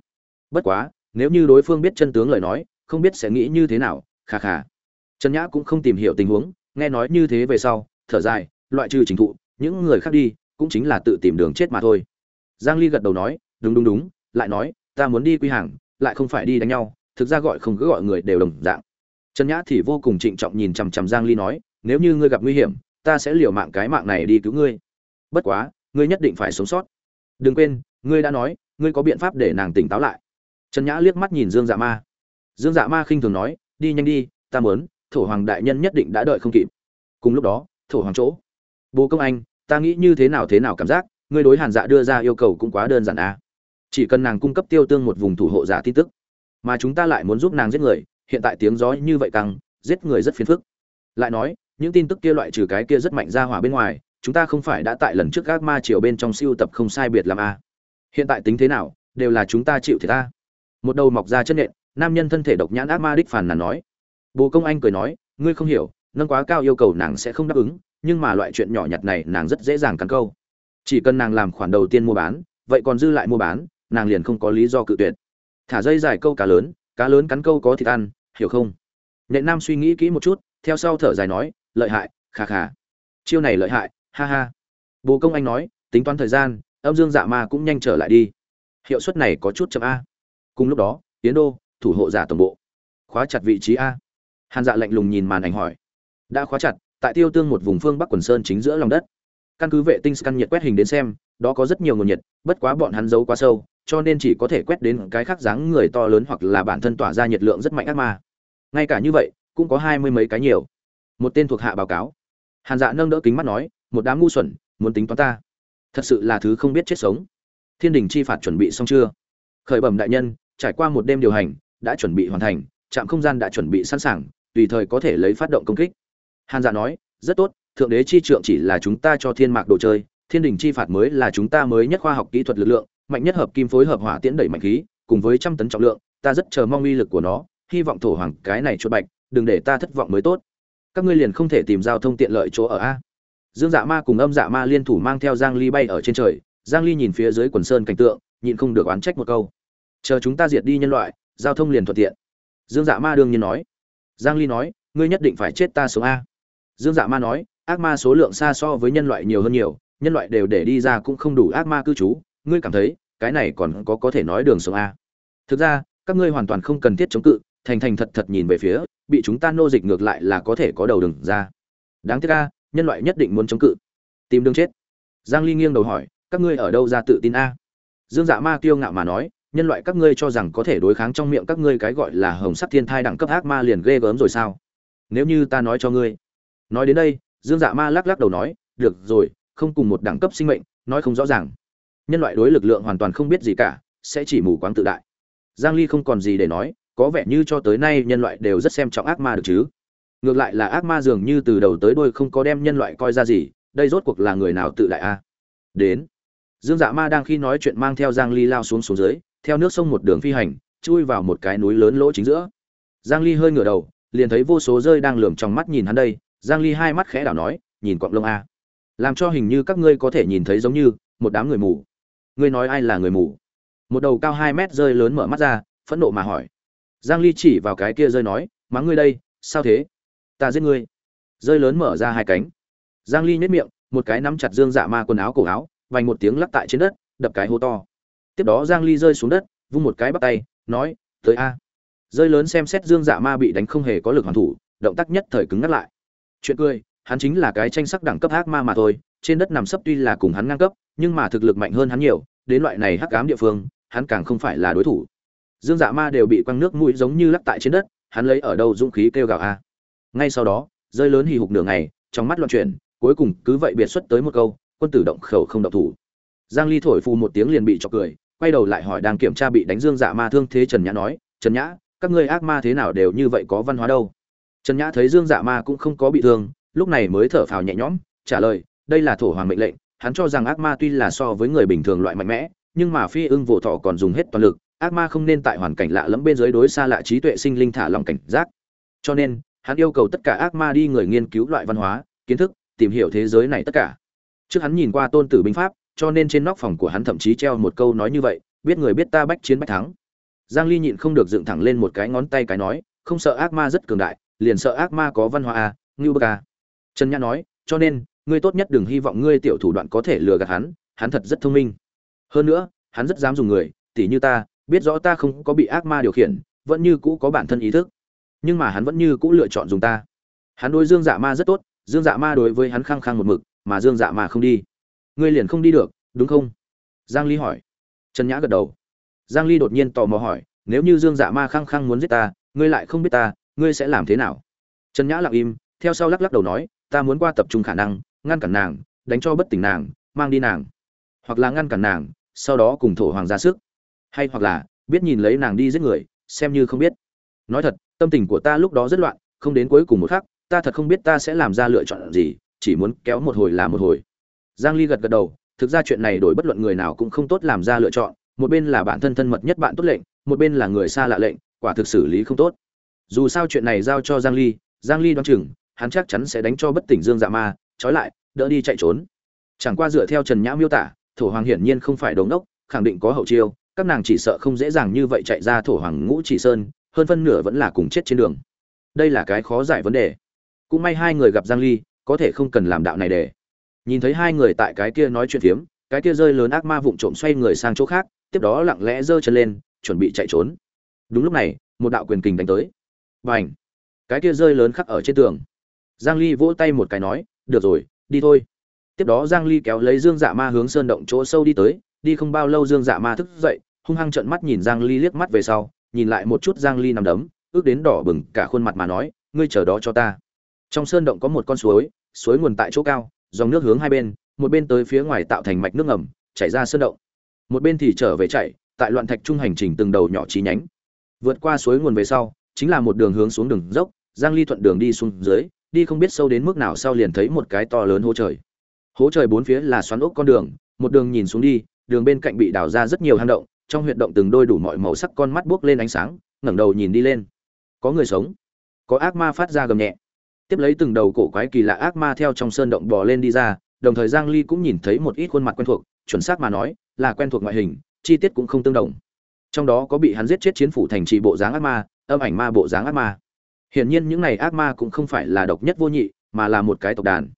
Bất quá, nếu như đối phương biết chân tướng lời nói, không biết sẽ nghĩ như thế nào khà khà trần nhã cũng không tìm hiểu tình huống, nghe nói như thế về sau, thở dài, loại trừ trình thụ, những người khác đi, cũng chính là tự tìm đường chết mà thôi giang ly gật đầu nói, đúng đúng đúng, lại nói, ta muốn đi quy hàng, lại không phải đi đánh nhau, thực ra gọi không cứ gọi người đều đồng dạng. Trần nhã thì vô cùng trịnh trọng nhìn chằm chằm giang ly nói, nếu như ngươi gặp nguy hiểm, ta sẽ liều mạng cái mạng này đi cứu ngươi. Bất quá, ngươi nhất định phải sống sót. Đừng quên, ngươi đã nói, ngươi có biện pháp để nàng tỉnh táo lại. Trần nhã liếc mắt nhìn dương dạ ma. Dương dạ ma khinh thường nói, đi nhanh đi, ta muốn, thổ hoàng đại nhân nhất định đã đợi không kịp. Cùng lúc đó, thổ hoàng chỗ. Bố công anh, ta nghĩ như thế nào thế nào cảm giác ngươi đối hàn dạ đưa ra yêu cầu cũng quá đơn giản à. Chỉ cần nàng cung cấp tiêu tương một vùng thủ hộ giả tin tức, mà chúng ta lại muốn giúp nàng giết người, hiện tại tiếng gió như vậy căng, giết người rất phiền phức. Lại nói, những tin tức kia loại trừ cái kia rất mạnh ra hỏa bên ngoài, chúng ta không phải đã tại lần trước các ma triều bên trong siêu tập không sai biệt làm a à. hiện tại tính thế nào, đều là chúng ta chịu thiệt ta. Một đầu mọc ra chân nện, nam nhân thân thể độc nhãn ác ma đích phàn là nói. Bồ công anh cười nói, ngươi không hiểu, nâng quá cao yêu cầu nàng sẽ không đáp ứng, nhưng mà loại chuyện nhỏ nhặt này nàng rất dễ dàng cắn câu chỉ cần nàng làm khoản đầu tiên mua bán, vậy còn dư lại mua bán, nàng liền không có lý do cự tuyệt. Thả dây dài câu cá lớn cá lớn cắn câu có thịt ăn, hiểu không? Nệ nam suy nghĩ kỹ một chút, theo sau thở dài nói, lợi hại khà khà chiêu này lợi hại, ha ha. Bồ công anh nói, tính toán thời gian, âm dương dạ ma cũng nhanh trở lại đi. Hiệu suất này có chút chậm a. Cùng lúc đó tiến đô, thủ hộ giả tổng bộ. Khóa chặt vị trí a. Hàn dạ lạnh lùng nhìn màn ảnh hỏi, đã khóa chặt, tại tiêu tương một vùng phương bắc quần sơn chính giữa lòng đất căn cứ vệ tinh scan nhiệt quét hình đến xem, đó có rất nhiều nguồn nhiệt, bất quá bọn hắn giấu quá sâu, cho nên chỉ có thể quét đến cái khác dáng người to lớn hoặc là bản thân tỏa ra nhiệt lượng rất mạnh ác ma. Ngay cả như vậy, cũng có hai mươi mấy cái nhiều. Một tên thuộc hạ báo cáo. Hàn dạ nâng đỡ kính mắt nói, một đám ngu xuẩn, muốn tính toán ta. Thật sự là thứ không biết chết sống. Thiên đình chi phạt chuẩn bị xong chưa? Khởi bẩm đại nhân, trải qua một đêm điều hành, đã chuẩn bị hoàn thành, trạm không gian đã chuẩn bị sẵn sàng, tùy thời có thể lấy phát động công kích. Hàn dạ nói, rất tốt thượng đế chi trượng chỉ là chúng ta cho thiên mạc đồ chơi, thiên đình chi phạt mới là chúng ta mới nhất khoa học kỹ thuật lực lượng, mạnh nhất hợp kim phối hợp hỏa tiễn đẩy mạnh khí, cùng với trăm tấn trọng lượng, ta rất chờ mong uy lực của nó, hy vọng thổ hoàng cái này chuột bạch, đừng để ta thất vọng mới tốt. Các ngươi liền không thể tìm giao thông tiện lợi chỗ ở a. Dương dạ ma cùng âm dạ ma liên thủ mang theo giang ly bay ở trên trời, giang ly nhìn phía dưới quần sơn cảnh tượng, nhịn không được oán trách một câu. Chờ chúng ta diệt đi nhân loại, giao thông liền thuận tiện. Dương dạ ma đương nhiên nói. Giang ly nói, ngươi nhất định phải chết ta sống a. Dương dạ ma nói ác ma số lượng xa so với nhân loại nhiều hơn nhiều, nhân loại đều để đi ra cũng không đủ ác ma cư trú, ngươi cảm thấy, cái này còn có có thể nói đường sống a thực ra, các ngươi hoàn toàn không cần thiết chống cự, thành thành thật thật nhìn về phía, bị chúng ta nô dịch ngược lại là có thể có đầu đừng ra. Đáng tiếc a, nhân loại nhất định muốn chống cự. Tìm đường chết. Giang ly nghiêng đầu hỏi, các ngươi ở đâu ra tự tin a? Dương dạ ma kiêu ngạo mà nói, nhân loại các ngươi cho rằng có thể đối kháng trong miệng các ngươi cái gọi là hồng sắc thiên thai đẳng cấp ác ma liền ghê gớm rồi sao? Nếu như ta nói cho ngươi, nói đến đây dương dạ ma lắc lắc đầu nói, được rồi, không cùng một đẳng cấp sinh mệnh, nói không rõ ràng. Nhân loại đối lực lượng hoàn toàn không biết gì cả, sẽ chỉ mù quáng tự đại. Giang ly không còn gì để nói, có vẻ như cho tới nay nhân loại đều rất xem trọng ác ma được chứ. Ngược lại là ác ma dường như từ đầu tới đuôi không có đem nhân loại coi ra gì, đây rốt cuộc là người nào tự đại a? À? Đến. Dương dạ ma đang khi nói chuyện mang theo giang ly lao xuống xuống dưới, theo nước sông một đường phi hành, chui vào một cái núi lớn lỗ chính giữa. Giang ly hơi ngửa đầu, liền thấy vô số rơi đang lườm trong mắt nhìn hắn đây giang ly hai mắt khẽ đảo nói, nhìn quặng lông a. Làm cho hình như các ngươi có thể nhìn thấy giống như một đám người mù. Ngươi nói ai là người mù? Một đầu cao 2 mét rơi lớn mở mắt ra, phẫn nộ mà hỏi. Giang ly chỉ vào cái kia rơi nói, mắng ngươi đây, sao thế? Ta giết ngươi. Rơi lớn mở ra hai cánh. Giang ly nhếch miệng, một cái nắm chặt dương dạ ma quần áo cổ áo, vành một tiếng lắc tại trên đất, đập cái hô to. Tiếp đó giang ly rơi xuống đất, vung một cái bắt tay, nói, tới a. Rơi lớn xem xét dương dạ ma bị đánh không hề có lực hoàn thủ, động tác nhất thời cứng ngắt lại chuyện cười, hắn chính là cái tranh sắc đẳng cấp ác ma mà thôi, trên đất nằm sấp tuy là cùng hắn ngang cấp, nhưng mà thực lực mạnh hơn hắn nhiều, đến loại này hắc ám địa phương, hắn càng không phải là đối thủ. Dương dạ ma đều bị quăng nước mũi giống như lắc tại trên đất, hắn lấy ở đâu dũng khí kêu gào a? Ngay sau đó, rơi lớn hì hục nửa ngày, trong mắt loạn chuyển, cuối cùng cứ vậy biệt xuất tới một câu, quân tử động khẩu không động thủ. Giang ly thổi phù một tiếng liền bị chọc cười, quay đầu lại hỏi đang kiểm tra bị đánh dương dạ ma thương thế trần nhã nói, trần nhã, các ngươi ác ma thế nào đều như vậy có văn hóa đâu? Trần nhã thấy dương dạ ma cũng không có bị thương, lúc này mới thở phào nhẹ nhõm, trả lời, đây là thổ hoàng mệnh lệnh, hắn cho rằng ác ma tuy là so với người bình thường loại mạnh mẽ, nhưng mà phi ưng vô thọ còn dùng hết toàn lực, ác ma không nên tại hoàn cảnh lạ lẫm bên dưới đối xa lạ trí tuệ sinh linh thả lòng cảnh giác. Cho nên, hắn yêu cầu tất cả ác ma đi người nghiên cứu loại văn hóa, kiến thức, tìm hiểu thế giới này tất cả. Trước hắn nhìn qua tôn tử binh pháp, cho nên trên nóc phòng của hắn thậm chí treo một câu nói như vậy, biết người biết ta bách chiến bách thắng. Giang ly nhịn không được dựng thẳng lên một cái ngón tay cái nói, không sợ ác ma rất cường đại liền sợ ác ma có văn hóa à, ngưu bơ à. trần nhã nói cho nên ngươi tốt nhất đừng hy vọng ngươi tiểu thủ đoạn có thể lừa gạt hắn hắn thật rất thông minh. Hơn nữa hắn rất dám dùng người tỉ như ta biết rõ ta không có bị ác ma điều khiển vẫn như cũ có bản thân ý thức. Nhưng mà hắn vẫn như cũ lựa chọn dùng ta. Hắn đối dương dạ ma rất tốt dương dạ ma đối với hắn khăng khăng một mực mà dương dạ ma không đi. Ngươi liền không đi được đúng không? Giang ly hỏi. Trần nhã gật đầu. Giang ly đột nhiên tò mò hỏi nếu như dương dạ ma khăng khăng muốn giết ta ngươi lại không biết ta ngươi sẽ làm thế nào? Trần nhã lặng im, theo sau lắc lắc đầu nói, ta muốn qua tập trung khả năng, ngăn cản nàng, đánh cho bất tỉnh nàng, mang đi nàng. Hoặc là ngăn cản nàng, sau đó cùng thổ hoàng ra sức. Hay hoặc là, biết nhìn lấy nàng đi giết người, xem như không biết. Nói thật, tâm tình của ta lúc đó rất loạn, không đến cuối cùng một khắc, ta thật không biết ta sẽ làm ra lựa chọn gì, chỉ muốn kéo một hồi là một hồi. Giang ly gật gật đầu, thực ra chuyện này đổi bất luận người nào cũng không tốt làm ra lựa chọn, một bên là bạn thân thân mật nhất bạn tốt lệnh, một bên là người xa lạ lệnh, quả thực xử lý không tốt dù sao chuyện này giao cho giang ly giang ly đoán chừng, hắn chắc chắn sẽ đánh cho bất tỉnh dương dạ ma, trói lại, đỡ đi chạy trốn. Chẳng qua dựa theo trần nhã miêu tả, thổ hoàng hiển nhiên không phải đống đốc khẳng định có hậu chiêu, các nàng chỉ sợ không dễ dàng như vậy chạy ra thổ hoàng ngũ chỉ sơn, hơn phân nửa vẫn là cùng chết trên đường. Đây là cái khó giải vấn đề. Cũng may hai người gặp giang ly, có thể không cần làm đạo này để. Nhìn thấy hai người tại cái kia nói chuyện phiếm, cái kia rơi lớn ác ma vụng trộm xoay người sang chỗ khác, tiếp đó lặng lẽ giơ chân lên, chuẩn bị chạy trốn. Đúng lúc này, một đạo quyền kình đánh tới và cái kia rơi lớn khắc ở trên tường. Giang ly vỗ tay một cái nói, được rồi, đi thôi. Tiếp đó giang ly kéo lấy dương dạ ma hướng sơn động chỗ sâu đi tới, đi không bao lâu dương dạ ma thức dậy, hung hăng trợn mắt nhìn giang ly liếc mắt về sau, nhìn lại một chút giang ly nằm đấm, ước đến đỏ bừng cả khuôn mặt mà nói, ngươi chờ đó cho ta. Trong sơn động có một con suối suối nguồn tại chỗ cao, dòng nước hướng hai bên, một bên tới phía ngoài tạo thành mạch nước ngầm, chảy ra sơn động. Một bên thì trở về chạy, tại loạn thạch trung hành trình từng đầu nhỏ chi nhánh. Vượt qua suối nguồn về sau chính là một đường hướng xuống đường dốc, giang ly thuận đường đi xuống dưới, đi không biết sâu đến mức nào sau liền thấy một cái to lớn hố trời. Hố trời bốn phía là xoắn ốc con đường, một đường nhìn xuống đi, đường bên cạnh bị đào ra rất nhiều hang động, trong huyệt động từng đôi đủ mọi màu sắc con mắt buốc lên ánh sáng, ngẩng đầu nhìn đi lên. Có người sống, có ác ma phát ra gầm nhẹ. Tiếp lấy từng đầu cổ quái kỳ lạ ác ma theo trong sơn động bò lên đi ra, đồng thời giang ly cũng nhìn thấy một ít khuôn mặt quen thuộc, chuẩn xác mà nói, là quen thuộc ngoại hình, chi tiết cũng không tương đồng. Trong đó có bị hắn giết chết chiến phủ thành trì bộ dáng ác ma âm ảnh ma bộ dáng ác ma. Hiển nhiên những này ác ma cũng không phải là độc nhất vô nhị mà là một cái tộc đàn.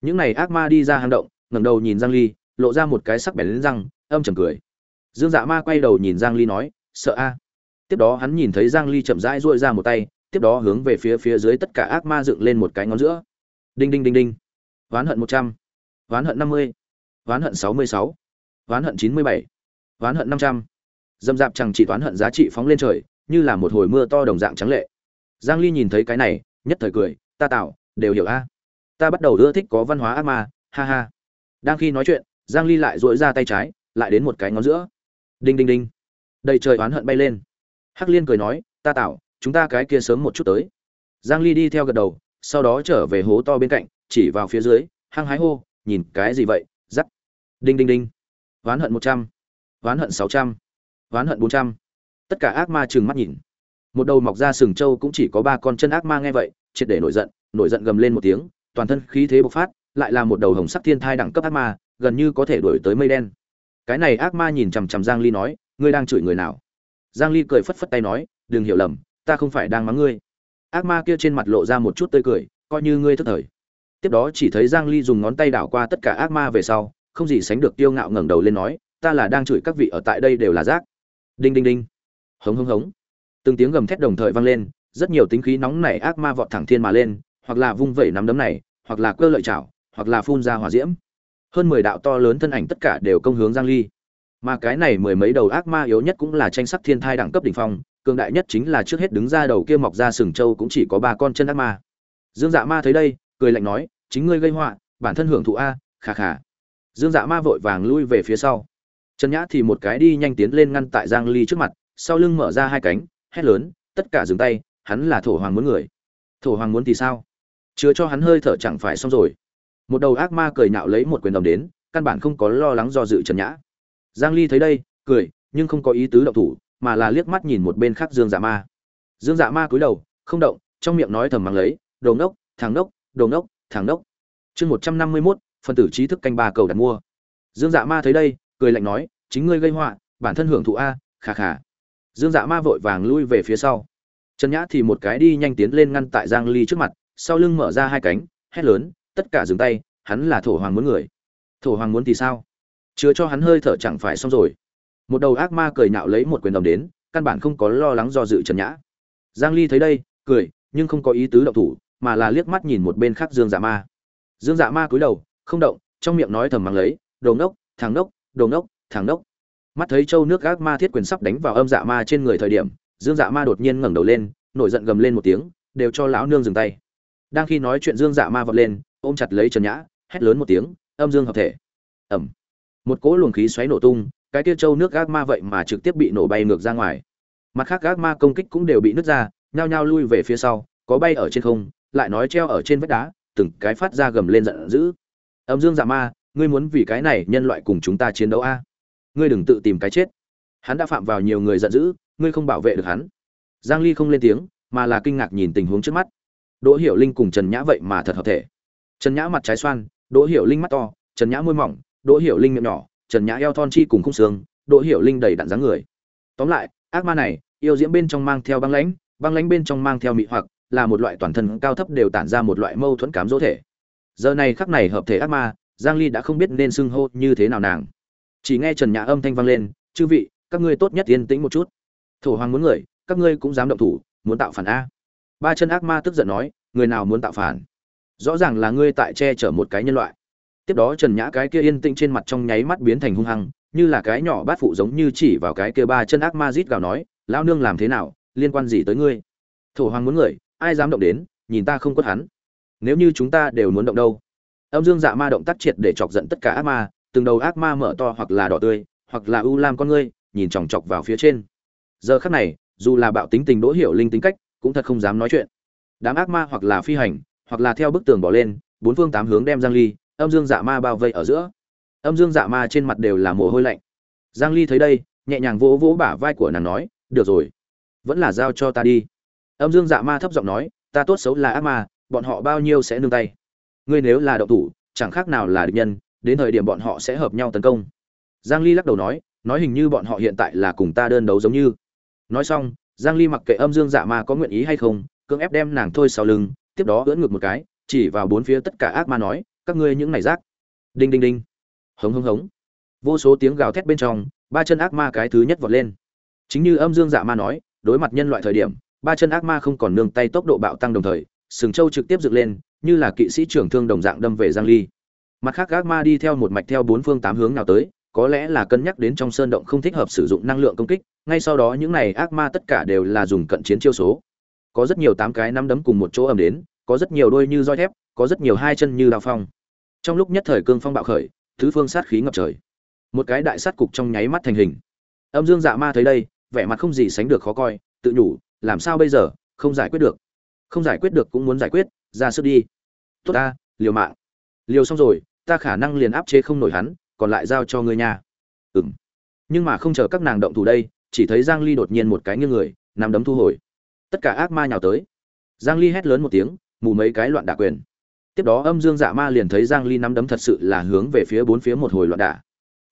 Những này ác ma đi ra hang động ngẩng đầu nhìn giang ly lộ ra một cái sắc bén lên răng âm trầm cười. Dương dạ ma quay đầu nhìn giang ly nói sợ a. Tiếp đó hắn nhìn thấy giang ly chậm rãi duỗi ra một tay tiếp đó hướng về phía phía dưới tất cả ác ma dựng lên một cái ngón giữa. Đinh đinh đinh đinh. Ván hận 100, ván hận 50, ván hận 66, ván hận 97, ván hận 500. dâm dạp chẳng chỉ toán hận giá trị phóng lên trời như là một hồi mưa to đồng dạng trắng lệ. Giang ly nhìn thấy cái này nhất thời cười ta tạo đều hiểu a. Ta bắt đầu ưa thích có văn hóa ác ma ha ha. Đang khi nói chuyện giang ly lại duỗi ra tay trái lại đến một cái ngón giữa. Đinh đinh đinh. Đầy trời oán hận bay lên. Hắc liên cười nói ta tạo chúng ta cái kia sớm một chút tới. Giang ly đi theo gật đầu sau đó trở về hố to bên cạnh chỉ vào phía dưới hăng hái hô nhìn cái gì vậy? Dắt đinh đinh đinh. Oán hận 100, oán hận 600, oán hận 400 tất cả ác ma trừng mắt nhìn. Một đầu mọc ra sừng trâu cũng chỉ có ba con chân ác ma nghe vậy, triệt để nổi giận nổi giận gầm lên một tiếng, toàn thân khí thế bộc phát, lại là một đầu hồng sắc thiên thai đẳng cấp ác ma, gần như có thể đuổi tới mây đen. Cái này ác ma nhìn chằm chằm giang ly nói, ngươi đang chửi người nào? Giang ly cười phất phất tay nói, đừng hiểu lầm, ta không phải đang mắng ngươi. Ác ma kia trên mặt lộ ra một chút tươi cười, coi như ngươi thức thời. Tiếp đó chỉ thấy giang ly dùng ngón tay đảo qua tất cả ác ma về sau, không gì sánh được tiêu ngạo ngẩng đầu lên nói, ta là đang chửi các vị ở tại đây đều là rác. Đinh đinh đinh hống hống hống. Từng tiếng gầm thét đồng thời vang lên, rất nhiều tính khí nóng nảy ác ma vọt thẳng thiên mà lên, hoặc là vung vẩy nắm đấm này, hoặc là cơ lợi chảo, hoặc là phun ra hỏa diễm. Hơn mười đạo to lớn thân ảnh tất cả đều công hướng giang ly. Mà cái này mười mấy đầu ác ma yếu nhất cũng là tranh sắc thiên thai đẳng cấp đỉnh phong, cường đại nhất chính là trước hết đứng ra đầu kia mọc ra sừng châu cũng chỉ có ba con chân ác ma. Dương dạ ma thấy đây, cười lạnh nói, chính ngươi gây họa, bản thân hưởng thụ a khà khà dương dạ ma vội vàng lui về phía sau. Trần nhã thì một cái đi nhanh tiến lên ngăn tại giang ly trước mặt sau lưng mở ra hai cánh hét lớn tất cả dừng tay hắn là thổ hoàng muốn người. Thổ hoàng muốn thì sao? Chứa cho hắn hơi thở chẳng phải xong rồi. Một đầu ác ma cười nhạo lấy một quyền đồng đến căn bản không có lo lắng do dự trần nhã. Giang ly thấy đây cười nhưng không có ý tứ động thủ mà là liếc mắt nhìn một bên khác dương dạ ma. Dương dạ ma cúi đầu không động trong miệng nói thầm mắng lấy đồ ngốc thằng ngốc đồ ngốc thằng ngốc. Chương 151, phân tử trí thức canh ba cầu đặt mua. Dương dạ ma thấy đây cười lạnh nói chính ngươi gây họa bản thân hưởng thụ a khà khà dương dạ ma vội vàng lui về phía sau. Trần nhã thì một cái đi nhanh tiến lên ngăn tại giang ly trước mặt, sau lưng mở ra hai cánh, hét lớn, tất cả dừng tay, hắn là thổ hoàng muốn người. Thổ hoàng muốn thì sao? Chứa cho hắn hơi thở chẳng phải xong rồi. Một đầu ác ma cười nhạo lấy một quyền đồng đến, căn bản không có lo lắng do dự trần nhã. Giang ly thấy đây, cười, nhưng không có ý tứ động thủ, mà là liếc mắt nhìn một bên khác dương dạ ma. Dương dạ ma cúi đầu, không động, trong miệng nói thầm mắng lấy, đồ ngốc, thằng ngốc, đồ ngốc, thằng ngốc mắt thấy châu nước gác ma thiết quyền sắp đánh vào âm dạ ma trên người thời điểm, dương dạ ma đột nhiên ngẩng đầu lên, nổi giận gầm lên một tiếng, đều cho lão nương dừng tay. Đang khi nói chuyện dương dạ ma vọt lên, ôm chặt lấy trần nhã, hét lớn một tiếng, âm dương hợp thể. Ẩm một cỗ luồng khí xoáy nổ tung, cái kia châu nước gác ma vậy mà trực tiếp bị nổ bay ngược ra ngoài. Mặt khác gác ma công kích cũng đều bị nứt ra, nhao nhao lui về phía sau, có bay ở trên không, lại nói treo ở trên vách đá, từng cái phát ra gầm lên giận dữ. Âm dương dạ ma, ngươi muốn vì cái này nhân loại cùng chúng ta chiến đấu a? Ngươi đừng tự tìm cái chết. Hắn đã phạm vào nhiều người giận dữ, ngươi không bảo vệ được hắn. Giang ly không lên tiếng, mà là kinh ngạc nhìn tình huống trước mắt. Đỗ hiểu linh cùng trần nhã vậy mà thật hợp thể. Trần nhã mặt trái xoan, đỗ hiểu linh mắt to, trần nhã môi mỏng, đỗ hiểu linh miệng nhỏ, trần nhã eo thon chi cùng khung xương, đỗ hiểu linh đầy đặn dáng người. Tóm lại, ác ma này, yêu diễm bên trong mang theo băng lãnh băng lãnh bên trong mang theo mị hoặc, là một loại toàn thân cao thấp đều tản ra một loại mâu thuẫn cám dỗ thể. Giờ này khắc này hợp thể ác ma, giang ly đã không biết nên xưng hô như thế nào nàng chỉ nghe trần nhã âm thanh vang lên, chư vị, các ngươi tốt nhất yên tĩnh một chút. Thổ hoàng muốn người, các ngươi cũng dám động thủ, muốn tạo phản a. Ba chân ác ma tức giận nói, người nào muốn tạo phản? Rõ ràng là ngươi tại che chở một cái nhân loại. Tiếp đó trần nhã cái kia yên tĩnh trên mặt trong nháy mắt biến thành hung hăng, như là cái nhỏ bát phụ giống như chỉ vào cái kia ba chân ác ma rít gào nói, lão nương làm thế nào, liên quan gì tới ngươi? Thổ hoàng muốn người, ai dám động đến, nhìn ta không quất hắn. Nếu như chúng ta đều muốn động đâu? Âm dương dạ ma động tác triệt để chọc giận tất cả ác ma từng đầu ác ma mở to hoặc là đỏ tươi, hoặc là u lam con ngươi, nhìn chòng chọc vào phía trên. Giờ khắc này, dù là bạo tính tình đỗ hiểu linh tính cách, cũng thật không dám nói chuyện. Đám ác ma hoặc là phi hành, hoặc là theo bức tường bỏ lên, bốn phương tám hướng đem giang ly, âm dương dạ ma bao vây ở giữa. Âm dương dạ ma trên mặt đều là mồ hôi lạnh. Giang ly thấy đây, nhẹ nhàng vỗ vỗ bả vai của nàng nói, được rồi, vẫn là giao cho ta đi. Âm dương dạ ma thấp giọng nói, ta tốt xấu là ác ma, bọn họ bao nhiêu sẽ nương tay. Ngươi nếu là động thủ, chẳng khác nào là địch nhân đến thời điểm bọn họ sẽ hợp nhau tấn công. Giang ly lắc đầu nói nói hình như bọn họ hiện tại là cùng ta đơn đấu giống như. Nói xong, giang ly mặc kệ âm dương dạ ma có nguyện ý hay không, cưỡng ép đem nàng thôi sau lưng, tiếp đó ưỡn ngược một cái, chỉ vào bốn phía tất cả ác ma nói, các ngươi những này rác. Đinh đinh đinh. Hống hống hống. Vô số tiếng gào thét bên trong, ba chân ác ma cái thứ nhất vọt lên. Chính như âm dương dạ ma nói, đối mặt nhân loại thời điểm, ba chân ác ma không còn nương tay tốc độ bạo tăng đồng thời, sừng châu trực tiếp dựng lên, như là kỵ sĩ trưởng thương đồng dạng đâm về giang ly mặt khác ác ma đi theo một mạch theo bốn phương tám hướng nào tới, có lẽ là cân nhắc đến trong sơn động không thích hợp sử dụng năng lượng công kích, ngay sau đó những này ác ma tất cả đều là dùng cận chiến chiêu số. Có rất nhiều tám cái năm đấm cùng một chỗ ầm đến, có rất nhiều đôi như roi thép, có rất nhiều hai chân như đao phong. Trong lúc nhất thời cương phong bạo khởi, thứ phương sát khí ngập trời. Một cái đại sát cục trong nháy mắt thành hình. Âm dương dạ ma thấy đây, vẻ mặt không gì sánh được khó coi, tự nhủ, làm sao bây giờ? Không giải quyết được. Không giải quyết được cũng muốn giải quyết, ra sức đi. Tốt ta, liều mạng liều xong rồi, ta khả năng liền áp chế không nổi hắn, còn lại giao cho ngươi nha. Ừng nhưng mà không chờ các nàng động thủ đây, chỉ thấy giang ly đột nhiên một cái nghiêng người nằm đấm thu hồi. Tất cả ác ma nhào tới. Giang ly hét lớn một tiếng, mù mấy cái loạn đả quyền. Tiếp đó âm dương dạ ma liền thấy giang ly nắm đấm thật sự là hướng về phía bốn phía một hồi loạn đả.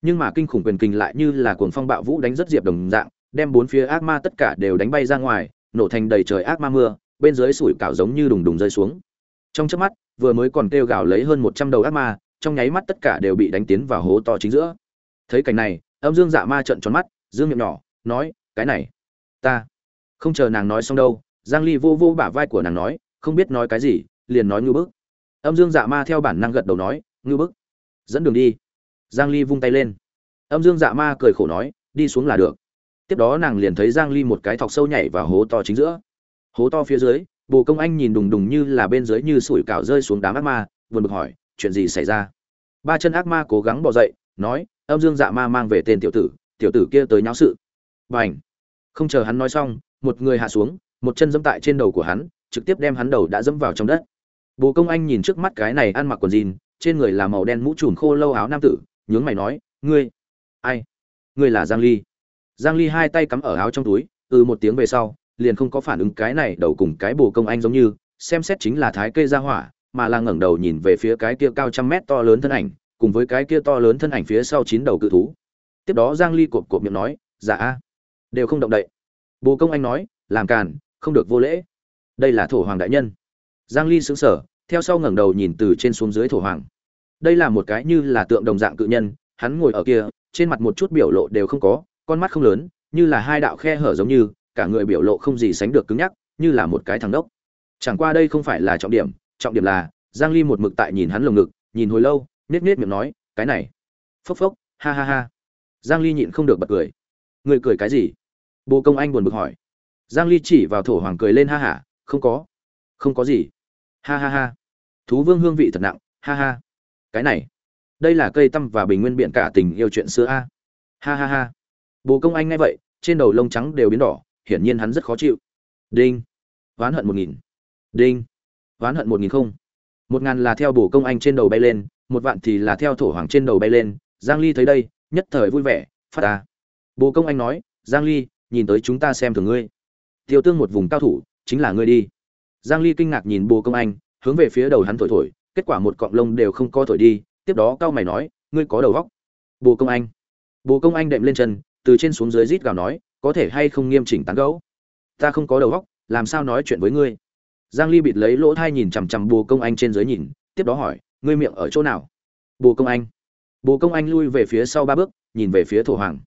Nhưng mà kinh khủng quyền kình lại như là cuồng phong bạo vũ đánh rất diệp đồng dạng, đem bốn phía ác ma tất cả đều đánh bay ra ngoài, nổ thành đầy trời ác ma mưa, bên dưới sủi cảo giống như đùng đùng rơi xuống. Trong chớp mắt vừa mới còn kêu gào lấy hơn 100 đầu ác ma, trong nháy mắt tất cả đều bị đánh tiến vào hố to chính giữa. Thấy cảnh này, âm dương dạ ma trợn tròn mắt, dương miệng nhỏ, nói, cái này, ta không chờ nàng nói xong đâu. Giang ly vô vô bả vai của nàng nói, không biết nói cái gì, liền nói ngư bức. Âm dương dạ ma theo bản năng gật đầu nói ngư bức, dẫn đường đi. Giang ly vung tay lên. Âm dương dạ ma cười khổ nói, đi xuống là được. Tiếp đó nàng liền thấy giang ly một cái thọc sâu nhảy vào hố to chính giữa. Hố to phía dưới bồ công anh nhìn đùng đùng như là bên dưới như sủi cảo rơi xuống đám ác ma buồn bực hỏi chuyện gì xảy ra? Ba chân ác ma cố gắng bỏ dậy nói âm dương dạ ma mang về tên tiểu tử tiểu tử kia tới nháo sự. Bành, không chờ hắn nói xong một người hạ xuống một chân dẫm tại trên đầu của hắn trực tiếp đem hắn đầu đã dẫm vào trong đất. Bồ công anh nhìn trước mắt cái này ăn mặc quần jean trên người là màu đen mũ trùm khô lâu áo nam tử nhướng mày nói ngươi ai? Ngươi là giang ly. Giang ly hai tay cắm ở áo trong túi từ một tiếng về sau liền không có phản ứng cái này đầu cùng cái bồ công anh giống như, xem xét chính là thái kê ra hỏa, mà là ngẩng đầu nhìn về phía cái kia cao trăm mét to lớn thân ảnh, cùng với cái kia to lớn thân ảnh phía sau chín đầu cự thú. Tiếp đó giang ly cộp cộp miệng nói dạ a, đều không động đậy. Bồ công anh nói, làm càn, không được vô lễ. Đây là thổ hoàng đại nhân. Giang ly sững sờ, theo sau ngẩng đầu nhìn từ trên xuống dưới thổ hoàng. Đây là một cái như là tượng đồng dạng cự nhân, hắn ngồi ở kia, trên mặt một chút biểu lộ đều không có, con mắt không lớn, như là hai đạo khe hở giống như cả người biểu lộ không gì sánh được cứng nhắc, như là một cái thằng đốc chẳng qua đây không phải là trọng điểm trọng điểm là, giang ly một mực tại nhìn hắn lồng ngực, nhìn hồi lâu nết nết miệng nói, cái này. Phốc phốc, ha ha ha. Giang ly nhịn không được bật cười. Người cười cái gì? Bồ công anh buồn bực hỏi. Giang ly chỉ vào thổ hoàng cười lên ha hả, không có. Không có gì. Ha ha ha. Thú vương hương vị thật nặng, ha ha. Cái này, đây là cây tăm và bình nguyên biện cả tình yêu chuyện xưa a. Ha ha ha. Bồ công anh nghe vậy, trên đầu lông trắng đều biến đỏ hiển nhiên hắn rất khó chịu. Đinh. Oán hận một nghìn. Đinh. Oán hận một nghìn không. Một ngàn là theo bổ công anh trên đầu bay lên, một vạn thì là theo thổ hoàng trên đầu bay lên. Giang ly thấy đây, nhất thời vui vẻ, phát ta bổ công anh nói, giang ly, nhìn tới chúng ta xem thường ngươi. Tiêu tương một vùng cao thủ, chính là ngươi đi. Giang ly kinh ngạc nhìn bồ công anh, hướng về phía đầu hắn thổi thổi, kết quả một cọng lông đều không có thổi đi, tiếp đó cao mày nói, ngươi có đầu óc. Bồ công anh. Bồ công anh đệm lên chân, từ trên xuống dưới rít gào nói có thể hay không nghiêm chỉnh tán gẫu? Ta không có đầu óc, làm sao nói chuyện với ngươi? Giang ly bịt lấy lỗ thai nhìn chằm chằm bồ công anh trên dưới nhìn, tiếp đó hỏi, ngươi miệng ở chỗ nào? Bồ công anh. Bồ công anh lui về phía sau ba bước, nhìn về phía thổ hoàng.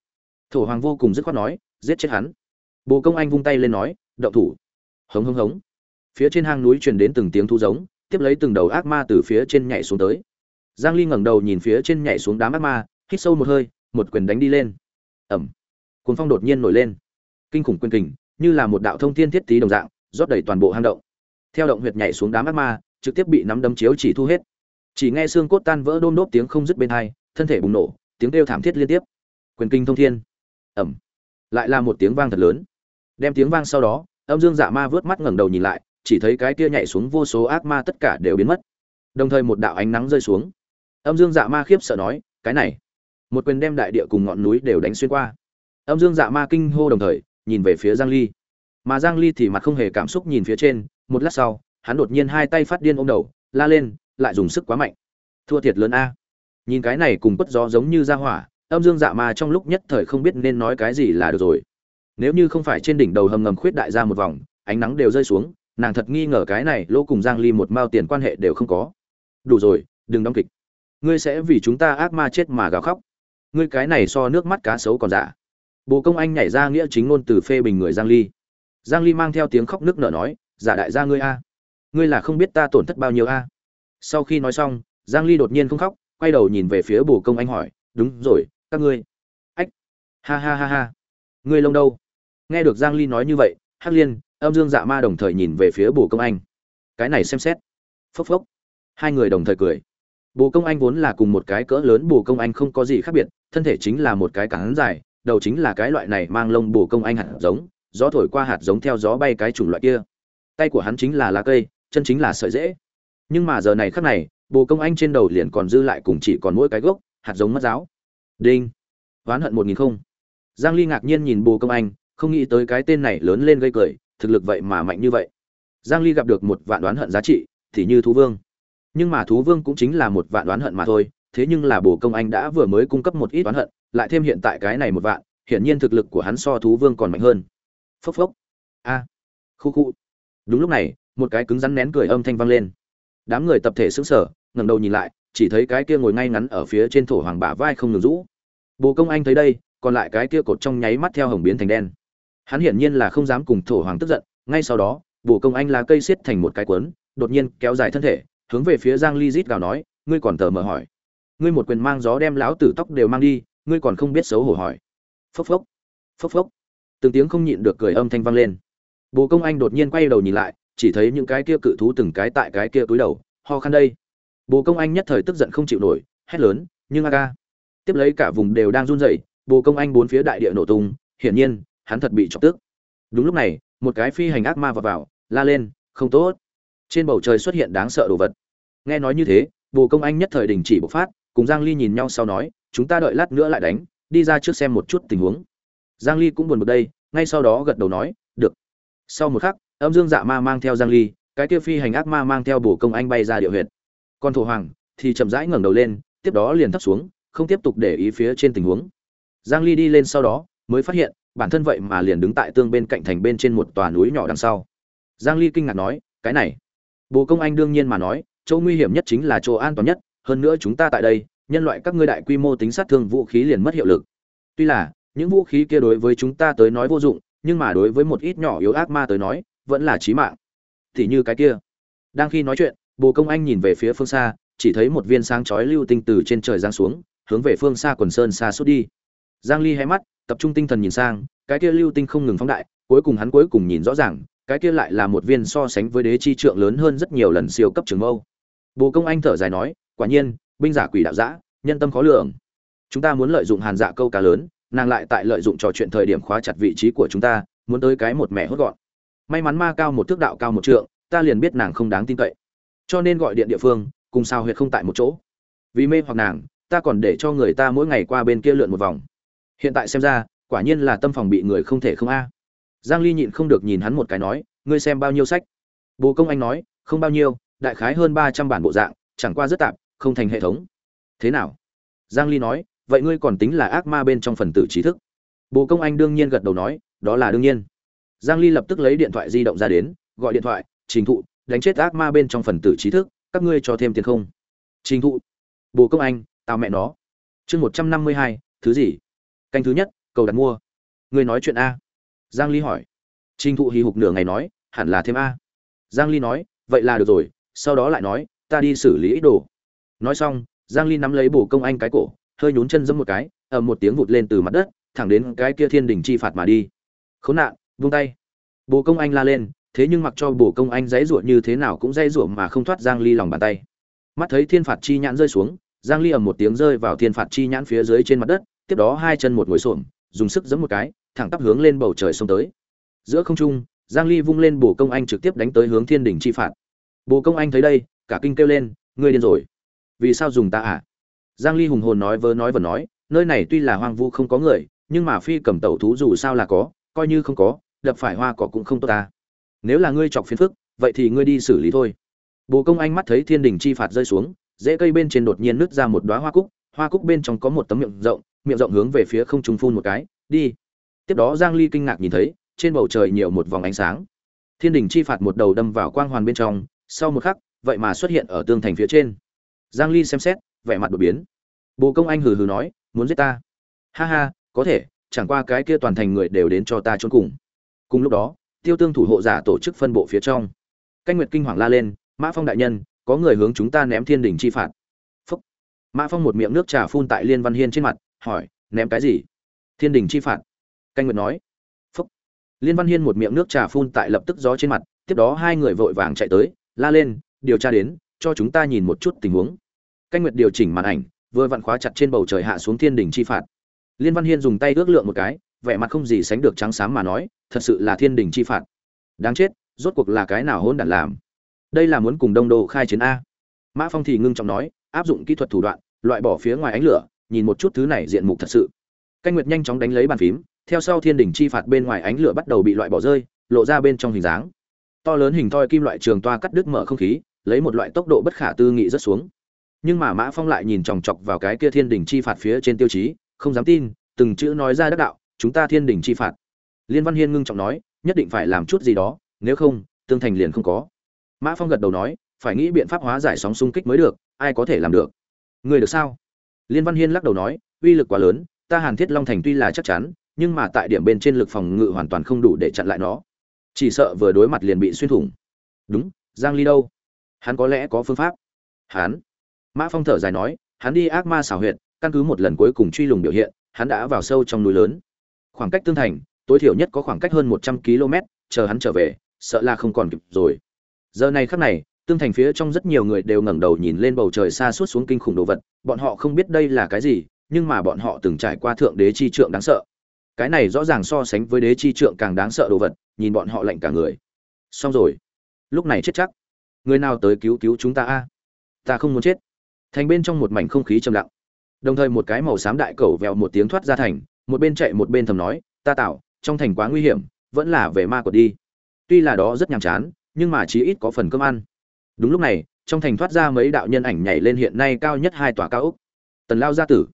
Thổ hoàng vô cùng dứt khoát nói, giết chết hắn. Bồ công anh vung tay lên nói, động thủ. Hống hống hống. Phía trên hang núi truyền đến từng tiếng thu giống, tiếp lấy từng đầu ác ma từ phía trên nhảy xuống tới. Giang ly ngẩng đầu nhìn phía trên nhảy xuống đám ác ma, hít sâu một hơi, một quyền đánh đi lên. Ẩm cuồng phong đột nhiên nổi lên. Kinh khủng quyền kình, như là một đạo thông thiên thiết tí đồng dạng, rót đầy toàn bộ hang động. Theo động huyệt nhảy xuống đám ác ma, trực tiếp bị nắm đấm chiếu chỉ thu hết. Chỉ nghe xương cốt tan vỡ đôm đốp tiếng không dứt bên hai, thân thể bùng nổ, tiếng kêu thảm thiết liên tiếp. Quyền kinh thông thiên. Ẩm lại là một tiếng vang thật lớn. Đem tiếng vang sau đó, âm dương dạ ma vớt mắt ngẩng đầu nhìn lại, chỉ thấy cái kia nhảy xuống vô số ác ma tất cả đều biến mất. Đồng thời một đạo ánh nắng rơi xuống. Âm dương dạ ma khiếp sợ nói, cái này, một quyền đem đại địa cùng ngọn núi đều đánh xuyên qua âm dương dạ ma kinh hô đồng thời, nhìn về phía giang ly. Mà giang ly thì mặt không hề cảm xúc nhìn phía trên, một lát sau, hắn đột nhiên hai tay phát điên ôm đầu, la lên, lại dùng sức quá mạnh. Thua thiệt lớn a. Nhìn cái này cùng quất gió giống như ra hỏa, âm dương dạ ma trong lúc nhất thời không biết nên nói cái gì là được rồi. Nếu như không phải trên đỉnh đầu hầm ngầm khuyết đại ra một vòng, ánh nắng đều rơi xuống, nàng thật nghi ngờ cái này lỗ cùng giang ly một mao tiền quan hệ đều không có. Đủ rồi, đừng đóng kịch. Ngươi sẽ vì chúng ta ác ma chết mà gào khóc. Ngươi cái này so nước mắt cá sấu còn giả bồ công anh nhảy ra nghĩa chính ngôn từ phê bình người giang ly. Giang ly mang theo tiếng khóc nước nở nói, giả đại gia ngươi a, ngươi là không biết ta tổn thất bao nhiêu a. Sau khi nói xong, giang ly đột nhiên không khóc, quay đầu nhìn về phía bồ công anh hỏi, đúng rồi, các ngươi. Ách, ha ha ha ha. Ngươi lông đâu? Nghe được giang ly nói như vậy, hắc liên, âm dương dạ ma đồng thời nhìn về phía bồ công anh. Cái này xem xét. Phốc phốc. Hai người đồng thời cười. Bồ công anh vốn là cùng một cái cỡ lớn bồ công anh không có gì khác biệt, thân thể chính là một cái cán dài đầu chính là cái loại này mang lông bù công anh hạt giống, gió thổi qua hạt giống theo gió bay cái chủng loại kia. Tay của hắn chính là lá cây, chân chính là sợi dễ. Nhưng mà giờ này khắc này, bồ công anh trên đầu liền còn dư lại cùng chỉ còn mỗi cái gốc, hạt giống mất giáo. Đinh. Oán hận một nghìn không. Giang ly ngạc nhiên nhìn bồ công anh, không nghĩ tới cái tên này lớn lên gây cười, thực lực vậy mà mạnh như vậy. Giang ly gặp được một vạn đoán hận giá trị, thì như thú vương. Nhưng mà thú vương cũng chính là một vạn đoán hận mà thôi, thế nhưng là bồ công anh đã vừa mới cung cấp một ít đoán hận lại thêm hiện tại cái này một vạn, hiển nhiên thực lực của hắn so thú vương còn mạnh hơn. Phốc phốc. A. Khu khu. Đúng lúc này, một cái cứng rắn nén cười âm thanh vang lên. Đám người tập thể sững sờ, ngẩng đầu nhìn lại, chỉ thấy cái kia ngồi ngay ngắn ở phía trên thổ hoàng bả vai không ngừng rũ. Bồ công anh thấy đây, còn lại cái kia cột trong nháy mắt theo hồng biến thành đen. Hắn hiển nhiên là không dám cùng thổ hoàng tức giận, ngay sau đó, bồ công anh lá cây xiết thành một cái cuốn, đột nhiên kéo dài thân thể, hướng về phía giang ly rít gào nói, ngươi còn tờ mờ hỏi. Ngươi một quyền mang gió đem lão tử tóc đều mang đi ngươi còn không biết xấu hổ hỏi. Phốc phốc phốc phốc. Từng tiếng không nhịn được cười âm thanh vang lên. Bồ công anh đột nhiên quay đầu nhìn lại, chỉ thấy những cái kia cự thú từng cái tại cái kia túi đầu, ho khăn đây. Bồ công anh nhất thời tức giận không chịu nổi, hét lớn, nhưng a ca. Tiếp lấy cả vùng đều đang run rẩy, bồ công anh bốn phía đại địa nổ tung, hiển nhiên, hắn thật bị chọc tức. Đúng lúc này, một cái phi hành ác ma vào vào, la lên, không tốt. Trên bầu trời xuất hiện đáng sợ đồ vật. Nghe nói như thế, bồ công anh nhất thời đình chỉ bộc phát, cùng giang ly nhìn nhau sau nói chúng ta đợi lát nữa lại đánh, đi ra trước xem một chút tình huống. Giang ly cũng buồn bực đây, ngay sau đó gật đầu nói, được. Sau một khắc, âm dương dạ ma mang theo giang ly, cái kia phi hành ác ma mang theo bổ công anh bay ra địa huyệt. Còn thổ hoàng thì chậm rãi ngẩng đầu lên, tiếp đó liền thấp xuống, không tiếp tục để ý phía trên tình huống. Giang ly đi lên sau đó, mới phát hiện, bản thân vậy mà liền đứng tại tương bên cạnh thành bên trên một tòa núi nhỏ đằng sau. Giang ly kinh ngạc nói, cái này? Bồ công anh đương nhiên mà nói, chỗ nguy hiểm nhất chính là chỗ an toàn nhất, hơn nữa chúng ta tại đây nhân loại các ngươi đại quy mô tính sát thương vũ khí liền mất hiệu lực. Tuy là, những vũ khí kia đối với chúng ta tới nói vô dụng, nhưng mà đối với một ít nhỏ yếu ác ma tới nói, vẫn là chí mạng. Thì như cái kia. Đang khi nói chuyện, bồ công anh nhìn về phía phương xa, chỉ thấy một viên sáng chói lưu tinh từ trên trời giáng xuống, hướng về phương xa quần sơn xa suốt đi. Giang ly hé mắt, tập trung tinh thần nhìn sang, cái kia lưu tinh không ngừng phóng đại, cuối cùng hắn cuối cùng nhìn rõ ràng, cái kia lại là một viên so sánh với đế chi trượng lớn hơn rất nhiều lần siêu cấp trường mâu. Bồ công anh thở dài nói, quả nhiên binh giả quỷ đạo giã nhân tâm khó lường. Chúng ta muốn lợi dụng hàn dạ câu cá lớn, nàng lại tại lợi dụng trò chuyện thời điểm khóa chặt vị trí của chúng ta, muốn tới cái một mẹ hốt gọn. May mắn ma cao một thước đạo cao một trượng, ta liền biết nàng không đáng tin cậy. Cho nên gọi điện địa phương, cùng sao huyệt không tại một chỗ. Vì mê hoặc nàng, ta còn để cho người ta mỗi ngày qua bên kia lượn một vòng. Hiện tại xem ra, quả nhiên là tâm phòng bị người không thể không a. Giang ly nhịn không được nhìn hắn một cái nói, ngươi xem bao nhiêu sách? Bồ công anh nói, không bao nhiêu, đại khái hơn 300 bản bộ dạng, chẳng qua rất tạp không thành hệ thống. Thế nào? Giang ly nói vậy ngươi còn tính là ác ma bên trong phần tử trí thức. Bồ công anh đương nhiên gật đầu nói đó là đương nhiên. Giang ly lập tức lấy điện thoại di động ra đến gọi điện thoại trình thụ đánh chết ác ma bên trong phần tử trí thức các ngươi cho thêm tiền không? Trình thụ. Bồ công anh tao mẹ nó. Chương 152, thứ gì? Canh thứ nhất cầu đặt mua. Ngươi nói chuyện a. Giang ly hỏi. Trình thụ hì hục nửa ngày nói hẳn là thêm a. Giang ly nói vậy là được rồi sau đó lại nói ta đi xử lý ít đồ nói xong, giang ly nắm lấy bổ công anh cái cổ, hơi nhún chân giẫm một cái, ầm một tiếng vụt lên từ mặt đất, thẳng đến cái kia thiên đình chi phạt mà đi. Khốn nạn, vung tay. Bổ công anh la lên, thế nhưng mặc cho bổ công anh dãy ruột như thế nào cũng dãy ruột mà không thoát giang ly lòng bàn tay. Mắt thấy thiên phạt chi nhãn rơi xuống, giang ly ầm một tiếng rơi vào thiên phạt chi nhãn phía dưới trên mặt đất, tiếp đó hai chân một ngồi xổm, dùng sức giẫm một cái, thẳng tắp hướng lên bầu trời xông tới. Giữa không trung, giang ly vung lên bổ công anh trực tiếp đánh tới hướng thiên đình chi phạt. Bổ công anh thấy đây, cả kinh kêu lên, ngươi điên rồi vì sao dùng ta à? Giang ly hùng hồn nói vớ nói vẩn nói, nơi này tuy là hoang vu không có người, nhưng mà phi cầm tẩu thú dù sao là có, coi như không có, đập phải hoa cỏ cũng không tốt ta. Nếu là ngươi chọc phiền phức, vậy thì ngươi đi xử lý thôi. Bồ công anh mắt thấy thiên đình chi phạt rơi xuống dễ cây bên trên đột nhiên nứt ra một đóa hoa cúc hoa cúc bên trong có một tấm miệng rộng miệng rộng hướng về phía không trung phun một cái, đi. Tiếp đó giang ly kinh ngạc nhìn thấy, trên bầu trời nhiều một vòng ánh sáng. Thiên đình chi phạt một đầu đâm vào quang hoàn bên trong, sau một khắc, vậy mà xuất hiện ở tương thành phía trên giang ly xem xét, vẻ mặt đột biến. Bồ công anh hừ hừ nói, muốn giết ta? Ha ha, có thể, chẳng qua cái kia toàn thành người đều đến cho ta trốn cùng. Cùng lúc đó, tiêu tương thủ hộ giả tổ chức phân bộ phía trong. Canh nguyệt kinh hoàng la lên, mã phong đại nhân, có người hướng chúng ta ném thiên đình chi phạt. Phúc. mã phong một miệng nước trà phun tại liên văn hiên trên mặt, hỏi, ném cái gì? Thiên đình chi phạt. Canh nguyệt nói. Phúc. liên văn hiên một miệng nước trà phun tại lập tức gió trên mặt, tiếp đó hai người vội vàng chạy tới, la lên, điều tra đến cho chúng ta nhìn một chút tình huống. Canh nguyệt điều chỉnh màn ảnh, vừa vặn khóa chặt trên bầu trời hạ xuống thiên đình chi phạt. Liên văn hiên dùng tay ước lượng một cái, vẻ mặt không gì sánh được trắng xám mà nói, thật sự là thiên đình chi phạt. Đáng chết, rốt cuộc là cái nào hôn đản làm? Đây là muốn cùng đông đô khai chiến a. Mã phong thì ngưng trọng nói, áp dụng kỹ thuật thủ đoạn, loại bỏ phía ngoài ánh lửa, nhìn một chút thứ này diện mục thật sự. Canh nguyệt nhanh chóng đánh lấy bàn phím, theo sau thiên đình chi phạt bên ngoài ánh lửa bắt đầu bị loại bỏ rơi, lộ ra bên trong hình dáng. To lớn hình thoi kim loại trường toa cắt đứt mở không khí lấy một loại tốc độ bất khả tư nghị rất xuống. Nhưng mà mã phong lại nhìn chòng chọc vào cái kia thiên đình chi phạt phía trên tiêu chí, không dám tin, từng chữ nói ra đắc đạo, chúng ta thiên đình chi phạt. Liên văn hiên ngưng trọng nói, nhất định phải làm chút gì đó, nếu không, tương thành liền không có. Mã phong gật đầu nói, phải nghĩ biện pháp hóa giải sóng xung kích mới được, ai có thể làm được? Người được sao? Liên văn hiên lắc đầu nói, uy lực quá lớn, ta hàn thiết long thành tuy là chắc chắn, nhưng mà tại điểm bên trên lực phòng ngự hoàn toàn không đủ để chặn lại nó. Chỉ sợ vừa đối mặt liền bị xuyên thủng. Đúng, giang ly đâu? Hắn có lẽ có phương pháp. Hắn. Mã phong thở dài nói, hắn đi ác ma xảo huyệt, căn cứ một lần cuối cùng truy lùng biểu hiện, hắn đã vào sâu trong núi lớn. Khoảng cách tương thành, tối thiểu nhất có khoảng cách hơn một trăm km, chờ hắn trở về, sợ là không còn kịp rồi. Giờ này khắc này, tương thành phía trong rất nhiều người đều ngẩng đầu nhìn lên bầu trời xa suốt xuống kinh khủng đồ vật, bọn họ không biết đây là cái gì, nhưng mà bọn họ từng trải qua thượng đế chi trượng đáng sợ. Cái này rõ ràng so sánh với đế chi trượng càng đáng sợ đồ vật, nhìn bọn họ lạnh cả người. Xong rồi. Lúc này chết chắc người nào tới cứu cứu chúng ta a? Ta không muốn chết. Thành bên trong một mảnh không khí trầm lặng. Đồng thời một cái màu xám đại cầu vèo một tiếng thoát ra thành, một bên chạy một bên thầm nói, ta tạo, trong thành quá nguy hiểm, vẫn là về ma quật đi. Tuy là đó rất nhàm chán, nhưng mà chí ít có phần cơm ăn. Đúng lúc này, trong thành thoát ra mấy đạo nhân ảnh nhảy lên hiện nay cao nhất hai tòa cao ốc. Tần lao gia tử.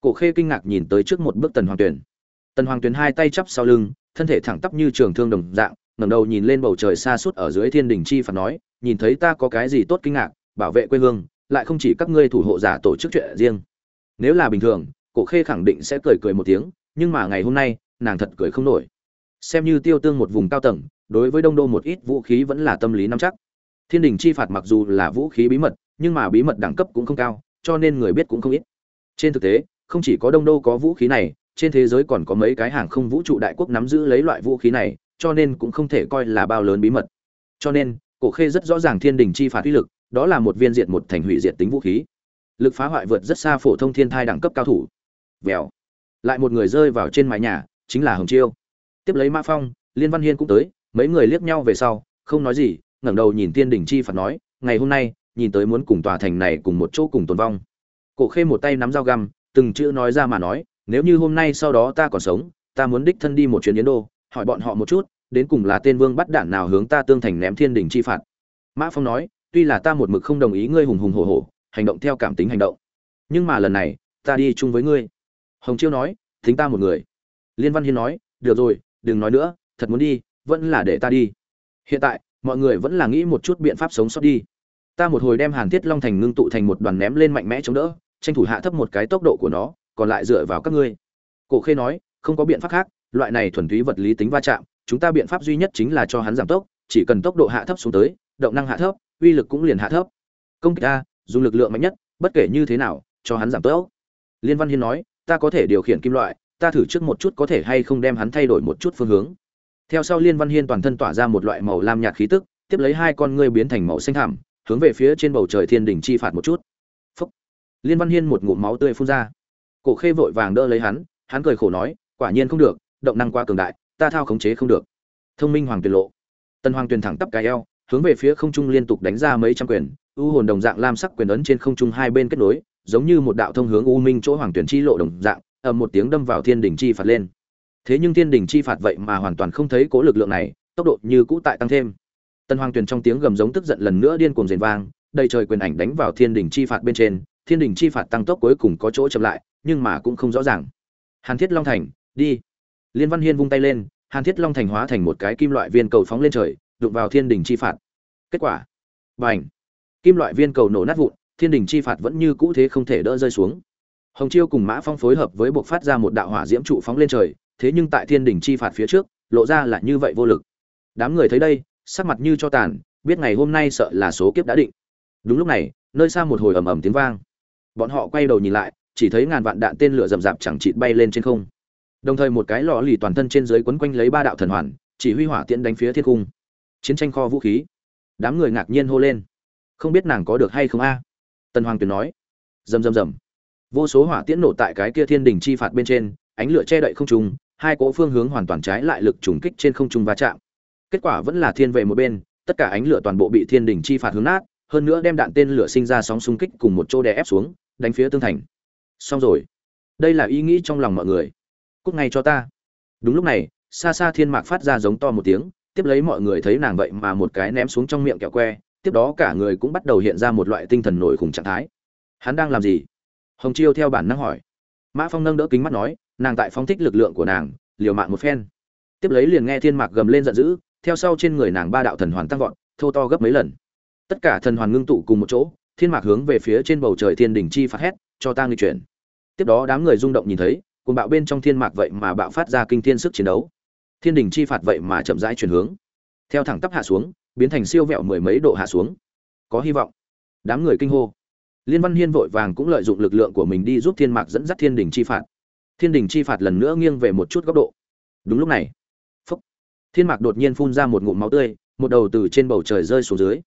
Cổ khê kinh ngạc nhìn tới trước một bước tần hoàng tuyển tần hoàng tuyển hai tay chắp sau lưng, thân thể thẳng tắp như trường thương đồng dạng, ngẩng đầu nhìn lên bầu trời xa suốt ở dưới thiên đình chi phạt nói nhìn thấy ta có cái gì tốt kinh ngạc, bảo vệ quê hương, lại không chỉ các ngươi thủ hộ giả tổ chức chuyện riêng. Nếu là bình thường, cổ khê khẳng định sẽ cười cười một tiếng, nhưng mà ngày hôm nay, nàng thật cười không nổi. Xem như tiêu tương một vùng cao tầng, đối với đông đô một ít vũ khí vẫn là tâm lý nắm chắc. Thiên đình chi phạt mặc dù là vũ khí bí mật, nhưng mà bí mật đẳng cấp cũng không cao, cho nên người biết cũng không ít. Trên thực tế, không chỉ có đông đô có vũ khí này, trên thế giới còn có mấy cái hàng không vũ trụ đại quốc nắm giữ lấy loại vũ khí này, cho nên cũng không thể coi là bao lớn bí mật. Cho nên cổ khê rất rõ ràng thiên đình chi phạt uy lực, đó là một viên diệt một thành hủy diệt tính vũ khí. Lực phá hoại vượt rất xa phổ thông thiên thai đẳng cấp cao thủ. Vèo. Lại một người rơi vào trên mái nhà, chính là hồng chiêu. Tiếp lấy mã phong, liên văn hiên cũng tới, mấy người liếc nhau về sau, không nói gì, ngẩng đầu nhìn thiên đình chi phạt nói, ngày hôm nay, nhìn tới muốn cùng tòa thành này cùng một chỗ cùng tồn vong. Cổ khê một tay nắm dao găm, từng chữ nói ra mà nói, nếu như hôm nay sau đó ta còn sống, ta muốn đích thân đi một chuyến yến đô, hỏi bọn họ một chút đến cùng là tên vương bắt đản nào hướng ta tương thành ném thiên đình chi phạt. Mã phong nói, tuy là ta một mực không đồng ý ngươi hùng hùng hổ hổ, hành động theo cảm tính hành động. Nhưng mà lần này, ta đi chung với ngươi. Hồng chiêu nói, thính ta một người. Liên văn hiên nói, được rồi, đừng nói nữa, thật muốn đi, vẫn là để ta đi. Hiện tại, mọi người vẫn là nghĩ một chút biện pháp sống sót đi. Ta một hồi đem hàn thiết long thành ngưng tụ thành một đoàn ném lên mạnh mẽ chống đỡ, tranh thủ hạ thấp một cái tốc độ của nó, còn lại dựa vào các ngươi. Cổ khê nói, không có biện pháp khác, loại này thuần túy vật lý tính va chạm chúng ta biện pháp duy nhất chính là cho hắn giảm tốc, chỉ cần tốc độ hạ thấp xuống tới, động năng hạ thấp, uy lực cũng liền hạ thấp. Công kích a, dùng lực lượng mạnh nhất, bất kể như thế nào, cho hắn giảm tốc. Liên văn hiên nói, ta có thể điều khiển kim loại, ta thử trước một chút có thể hay không đem hắn thay đổi một chút phương hướng. Theo sau liên văn hiên toàn thân tỏa ra một loại màu lam nhạt khí tức, tiếp lấy hai con ngươi biến thành màu xanh thảm hướng về phía trên bầu trời thiên đỉnh chi phạt một chút. Phúc. liên văn hiên một ngụm máu tươi phun ra. Cổ khê vội vàng đỡ lấy hắn hắn cười khổ nói, quả nhiên không được, động năng quá cường đại ta thao khống chế không được. Thông minh hoàng tuyền lộ. Tân hoàng tuyền thẳng tắp cái eo, hướng về phía không trung liên tục đánh ra mấy trăm quyền, u hồn đồng dạng lam sắc quyền ấn trên không trung hai bên kết nối, giống như một đạo thông hướng u minh chỗ hoàng tuyển chi lộ đồng dạng, ầm một tiếng đâm vào thiên đỉnh chi phạt lên. Thế nhưng thiên đỉnh chi phạt vậy mà hoàn toàn không thấy cố lực lượng này, tốc độ như cũ tại tăng thêm. Tân hoàng tuyển trong tiếng gầm giống tức giận lần nữa điên cuồng rền vang, đầy trời quyền ảnh đánh vào thiên đỉnh chi phạt bên trên, thiên đỉnh chi phạt tăng tốc cuối cùng có chỗ chậm lại, nhưng mà cũng không rõ ràng. Hàn thiết long thành, đi liên văn hiên vung tay lên, hàn thiết long thành hóa thành một cái kim loại viên cầu phóng lên trời, đụng vào thiên Đình chi phạt. Kết quả, bành! Kim loại viên cầu nổ nát vụn, thiên Đình chi phạt vẫn như cũ thế không thể đỡ rơi xuống. Hồng chiêu cùng mã phong phối hợp với buộc phát ra một đạo hỏa diễm trụ phóng lên trời, thế nhưng tại thiên Đình chi phạt phía trước, lộ ra là như vậy vô lực. Đám người thấy đây, sắc mặt như cho tàn, biết ngày hôm nay sợ là số kiếp đã định. Đúng lúc này, nơi xa một hồi ầm ầm tiếng vang. Bọn họ quay đầu nhìn lại, chỉ thấy ngàn vạn đạn tên lửa rầm rạp chẳng chịt bay lên trên không đồng thời một cái lò lì toàn thân trên dưới quấn quanh lấy ba đạo thần hoàn, chỉ huy hỏa tiễn đánh phía thiên cung chiến tranh kho vũ khí. Đám người ngạc nhiên hô lên. Không biết nàng có được hay không a? Tần hoàng tuyền nói. Rầm rầm rầm. Vô số hỏa tiễn nổ tại cái kia thiên đình chi phạt bên trên, ánh lửa che đậy không trung, hai cỗ phương hướng hoàn toàn trái lại lực trùng kích trên không trung va chạm. Kết quả vẫn là thiên vệ một bên, tất cả ánh lửa toàn bộ bị thiên đình chi phạt hướng nát, hơn nữa đem đạn tên lửa sinh ra sóng xung kích cùng một chỗ đè ép xuống, đánh phía tương thành. Xong rồi. Đây là ý nghĩ trong lòng mọi người cút ngay cho ta. Đúng lúc này xa xa thiên mạc phát ra giống to một tiếng, tiếp lấy mọi người thấy nàng vậy mà một cái ném xuống trong miệng kẹo que, tiếp đó cả người cũng bắt đầu hiện ra một loại tinh thần nổi khủng trạng thái. Hắn đang làm gì? Hồng chiêu theo bản năng hỏi. Mã phong nâng đỡ kính mắt nói, nàng tại phóng thích lực lượng của nàng, liều mạng một phen. Tiếp lấy liền nghe thiên mạc gầm lên giận dữ, theo sau trên người nàng ba đạo thần hoàn tăng vọt, thô to gấp mấy lần. Tất cả thần hoàn ngưng tụ cùng một chỗ, thiên mạc hướng về phía trên bầu trời thiên đỉnh chi phát hét, cho ta nghi chuyển. Tiếp đó đám người rung động nhìn thấy cùng bạo bên trong thiên mạc vậy mà bạo phát ra kinh thiên sức chiến đấu. Thiên đỉnh chi phạt vậy mà chậm rãi chuyển hướng. Theo thẳng tắp hạ xuống, biến thành siêu vẹo mười mấy độ hạ xuống. Có hy vọng. Đám người kinh hô. Liên văn hiên vội vàng cũng lợi dụng lực lượng của mình đi giúp thiên mạc dẫn dắt thiên đình chi phạt. Thiên đình chi phạt lần nữa nghiêng về một chút góc độ. Đúng lúc này, phúc, thiên mạc đột nhiên phun ra một ngụm máu tươi, một đầu từ trên bầu trời rơi xuống dưới.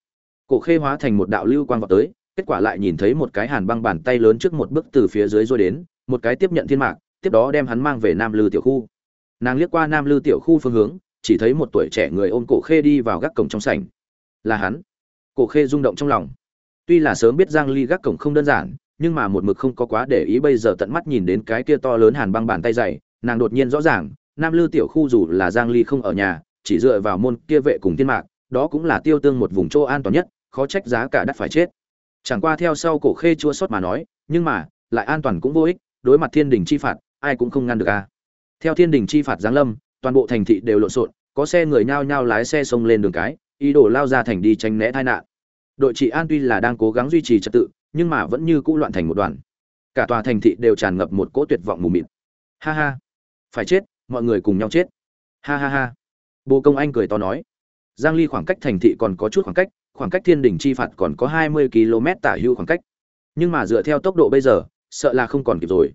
Cổ khê hóa thành một đạo lưu quang vào tới, kết quả lại nhìn thấy một cái hàn băng bàn tay lớn trước một bước từ phía dưới rồi đến, một cái tiếp nhận thiên mạc tiếp đó đem hắn mang về nam lư tiểu khu. Nàng liếc qua nam lư tiểu khu phương hướng, chỉ thấy một tuổi trẻ người ôm cổ khê đi vào gác cổng trong sảnh. Là hắn. Cổ khê rung động trong lòng. Tuy là sớm biết giang ly gác cổng không đơn giản, nhưng mà một mực không có quá để ý bây giờ tận mắt nhìn đến cái kia to lớn hàn băng bàn tay dày, nàng đột nhiên rõ ràng, nam lư tiểu khu dù là giang ly không ở nhà, chỉ dựa vào môn kia vệ cùng thiên mạc, đó cũng là tiêu tương một vùng chỗ an toàn nhất, khó trách giá cả đắt phải chết. Chẳng qua theo sau cổ khê chua xót mà nói, nhưng mà, lại an toàn cũng vô ích, đối mặt thiên đình chi phạt ai cũng không ngăn được a. Theo thiên đình chi phạt giáng lâm, toàn bộ thành thị đều lộn xộn, có xe người nhao nhao lái xe xông lên đường cái, ý đồ lao ra thành đi tránh né tai nạn. Đội trị an tuy là đang cố gắng duy trì trật tự, nhưng mà vẫn như cũ loạn thành một đoàn. Cả tòa thành thị đều tràn ngập một cỗ tuyệt vọng mù mịt. Ha ha. Phải chết, mọi người cùng nhau chết. Ha ha ha. Bồ công anh cười to nói. Giang ly khoảng cách thành thị còn có chút khoảng cách khoảng cách thiên đỉnh chi phạt còn có 20 km tả hưu khoảng cách. Nhưng mà dựa theo tốc độ bây giờ, sợ là không còn kịp rồi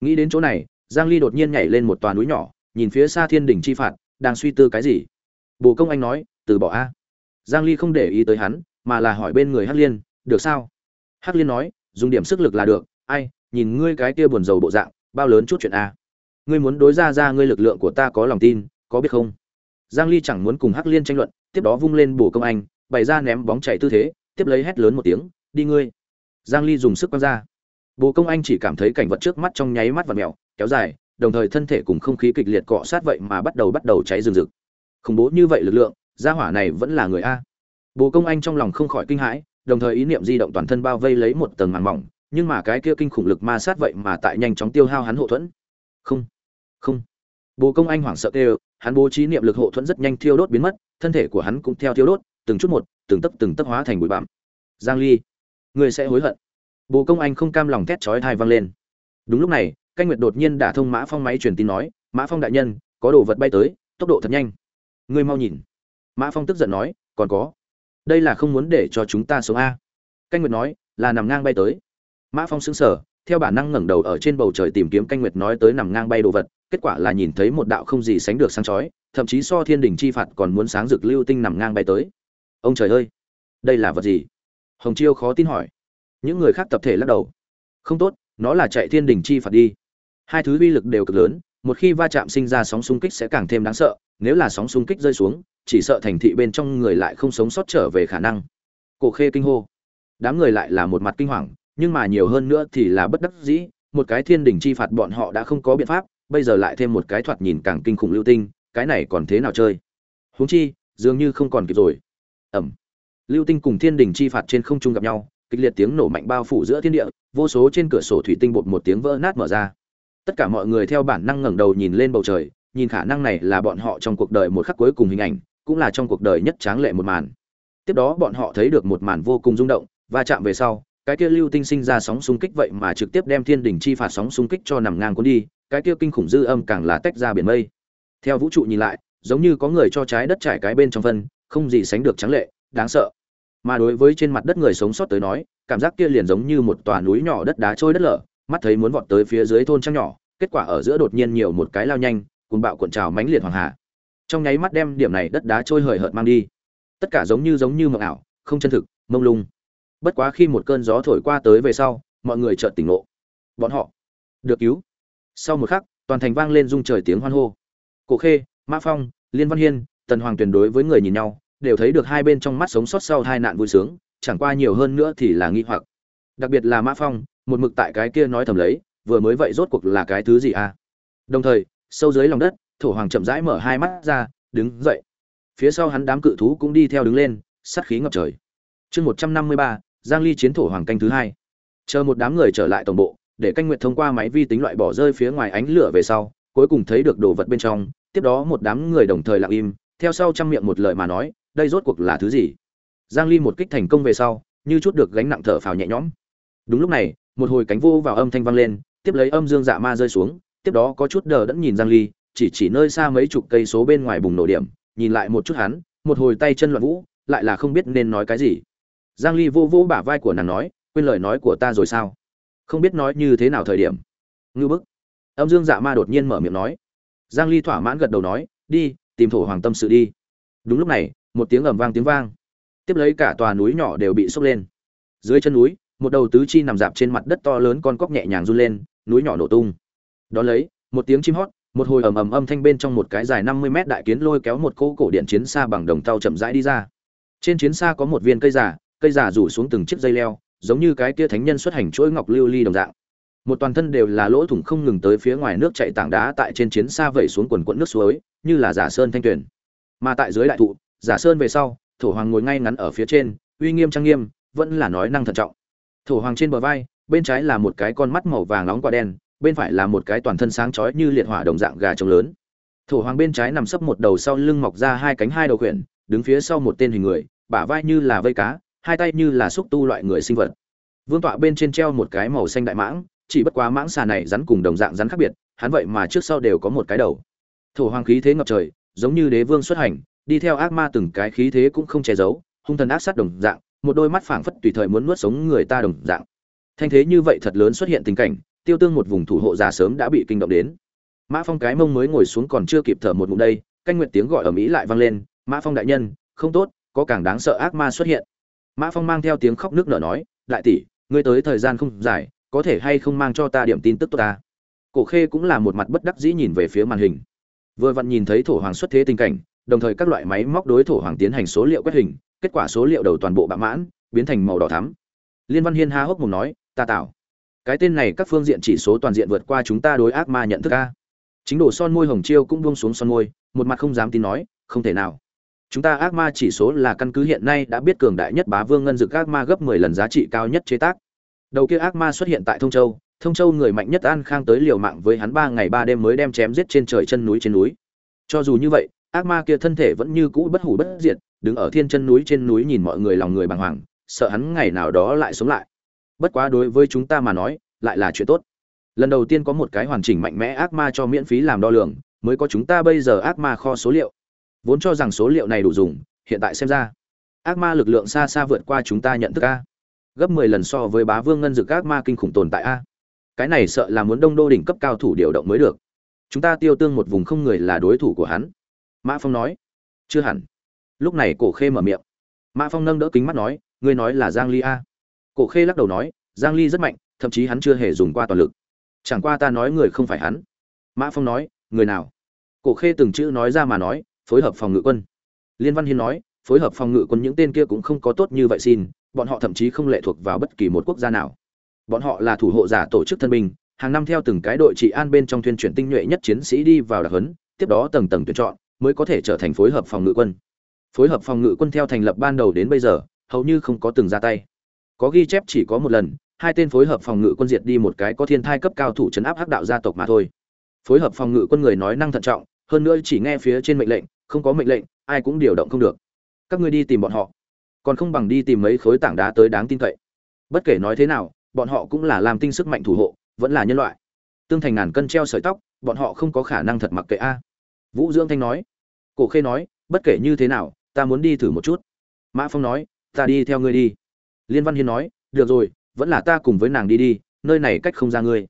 nghĩ đến chỗ này, giang ly đột nhiên nhảy lên một tòa núi nhỏ, nhìn phía xa thiên đỉnh chi phạt, đang suy tư cái gì? Bồ công anh nói, từ bỏ a. Giang ly không để ý tới hắn, mà là hỏi bên người hắc liên, được sao? Hắc liên nói, dùng điểm sức lực là được, ai, nhìn ngươi cái kia buồn rầu bộ dạng, bao lớn chút chuyện a. Ngươi muốn đối ra ra ngươi lực lượng của ta có lòng tin, có biết không? Giang ly chẳng muốn cùng hắc liên tranh luận, tiếp đó vung lên bổ công anh, bày ra ném bóng chạy tư thế, tiếp lấy hét lớn một tiếng, đi ngươi. Giang ly dùng sức quăng ra bồ công anh chỉ cảm thấy cảnh vật trước mắt trong nháy mắt và mèo, kéo dài, đồng thời thân thể cùng không khí kịch liệt cọ sát vậy mà bắt đầu bắt đầu cháy rừng rực. Khủng bố như vậy lực lượng, gia hỏa này vẫn là người a. Bồ công anh trong lòng không khỏi kinh hãi, đồng thời ý niệm di động toàn thân bao vây lấy một tầng màng mỏng, nhưng mà cái kia kinh khủng lực ma sát vậy mà tại nhanh chóng tiêu hao hắn hộ thuẫn. Không không. Bồ công anh hoảng sợ kêu, hắn bố trí niệm lực hộ thuẫn rất nhanh thiêu đốt biến mất, thân thể của hắn cũng theo thiêu đốt, từng chút một, từng tấc từng tấc hóa thành bụi bặm. Giang ly, người sẽ hối hận bồ công anh không cam lòng thét chói tai vang lên. Đúng lúc này, canh nguyệt đột nhiên đả thông mã phong máy truyền tin nói, mã phong đại nhân, có đồ vật bay tới, tốc độ thật nhanh. Ngươi mau nhìn. Mã phong tức giận nói, còn có. Đây là không muốn để cho chúng ta sống a. Canh nguyệt nói, là nằm ngang bay tới. Mã phong sững sờ, theo bản năng ngẩng đầu ở trên bầu trời tìm kiếm canh nguyệt nói tới nằm ngang bay đồ vật, kết quả là nhìn thấy một đạo không gì sánh được sáng chói, thậm chí so thiên đỉnh chi phạt còn muốn sáng rực lưu tinh nằm ngang bay tới. Ông trời ơi, đây là vật gì? Hồng chiêu khó tin hỏi những người khác tập thể lắc đầu. Không tốt, nó là chạy thiên Đình chi phạt đi. Hai thứ uy lực đều cực lớn, một khi va chạm sinh ra sóng xung kích sẽ càng thêm đáng sợ, nếu là sóng xung kích rơi xuống, chỉ sợ thành thị bên trong người lại không sống sót trở về khả năng. Cổ khê kinh hô. Đám người lại là một mặt kinh hoàng, nhưng mà nhiều hơn nữa thì là bất đắc dĩ, một cái thiên đình chi phạt bọn họ đã không có biện pháp, bây giờ lại thêm một cái thoạt nhìn càng kinh khủng lưu tinh, cái này còn thế nào chơi? Huống chi, dường như không còn kịp rồi. Ẩm. Lưu tinh cùng thiên đình chi phạt trên không trung gặp nhau kịch liệt tiếng nổ mạnh bao phủ giữa thiên địa, vô số trên cửa sổ thủy tinh bột một tiếng vỡ nát mở ra. Tất cả mọi người theo bản năng ngẩng đầu nhìn lên bầu trời, nhìn khả năng này là bọn họ trong cuộc đời một khắc cuối cùng hình ảnh, cũng là trong cuộc đời nhất tráng lệ một màn. Tiếp đó bọn họ thấy được một màn vô cùng rung động và chạm về sau, cái kia lưu tinh sinh ra sóng xung kích vậy mà trực tiếp đem thiên đỉnh chi phạt sóng xung kích cho nằm ngang cuốn đi, cái kia kinh khủng dư âm càng là tách ra biển mây. Theo vũ trụ nhìn lại, giống như có người cho trái đất trải cái bên trong phân, không gì sánh được tráng lệ, đáng sợ mà đối với trên mặt đất người sống sót tới nói, cảm giác kia liền giống như một tòa núi nhỏ đất đá trôi đất lở, mắt thấy muốn vọt tới phía dưới thôn trang nhỏ, kết quả ở giữa đột nhiên nhiều một cái lao nhanh cùng bạo cuộn trào mãnh liệt hoàng hà trong nháy mắt đem điểm này đất đá trôi hời hợt mang đi. Tất cả giống như giống như mộng ảo, không chân thực, mông lung. Bất quá khi một cơn gió thổi qua tới về sau, mọi người chợt tỉnh ngộ. Bọn họ được cứu. Sau một khắc, toàn thành vang lên rung trời tiếng hoan hô. Cổ khê mã phong, liên văn hiên, tần hoàng tuyển đối với người nhìn nhau đều thấy được hai bên trong mắt sống sót sau hai nạn vui sướng, chẳng qua nhiều hơn nữa thì là nghi hoặc. Đặc biệt là mã phong, một mực tại cái kia nói thầm lấy, vừa mới vậy rốt cuộc là cái thứ gì à? Đồng thời, sâu dưới lòng đất, thổ hoàng chậm rãi mở hai mắt ra, đứng dậy. Phía sau hắn đám cự thú cũng đi theo đứng lên, sát khí ngập trời. Chương một trăm năm mươi ba, giang ly chiến thổ hoàng canh thứ hai. Chờ một đám người trở lại tổng bộ, để canh nguyệt thông qua máy vi tính loại bỏ rơi phía ngoài ánh lửa về sau, cuối cùng thấy được đồ vật bên trong, tiếp đó một đám người đồng thời lặng im, theo sau trăm miệng một lời mà nói đây rốt cuộc là thứ gì? Giang ly một kích thành công về sau, như chút được gánh nặng thở phào nhẹ nhõm. Đúng lúc này, một hồi cánh vô vào âm thanh vang lên, tiếp lấy âm dương dạ ma rơi xuống, tiếp đó có chút đờ đẫn nhìn giang ly, chỉ chỉ nơi xa mấy chục cây số bên ngoài bùng nổ điểm, nhìn lại một chút hắn, một hồi tay chân loạn vũ, lại là không biết nên nói cái gì. Giang ly vô vô bả vai của nàng nói, quên lời nói của ta rồi sao? Không biết nói như thế nào thời điểm. Ngưu bức. Âm dương dạ ma đột nhiên mở miệng nói. Giang ly thỏa mãn gật đầu nói, đi, tìm thổ hoàng tâm sự đi. Đúng lúc này một tiếng ầm vang tiếng vang. Tiếp lấy cả tòa núi nhỏ đều bị sốc lên. Dưới chân núi, một đầu tứ chi nằm dạp trên mặt đất to lớn con cóc nhẹ nhàng run lên, núi nhỏ nổ tung. Đó lấy, một tiếng chim hót, một hồi ầm ầm âm thanh bên trong một cái dài 50 mét đại kiến lôi kéo một cỗ cổ điện chiến xa bằng đồng tàu chậm rãi đi ra. Trên chiến xa có một viên cây giả cây giả rủ xuống từng chiếc dây leo, giống như cái kia thánh nhân xuất hành chuỗi ngọc lưu ly đồng dạng. Một toàn thân đều là lỗ thủng không ngừng tới phía ngoài nước chạy tảng đá tại trên chiến xa vẩy xuống quần quận nước suối, như là giả sơn thanh tuyển mà tại dưới đại thụ giả sơn về sau, thổ hoàng ngồi ngay ngắn ở phía trên, uy nghiêm trang nghiêm, vẫn là nói năng thận trọng. Thổ hoàng trên bờ vai, bên trái là một cái con mắt màu vàng nóng quả đen, bên phải là một cái toàn thân sáng chói như liệt hỏa đồng dạng gà trống lớn. Thổ hoàng bên trái nằm sấp một đầu sau lưng mọc ra hai cánh hai đầu khuyển đứng phía sau một tên hình người, bả vai như là vây cá, hai tay như là xúc tu loại người sinh vật. Vương tọa bên trên treo một cái màu xanh đại mãng, chỉ bất quá mãng xà này rắn cùng đồng dạng rắn khác biệt, hắn vậy mà trước sau đều có một cái đầu. Thổ hoàng khí thế ngập trời, giống như đế vương xuất hành đi theo ác ma từng cái khí thế cũng không che giấu, hung thần ác sát đồng dạng, một đôi mắt phảng phất tùy thời muốn nuốt sống người ta đồng dạng. Thanh thế như vậy thật lớn xuất hiện tình cảnh, tiêu tương một vùng thủ hộ già sớm đã bị kinh động đến. Mã phong cái mông mới ngồi xuống còn chưa kịp thở một ngụm đây, canh nguyện tiếng gọi ở mỹ lại vang lên, mã phong đại nhân, không tốt, có càng đáng sợ ác ma xuất hiện. Mã phong mang theo tiếng khóc nước nở nói, đại tỷ, ngươi tới thời gian không dài, có thể hay không mang cho ta điểm tin tức tốt ta? Cổ khê cũng là một mặt bất đắc dĩ nhìn về phía màn hình. Vừa vặn nhìn thấy thổ hoàng xuất thế tình cảnh đồng thời các loại máy móc đối thổ hoàng tiến hành số liệu quét hình, kết quả số liệu đầu toàn bộ bạ mãn, biến thành màu đỏ thắm. Liên văn hiên há hốc mồm nói, ta tạo cái tên này các phương diện chỉ số toàn diện vượt qua chúng ta đối ác ma nhận thức a. Chính đồ son môi hồng chiêu cũng buông xuống son môi, một mặt không dám tin nói, không thể nào. Chúng ta ác ma chỉ số là căn cứ hiện nay đã biết cường đại nhất bá vương ngân dực ác ma gấp 10 lần giá trị cao nhất chế tác. Đầu kia ác ma xuất hiện tại thông châu thông châu người mạnh nhất an khang tới liều mạng với hắn ba ngày ba đêm mới đem chém giết trên trời chân núi trên núi. Cho dù như vậy ác ma kia thân thể vẫn như cũ bất hủ bất diệt, đứng ở thiên chân núi trên núi nhìn mọi người lòng người bàng hoàng, sợ hắn ngày nào đó lại sống lại. Bất quá đối với chúng ta mà nói, lại là chuyện tốt. Lần đầu tiên có một cái hoàn chỉnh mạnh mẽ ác ma cho miễn phí làm đo lường, mới có chúng ta bây giờ ác ma kho số liệu. Vốn cho rằng số liệu này đủ dùng, hiện tại xem ra, ác ma lực lượng xa xa vượt qua chúng ta nhận thức a. Gấp mười lần so với bá vương ngân dực ác ma kinh khủng tồn tại a. Cái này sợ là muốn đông đô đỉnh cấp cao thủ điều động mới được. Chúng ta tiêu tương một vùng không người là đối thủ của hắn mã phong nói. Chưa hẳn. Lúc này cổ khê mở miệng. Mã phong nâng đỡ kính mắt nói, ngươi nói là giang ly a? Cổ khê lắc đầu nói, giang ly rất mạnh, thậm chí hắn chưa hề dùng qua toàn lực. Chẳng qua ta nói người không phải hắn. Mã phong nói, người nào? Cổ khê từng chữ nói ra mà nói, phối hợp phòng ngự quân. Liên văn hiên nói, phối hợp phòng ngự quân những tên kia cũng không có tốt như vậy xin, bọn họ thậm chí không lệ thuộc vào bất kỳ một quốc gia nào. Bọn họ là thủ hộ giả tổ chức thân binh, hàng năm theo từng cái đội trị an bên trong thuyên chuyển tinh nhuệ nhất chiến sĩ đi vào đặc huấn, tiếp đó tầng tầng tuyển chọn mới có thể trở thành phối hợp phòng ngự quân. Phối hợp phòng ngự quân theo thành lập ban đầu đến bây giờ, hầu như không có từng ra tay. Có ghi chép chỉ có một lần, hai tên phối hợp phòng ngự quân diệt đi một cái có thiên thai cấp cao thủ chấn áp hắc đạo gia tộc mà thôi. Phối hợp phòng ngự quân người nói năng thận trọng, hơn nữa chỉ nghe phía trên mệnh lệnh, không có mệnh lệnh, ai cũng điều động không được. Các ngươi đi tìm bọn họ. Còn không bằng đi tìm mấy khối tảng đá tới đáng tin cậy. Bất kể nói thế nào, bọn họ cũng là làm tinh sức mạnh thủ hộ, vẫn là nhân loại. Tương thành ngàn cân treo sợi tóc, bọn họ không có khả năng thật mặc kệ a vũ dưỡng thanh nói. Cổ khê nói, bất kể như thế nào, ta muốn đi thử một chút. Mã phong nói, ta đi theo ngươi đi. Liên văn hiên nói, được rồi, vẫn là ta cùng với nàng đi đi, nơi này cách không ra ngươi.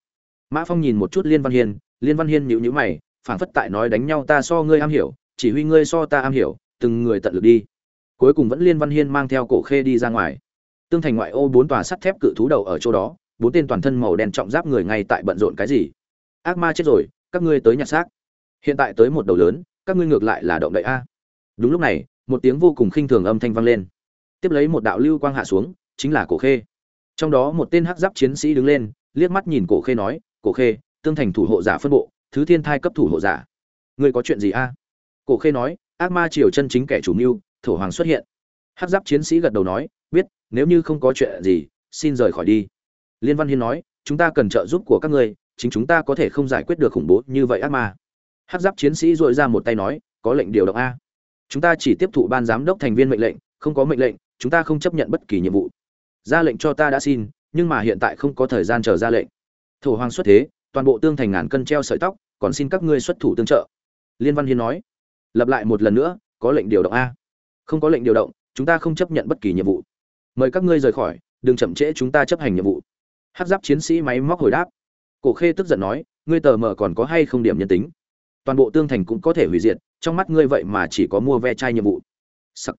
Mã phong nhìn một chút liên văn hiên, liên văn hiên nhịu nhữ mày, phảng phất tại nói đánh nhau, ta so ngươi am hiểu, chỉ huy ngươi so ta am hiểu, từng người tận lực đi. Cuối cùng vẫn liên văn hiên mang theo cổ khê đi ra ngoài. Tương thành ngoại ô bốn tòa sắt thép cự thú đầu ở chỗ đó, bốn tên toàn thân màu đen trọng giáp người ngay tại bận rộn cái gì? Ác ma chết rồi, các ngươi tới nhặt xác hiện tại tới một đầu lớn, các ngươi ngược lại là động đậy a. Đúng lúc này, một tiếng vô cùng khinh thường âm thanh vang lên. Tiếp lấy một đạo lưu quang hạ xuống, chính là cổ khê. Trong đó một tên hắc giáp chiến sĩ đứng lên, liếc mắt nhìn cổ khê nói, cổ khê, tương thành thủ hộ giả phân bộ, thứ thiên thai cấp thủ hộ giả. Ngươi có chuyện gì a? Cổ khê nói, ác ma triều chân chính kẻ chủ mưu, thổ hoàng xuất hiện. Hắc giáp chiến sĩ gật đầu nói, biết, nếu như không có chuyện gì, xin rời khỏi đi. Liên văn hiên nói, chúng ta cần trợ giúp của các ngươi, chính chúng ta có thể không giải quyết được khủng bố như vậy ác ma hắc giáp chiến sĩ dội ra một tay nói, có lệnh điều động a. Chúng ta chỉ tiếp thụ ban giám đốc thành viên mệnh lệnh, không có mệnh lệnh, chúng ta không chấp nhận bất kỳ nhiệm vụ. Ra lệnh cho ta đã xin, nhưng mà hiện tại không có thời gian chờ ra lệnh. Thổ hoàng xuất thế, toàn bộ tương thành ngàn cân treo sợi tóc, còn xin các ngươi xuất thủ tương trợ. Liên văn hiên nói, lặp lại một lần nữa, có lệnh điều động a. Không có lệnh điều động, chúng ta không chấp nhận bất kỳ nhiệm vụ. Mời các ngươi rời khỏi, đừng chậm trễ chúng ta chấp hành nhiệm vụ. Hát giáp chiến sĩ máy móc hồi đáp. Cổ khê tức giận nói, ngươi tờ mờ còn có hay không điểm nhân tính? Toàn bộ tương thành cũng có thể hủy diệt, trong mắt ngươi vậy mà chỉ có mua ve chai nhiệm vụ. Sắc.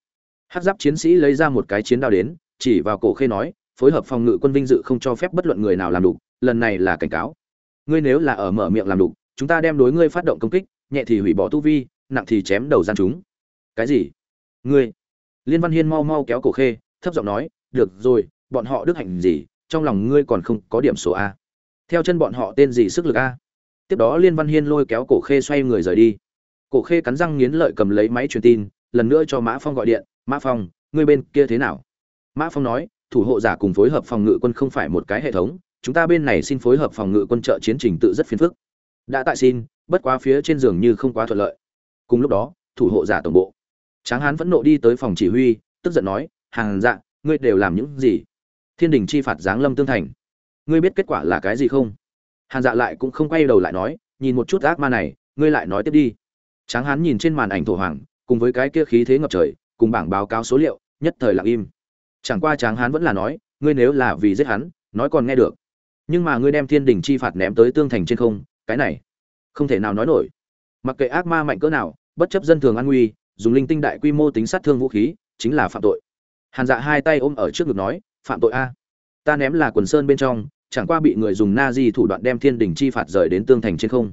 hát giáp chiến sĩ lấy ra một cái chiến đao đến, chỉ vào cổ khê nói, phối hợp phòng ngự quân vinh dự không cho phép bất luận người nào làm đủ lần này là cảnh cáo. Ngươi nếu là ở mở miệng làm đủ chúng ta đem đối ngươi phát động công kích, nhẹ thì hủy bỏ tu vi, nặng thì chém đầu gian chúng. Cái gì? Ngươi. Liên văn hiên mau mau kéo cổ khê, thấp giọng nói, được rồi, bọn họ đức hạnh gì, trong lòng ngươi còn không có điểm số a. Theo chân bọn họ tên gì sức lực a? Tiếp đó liên văn hiên lôi kéo cổ khê xoay người rời đi. Cổ khê cắn răng nghiến lợi cầm lấy máy truyền tin, lần nữa cho mã phong gọi điện, mã phong, ngươi bên kia thế nào? Mã phong nói, thủ hộ giả cùng phối hợp phòng ngự quân không phải một cái hệ thống, chúng ta bên này xin phối hợp phòng ngự quân trợ chiến trình tự rất phiền phức. Đã tại xin, bất quá phía trên giường như không quá thuận lợi. Cùng lúc đó, thủ hộ giả tổng bộ. Tráng hán vẫn nộ đi tới phòng chỉ huy, tức giận nói, hàng dạ ngươi đều làm những gì? Thiên đình chi phạt giáng lâm tương thành. Ngươi biết kết quả là cái gì không? Hàn dạ lại cũng không quay đầu lại nói, nhìn một chút ác ma này, ngươi lại nói tiếp đi. Tráng hán nhìn trên màn ảnh thổ hoàng, cùng với cái kia khí thế ngập trời, cùng bảng báo cáo số liệu, nhất thời lặng im. Chẳng qua tráng hán vẫn là nói, ngươi nếu là vì giết hắn, nói còn nghe được. Nhưng mà ngươi đem thiên đình chi phạt ném tới tương thành trên không, cái này, không thể nào nói nổi. Mặc kệ ác ma mạnh cỡ nào, bất chấp dân thường an nguy, dùng linh tinh đại quy mô tính sát thương vũ khí, chính là phạm tội. Hàn dạ hai tay ôm ở trước ngực nói, phạm tội a, ta ném là quần sơn bên trong chẳng qua bị người dùng na di thủ đoạn đem thiên đình chi phạt rời đến tương thành trên không.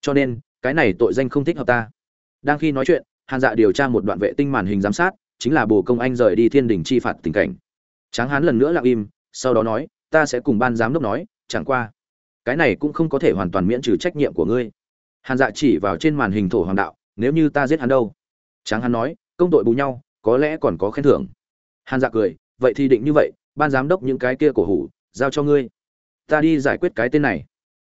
Cho nên, cái này tội danh không thích hợp ta. Đang khi nói chuyện, hàn dạ điều tra một đoạn vệ tinh màn hình giám sát, chính là bồ công anh rời đi thiên đình chi phạt tình cảnh. Tráng hán lần nữa lặng im, sau đó nói, ta sẽ cùng ban giám đốc nói, chẳng qua, cái này cũng không có thể hoàn toàn miễn trừ trách nhiệm của ngươi. Hàn dạ chỉ vào trên màn hình thổ hoàng đạo, nếu như ta giết hắn đâu? Tráng hán nói, công tội bù nhau, có lẽ còn có khen thưởng. Hàn dạ cười, vậy thì định như vậy, ban giám đốc những cái kia cổ hủ, giao cho ngươi ta đi giải quyết cái tên này.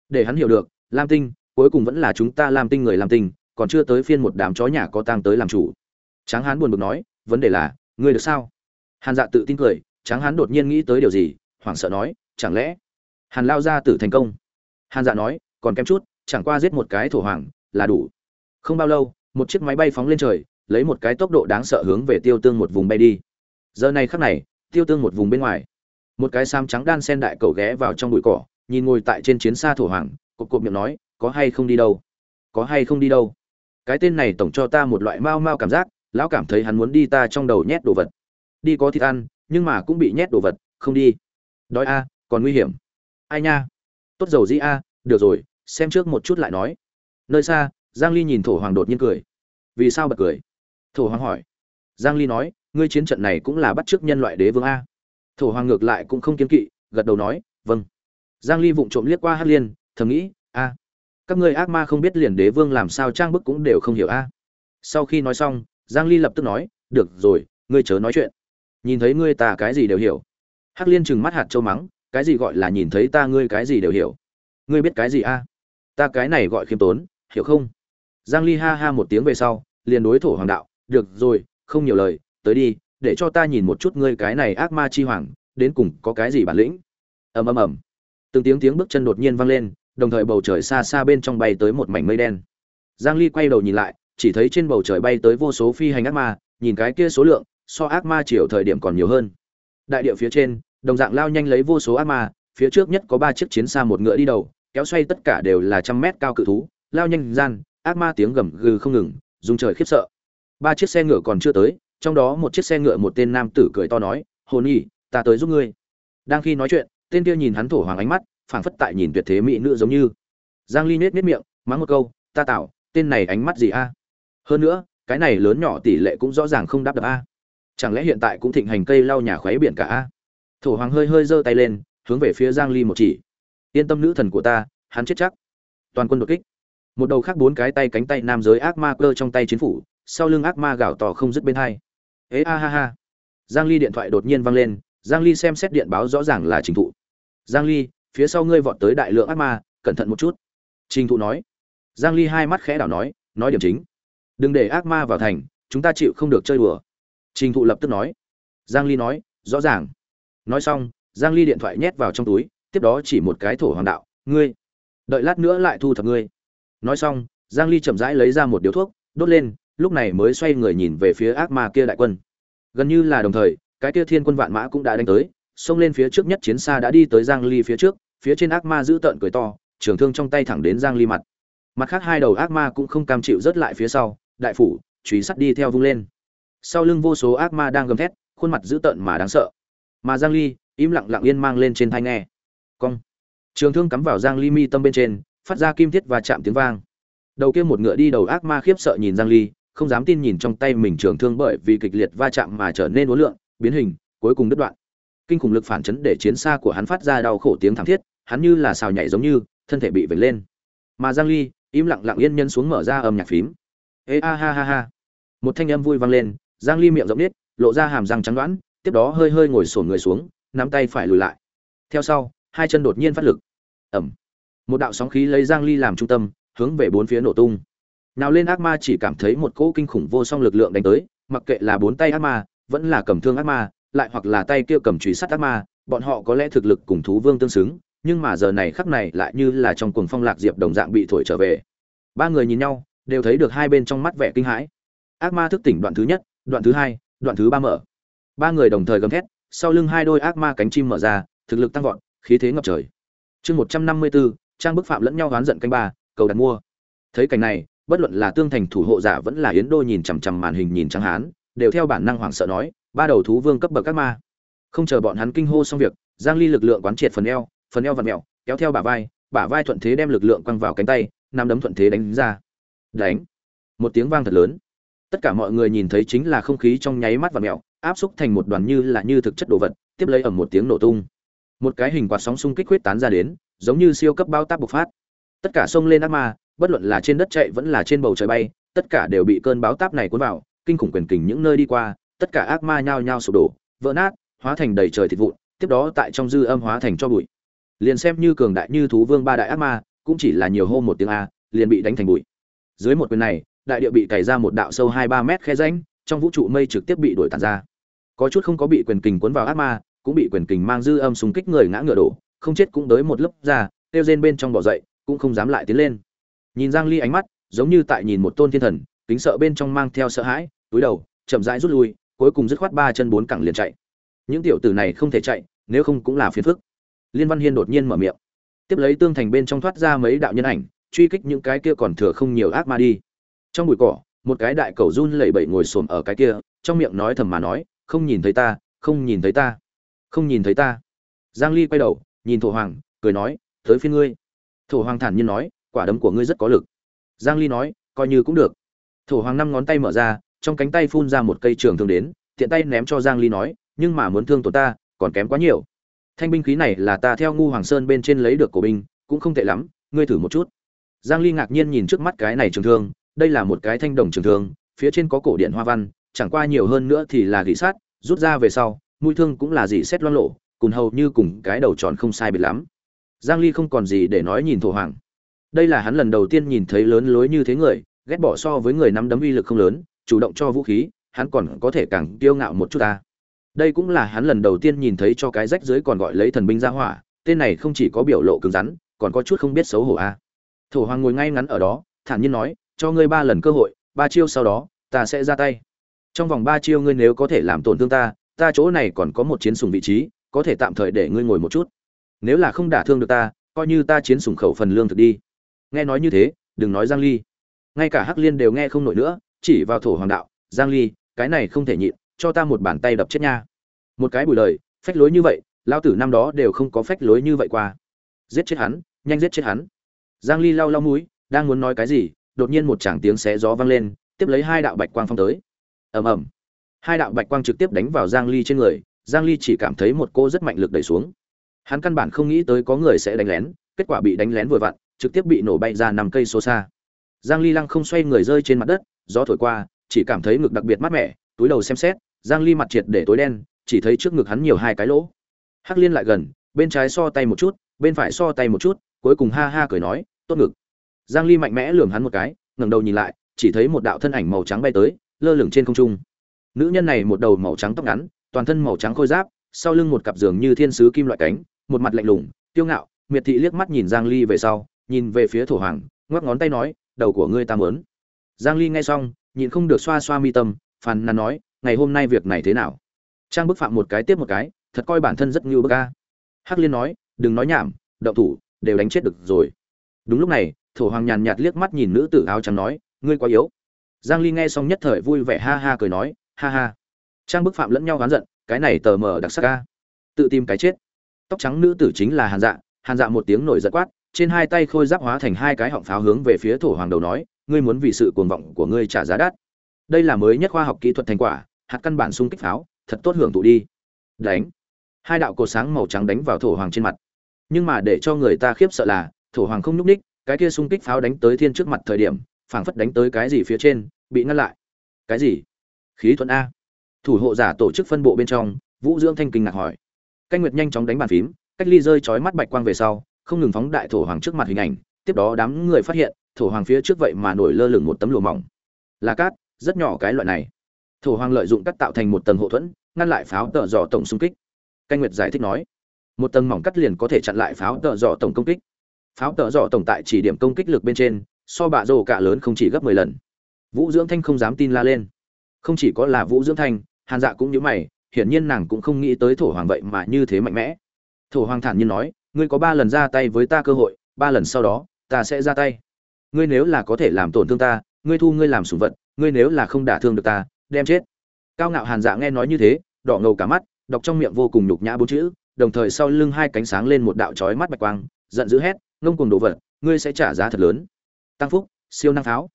Để hắn hiểu được, lam tinh, cuối cùng vẫn là chúng ta lam tinh người lam tinh, còn chưa tới phiên một đám chó nhà có tang tới làm chủ. Tráng hán buồn bực nói, vấn đề là, ngươi được sao? Hàn dạ tự tin cười, tráng hán đột nhiên nghĩ tới điều gì, hoảng sợ nói, chẳng lẽ hàn lao ra tử thành công? Hàn dạ nói, còn kém chút, chẳng qua giết một cái thổ hoàng, là đủ. Không bao lâu, một chiếc máy bay phóng lên trời, lấy một cái tốc độ đáng sợ hướng về tiêu tương một vùng bay đi. Giờ này khắc này, tiêu tương một vùng bên ngoài một cái sam trắng đan sen đại cầu ghé vào trong bụi cỏ, nhìn ngồi tại trên chiến xa thổ hoàng, cộp cộp miệng nói, có hay không đi đâu? Có hay không đi đâu? Cái tên này tổng cho ta một loại mau mau cảm giác, lão cảm thấy hắn muốn đi ta trong đầu nhét đồ vật. Đi có thịt ăn, nhưng mà cũng bị nhét đồ vật, không đi. Đói a, còn nguy hiểm. Ai nha? Tốt dầu dĩ a, được rồi, xem trước một chút lại nói. Nơi xa, giang ly nhìn thổ hoàng đột nhiên cười. Vì sao bật cười? Thổ hoàng hỏi. Giang ly nói, ngươi chiến trận này cũng là bắt trước nhân loại đế vương a thổ hoàng ngược lại cũng không kiên kỵ, gật đầu nói vâng. Giang ly vụng trộm liếc qua hắc liên, thầm nghĩ, a, các ngươi ác ma không biết liền đế vương làm sao trang bức cũng đều không hiểu a. Sau khi nói xong, giang ly lập tức nói, được rồi, ngươi chớ nói chuyện. Nhìn thấy ngươi ta cái gì đều hiểu. Hắc liên trừng mắt hạt châu mắng, cái gì gọi là nhìn thấy ta ngươi cái gì đều hiểu? Ngươi biết cái gì a? Ta cái này gọi khiêm tốn, hiểu không? Giang ly ha ha một tiếng về sau, liền đối thổ hoàng đạo, được rồi, không nhiều lời, tới đi để cho ta nhìn một chút ngươi cái này ác ma chi hoàng, đến cùng có cái gì bản lĩnh? Ầm ầm ầm. Từng tiếng tiếng bước chân đột nhiên vang lên, đồng thời bầu trời xa xa bên trong bay tới một mảnh mây đen. Giang ly quay đầu nhìn lại, chỉ thấy trên bầu trời bay tới vô số phi hành ác ma, nhìn cái kia số lượng, so ác ma chiều thời điểm còn nhiều hơn. Đại địa phía trên, đồng dạng lao nhanh lấy vô số ác ma, phía trước nhất có ba chiếc chiến xa một ngựa đi đầu, kéo xoay tất cả đều là trăm mét cao cự thú, lao nhanh gian, ác ma tiếng gầm gừ không ngừng dùng trời khiếp sợ. Ba chiếc xe ngựa còn chưa tới trong đó một chiếc xe ngựa một tên nam tử cười to nói hồn nhi, ta tới giúp ngươi. Đang khi nói chuyện, tên kia nhìn hắn thổ hoàng ánh mắt, phảng phất tại nhìn tuyệt thế mỹ nữ giống như. Giang ly nết nết miệng, mắng một câu, ta tạo tên này ánh mắt gì a? Hơn nữa, cái này lớn nhỏ tỷ lệ cũng rõ ràng không đáp được a. Chẳng lẽ hiện tại cũng thịnh hành cây lau nhà khoái biển cả a? Thổ hoàng hơi hơi giơ tay lên, hướng về phía giang ly một chỉ. Yên tâm nữ thần của ta, hắn chết chắc. Toàn quân đột kích. Một đầu khác bốn cái tay cánh tay nam giới ác ma cơ trong tay chiến phủ, sau lưng ác ma gào tỏ không dứt bên hai ế a ha ha. Giang ly điện thoại đột nhiên vang lên, giang ly xem xét điện báo rõ ràng là trình thụ. Giang ly, phía sau ngươi vọt tới đại lượng ác ma, cẩn thận một chút. Trình thụ nói. Giang ly hai mắt khẽ đảo nói nói điểm chính. Đừng để ác ma vào thành, chúng ta chịu không được chơi đùa. Trình thụ lập tức nói. Giang ly nói, rõ ràng. Nói xong, giang ly điện thoại nhét vào trong túi, tiếp đó chỉ một cái thổ hoàng đạo, ngươi, đợi lát nữa lại thu thập ngươi. Nói xong, giang ly chậm rãi lấy ra một điếu thuốc, đốt lên lúc này mới xoay người nhìn về phía ác ma kia đại quân. Gần như là đồng thời, cái kia thiên quân vạn mã cũng đã đánh tới, xông lên phía trước nhất chiến xa đã đi tới giang ly phía trước, phía trên ác ma giữ tợn cười to, trường thương trong tay thẳng đến giang ly mặt. Mặt khác hai đầu ác ma cũng không cam chịu rớt lại phía sau, đại phủ, truy sắt đi theo vung lên. Sau lưng vô số ác ma đang gầm thét, khuôn mặt dữ tợn mà đáng sợ. Mà giang ly, im lặng lặng yên mang lên trên thanh nghe. Cong. Trường thương cắm vào giang ly mi tâm bên trên, phát ra kim thiết và chạm tiếng vang. Đầu kia một ngựa đi đầu ác ma khiếp sợ nhìn giang ly không dám tin nhìn trong tay mình trường thương bởi vì kịch liệt va chạm mà trở nên uốn lượn, biến hình, cuối cùng đứt đoạn. Kinh khủng lực phản chấn để chiến xa của hắn phát ra đau khổ tiếng thảm thiết, hắn như là xào nhảy giống như, thân thể bị vẩy lên. Mà giang ly, im lặng lặng yên nhân xuống mở ra âm nhạc phím. Ê, a ha ha ha. Một thanh âm vui vang lên, giang ly miệng rộng nít lộ ra hàm răng trắng đoán, tiếp đó hơi hơi ngồi xổm người xuống, nắm tay phải lùi lại. Theo sau, hai chân đột nhiên phát lực. Ầm một đạo sóng khí lấy giang ly làm trung tâm, hướng về bốn phía nổ tung nào lên ác ma chỉ cảm thấy một cỗ kinh khủng vô song lực lượng đánh tới, mặc kệ là bốn tay ác ma, vẫn là cầm thương ác ma, lại hoặc là tay kia cầm chùy sắt ác ma, bọn họ có lẽ thực lực cùng thú vương tương xứng, nhưng mà giờ này khắc này lại như là trong cuồng phong lạc diệp đồng dạng bị thổi trở về. Ba người nhìn nhau, đều thấy được hai bên trong mắt vẻ kinh hãi. Ác ma thức tỉnh đoạn thứ nhất, đoạn thứ hai, đoạn thứ ba mở. Ba người đồng thời gầm thét, sau lưng hai đôi ác ma cánh chim mở ra, thực lực tăng vọt, khí thế ngập trời. Chương một trăm năm mươi bốn, trang bức phạm lẫn nhau oán giận canh ba, cầu đặt mua. Thấy cảnh này bất luận là tương thành thủ hộ giả vẫn là yến đô nhìn chằm chằm màn hình nhìn trắng hán, đều theo bản năng hoảng sợ nói, ba đầu thú vương cấp bậc các ma. Không chờ bọn hắn kinh hô xong việc, giang ly lực lượng quán triệt phần eo phần eo vặn mẹo, kéo theo bả vai bả vai thuận thế đem lực lượng quăng vào cánh tay, nắm đấm thuận thế đánh ra. Đánh. Một tiếng vang thật lớn. Tất cả mọi người nhìn thấy chính là không khí trong nháy mắt và mèo áp xúc thành một đoàn như là như thực chất đồ vật, tiếp lấy ở một tiếng nổ tung. Một cái hình quạt sóng xung kích huyết tán ra đến, giống như siêu cấp bao táp bộc phát. Tất cả sông lên ác ma bất luận là trên đất chạy vẫn là trên bầu trời bay, tất cả đều bị cơn báo táp này cuốn vào, kinh khủng quyền kình những nơi đi qua, tất cả ác ma nhao nhao sụp đổ, vỡ nát, hóa thành đầy trời thịt vụn, tiếp đó tại trong dư âm hóa thành cho bụi. Liền xem như cường đại như thú vương ba đại ác ma, cũng chỉ là nhiều hô một tiếng a, liền bị đánh thành bụi. Dưới một quyền này, đại địa bị cày ra một đạo sâu hai ba mét khe rãnh, trong vũ trụ mây trực tiếp bị đổi tàn ra. Có chút không có bị quyền kình cuốn vào ác ma, cũng bị quyền kình mang dư âm xung kích người ngã ngựa đổ, không chết cũng đới một lớp ra tiêu rên bên trong bỏ dậy, cũng không dám lại tiến lên nhìn giang ly ánh mắt, giống như tại nhìn một tôn thiên thần, kính sợ bên trong mang theo sợ hãi, túi đầu, chậm rãi rút lui, cuối cùng dứt khoát ba chân bốn cẳng liền chạy. Những tiểu tử này không thể chạy, nếu không cũng là phiền phức. Liên văn hiên đột nhiên mở miệng. Tiếp lấy tương thành bên trong thoát ra mấy đạo nhân ảnh, truy kích những cái kia còn thừa không nhiều ác ma đi. Trong bụi cỏ, một cái đại cầu run lẩy bẩy ngồi xổm ở cái kia, trong miệng nói thầm mà nói, không nhìn thấy ta, không nhìn thấy ta, không nhìn thấy ta. Giang ly quay đầu, nhìn thổ hoàng, cười nói, tới phiên ngươi. Thổ hoàng thản nhiên nói quả đấm của ngươi rất có lực. Giang ly nói, coi như cũng được. Thổ hoàng năm ngón tay mở ra, trong cánh tay phun ra một cây trường thương đến, tiện tay ném cho giang ly nói, nhưng mà muốn thương tổn ta, còn kém quá nhiều. Thanh binh khí này là ta theo ngu hoàng sơn bên trên lấy được cổ binh, cũng không tệ lắm, ngươi thử một chút. Giang ly ngạc nhiên nhìn trước mắt cái này trường thương, đây là một cái thanh đồng trường thương, phía trên có cổ điện hoa văn, chẳng qua nhiều hơn nữa thì là gỉ sát rút ra về sau, mũi thương cũng là gì xét loang lộ, cùng hầu như cùng cái đầu tròn không sai biệt lắm. Giang ly không còn gì để nói nhìn thổ hoàng đây là hắn lần đầu tiên nhìn thấy lớn lối như thế người, ghét bỏ so với người nắm đấm uy lực không lớn, chủ động cho vũ khí, hắn còn có thể càng kiêu ngạo một chút ta. Đây cũng là hắn lần đầu tiên nhìn thấy cho cái rách dưới còn gọi lấy thần binh ra hỏa, tên này không chỉ có biểu lộ cứng rắn, còn có chút không biết xấu hổ a. Thổ hoàng ngồi ngay ngắn ở đó, thản nhiên nói, cho ngươi ba lần cơ hội, ba chiêu sau đó, ta sẽ ra tay. Trong vòng ba chiêu ngươi nếu có thể làm tổn thương ta ta chỗ này còn có một chiến sùng vị trí, có thể tạm thời để ngươi ngồi một chút. Nếu là không đả thương được ta, coi như ta chiến sùng khẩu phần lương thực đi nghe nói như thế, đừng nói giang ly. Ngay cả hắc liên đều nghe không nổi nữa, chỉ vào thổ hoàng đạo, giang ly, cái này không thể nhịn, cho ta một bàn tay đập chết nha. Một cái bùi lời, phách lối như vậy lao tử năm đó đều không có phách lối như vậy qua. Giết chết hắn, nhanh giết chết hắn. Giang ly lau lau mũi, đang muốn nói cái gì, đột nhiên một tràng tiếng xé gió vang lên, tiếp lấy hai đạo bạch quang phong tới. Ầm ầm. Hai đạo bạch quang trực tiếp đánh vào giang ly trên người, giang ly chỉ cảm thấy một cô rất mạnh lực đẩy xuống. Hắn căn bản không nghĩ tới có người sẽ đánh lén, kết quả bị đánh lén vừa vặn trực tiếp bị nổ bay ra năm cây số xa. Giang ly lăng không xoay người rơi trên mặt đất, gió thổi qua, chỉ cảm thấy ngực đặc biệt mát mẻ, túi đầu xem xét, giang ly mặt triệt để tối đen, chỉ thấy trước ngực hắn nhiều hai cái lỗ. Hắc liên lại gần, bên trái so tay một chút, bên phải so tay một chút, cuối cùng ha ha cười nói, tốt ngực. Giang ly mạnh mẽ lườm hắn một cái, ngẩng đầu nhìn lại, chỉ thấy một đạo thân ảnh màu trắng bay tới, lơ lửng trên không trung. Nữ nhân này một đầu màu trắng tóc ngắn, toàn thân màu trắng khôi giáp, sau lưng một cặp giường như thiên sứ kim loại cánh, một mặt lạnh lùng tiêu ngạo, miệt thị liếc mắt nhìn giang ly về sau nhìn về phía thổ hoàng, ngoắc ngón tay nói, đầu của ngươi ta muốn. Giang ly nghe xong nhìn không được xoa xoa mi tâm, phàn nàn nói, ngày hôm nay việc này thế nào? Trang bức phạm một cái tiếp một cái, thật coi bản thân rất như bức ca hắc liên nói, đừng nói nhảm, động thủ, đều đánh chết được rồi. Đúng lúc này, thổ hoàng nhàn nhạt liếc mắt nhìn nữ tử áo trắng nói, ngươi quá yếu. Giang ly nghe xong nhất thời vui vẻ ha ha cười nói, ha ha. Trang bức phạm lẫn nhau gán giận, cái này tờ mờ đặc sắc ca tự tìm cái chết. Tóc trắng nữ tử chính là hàn dạ hàn dạ một tiếng nổi giận quát trên hai tay khôi giáp hóa thành hai cái họng pháo hướng về phía thổ hoàng đầu nói, ngươi muốn vì sự cuồng vọng của ngươi trả giá đắt. Đây là mới nhất khoa học kỹ thuật thành quả, hạt căn bản xung kích pháo, thật tốt hưởng thụ đi. Đánh. Hai đạo cột sáng màu trắng đánh vào thổ hoàng trên mặt. Nhưng mà để cho người ta khiếp sợ là, thổ hoàng không nhúc ních cái kia xung kích pháo đánh tới thiên trước mặt thời điểm, phảng phất đánh tới cái gì phía trên, bị ngăn lại. Cái gì? Khí thuận a. Thủ hộ giả tổ chức phân bộ bên trong, vũ dưỡng thanh kinh ngạc hỏi. Canh nguyệt nhanh chóng đánh bàn phím, cách ly rơi chói mắt bạch quang về sau không ngừng phóng đại thổ hoàng trước mặt hình ảnh, tiếp đó đám người phát hiện, thổ hoàng phía trước vậy mà nổi lơ lửng một tấm lụa mỏng. Là cát, rất nhỏ cái loại này. Thổ hoàng lợi dụng cắt tạo thành một tầng hộ thuẫn, ngăn lại pháo tợ dò tổng xung kích. Canh nguyệt giải thích nói, một tầng mỏng cắt liền có thể chặn lại pháo tợ dò tổng công kích. Pháo tợ dò tổng tại chỉ điểm công kích lực bên trên, so bạ rổ cả lớn không chỉ gấp mười lần. Vũ dưỡng thanh không dám tin la lên. Không chỉ có là vũ dưỡng thanh, hàn dạ cũng như mày, hiển nhiên nàng cũng không nghĩ tới thổ hoàng vậy mà như thế mạnh mẽ. Thổ hoàng thản nhiên nói ngươi có ba lần ra tay với ta cơ hội, ba lần sau đó, ta sẽ ra tay. Ngươi nếu là có thể làm tổn thương ta, ngươi thu ngươi làm sủng vật, ngươi nếu là không đả thương được ta, đem chết. Cao ngạo hàn dạ nghe nói như thế, đỏ ngầu cả mắt, đọc trong miệng vô cùng nhục nhã bốn chữ, đồng thời sau lưng hai cánh sáng lên một đạo chói mắt bạch quang, giận dữ hét, ngông cuồng đồ vật, ngươi sẽ trả giá thật lớn. Tăng phúc, siêu năng pháo.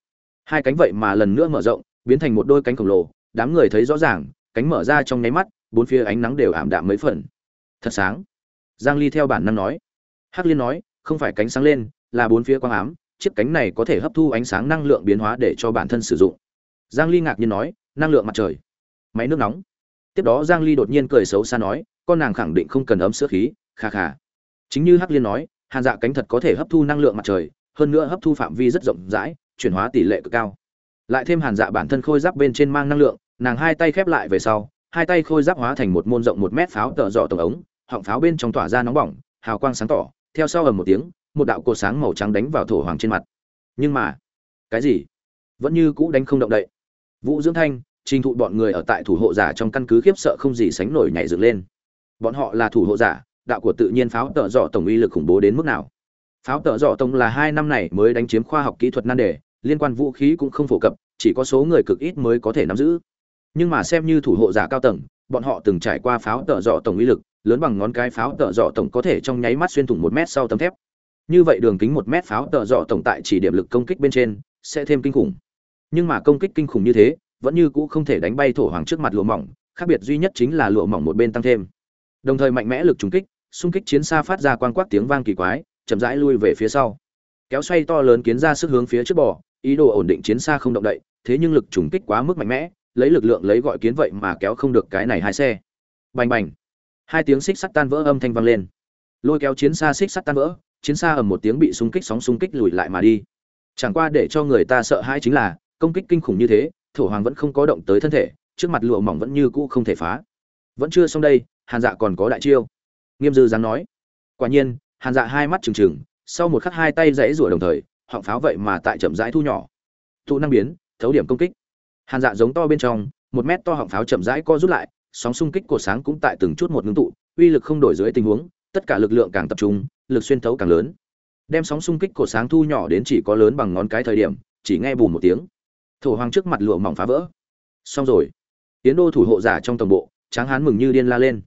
Hai cánh vậy mà lần nữa mở rộng, biến thành một đôi cánh khổng lồ, đám người thấy rõ ràng, cánh mở ra trong nháy mắt, bốn phía ánh nắng đều ảm đạm mấy phần. Thật sáng giang ly theo bản năng nói. Hắc liên nói, không phải cánh sáng lên, là bốn phía quang ám, chiếc cánh này có thể hấp thu ánh sáng năng lượng biến hóa để cho bản thân sử dụng. Giang ly ngạc nhiên nói, năng lượng mặt trời. Máy nước nóng. Tiếp đó giang ly đột nhiên cười xấu xa nói, con nàng khẳng định không cần ấm sữa khí, kha kha. Chính như hắc liên nói, hàn dạ cánh thật có thể hấp thu năng lượng mặt trời, hơn nữa hấp thu phạm vi rất rộng rãi, chuyển hóa tỷ lệ cực cao. Lại thêm hàn dạ bản thân khôi giáp bên trên mang năng lượng, nàng hai tay khép lại về sau, hai tay khôi giáp hóa thành một môn rộng một mét pháo tợ dọ tổng ống họng pháo bên trong tỏa ra nóng bỏng, hào quang sáng tỏ, theo sau ầm một tiếng, một đạo cột sáng màu trắng đánh vào thổ hoàng trên mặt. Nhưng mà, cái gì? Vẫn như cũ đánh không động đậy. Vũ dưỡng thanh, trình thụ bọn người ở tại thủ hộ giả trong căn cứ khiếp sợ không gì sánh nổi nhảy dựng lên. Bọn họ là thủ hộ giả, đạo của tự nhiên pháo tợ dọ tổng uy lực khủng bố đến mức nào? Pháo tợ dọ tổng là hai năm này mới đánh chiếm khoa học kỹ thuật nan đề, liên quan vũ khí cũng không phổ cập, chỉ có số người cực ít mới có thể nắm giữ. Nhưng mà xem như thủ hộ giả cao tầng, bọn họ từng trải qua pháo tợ dọ tổng uy lực lớn bằng ngón cái pháo tợ dọ tổng có thể trong nháy mắt xuyên thủng một mét sau tấm thép. Như vậy đường kính một mét pháo tợ dọ tổng tại chỉ điểm lực công kích bên trên, sẽ thêm kinh khủng. Nhưng mà công kích kinh khủng như thế, vẫn như cũ không thể đánh bay thổ hoàng trước mặt lụa mỏng, khác biệt duy nhất chính là lụa mỏng một bên tăng thêm. Đồng thời mạnh mẽ lực trúng kích, xung kích chiến xa phát ra quang quát tiếng vang kỳ quái, chậm rãi lui về phía sau. Kéo xoay to lớn kiến ra sức hướng phía trước bò, ý đồ ổn định chiến xa không động đậy, thế nhưng lực trùng kích quá mức mạnh mẽ, lấy lực lượng lấy gọi kiến vậy mà kéo không được cái này hai xe. Bành bành hai tiếng xích sắt tan vỡ âm thanh vang lên. Lôi kéo chiến xa xích sắt tan vỡ, chiến xa ầm một tiếng bị xung kích sóng xung kích lùi lại mà đi. Chẳng qua để cho người ta sợ hãi chính là, công kích kinh khủng như thế, thổ hoàng vẫn không có động tới thân thể, trước mặt lụa mỏng vẫn như cũ không thể phá. Vẫn chưa xong đây, hàn dạ còn có đại chiêu. Nghiêm dư dám nói. Quả nhiên, hàn dạ hai mắt trừng trừng, sau một khắc hai tay rẽ rủa đồng thời, họng pháo vậy mà tại chậm rãi thu nhỏ. Tụ năng biến, thấu điểm công kích. Hàn dạ giống to bên trong, một mét to họng pháo chậm rãi co rút lại sóng xung kích của sáng cũng tại từng chút một ngưng tụ, uy lực không đổi dưới tình huống, tất cả lực lượng càng tập trung, lực xuyên thấu càng lớn. Đem sóng xung kích của sáng thu nhỏ đến chỉ có lớn bằng ngón cái thời điểm, chỉ nghe bùm một tiếng. Thổ hoàng trước mặt lụa mỏng phá vỡ. Xong rồi. Tiến đô thủ hộ giả trong tổng bộ, tráng hán mừng như điên la lên.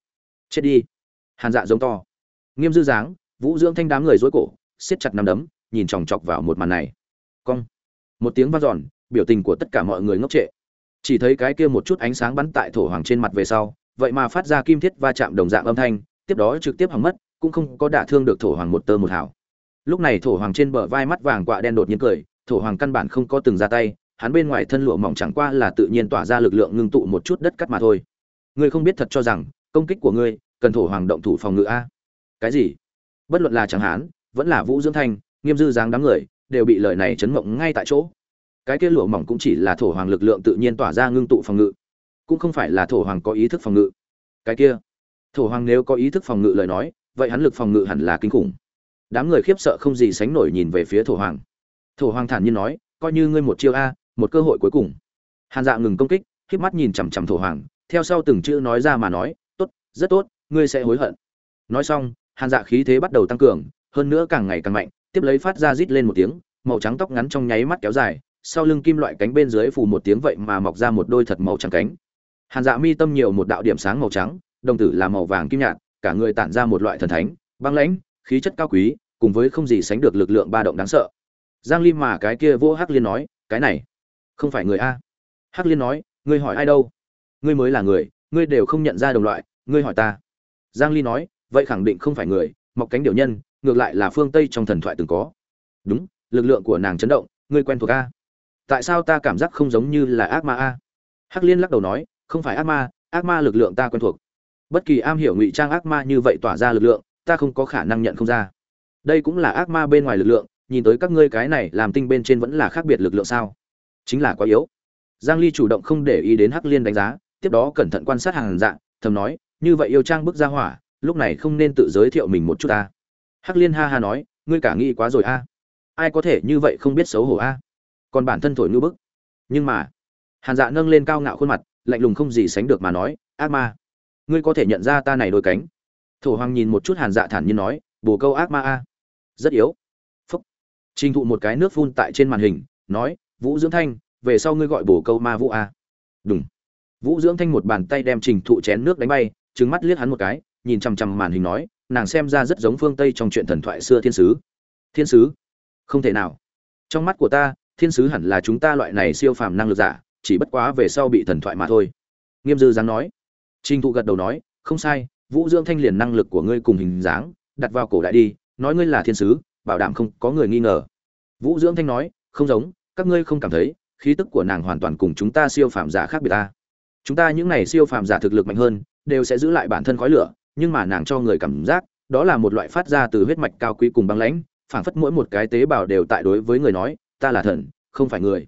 Chết đi. Hàn dạ giống to. Nghiêm dư dáng, vũ dưỡng thanh đám người rối cổ, siết chặt nắm đấm, nhìn chòng chọc vào một màn này. Cong. Một tiếng vang dọn, biểu tình của tất cả mọi người ngốc trệ chỉ thấy cái kia một chút ánh sáng bắn tại thổ hoàng trên mặt về sau, vậy mà phát ra kim thiết va chạm đồng dạng âm thanh, tiếp đó trực tiếp hỏng mất, cũng không có đả thương được thổ hoàng một tơ một hào. Lúc này thổ hoàng trên bờ vai mắt vàng quạ đen đột nhiên cười, thổ hoàng căn bản không có từng ra tay, hắn bên ngoài thân lụa mỏng chẳng qua là tự nhiên tỏa ra lực lượng ngưng tụ một chút đất cắt mà thôi. Ngươi không biết thật cho rằng, công kích của ngươi, cần thổ hoàng động thủ phòng ngự a? Cái gì? Bất luận là chẳng hán, vẫn là vũ dưỡng thanh, nghiêm dư dáng đám người, đều bị lời này chấn mộng ngay tại chỗ cái kia lụa mỏng cũng chỉ là thổ hoàng lực lượng tự nhiên tỏa ra ngưng tụ phòng ngự, cũng không phải là thổ hoàng có ý thức phòng ngự. Cái kia, thổ hoàng nếu có ý thức phòng ngự lời nói, vậy hắn lực phòng ngự hẳn là kinh khủng. Đám người khiếp sợ không gì sánh nổi nhìn về phía thổ hoàng. Thổ hoàng thản nhiên nói, coi như ngươi một chiêu a, một cơ hội cuối cùng. Hàn dạ ngừng công kích khiếp mắt nhìn chằm chằm thổ hoàng, theo sau từng chữ nói ra mà nói, tốt, rất tốt, ngươi sẽ hối hận. Nói xong, hàn dạ khí thế bắt đầu tăng cường, hơn nữa càng ngày càng mạnh, tiếp lấy phát ra rít lên một tiếng, màu trắng tóc ngắn trong nháy mắt kéo dài sau lưng kim loại cánh bên dưới phù một tiếng vậy mà mọc ra một đôi thật màu trắng cánh. Hàn dạ mi tâm nhiều một đạo điểm sáng màu trắng, đồng tử là màu vàng kim nhạt, cả người tản ra một loại thần thánh, băng lãnh, khí chất cao quý, cùng với không gì sánh được lực lượng ba động đáng sợ. Giang lim mà cái kia vô hắc liên nói, cái này, không phải người a. Hắc liên nói, ngươi hỏi ai đâu? Ngươi mới là người, ngươi đều không nhận ra đồng loại, ngươi hỏi ta. Giang ly nói, vậy khẳng định không phải người, mọc cánh điều nhân, ngược lại là phương tây trong thần thoại từng có. Đúng, lực lượng của nàng chấn động, ngươi quen thuộc a tại sao ta cảm giác không giống như là ác ma a? Hắc liên lắc đầu nói, không phải ác ma ác ma lực lượng ta quen thuộc. Bất kỳ am hiểu ngụy trang ác ma như vậy tỏa ra lực lượng, ta không có khả năng nhận không ra. Đây cũng là ác ma bên ngoài lực lượng, nhìn tới các ngươi cái này làm tinh bên trên vẫn là khác biệt lực lượng sao? Chính là quá yếu. Giang ly chủ động không để ý đến hắc liên đánh giá, tiếp đó cẩn thận quan sát hàng dạng, thầm nói, như vậy yêu trang bức ra hỏa, lúc này không nên tự giới thiệu mình một chút ta. Hắc liên ha ha nói, ngươi cả nghĩ quá rồi a. Ai có thể như vậy không biết xấu hổ a? Còn bản thân thổi ngư bức. Nhưng mà, hàn dạ nâng lên cao ngạo khuôn mặt, lạnh lùng không gì sánh được mà nói, ác ma, ngươi có thể nhận ra ta này đôi cánh. Thổ hoàng nhìn một chút hàn dạ thản nhiên nói, bồ câu ác ma a, rất yếu. Phúc. Trình thụ một cái nước phun tại trên màn hình, nói, vũ dưỡng thanh, về sau ngươi gọi bồ câu ma vũ a. Đúng vũ dưỡng thanh một bàn tay đem trình thụ chén nước đánh bay trứng mắt liếc hắn một cái, nhìn chằm chằm màn hình nói, nàng xem ra rất giống phương tây trong chuyện thần thoại xưa thiên sứ. Thiên sứ? Không thể nào. Trong mắt của ta thiên sứ hẳn là chúng ta loại này siêu phàm năng lực giả, chỉ bất quá về sau bị thần thoại mà thôi. Nghiêm dư giáng nói. Trình thụ gật đầu nói, không sai, vũ dưỡng thanh liền năng lực của ngươi cùng hình dáng, đặt vào cổ đại đi, nói ngươi là thiên sứ, bảo đảm không có người nghi ngờ. Vũ dưỡng thanh nói, không giống, các ngươi không cảm thấy, khí tức của nàng hoàn toàn cùng chúng ta siêu phàm giả khác biệt ta. Chúng ta những này siêu phàm giả thực lực mạnh hơn, đều sẽ giữ lại bản thân khói lửa, nhưng mà nàng cho người cảm giác, đó là một loại phát ra từ huyết mạch cao quý cùng băng lãnh, phảng phất mỗi một cái tế bào đều tại đối với người nói ta là thần, không phải người.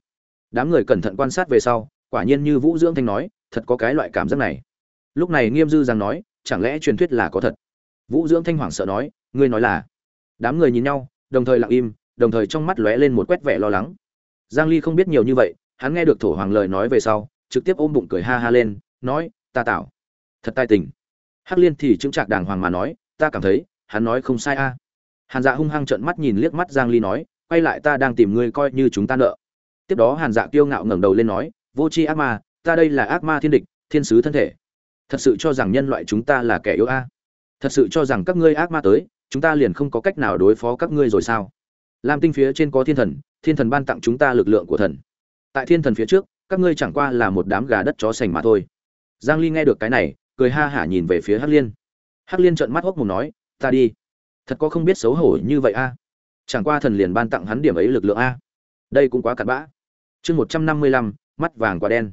Đám người cẩn thận quan sát về sau, quả nhiên như vũ dưỡng thanh nói, thật có cái loại cảm giác này. Lúc này nghiêm dư rằng nói, chẳng lẽ truyền thuyết là có thật? Vũ dưỡng thanh hoảng sợ nói, ngươi nói là. Đám người nhìn nhau, đồng thời lặng im, đồng thời trong mắt lóe lên một quét vẻ lo lắng. Giang ly không biết nhiều như vậy, hắn nghe được thổ hoàng lời nói về sau, trực tiếp ôm bụng cười ha ha lên, nói, ta tạo thật tai tình. Hắc liên thì chứng trạc đàng hoàng mà nói, ta cảm thấy, hắn nói không sai a. Hàn dạ hung hăng trợn mắt nhìn liếc mắt giang ly nói quay lại ta đang tìm ngươi coi như chúng ta nợ. Tiếp đó hàn dạ kiêu ngạo ngẩng đầu lên nói, vô tri ác ma, ta đây là ác ma thiên địch, thiên sứ thân thể. Thật sự cho rằng nhân loại chúng ta là kẻ yếu a. Thật sự cho rằng các ngươi ác ma tới, chúng ta liền không có cách nào đối phó các ngươi rồi sao? Lam tinh phía trên có thiên thần thiên thần ban tặng chúng ta lực lượng của thần. Tại thiên thần phía trước, các ngươi chẳng qua là một đám gà đất chó sành mà thôi. Giang ly nghe được cái này, cười ha hả nhìn về phía hắc liên. Hắc liên trợn mắt hốc mồm nói, ta đi. Thật có không biết xấu hổ như vậy a chẳng qua thần liền ban tặng hắn điểm ấy lực lượng a. Đây cũng quá cặn bã. Chương 155, mắt vàng quả đen.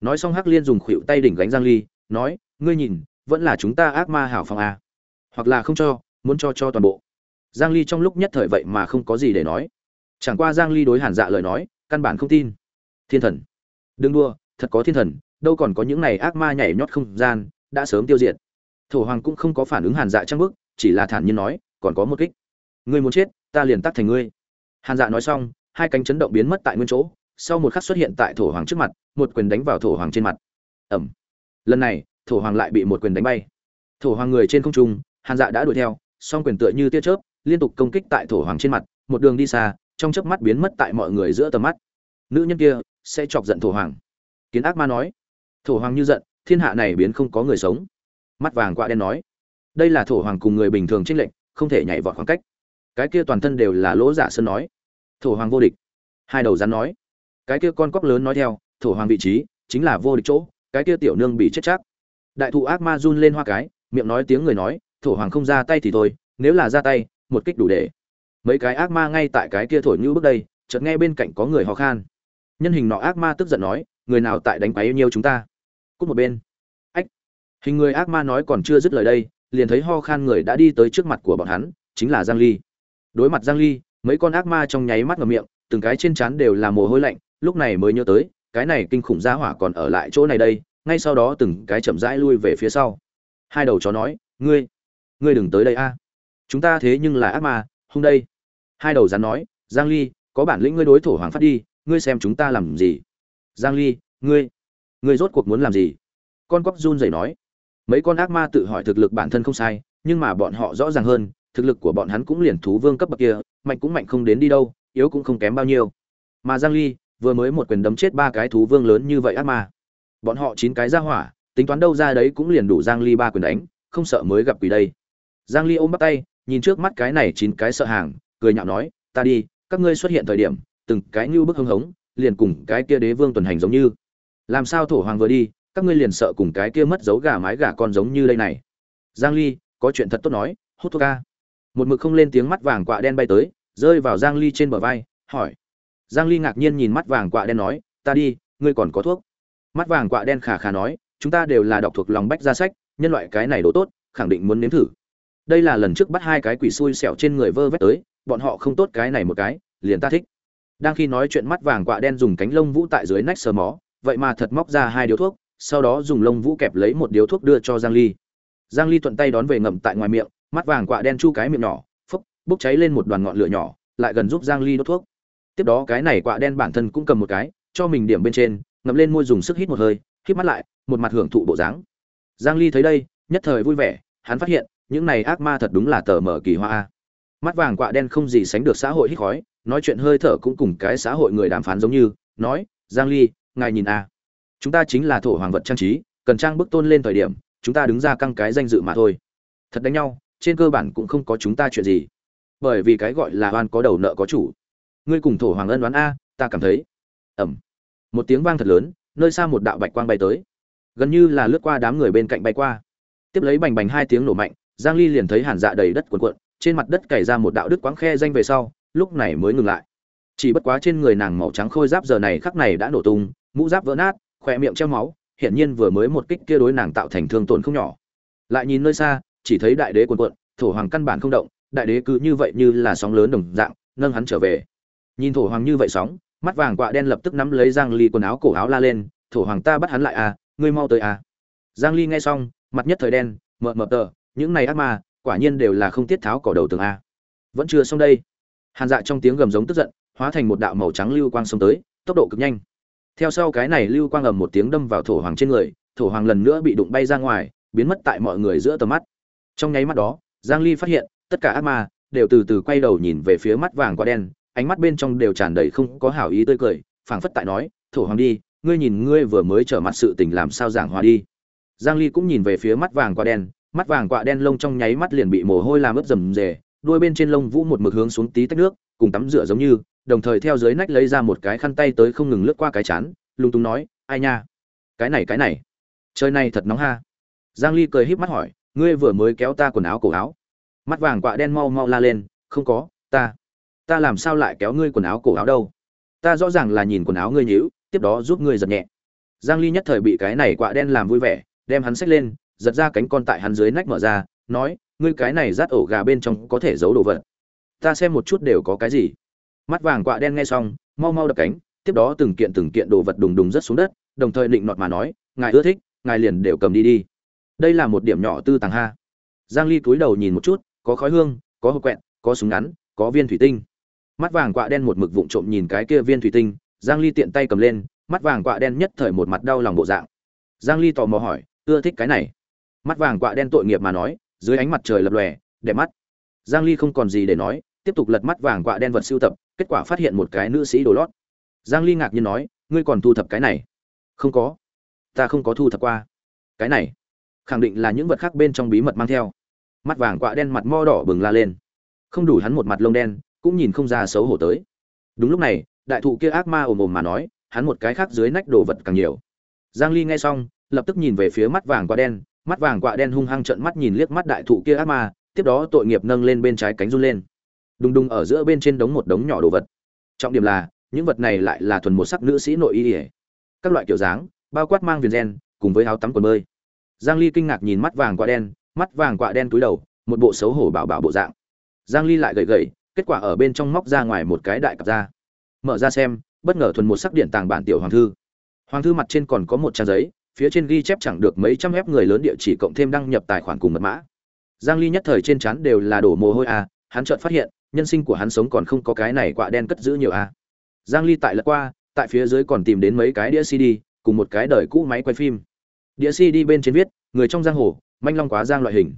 Nói xong hắc liên dùng khuỷu tay đỉnh gánh giang ly nói ngươi nhìn vẫn là chúng ta ác ma hảo phong a. Hoặc là không cho muốn cho cho toàn bộ. Giang ly trong lúc nhất thời vậy mà không có gì để nói. Chẳng qua giang ly đối hàn dạ lời nói căn bản không tin. Thiên thần đừng đua thật có thiên thần đâu còn có những này ác ma nhảy nhót không gian đã sớm tiêu diệt. Thổ hoàng cũng không có phản ứng hàn dạ trang bước chỉ là thản nhiên nói còn có một kích. Ngươi muốn chết ta liền tắt thành ngươi. Hàn dạ nói xong, hai cánh chấn động biến mất tại nguyên chỗ, sau một khắc xuất hiện tại thổ hoàng trước mặt, một quyền đánh vào thổ hoàng trên mặt. Ẩm. Lần này, thổ hoàng lại bị một quyền đánh bay. Thổ hoàng người trên không trung, hàn dạ đã đuổi theo, song quyền tựa như tia chớp, liên tục công kích tại thổ hoàng trên mặt, một đường đi xa, trong chớp mắt biến mất tại mọi người giữa tầm mắt. Nữ nhân kia sẽ chọc giận thổ hoàng. Kiến ác ma nói. Thổ hoàng như giận, thiên hạ này biến không có người sống. Mắt vàng quạ đen nói. Đây là thổ hoàng cùng người bình thường trinh lệnh không thể nhảy vọt khoảng cách cái kia toàn thân đều là lỗ giả sơn nói. Thổ hoàng vô địch. Hai đầu rắn nói. Cái kia con cóc lớn nói theo, thổ hoàng vị trí, chính là vô địch chỗ, cái kia tiểu nương bị chết chắc. Đại thụ ác ma run lên hoa cái, miệng nói tiếng người nói, thổ hoàng không ra tay thì thôi, nếu là ra tay, một kích đủ để. Mấy cái ác ma ngay tại cái kia thổi như bước đây, chợt nghe bên cạnh có người ho khan. Nhân hình nọ ác ma tức giận nói, người nào tại đánh quái yêu nhiêu chúng ta? Cút một bên. Ách. Hình người ác ma nói còn chưa dứt lời đây, liền thấy ho khan người đã đi tới trước mặt của bọn hắn, chính là giang ly đối mặt giang ly, mấy con ác ma trong nháy mắt ngậm miệng, từng cái trên trán đều là mồ hôi lạnh, lúc này mới nhớ tới, cái này kinh khủng gia hỏa còn ở lại chỗ này đây, ngay sau đó từng cái chậm rãi lui về phía sau. Hai đầu chó nói, ngươi ngươi đừng tới đây a. Chúng ta thế nhưng là ác ma, hung đây. Hai đầu rắn nói, giang ly, có bản lĩnh ngươi đối thổ hoàng phát đi, ngươi xem chúng ta làm gì? Giang ly, ngươi ngươi rốt cuộc muốn làm gì? Con quắp run rẩy nói, mấy con ác ma tự hỏi thực lực bản thân không sai, nhưng mà bọn họ rõ ràng hơn thực lực của bọn hắn cũng liền thú vương cấp bậc kia, mạnh cũng mạnh không đến đi đâu, yếu cũng không kém bao nhiêu. Mà giang ly, vừa mới một quyền đấm chết ba cái thú vương lớn như vậy ác ma. Bọn họ chín cái ra hỏa, tính toán đâu ra đấy cũng liền đủ giang ly ba quyền đánh, không sợ mới gặp quỷ đây. Giang ly ôm bắt tay, nhìn trước mắt cái này chín cái sợ hàng, cười nhạo nói, ta đi, các ngươi xuất hiện thời điểm, từng cái như bức hưng hống, liền cùng cái kia đế vương tuần hành giống như. Làm sao thổ hoàng vừa đi, các ngươi liền sợ cùng cái kia mất dấu gà mái gà con giống như đây này. Giang ly, có chuyện thật tốt nói, hút thuốc a một mực không lên tiếng mắt vàng quạ đen bay tới, rơi vào giang ly trên bờ vai, hỏi. Giang ly ngạc nhiên nhìn mắt vàng quạ đen nói, ta đi, ngươi còn có thuốc? Mắt vàng quạ đen khà khà nói, chúng ta đều là đọc thuộc lòng bách ra sách, nhân loại cái này đồ tốt, khẳng định muốn nếm thử. Đây là lần trước bắt hai cái quỷ xui xẻo trên người vơ vét tới, bọn họ không tốt cái này một cái, liền ta thích. Đang khi nói chuyện mắt vàng quạ đen dùng cánh lông vũ tại dưới nách sờ mó, vậy mà thật móc ra hai điếu thuốc, sau đó dùng lông vũ kẹp lấy một điếu thuốc đưa cho giang ly. Giang ly thuận tay đón về ngậm tại ngoài miệng mắt vàng quạ đen chu cái miệng nhỏ phúc bốc cháy lên một đoàn ngọn lửa nhỏ, lại gần giúp giang ly đốt thuốc. Tiếp đó cái này quạ đen bản thân cũng cầm một cái, cho mình điểm bên trên, ngậm lên môi dùng sức hít một hơi, hít mắt lại, một mặt hưởng thụ bộ dáng. Giang ly thấy đây, nhất thời vui vẻ, hắn phát hiện, những này ác ma thật đúng là tờ mở kỳ hoa mắt vàng quạ đen không gì sánh được xã hội hít khói, nói chuyện hơi thở cũng cùng cái xã hội người đàm phán giống như, nói, giang ly, ngài nhìn a. Chúng ta chính là thổ hoàng vật trang trí, cần trang bức tôn lên thời điểm, chúng ta đứng ra căng cái danh dự mà thôi. Thật đánh nhau trên cơ bản cũng không có chúng ta chuyện gì. Bởi vì cái gọi là oan có đầu nợ có chủ. Ngươi cùng thổ hoàng ân đoán a, ta cảm thấy. Ẩm. Một tiếng vang thật lớn, nơi xa một đạo bạch quang bay tới. Gần như là lướt qua đám người bên cạnh bay qua. Tiếp lấy bành bành hai tiếng nổ mạnh, giang ly liền thấy hàn dạ đầy đất cuộn cuộn, trên mặt đất cày ra một đạo đứt quãng khe danh về sau, lúc này mới ngừng lại. Chỉ bất quá trên người nàng màu trắng khôi giáp giờ này khắc này đã nổ tung, mũ giáp vỡ nát khỏe miệng treo máu hiện nhiên vừa mới một kích kia đối nàng tạo thành thương tổn không nhỏ. Lại nhìn nơi xa chỉ thấy đại đế cuộn cuộn, thổ hoàng căn bản không động, đại đế cứ như vậy như là sóng lớn đồng dạng, nâng hắn trở về. Nhìn thổ hoàng như vậy sóng, mắt vàng quạ đen lập tức nắm lấy giang ly quần áo cổ áo la lên, thổ hoàng ta bắt hắn lại à ngươi mau tới à. Giang ly nghe xong, mặt nhất thời đen, mờ mờ tờ, những này ác ma, quả nhiên đều là không tiết tháo cỏ đầu tường a. Vẫn chưa xong đây. Hàn dạ trong tiếng gầm giống tức giận, hóa thành một đạo màu trắng lưu quang xông tới, tốc độ cực nhanh. Theo sau cái này lưu quang ầm một tiếng đâm vào thổ hoàng trên người, thổ hoàng lần nữa bị đụng bay ra ngoài, biến mất tại mọi người giữa tầm mắt trong nháy mắt đó, giang ly phát hiện, tất cả ác ma đều từ từ quay đầu nhìn về phía mắt vàng quả đen, ánh mắt bên trong đều tràn đầy không có hảo ý tươi cười, phảng phất tại nói, thổ hoàng đi, ngươi nhìn ngươi vừa mới trở mặt sự tình làm sao giảng hòa đi. Giang ly cũng nhìn về phía mắt vàng quả đen, mắt vàng quạ đen lông trong nháy mắt liền bị mồ hôi làm ướt rầm rề, đuôi bên trên lông vũ một mực hướng xuống tí tách nước, cùng tắm rửa giống như, đồng thời theo dưới nách lấy ra một cái khăn tay tới không ngừng lướt qua cái chán lung tung nói, ai nha, cái này cái này, trời này thật nóng ha. Giang ly cười híp mắt hỏi ngươi vừa mới kéo ta quần áo cổ áo. Mắt vàng quạ đen mau mau la lên, không có, ta ta làm sao lại kéo ngươi quần áo cổ áo đâu? Ta rõ ràng là nhìn quần áo ngươi nhíu, tiếp đó giúp ngươi giật nhẹ. Giang ly nhất thời bị cái này quạ đen làm vui vẻ, đem hắn xách lên, giật ra cánh con tại hắn dưới nách mở ra, nói, ngươi cái này rát ổ gà bên trong có thể giấu đồ vật. Ta xem một chút đều có cái gì. Mắt vàng quạ đen nghe xong, mau mau đập cánh, tiếp đó từng kiện từng kiện đồ vật đùng đùng rất xuống đất, đồng thời định nọt mà nói, ngài ưa thích, ngài liền đều cầm đi đi đây là một điểm nhỏ tư tàng ha. Giang ly cúi đầu nhìn một chút, có khói hương, có hộp quẹt, có súng ngắn, có viên thủy tinh. Mắt vàng quạ đen một mực vụng trộm nhìn cái kia viên thủy tinh, giang ly tiện tay cầm lên, mắt vàng quạ đen nhất thời một mặt đau lòng bộ dạng. Giang ly tò mò hỏi, ưa thích cái này? Mắt vàng quạ đen tội nghiệp mà nói, dưới ánh mặt trời lập lòe, đẹp mắt. Giang ly không còn gì để nói, tiếp tục lật mắt vàng quạ đen vật sưu tập, kết quả phát hiện một cái nữ sĩ đồ lót. Giang ly ngạc nhiên nói, ngươi còn thu thập cái này? Không có. Ta không có thu thập qua. Cái này? Khẳng định là những vật khác bên trong bí mật mang theo. Mắt vàng quạ đen mặt mo đỏ bừng la lên. Không đủ hắn một mặt lông đen, cũng nhìn không ra xấu hổ tới. Đúng lúc này, đại thụ kia ác ma ồm ồm mà nói, hắn một cái khác dưới nách đồ vật càng nhiều. Giang ly nghe xong, lập tức nhìn về phía mắt vàng quạ đen. Mắt vàng quạ đen hung hăng trợn mắt nhìn liếc mắt đại thụ kia ác ma, tiếp đó tội nghiệp nâng lên bên trái cánh run lên. Đùng đùng ở giữa bên trên đống một đống nhỏ đồ vật. Trọng điểm là, những vật này lại là thuần một sắc nữ sĩ nội y ỉa các loại kiểu dáng, bao quát mang viền gen, cùng với áo tắm quần bơi giang ly kinh ngạc nhìn mắt vàng quạ đen, mắt vàng quạ đen túi đầu, một bộ xấu hổ bảo bảo bộ dạng. Giang ly lại gầy gầy, kết quả ở bên trong móc ra ngoài một cái đại cặp ra. Mở ra xem, bất ngờ thuần một sắc điện tàng bản tiểu hoàng thư. Hoàng thư mặt trên còn có một trang giấy, phía trên ghi chép chẳng được mấy trăm ép người lớn địa chỉ cộng thêm đăng nhập tài khoản cùng mật mã. Giang ly nhất thời trên trán đều là đổ mồ hôi à hắn chợt phát hiện, nhân sinh của hắn sống còn không có cái này quạ đen cất giữ nhiều à. Giang ly tại lật qua, tại phía dưới còn tìm đến mấy cái đĩa cd, cùng một cái đời cũ máy quay phim đĩa cd bên trên viết, người trong giang hồ, manh long quá giang loại hình.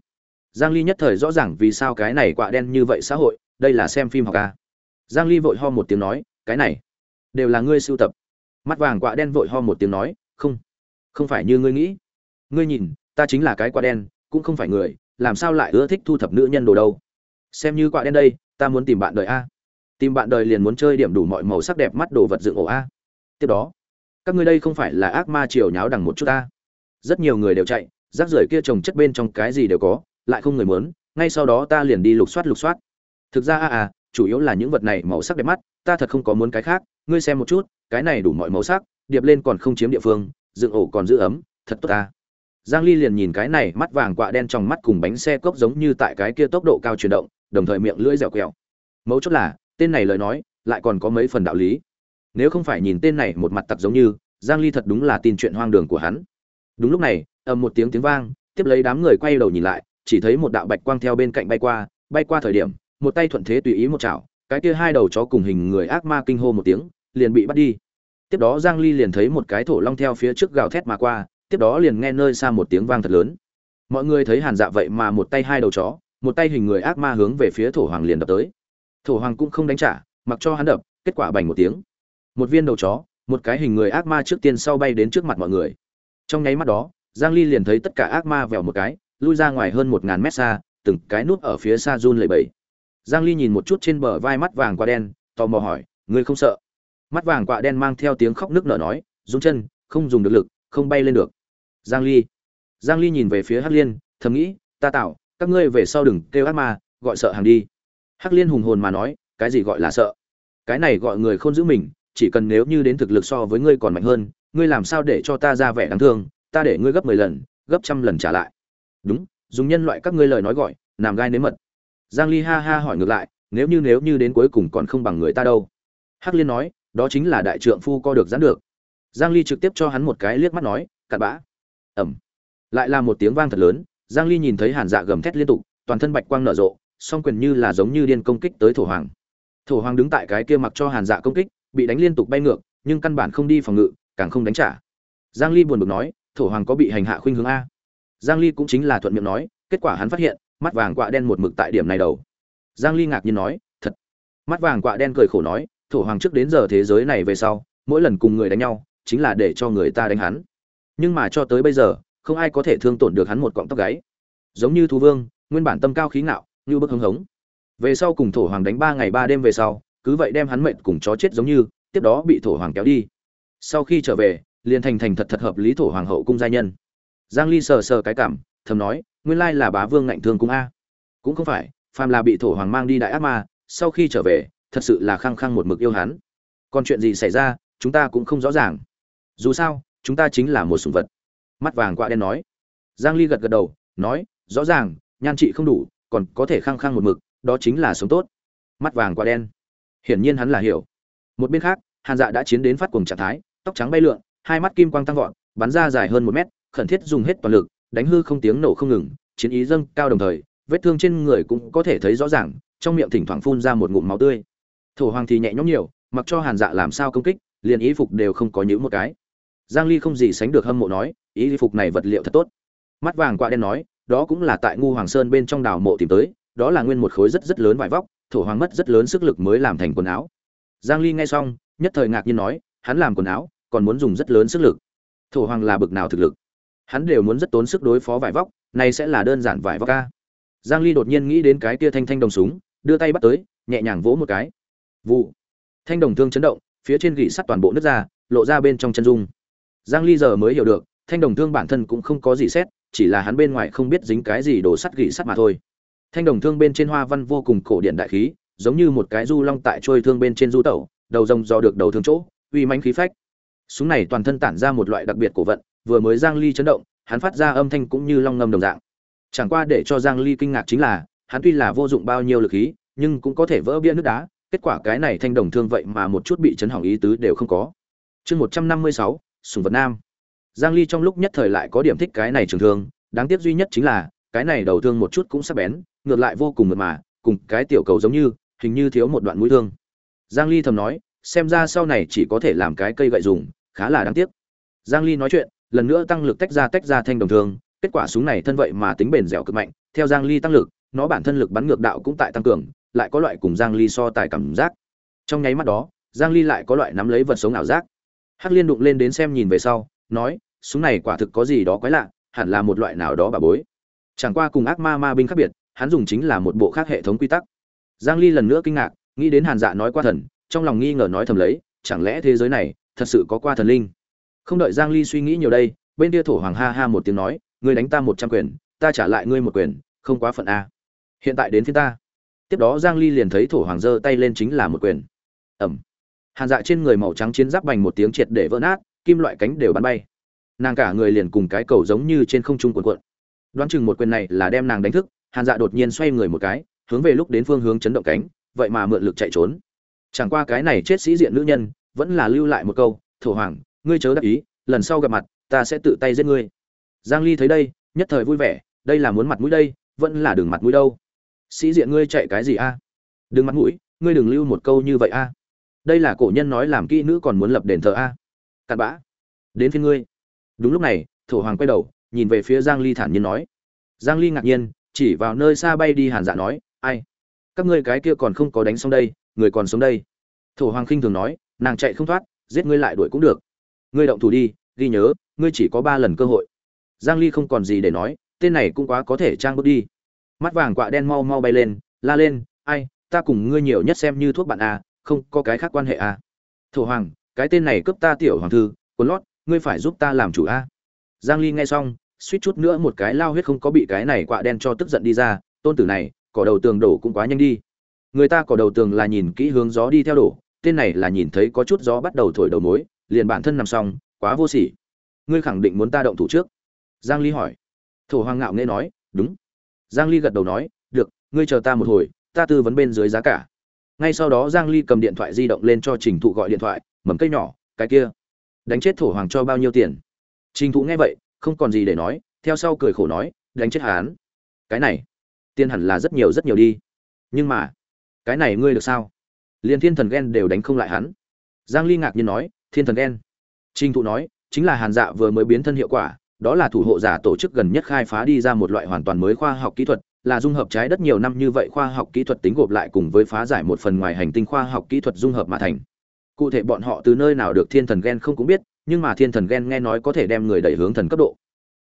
Giang ly nhất thời rõ ràng vì sao cái này quạ đen như vậy xã hội, đây là xem phim học à. Giang ly vội ho một tiếng nói, cái này đều là ngươi sưu tập. Mắt vàng quạ đen vội ho một tiếng nói, không không phải như ngươi nghĩ. Ngươi nhìn, ta chính là cái quả đen, cũng không phải người, làm sao lại ưa thích thu thập nữ nhân đồ đâu? Xem như quả đen đây, ta muốn tìm bạn đời a. Tìm bạn đời liền muốn chơi điểm đủ mọi màu sắc đẹp mắt đồ vật dựng ổ a. Tiếp đó, các ngươi đây không phải là ác ma chiều nháo đằng một chút ta rất nhiều người đều chạy, rác rưởi kia trồng chất bên trong cái gì đều có, lại không người muốn, ngay sau đó ta liền đi lục soát lục soát. Thực ra, a à chủ yếu là những vật này màu sắc đẹp mắt, ta thật không có muốn cái khác, ngươi xem một chút, cái này đủ mọi màu sắc, điệp lên còn không chiếm địa phương, dựng ổ còn giữ ấm, thật tốt ta. Giang ly liền nhìn cái này mắt vàng quạ đen trong mắt cùng bánh xe cốc giống như tại cái kia tốc độ cao chuyển động, đồng thời miệng lưỡi dẻo quẹo. Mấu chốt là, tên này lời nói, lại còn có mấy phần đạo lý. Nếu không phải nhìn tên này một mặt tặc giống như, giang ly thật đúng là tin chuyện hoang đường của hắn đúng lúc này, ầm một tiếng tiếng vang, tiếp lấy đám người quay đầu nhìn lại, chỉ thấy một đạo bạch quang theo bên cạnh bay qua bay qua thời điểm, một tay thuận thế tùy ý một chảo, cái kia hai đầu chó cùng hình người ác ma kinh hô một tiếng, liền bị bắt đi. Tiếp đó giang ly liền thấy một cái thổ long theo phía trước gào thét mà qua, tiếp đó liền nghe nơi xa một tiếng vang thật lớn. Mọi người thấy hàn dạ vậy mà một tay hai đầu chó, một tay hình người ác ma hướng về phía thổ hoàng liền đập tới. Thổ hoàng cũng không đánh trả, mặc cho hắn đập, kết quả bành một tiếng. Một viên đầu chó, một cái hình người ác ma trước tiên sau bay đến trước mặt mọi người trong nháy mắt đó, giang ly liền thấy tất cả ác ma vèo một cái, lui ra ngoài hơn một ngàn mét xa, từng cái nút ở phía xa run lẩy bẩy. Giang ly nhìn một chút trên bờ vai mắt vàng qua đen, tò mò hỏi, ngươi không sợ? Mắt vàng quạ đen mang theo tiếng khóc nước nở nói dùng chân, không dùng được lực, không bay lên được. Giang ly. Giang ly nhìn về phía hắc liên, thầm nghĩ, ta tạo, các ngươi về sau đừng kêu ác ma, gọi sợ hàng đi. Hắc liên hùng hồn mà nói, cái gì gọi là sợ? Cái này gọi người không giữ mình, chỉ cần nếu như đến thực lực so với ngươi còn mạnh hơn ngươi làm sao để cho ta ra vẻ đáng thương, ta để ngươi gấp 10 lần, gấp trăm lần trả lại. Đúng, dùng nhân loại các ngươi lời nói gọi làm gai nếm mật. Giang ly ha ha hỏi ngược lại, nếu như nếu như đến cuối cùng còn không bằng người ta đâu? Hắc liên nói, đó chính là đại trượng phu co được giãn được. Giang ly trực tiếp cho hắn một cái liếc mắt nói, cặn bã. Ẩm. Lại là một tiếng vang thật lớn, giang ly nhìn thấy hàn dạ gầm thét liên tục, toàn thân bạch quang nở rộ, song quyền như là giống như điên công kích tới thổ hoàng. Thổ hoàng đứng tại cái kia mặc cho hàn dạ công kích, bị đánh liên tục bay ngược, nhưng căn bản không đi phòng ngự càng không đánh trả. Giang ly buồn bực nói, thổ hoàng có bị hành hạ khuynh hướng a? Giang ly cũng chính là thuận miệng nói, kết quả hắn phát hiện, mắt vàng quạ đen một mực tại điểm này đầu. Giang ly ngạc nhiên nói, thật. Mắt vàng quạ đen cười khổ nói, thổ hoàng trước đến giờ thế giới này về sau, mỗi lần cùng người đánh nhau, chính là để cho người ta đánh hắn. Nhưng mà cho tới bây giờ, không ai có thể thương tổn được hắn một cọng tóc gáy. Giống như thú vương, nguyên bản tâm cao khí ngạo, như bức hứng hống. Về sau cùng thổ hoàng đánh ba ngày ba đêm về sau, cứ vậy đem hắn mệnh cùng chó chết giống như, tiếp đó bị thổ hoàng kéo đi sau khi trở về, liền thành thành thật thật hợp lý thổ hoàng hậu cung gia nhân. Giang ly sờ sờ cái cảm, thầm nói, nguyên lai là bá vương ngạnh thương cung a. Cũng không phải, phàm là bị thổ hoàng mang đi đại ác ma, sau khi trở về, thật sự là khăng khăng một mực yêu hắn. Còn chuyện gì xảy ra, chúng ta cũng không rõ ràng. Dù sao, chúng ta chính là một sủng vật. Mắt vàng quạ đen nói. Giang ly gật gật đầu, nói, rõ ràng, nhan trị không đủ, còn có thể khăng khăng một mực, đó chính là sống tốt. Mắt vàng quạ đen. Hiển nhiên hắn là hiểu. Một bên khác, hàn dạ đã chiến đến phát cuồng trạng thái tóc trắng bay lượn, hai mắt kim quang tăng vọt, bắn ra dài hơn một mét, khẩn thiết dùng hết toàn lực, đánh hư không tiếng nổ không ngừng, chiến ý dâng cao đồng thời, vết thương trên người cũng có thể thấy rõ ràng, trong miệng thỉnh thoảng phun ra một ngụm máu tươi. Thổ hoàng thì nhẹ nhõm nhiều, mặc cho hàn dạ làm sao công kích, liền ý phục đều không có những một cái. Giang ly không gì sánh được hâm mộ nói, ý phục này vật liệu thật tốt. Mắt vàng quạ đen nói, đó cũng là tại ngu hoàng sơn bên trong đào mộ tìm tới, đó là nguyên một khối rất rất lớn vải vóc, thổ hoàng mất rất lớn sức lực mới làm thành quần áo. Giang ly nghe xong, nhất thời ngạc nhiên nói, hắn làm quần áo còn muốn dùng rất lớn sức lực. Thổ hoàng là bực nào thực lực. Hắn đều muốn rất tốn sức đối phó vải vóc, này sẽ là đơn giản vải vóc ca giang ly đột nhiên nghĩ đến cái kia thanh thanh đồng súng, đưa tay bắt tới, nhẹ nhàng vỗ một cái. Vụ. Thanh đồng thương chấn động, phía trên gỉ sắt toàn bộ nước ra, lộ ra bên trong chân dung. Giang ly giờ mới hiểu được, thanh đồng thương bản thân cũng không có gì xét, chỉ là hắn bên ngoài không biết dính cái gì đồ sắt gỉ sắt mà thôi. Thanh đồng thương bên trên hoa văn vô cùng cổ điển đại khí, giống như một cái du long tại trôi thương bên trên du tẩu, đầu rồng do được đầu thương chỗ, uy mãnh khí phách súng này toàn thân tản ra một loại đặc biệt cổ vận vừa mới giang ly chấn động hắn phát ra âm thanh cũng như long ngâm đồng dạng. Chẳng qua để cho giang ly kinh ngạc chính là hắn tuy là vô dụng bao nhiêu lực khí nhưng cũng có thể vỡ bia nước đá kết quả cái này thanh đồng thương vậy mà một chút bị chấn hỏng ý tứ đều không có. Chương 156, sùng vật nam. Giang ly trong lúc nhất thời lại có điểm thích cái này trường thương đáng tiếc duy nhất chính là cái này đầu thương một chút cũng sắc bén ngược lại vô cùng mượt mà cùng cái tiểu cầu giống như hình như thiếu một đoạn mũi thương. Giang ly thầm nói xem ra sau này chỉ có thể làm cái cây gậy dùng, khá là đáng tiếc. Giang ly nói chuyện, lần nữa tăng lực tách ra tách ra thanh đồng thương kết quả súng này thân vậy mà tính bền dẻo cực mạnh, theo giang ly tăng lực, nó bản thân lực bắn ngược đạo cũng tại tăng cường, lại có loại cùng giang ly so tài cảm giác. Trong nháy mắt đó, giang ly lại có loại nắm lấy vật sống ảo giác. Hắc liên đụng lên đến xem nhìn về sau, nói, súng này quả thực có gì đó quái lạ, hẳn là một loại nào đó bà bối. Chẳng qua cùng ác ma ma binh khác biệt, hắn dùng chính là một bộ khác hệ thống quy tắc. Giang ly lần nữa kinh ngạc, nghĩ đến hàn dạ nói qua thần trong lòng nghi ngờ nói thầm lấy, chẳng lẽ thế giới này thật sự có qua thần linh? Không đợi giang ly suy nghĩ nhiều đây, bên kia thổ hoàng ha ha một tiếng nói, ngươi đánh ta một trăm quyền, ta trả lại ngươi một quyền, không quá phận a. Hiện tại đến phía ta. Tiếp đó giang ly liền thấy thổ hoàng giơ tay lên chính là một quyền. Ẩm. Hàn dạ trên người màu trắng chiến giáp bành một tiếng triệt để vỡ nát, kim loại cánh đều bắn bay. Nàng cả người liền cùng cái cầu giống như trên không trung cuộn cuộn. Đoán chừng một quyền này là đem nàng đánh thức, hàn dạ đột nhiên xoay người một cái, hướng về lúc đến phương hướng chấn động cánh, vậy mà mượn lực chạy trốn chẳng qua cái này chết sĩ diện nữ nhân, vẫn là lưu lại một câu, thổ hoàng, ngươi chớ đắc ý, lần sau gặp mặt, ta sẽ tự tay giết ngươi. Giang ly thấy đây, nhất thời vui vẻ, đây là muốn mặt mũi đây, vẫn là đường mặt mũi đâu. Sĩ diện ngươi chạy cái gì a? Đừng mặt mũi, ngươi đừng lưu một câu như vậy a. Đây là cổ nhân nói làm kỹ nữ còn muốn lập đền thờ a. Cặn bã. Đến phiên ngươi. Đúng lúc này, thổ hoàng quay đầu, nhìn về phía giang ly thản nhiên nói. Giang ly ngạc nhiên, chỉ vào nơi xa bay đi hàn dạ nói, ai? Các ngươi cái kia còn không có đánh xong đây người còn sống đây. Thổ hoàng khinh thường nói, nàng chạy không thoát, giết ngươi lại đuổi cũng được. Ngươi động thủ đi, ghi nhớ, ngươi chỉ có ba lần cơ hội. Giang ly không còn gì để nói, tên này cũng quá có thể trang bước đi. Mắt vàng quạ đen mau mau bay lên, la lên, ai, ta cùng ngươi nhiều nhất xem như thuốc bạn à không có cái khác quan hệ à. Thổ hoàng, cái tên này cướp ta tiểu hoàng thư quần lót, ngươi phải giúp ta làm chủ a giang ly nghe xong, suýt chút nữa một cái lao huyết không có bị cái này quạ đen cho tức giận đi ra, tôn tử này, cỏ đầu tường đổ cũng quá nhanh đi người ta cỏ đầu tường là nhìn kỹ hướng gió đi theo đổ, tên này là nhìn thấy có chút gió bắt đầu thổi đầu mối, liền bản thân nằm xong, quá vô sỉ. Ngươi khẳng định muốn ta động thủ trước? Giang ly hỏi. Thổ hoàng ngạo nghe nói, đúng. Giang ly gật đầu nói, được, ngươi chờ ta một hồi, ta tư vấn bên dưới giá cả. Ngay sau đó giang ly cầm điện thoại di động lên cho trình thụ gọi điện thoại, mầm cây nhỏ, cái kia, đánh chết thổ hoàng cho bao nhiêu tiền? Trình thụ nghe vậy, không còn gì để nói, theo sau cười khổ nói, đánh chết hắn. Cái này, tiền hẳn là rất nhiều rất nhiều đi. Nhưng mà cái này ngươi được sao? Liền thiên thần ghen đều đánh không lại hắn. Giang ly ngạc nhiên nói, thiên thần ghen trinh thụ nói, chính là hàn dạ vừa mới biến thân hiệu quả, đó là thủ hộ giả tổ chức gần nhất khai phá đi ra một loại hoàn toàn mới khoa học kỹ thuật, là dung hợp trái đất nhiều năm như vậy khoa học kỹ thuật tính gộp lại cùng với phá giải một phần ngoài hành tinh khoa học kỹ thuật dung hợp mà thành. Cụ thể bọn họ từ nơi nào được thiên thần gen không cũng biết, nhưng mà thiên thần gen nghe nói có thể đem người đẩy hướng thần cấp độ.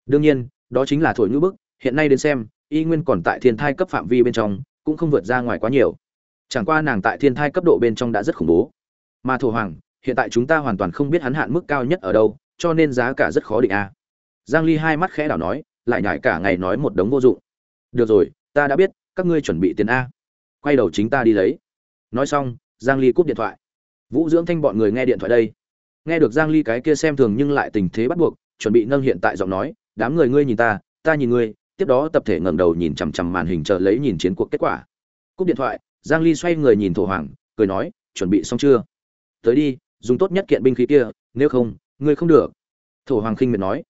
Đương nhiên, đó chính là thổi ngữ bức, hiện nay đến xem, y nguyên còn tại thiên thai cấp phạm vi bên trong, cũng không vượt ra ngoài quá nhiều chẳng qua nàng tại thiên thai cấp độ bên trong đã rất khủng bố. Mà thổ hoàng, hiện tại chúng ta hoàn toàn không biết hắn hạn mức cao nhất ở đâu, cho nên giá cả rất khó định a. Giang ly hai mắt khẽ đảo nói, lại nhải cả ngày nói một đống vô dụng. Được rồi, ta đã biết, các ngươi chuẩn bị tiền a. Quay đầu chính ta đi lấy. Nói xong, giang ly cúp điện thoại. Vũ dưỡng thanh bọn người nghe điện thoại đây. Nghe được giang ly cái kia xem thường nhưng lại tình thế bắt buộc, chuẩn bị nâng hiện tại giọng nói, đám người ngươi nhìn ta ta nhìn ngươi. Tiếp đó tập thể ngẩng đầu nhìn chằm chằm màn hình chờ lấy nhìn chiến cuộc kết quả. Cúp điện thoại giang ly xoay người nhìn thổ hoàng, cười nói, chuẩn bị xong chưa? Tới đi, dùng tốt nhất kiện binh khí kia, nếu không, ngươi không được. Thổ hoàng khinh miệt nói.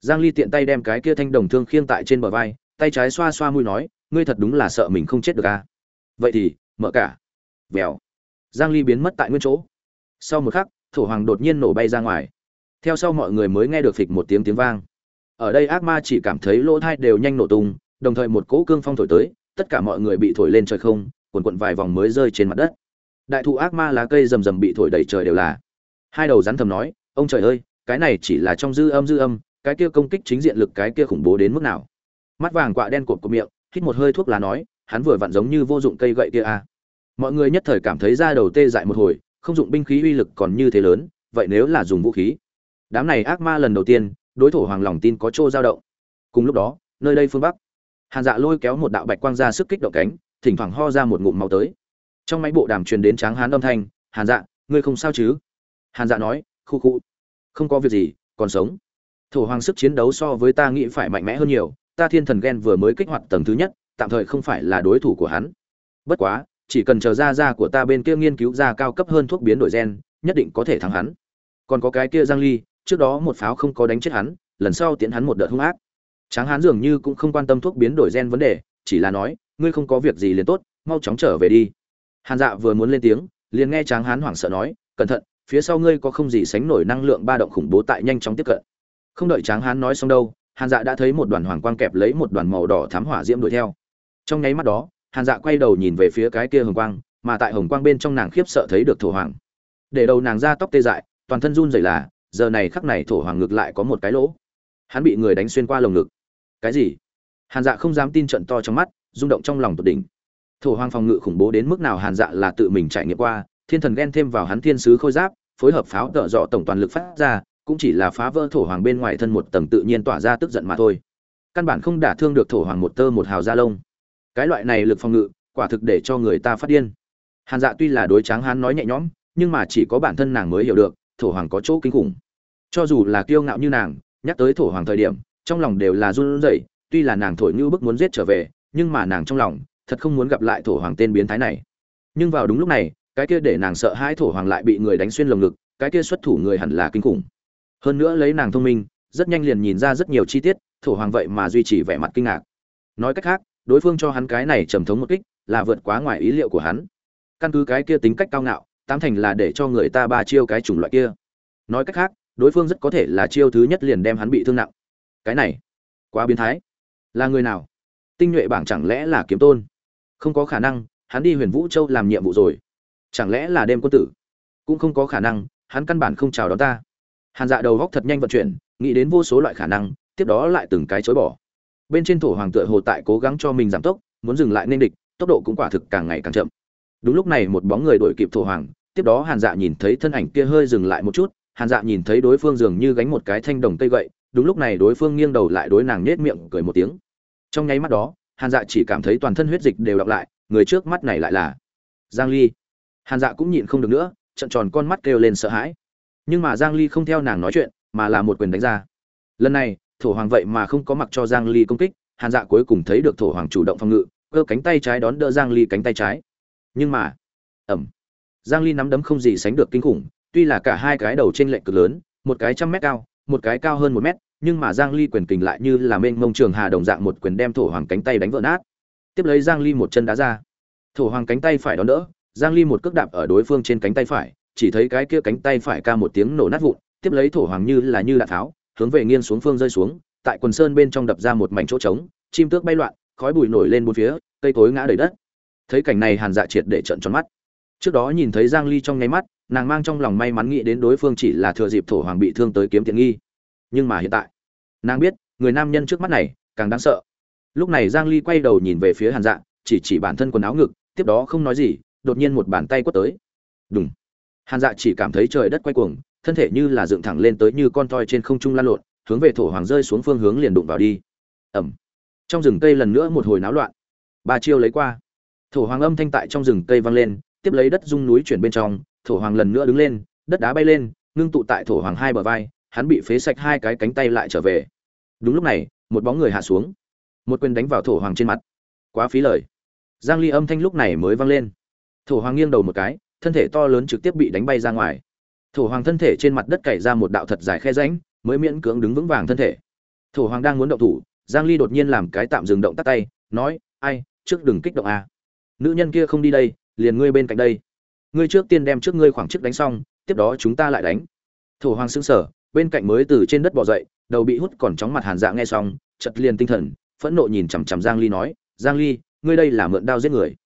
Giang ly tiện tay đem cái kia thanh đồng thương khiêng tại trên bờ vai, tay trái xoa xoa mũi nói, ngươi thật đúng là sợ mình không chết được à? Vậy thì, mở cả. Vèo. Giang ly biến mất tại nguyên chỗ. Sau một khắc, thổ hoàng đột nhiên nổ bay ra ngoài. Theo sau mọi người mới nghe được phịch một tiếng tiếng vang. Ở đây ác ma chỉ cảm thấy lỗ thai đều nhanh nổ tung, đồng thời một cỗ cương phong thổi tới, tất cả mọi người bị thổi lên trời không cuộn cuộn vài vòng mới rơi trên mặt đất. Đại thụ ác ma lá cây rầm rầm bị thổi đầy trời đều là. Hai đầu rắn thầm nói, ông trời ơi, cái này chỉ là trong dư âm dư âm, cái kia công kích chính diện lực cái kia khủng bố đến mức nào? Mắt vàng quạ đen cột của miệng, hít một hơi thuốc lá nói, hắn vừa vặn giống như vô dụng cây gậy kia à. mọi người nhất thời cảm thấy da đầu tê dại một hồi, không dụng binh khí uy lực còn như thế lớn, vậy nếu là dùng vũ khí? Đám này ác ma lần đầu tiên, đối thủ hoàng lòng tin có chỗ dao động. Cùng lúc đó, nơi đây phương bắc, hàn dạ lôi kéo một đạo bạch quang ra sức kích động cánh thỉnh thoảng ho ra một ngụm máu tới. Trong máy bộ đàm truyền đến tráng hán âm thanh, hàn dạ ngươi không sao chứ? Hàn dạ nói, khu khu, không có việc gì, còn sống. Thổ hoàng sức chiến đấu so với ta nghĩ phải mạnh mẽ hơn nhiều, ta thiên thần ghen vừa mới kích hoạt tầng thứ nhất, tạm thời không phải là đối thủ của hắn. Bất quá, chỉ cần chờ ra ra của ta bên kia nghiên cứu ra cao cấp hơn thuốc biến đổi gen, nhất định có thể thắng hắn. Còn có cái kia giang ly, trước đó một pháo không có đánh chết hắn, lần sau tiến hắn một đợt hung ác. Tráng hán dường như cũng không quan tâm thuốc biến đổi gen vấn đề, chỉ là nói ngươi không có việc gì liền tốt, mau chóng trở về đi. Hàn dạ vừa muốn lên tiếng, liền nghe tráng hán hoảng sợ nói, cẩn thận, phía sau ngươi có không gì sánh nổi năng lượng ba động khủng bố tại nhanh chóng tiếp cận. Không đợi tráng hán nói xong đâu, hàn dạ đã thấy một đoàn hoàng quang kẹp lấy một đoàn màu đỏ thám hỏa diễm đuổi theo. Trong nháy mắt đó, hàn dạ quay đầu nhìn về phía cái kia hồng quang, mà tại hồng quang bên trong nàng khiếp sợ thấy được thổ hoàng. Để đầu nàng ra tóc tê dại, toàn thân run rẩy là, giờ này khắc này thổ hoàng ngực lại có một cái lỗ. Hắn bị người đánh xuyên qua lồng ngực. Cái gì? Hàn dạ không dám tin trận to trong mắt rung động trong lòng tột đỉnh. Thổ hoàng phòng ngự khủng bố đến mức nào hàn dạ là tự mình trải nghiệm qua, thiên thần ghen thêm vào hắn thiên sứ khôi giáp, phối hợp pháo tợ dọ tổng toàn lực phát ra, cũng chỉ là phá vỡ thổ hoàng bên ngoài thân một tầng tự nhiên tỏa ra tức giận mà thôi. Căn bản không đả thương được thổ hoàng một tơ một hào da lông. Cái loại này lực phòng ngự, quả thực để cho người ta phát điên. Hàn dạ tuy là đối tráng hắn nói nhẹ nhõm, nhưng mà chỉ có bản thân nàng mới hiểu được, thổ hoàng có chỗ kinh khủng. Cho dù là kiêu ngạo như nàng, nhắc tới thổ hoàng thời điểm, trong lòng đều là run rẩy, tuy là nàng thổi như bức muốn giết trở về nhưng mà nàng trong lòng, thật không muốn gặp lại thổ hoàng tên biến thái này. Nhưng vào đúng lúc này, cái kia để nàng sợ hãi thổ hoàng lại bị người đánh xuyên lồng ngực, cái kia xuất thủ người hẳn là kinh khủng. Hơn nữa lấy nàng thông minh, rất nhanh liền nhìn ra rất nhiều chi tiết, thổ hoàng vậy mà duy trì vẻ mặt kinh ngạc. Nói cách khác, đối phương cho hắn cái này trầm thống một kích, là vượt quá ngoài ý liệu của hắn. Căn cứ cái kia tính cách cao ngạo, tám thành là để cho người ta ba chiêu cái chủng loại kia. Nói cách khác, đối phương rất có thể là chiêu thứ nhất liền đem hắn bị thương nặng. Cái này, quá biến thái. Là người nào? Tinh nhuệ bảng chẳng lẽ là kiếm tôn? Không có khả năng, hắn đi huyền vũ châu làm nhiệm vụ rồi. Chẳng lẽ là đêm quân tử? Cũng không có khả năng, hắn căn bản không chào đón ta. Hàn dạ đầu góc thật nhanh vận chuyển, nghĩ đến vô số loại khả năng, tiếp đó lại từng cái chối bỏ. Bên trên thổ hoàng tựa hồ tại cố gắng cho mình giảm tốc, muốn dừng lại nên địch, tốc độ cũng quả thực càng ngày càng chậm. Đúng lúc này một bóng người đuổi kịp thổ hoàng, tiếp đó hàn dạ nhìn thấy thân ảnh kia hơi dừng lại một chút, hàn dạ nhìn thấy đối phương dường như gánh một cái thanh đồng cây gậy, đúng lúc này đối phương nghiêng đầu lại đối nàng nết miệng cười một tiếng trong nháy mắt đó, hàn dạ chỉ cảm thấy toàn thân huyết dịch đều đọc lại, người trước mắt này lại là giang ly. Hàn dạ cũng nhịn không được nữa, trận tròn con mắt kêu lên sợ hãi. Nhưng mà giang ly không theo nàng nói chuyện, mà là một quyền đánh ra. Lần này, thổ hoàng vậy mà không có mặc cho giang ly công kích, hàn dạ cuối cùng thấy được thổ hoàng chủ động phòng ngự, cơ cánh tay trái đón đỡ giang ly cánh tay trái. Nhưng mà ẩm giang ly nắm đấm không gì sánh được kinh khủng, tuy là cả hai cái đầu trên lệnh cực lớn, một cái trăm mét cao, một cái cao hơn một mét nhưng mà giang ly quyền kình lại như là mênh mông trường hà đồng dạng một quyền đem thổ hoàng cánh tay đánh vỡ nát. Tiếp lấy giang ly một chân đá ra. Thổ hoàng cánh tay phải đón đỡ, giang ly một cước đạp ở đối phương trên cánh tay phải, chỉ thấy cái kia cánh tay phải ca một tiếng nổ nát vụn, tiếp lấy thổ hoàng như là như đạn tháo, hướng về nghiêng xuống phương rơi xuống, tại quần sơn bên trong đập ra một mảnh chỗ trống, chim tước bay loạn, khói bụi nổi lên bốn phía, cây cối ngã đầy đất. Thấy cảnh này hàn dạ triệt để trợn tròn mắt. Trước đó nhìn thấy giang ly trong ngay mắt, nàng mang trong lòng may mắn nghĩ đến đối phương chỉ là thừa dịp thổ hoàng bị thương tới kiếm tiện nghi nhưng mà hiện tại, nàng biết, người nam nhân trước mắt này càng đáng sợ. Lúc này giang ly quay đầu nhìn về phía hàn dạ chỉ chỉ bản thân quần áo ngực, tiếp đó không nói gì, đột nhiên một bàn tay quất tới. Đúng hàn dạ chỉ cảm thấy trời đất quay cuồng, thân thể như là dựng thẳng lên tới như con toi trên không trung lan lộn, hướng về thổ hoàng rơi xuống phương hướng liền đụng vào đi. Ẩm trong rừng cây lần nữa một hồi náo loạn. Ba chiêu lấy qua. Thổ hoàng âm thanh tại trong rừng cây vang lên, tiếp lấy đất rung núi chuyển bên trong, thổ hoàng lần nữa đứng lên, đất đá bay lên, ngưng tụ tại thổ hoàng hai bờ vai hắn bị phế sạch hai cái cánh tay lại trở về. Đúng lúc này, một bóng người hạ xuống. Một quyền đánh vào thổ hoàng trên mặt. Quá phí lời. Giang ly âm thanh lúc này mới vang lên. Thổ hoàng nghiêng đầu một cái, thân thể to lớn trực tiếp bị đánh bay ra ngoài. Thổ hoàng thân thể trên mặt đất cày ra một đạo thật dài khe rãnh, mới miễn cưỡng đứng vững vàng thân thể. Thổ hoàng đang muốn động thủ, giang ly đột nhiên làm cái tạm dừng động tắt tay, nói, ai, trước đừng kích động a. À. nữ nhân kia không đi đây, liền ngươi bên cạnh đây. Ngươi trước tiên đem trước ngươi khoảng trước đánh xong, tiếp đó chúng ta lại đánh. Thổ hoàng sững sờ bên cạnh mới từ trên đất bò dậy, đầu bị hút còn chóng mặt hàn dạ nghe xong chật liền tinh thần, phẫn nộ nhìn chằm chằm giang ly nói, giang ly, ngươi đây là mượn đao giết người.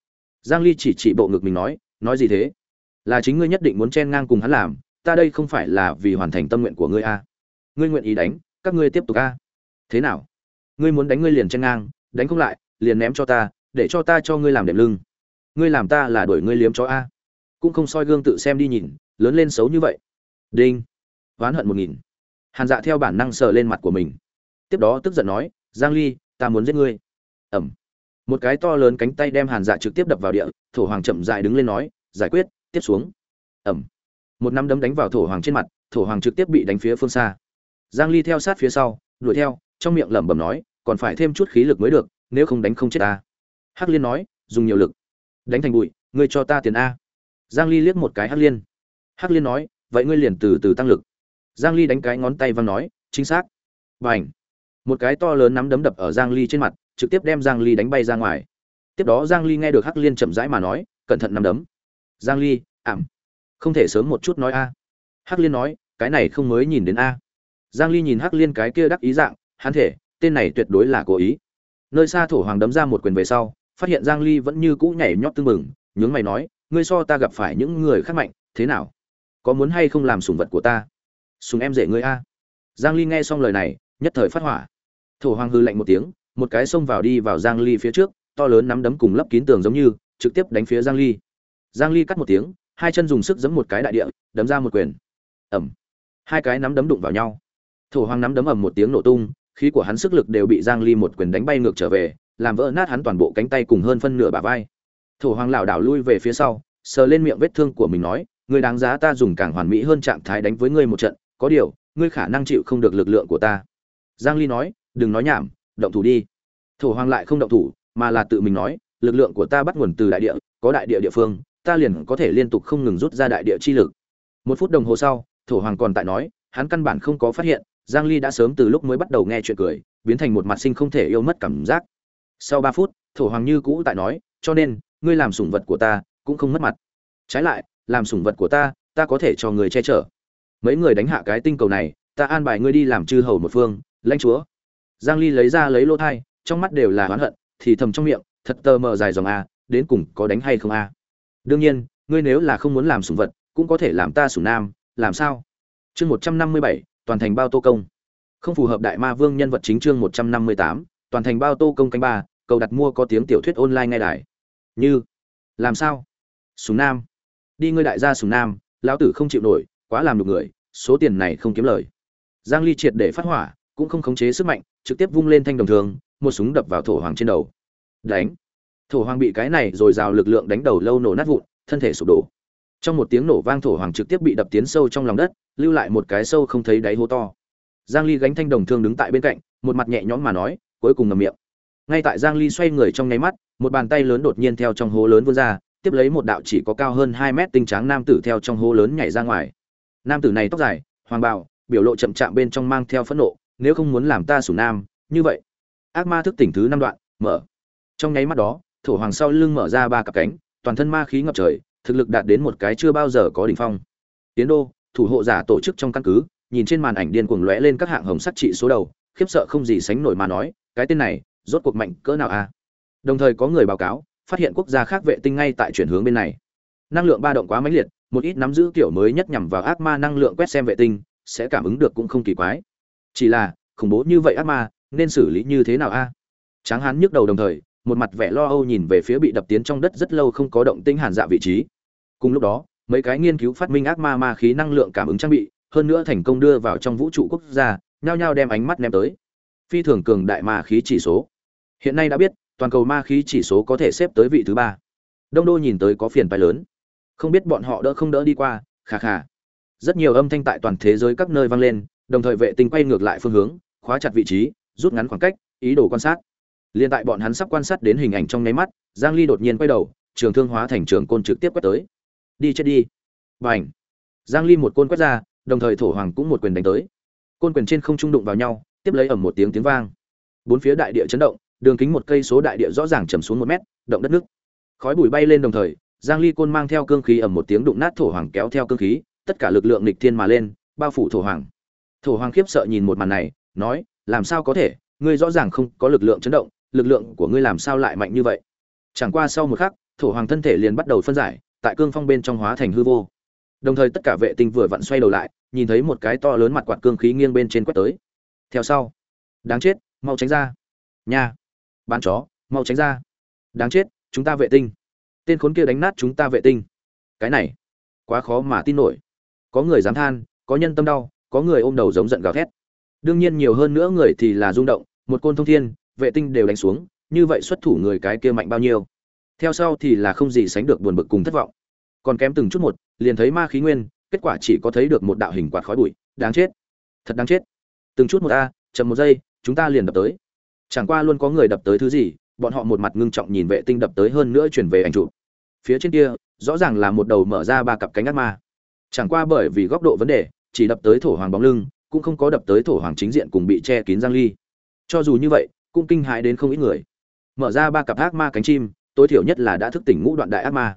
Giang ly chỉ chỉ bộ ngực mình nói nói gì thế? Là chính ngươi nhất định muốn chen ngang cùng hắn làm, ta đây không phải là vì hoàn thành tâm nguyện của ngươi a à. ngươi nguyện ý đánh, các ngươi tiếp tục a à. thế nào? Ngươi muốn đánh ngươi liền chen ngang, đánh không lại, liền ném cho ta, để cho ta cho ngươi làm đệm lưng. Ngươi làm ta là đuổi ngươi liếm chó a. Cũng không soi gương tự xem đi nhìn, lớn lên xấu như vậy. Đinh oán hận một nghìn. Hàn dạ theo bản năng sờ lên mặt của mình. Tiếp đó tức giận nói, giang ly, ta muốn giết ngươi. Ẩm một cái to lớn cánh tay đem hàn dạ trực tiếp đập vào địa, thổ hoàng chậm dại đứng lên nói, giải quyết, tiếp xuống. Ẩm một năm đấm đánh vào thổ hoàng trên mặt, thổ hoàng trực tiếp bị đánh phía phương xa. Giang ly theo sát phía sau, đuổi theo, trong miệng lẩm bẩm nói, còn phải thêm chút khí lực mới được, nếu không đánh không chết ta. Hắc liên nói, dùng nhiều lực. Đánh thành bụi, ngươi cho ta tiền a. Giang ly liếc một cái hắc liên. Hắc liên nói, vậy ngươi liền từ từ tăng lực giang ly đánh cái ngón tay văng nói, chính xác. Bành. Một cái to lớn nắm đấm đập ở giang ly trên mặt, trực tiếp đem giang ly đánh bay ra ngoài. Tiếp đó giang ly nghe được hắc liên chậm rãi mà nói, cẩn thận nắm đấm. Giang ly, ảm. Không thể sớm một chút nói a. Hắc liên nói, cái này không mới nhìn đến a. Giang ly nhìn hắc liên cái kia đắc ý dạng, hắn thể, tên này tuyệt đối là cố ý. Nơi xa thổ hoàng đấm ra một quyền về sau, phát hiện giang ly vẫn như cũ nhảy nhót tương mừng nhướng mày nói, ngươi so ta gặp phải những người khác mạnh, thế nào? Có muốn hay không làm sủng vật của ta? Sùng em rể ngươi a. Giang ly nghe xong lời này, nhất thời phát hỏa. Thổ hoàng hư lạnh một tiếng, một cái xông vào đi vào giang ly phía trước, to lớn nắm đấm cùng lấp kín tường giống như, trực tiếp đánh phía giang ly. Giang ly cắt một tiếng, hai chân dùng sức giẫm một cái đại địa, đấm ra một quyền. Ẩm hai cái nắm đấm đụng vào nhau. Thổ hoàng nắm đấm ầm một tiếng nổ tung, khí của hắn sức lực đều bị giang ly một quyền đánh bay ngược trở về, làm vỡ nát hắn toàn bộ cánh tay cùng hơn phân nửa bả vai. Thổ hoàng lảo đảo lui về phía sau, sờ lên miệng vết thương của mình nói, ngươi đáng giá ta dùng càng hoàn mỹ hơn trạng thái đánh với ngươi một trận có điều, ngươi khả năng chịu không được lực lượng của ta. Giang ly nói, đừng nói nhảm, động thủ đi. Thổ hoàng lại không động thủ, mà là tự mình nói, lực lượng của ta bắt nguồn từ đại địa, có đại địa địa phương, ta liền có thể liên tục không ngừng rút ra đại địa chi lực. Một phút đồng hồ sau, thổ hoàng còn tại nói, hắn căn bản không có phát hiện, giang ly đã sớm từ lúc mới bắt đầu nghe chuyện cười, biến thành một mặt sinh không thể yêu mất cảm giác. Sau 3 phút, thổ hoàng như cũ tại nói, cho nên, ngươi làm sủng vật của ta cũng không mất mặt. Trái lại, làm sủng vật của ta ta có thể cho người che chở mấy người đánh hạ cái tinh cầu này ta an bài ngươi đi làm chư hầu một phương lãnh chúa. Giang ly lấy ra lấy lô thai trong mắt đều là oán hận thì thầm trong miệng thật tơ mờ dài dòng a đến cùng có đánh hay không a? Đương nhiên ngươi nếu là không muốn làm sủng vật cũng có thể làm ta sủng nam làm sao? Chương 157, toàn thành bao tô công. Không phù hợp đại ma vương nhân vật chính chương 158, toàn thành bao tô công canh ba cầu đặt mua có tiếng tiểu thuyết online ngay đài. Như làm sao? Sùng nam. Đi ngươi đại gia sùng nam lão tử không chịu nổi quá làm được người, số tiền này không kiếm lời. Giang ly triệt để phát hỏa, cũng không khống chế sức mạnh, trực tiếp vung lên thanh đồng thường, một súng đập vào thổ hoàng trên đầu. Đánh. Thổ hoàng bị cái này rồi rào lực lượng đánh đầu lâu nổ nát vụn, thân thể sụp đổ. Trong một tiếng nổ vang thổ hoàng trực tiếp bị đập tiến sâu trong lòng đất, lưu lại một cái sâu không thấy đáy hố to. Giang ly gánh thanh đồng thương đứng tại bên cạnh, một mặt nhẹ nhõm mà nói, cuối cùng ngậm miệng. Ngay tại giang ly xoay người trong nháy mắt, một bàn tay lớn đột nhiên theo trong hố lớn vươn ra, tiếp lấy một đạo chỉ có cao hơn 2 mét tinh tráng nam tử theo trong hố lớn nhảy ra ngoài nam tử này tóc dài, hoàng bào, biểu lộ chậm chạm bên trong mang theo phẫn nộ, nếu không muốn làm ta sủng nam, như vậy. Ác ma thức tỉnh thứ năm đoạn, mở. Trong nháy mắt đó, thổ hoàng sau lưng mở ra ba cặp cánh, toàn thân ma khí ngập trời, thực lực đạt đến một cái chưa bao giờ có đỉnh phong. Tiến đô, thủ hộ giả tổ chức trong căn cứ, nhìn trên màn ảnh điên cuồng lóe lên các hạng hồng sắc trị số đầu, khiếp sợ không gì sánh nổi mà nói, cái tên này, rốt cuộc mạnh cỡ nào a à? đồng thời có người báo cáo, phát hiện quốc gia khác vệ tinh ngay tại chuyển hướng bên này năng lượng ba động quá mãnh liệt, một ít nắm giữ kiểu mới nhất nhằm vào ác ma năng lượng quét xem vệ tinh, sẽ cảm ứng được cũng không kỳ quái. Chỉ là, khủng bố như vậy ác ma, nên xử lý như thế nào a? Tráng hán nhức đầu đồng thời, một mặt vẻ lo âu nhìn về phía bị đập tiến trong đất rất lâu không có động tĩnh hàn dạ vị trí. Cùng lúc đó, mấy cái nghiên cứu phát minh ác ma ma khí năng lượng cảm ứng trang bị, hơn nữa thành công đưa vào trong vũ trụ quốc gia, nhao nhao đem ánh mắt ném tới. Phi thường cường đại ma khí chỉ số. Hiện nay đã biết, toàn cầu ma khí chỉ số có thể xếp tới vị thứ ba. Đông đô nhìn tới có phiền phái lớn không biết bọn họ đỡ không đỡ đi qua, khà khà. Rất nhiều âm thanh tại toàn thế giới các nơi vang lên, đồng thời vệ tinh quay ngược lại phương hướng, khóa chặt vị trí, rút ngắn khoảng cách, ý đồ quan sát. Liền tại bọn hắn sắp quan sát đến hình ảnh trong nháy mắt, giang ly đột nhiên quay đầu, trường thương hóa thành trường côn trực tiếp quét tới. Đi chết đi. Bành. Giang ly một côn quét ra, đồng thời thổ hoàng cũng một quyền đánh tới. Côn quyền trên không trung đụng vào nhau, tiếp lấy ầm một tiếng tiếng vang. Bốn phía đại địa chấn động, đường kính một cây số đại địa rõ ràng chầm xuống một mét, động đất nước khói bụi bay lên đồng thời giang ly côn mang theo cương khí ầm một tiếng đụng nát thổ hoàng kéo theo cương khí, tất cả lực lượng nghịch thiên mà lên, bao phủ thổ hoàng. Thổ hoàng khiếp sợ nhìn một màn này, nói, làm sao có thể? Ngươi rõ ràng không có lực lượng chấn động, lực lượng của ngươi làm sao lại mạnh như vậy? Chẳng qua sau một khắc, thổ hoàng thân thể liền bắt đầu phân giải, tại cương phong bên trong hóa thành hư vô. Đồng thời tất cả vệ tinh vừa vặn xoay đầu lại, nhìn thấy một cái to lớn mặt quạt cương khí nghiêng bên trên quét tới. Theo sau, đáng chết, mau tránh ra. Nha, bán chó, mau tránh ra. Đáng chết, chúng ta vệ tinh tên khốn kia đánh nát chúng ta vệ tinh. Cái này, quá khó mà tin nổi. Có người dám than, có nhân tâm đau, có người ôm đầu giống giận gào thét. Đương nhiên nhiều hơn nữa người thì là rung động, một côn thông thiên, vệ tinh đều đánh xuống, như vậy xuất thủ người cái kia mạnh bao nhiêu? Theo sau thì là không gì sánh được buồn bực cùng thất vọng. Còn kém từng chút một, liền thấy ma khí nguyên, kết quả chỉ có thấy được một đạo hình quạt khói bụi, đáng chết. Thật đáng chết. Từng chút một a, chậm một giây, chúng ta liền đập tới. Chẳng qua luôn có người đập tới thứ gì bọn họ một mặt ngưng trọng nhìn vệ tinh đập tới hơn nữa chuyển về ảnh chụp. Phía trên kia, rõ ràng là một đầu mở ra ba cặp cánh ác ma. Chẳng qua bởi vì góc độ vấn đề, chỉ đập tới thổ hoàng bóng lưng, cũng không có đập tới thổ hoàng chính diện cùng bị che kín giang ly. Cho dù như vậy, cũng kinh hãi đến không ít người. Mở ra ba cặp ác ma cánh chim, tối thiểu nhất là đã thức tỉnh ngũ đoạn đại ác ma.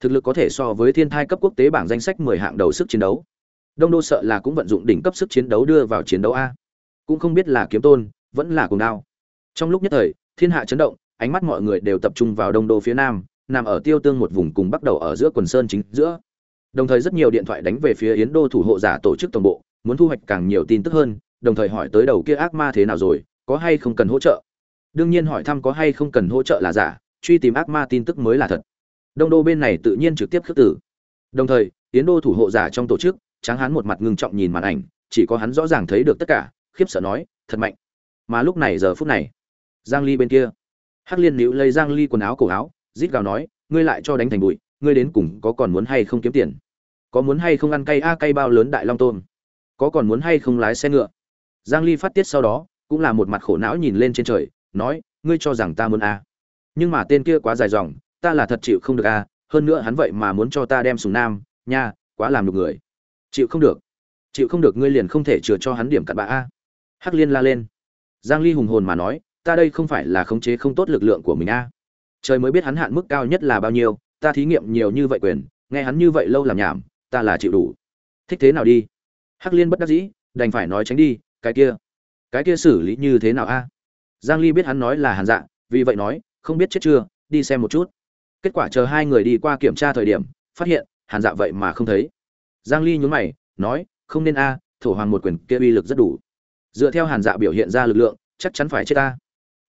Thực lực có thể so với thiên thai cấp quốc tế bảng danh sách 10 hạng đầu sức chiến đấu. Đông đô sợ là cũng vận dụng đỉnh cấp sức chiến đấu đưa vào chiến đấu a. Cũng không biết là kiếm tôn, vẫn là cùng đao. Trong lúc nhất thời thiên hạ chấn động, ánh mắt mọi người đều tập trung vào đông đô phía nam, nằm ở tiêu tương một vùng cùng bắt đầu ở giữa quần sơn chính giữa. Đồng thời rất nhiều điện thoại đánh về phía yến đô thủ hộ giả tổ chức tổng bộ, muốn thu hoạch càng nhiều tin tức hơn, đồng thời hỏi tới đầu kia ác ma thế nào rồi, có hay không cần hỗ trợ? Đương nhiên hỏi thăm có hay không cần hỗ trợ là giả, truy tìm ác ma tin tức mới là thật. Đông đô bên này tự nhiên trực tiếp khước tử đồng thời, yến đô thủ hộ giả trong tổ chức, tráng hán một mặt ngưng trọng nhìn màn ảnh, chỉ có hắn rõ ràng thấy được tất cả, khiếp sợ nói, thật mạnh. Mà lúc này giờ phút này giang ly bên kia. Hắc liên nữ lấy giang ly quần áo cổ áo, rít gào nói, ngươi lại cho đánh thành bụi, ngươi đến cùng có còn muốn hay không kiếm tiền? Có muốn hay không ăn cay a cay bao lớn đại long tôm? Có còn muốn hay không lái xe ngựa? Giang ly phát tiết sau đó, cũng là một mặt khổ não nhìn lên trên trời, nói, ngươi cho rằng ta muốn a? Nhưng mà tên kia quá dài dòng, ta là thật chịu không được a, hơn nữa hắn vậy mà muốn cho ta đem sùng nam, nha, quá làm được người. Chịu không được. Chịu không được ngươi liền không thể chừa cho hắn điểm cặn bạ a. Hắc liên la lên. Giang ly hùng hồn mà nói ta đây không phải là khống chế không tốt lực lượng của mình a. Trời mới biết hắn hạn mức cao nhất là bao nhiêu, ta thí nghiệm nhiều như vậy quyền, nghe hắn như vậy lâu làm nhảm, ta là chịu đủ. Thích thế nào đi? Hắc liên bất đắc dĩ, đành phải nói tránh đi, cái kia. Cái kia xử lý như thế nào a? Giang ly biết hắn nói là hàn dạ vì vậy nói, không biết chết chưa, đi xem một chút. Kết quả chờ hai người đi qua kiểm tra thời điểm, phát hiện, hàn dạ vậy mà không thấy. Giang ly nhún mày, nói, không nên a, thổ hoàng một quyền kia uy lực rất đủ. Dựa theo hàn dạ biểu hiện ra lực lượng, chắc chắn phải chết ta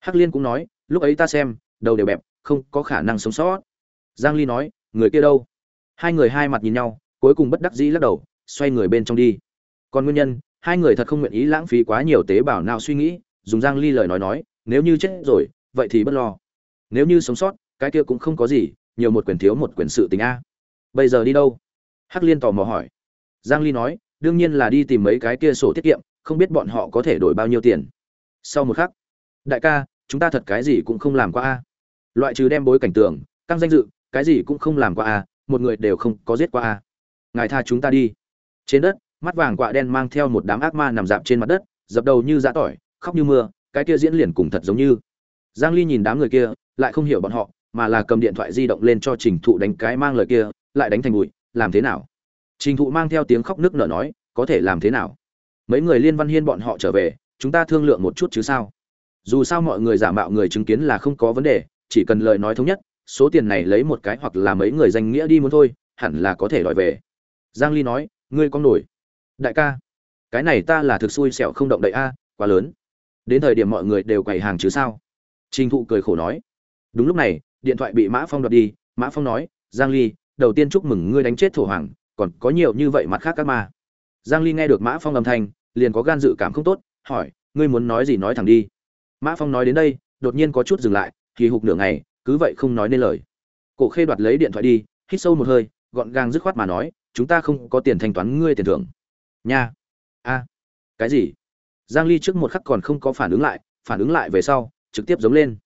hắc liên cũng nói, lúc ấy ta xem, đầu đều bẹp, không có khả năng sống sót. Giang ly nói, người kia đâu? Hai người hai mặt nhìn nhau, cuối cùng bất đắc dĩ lắc đầu, xoay người bên trong đi. Còn nguyên nhân, hai người thật không nguyện ý lãng phí quá nhiều tế bào nào suy nghĩ, dùng giang ly lời nói nói, nếu như chết rồi, vậy thì bất lo. Nếu như sống sót, cái kia cũng không có gì, nhiều một quyền thiếu một quyền sự tình a. Bây giờ đi đâu? Hắc liên tò mò hỏi. Giang ly nói, đương nhiên là đi tìm mấy cái kia sổ tiết kiệm, không biết bọn họ có thể đổi bao nhiêu tiền. Sau một khắc, đại ca chúng ta thật cái gì cũng không làm qua a. Loại trừ đem bối cảnh tường căng danh dự, cái gì cũng không làm qua a, một người đều không có giết qua a. Ngài tha chúng ta đi. Trên đất, mắt vàng quạ đen mang theo một đám ác ma nằm dạp trên mặt đất, dập đầu như dã tỏi, khóc như mưa, cái kia diễn liền cùng thật giống như. Giang ly nhìn đám người kia, lại không hiểu bọn họ, mà là cầm điện thoại di động lên cho trình thụ đánh cái mang lời kia, lại đánh thành bụi, làm thế nào? Trình thụ mang theo tiếng khóc nước nở nói, có thể làm thế nào? Mấy người liên văn hiên bọn họ trở về, chúng ta thương lượng một chút chứ sao? Dù sao mọi người giả mạo người chứng kiến là không có vấn đề, chỉ cần lời nói thống nhất, số tiền này lấy một cái hoặc là mấy người danh nghĩa đi muốn thôi, hẳn là có thể đòi về. Giang ly nói, ngươi con nổi. Đại ca, cái này ta là thực xui xẻo không động đậy a, quá lớn. Đến thời điểm mọi người đều quầy hàng chứ sao? Trình thụ cười khổ nói. Đúng lúc này, điện thoại bị mã phong đoạt đi. Mã phong nói, giang ly, đầu tiên chúc mừng ngươi đánh chết thổ hoàng, còn có nhiều như vậy mặt khác các ma. Giang ly nghe được mã phong âm thanh, liền có gan dự cảm không tốt, hỏi, ngươi muốn nói gì nói thẳng đi? Mã phong nói đến đây, đột nhiên có chút dừng lại, kỳ hụt nửa ngày, cứ vậy không nói nên lời. Cổ khê đoạt lấy điện thoại đi, hít sâu một hơi, gọn gàng dứt khoát mà nói, chúng ta không có tiền thanh toán ngươi tiền thưởng. Nha. A. Cái gì? Giang ly trước một khắc còn không có phản ứng lại, phản ứng lại về sau, trực tiếp giống lên.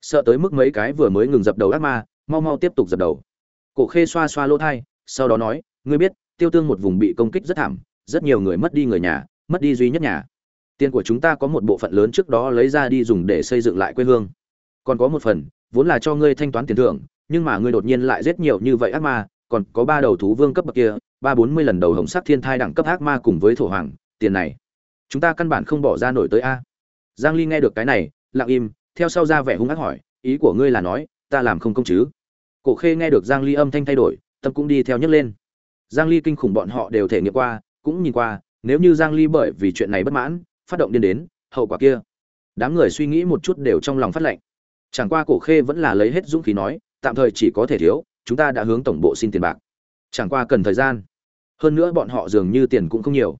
Sợ tới mức mấy cái vừa mới ngừng dập đầu ác ma, mau mau tiếp tục dập đầu. Cổ khê xoa xoa lỗ thai, sau đó nói, ngươi biết, tiêu tương một vùng bị công kích rất thảm, rất nhiều người mất đi người nhà, mất đi duy nhất nhà tiền của chúng ta có một bộ phận lớn trước đó lấy ra đi dùng để xây dựng lại quê hương. Còn có một phần, vốn là cho ngươi thanh toán tiền thưởng, nhưng mà ngươi đột nhiên lại giết nhiều như vậy ác ma, còn có ba đầu thú vương cấp bậc kia, ba bốn mươi lần đầu hồng sắc thiên thai đẳng cấp ác ma cùng với thổ hoàng, tiền này, chúng ta căn bản không bỏ ra nổi tới a. Giang ly nghe được cái này, lặng im, theo sau ra vẻ hung ác hỏi, ý của ngươi là nói, ta làm không công chứ? Cổ khê nghe được giang ly âm thanh thay đổi, tâm cũng đi theo nhấc lên. Giang ly kinh khủng bọn họ đều thể nghiệm qua, cũng nhìn qua, nếu như giang ly bởi vì chuyện này bất mãn phát động điên đến, hậu quả kia. Đám người suy nghĩ một chút đều trong lòng phát lệnh. Chẳng qua cổ khê vẫn là lấy hết dũng khí nói, tạm thời chỉ có thể thiếu, chúng ta đã hướng tổng bộ xin tiền bạc. Chẳng qua cần thời gian. Hơn nữa bọn họ dường như tiền cũng không nhiều.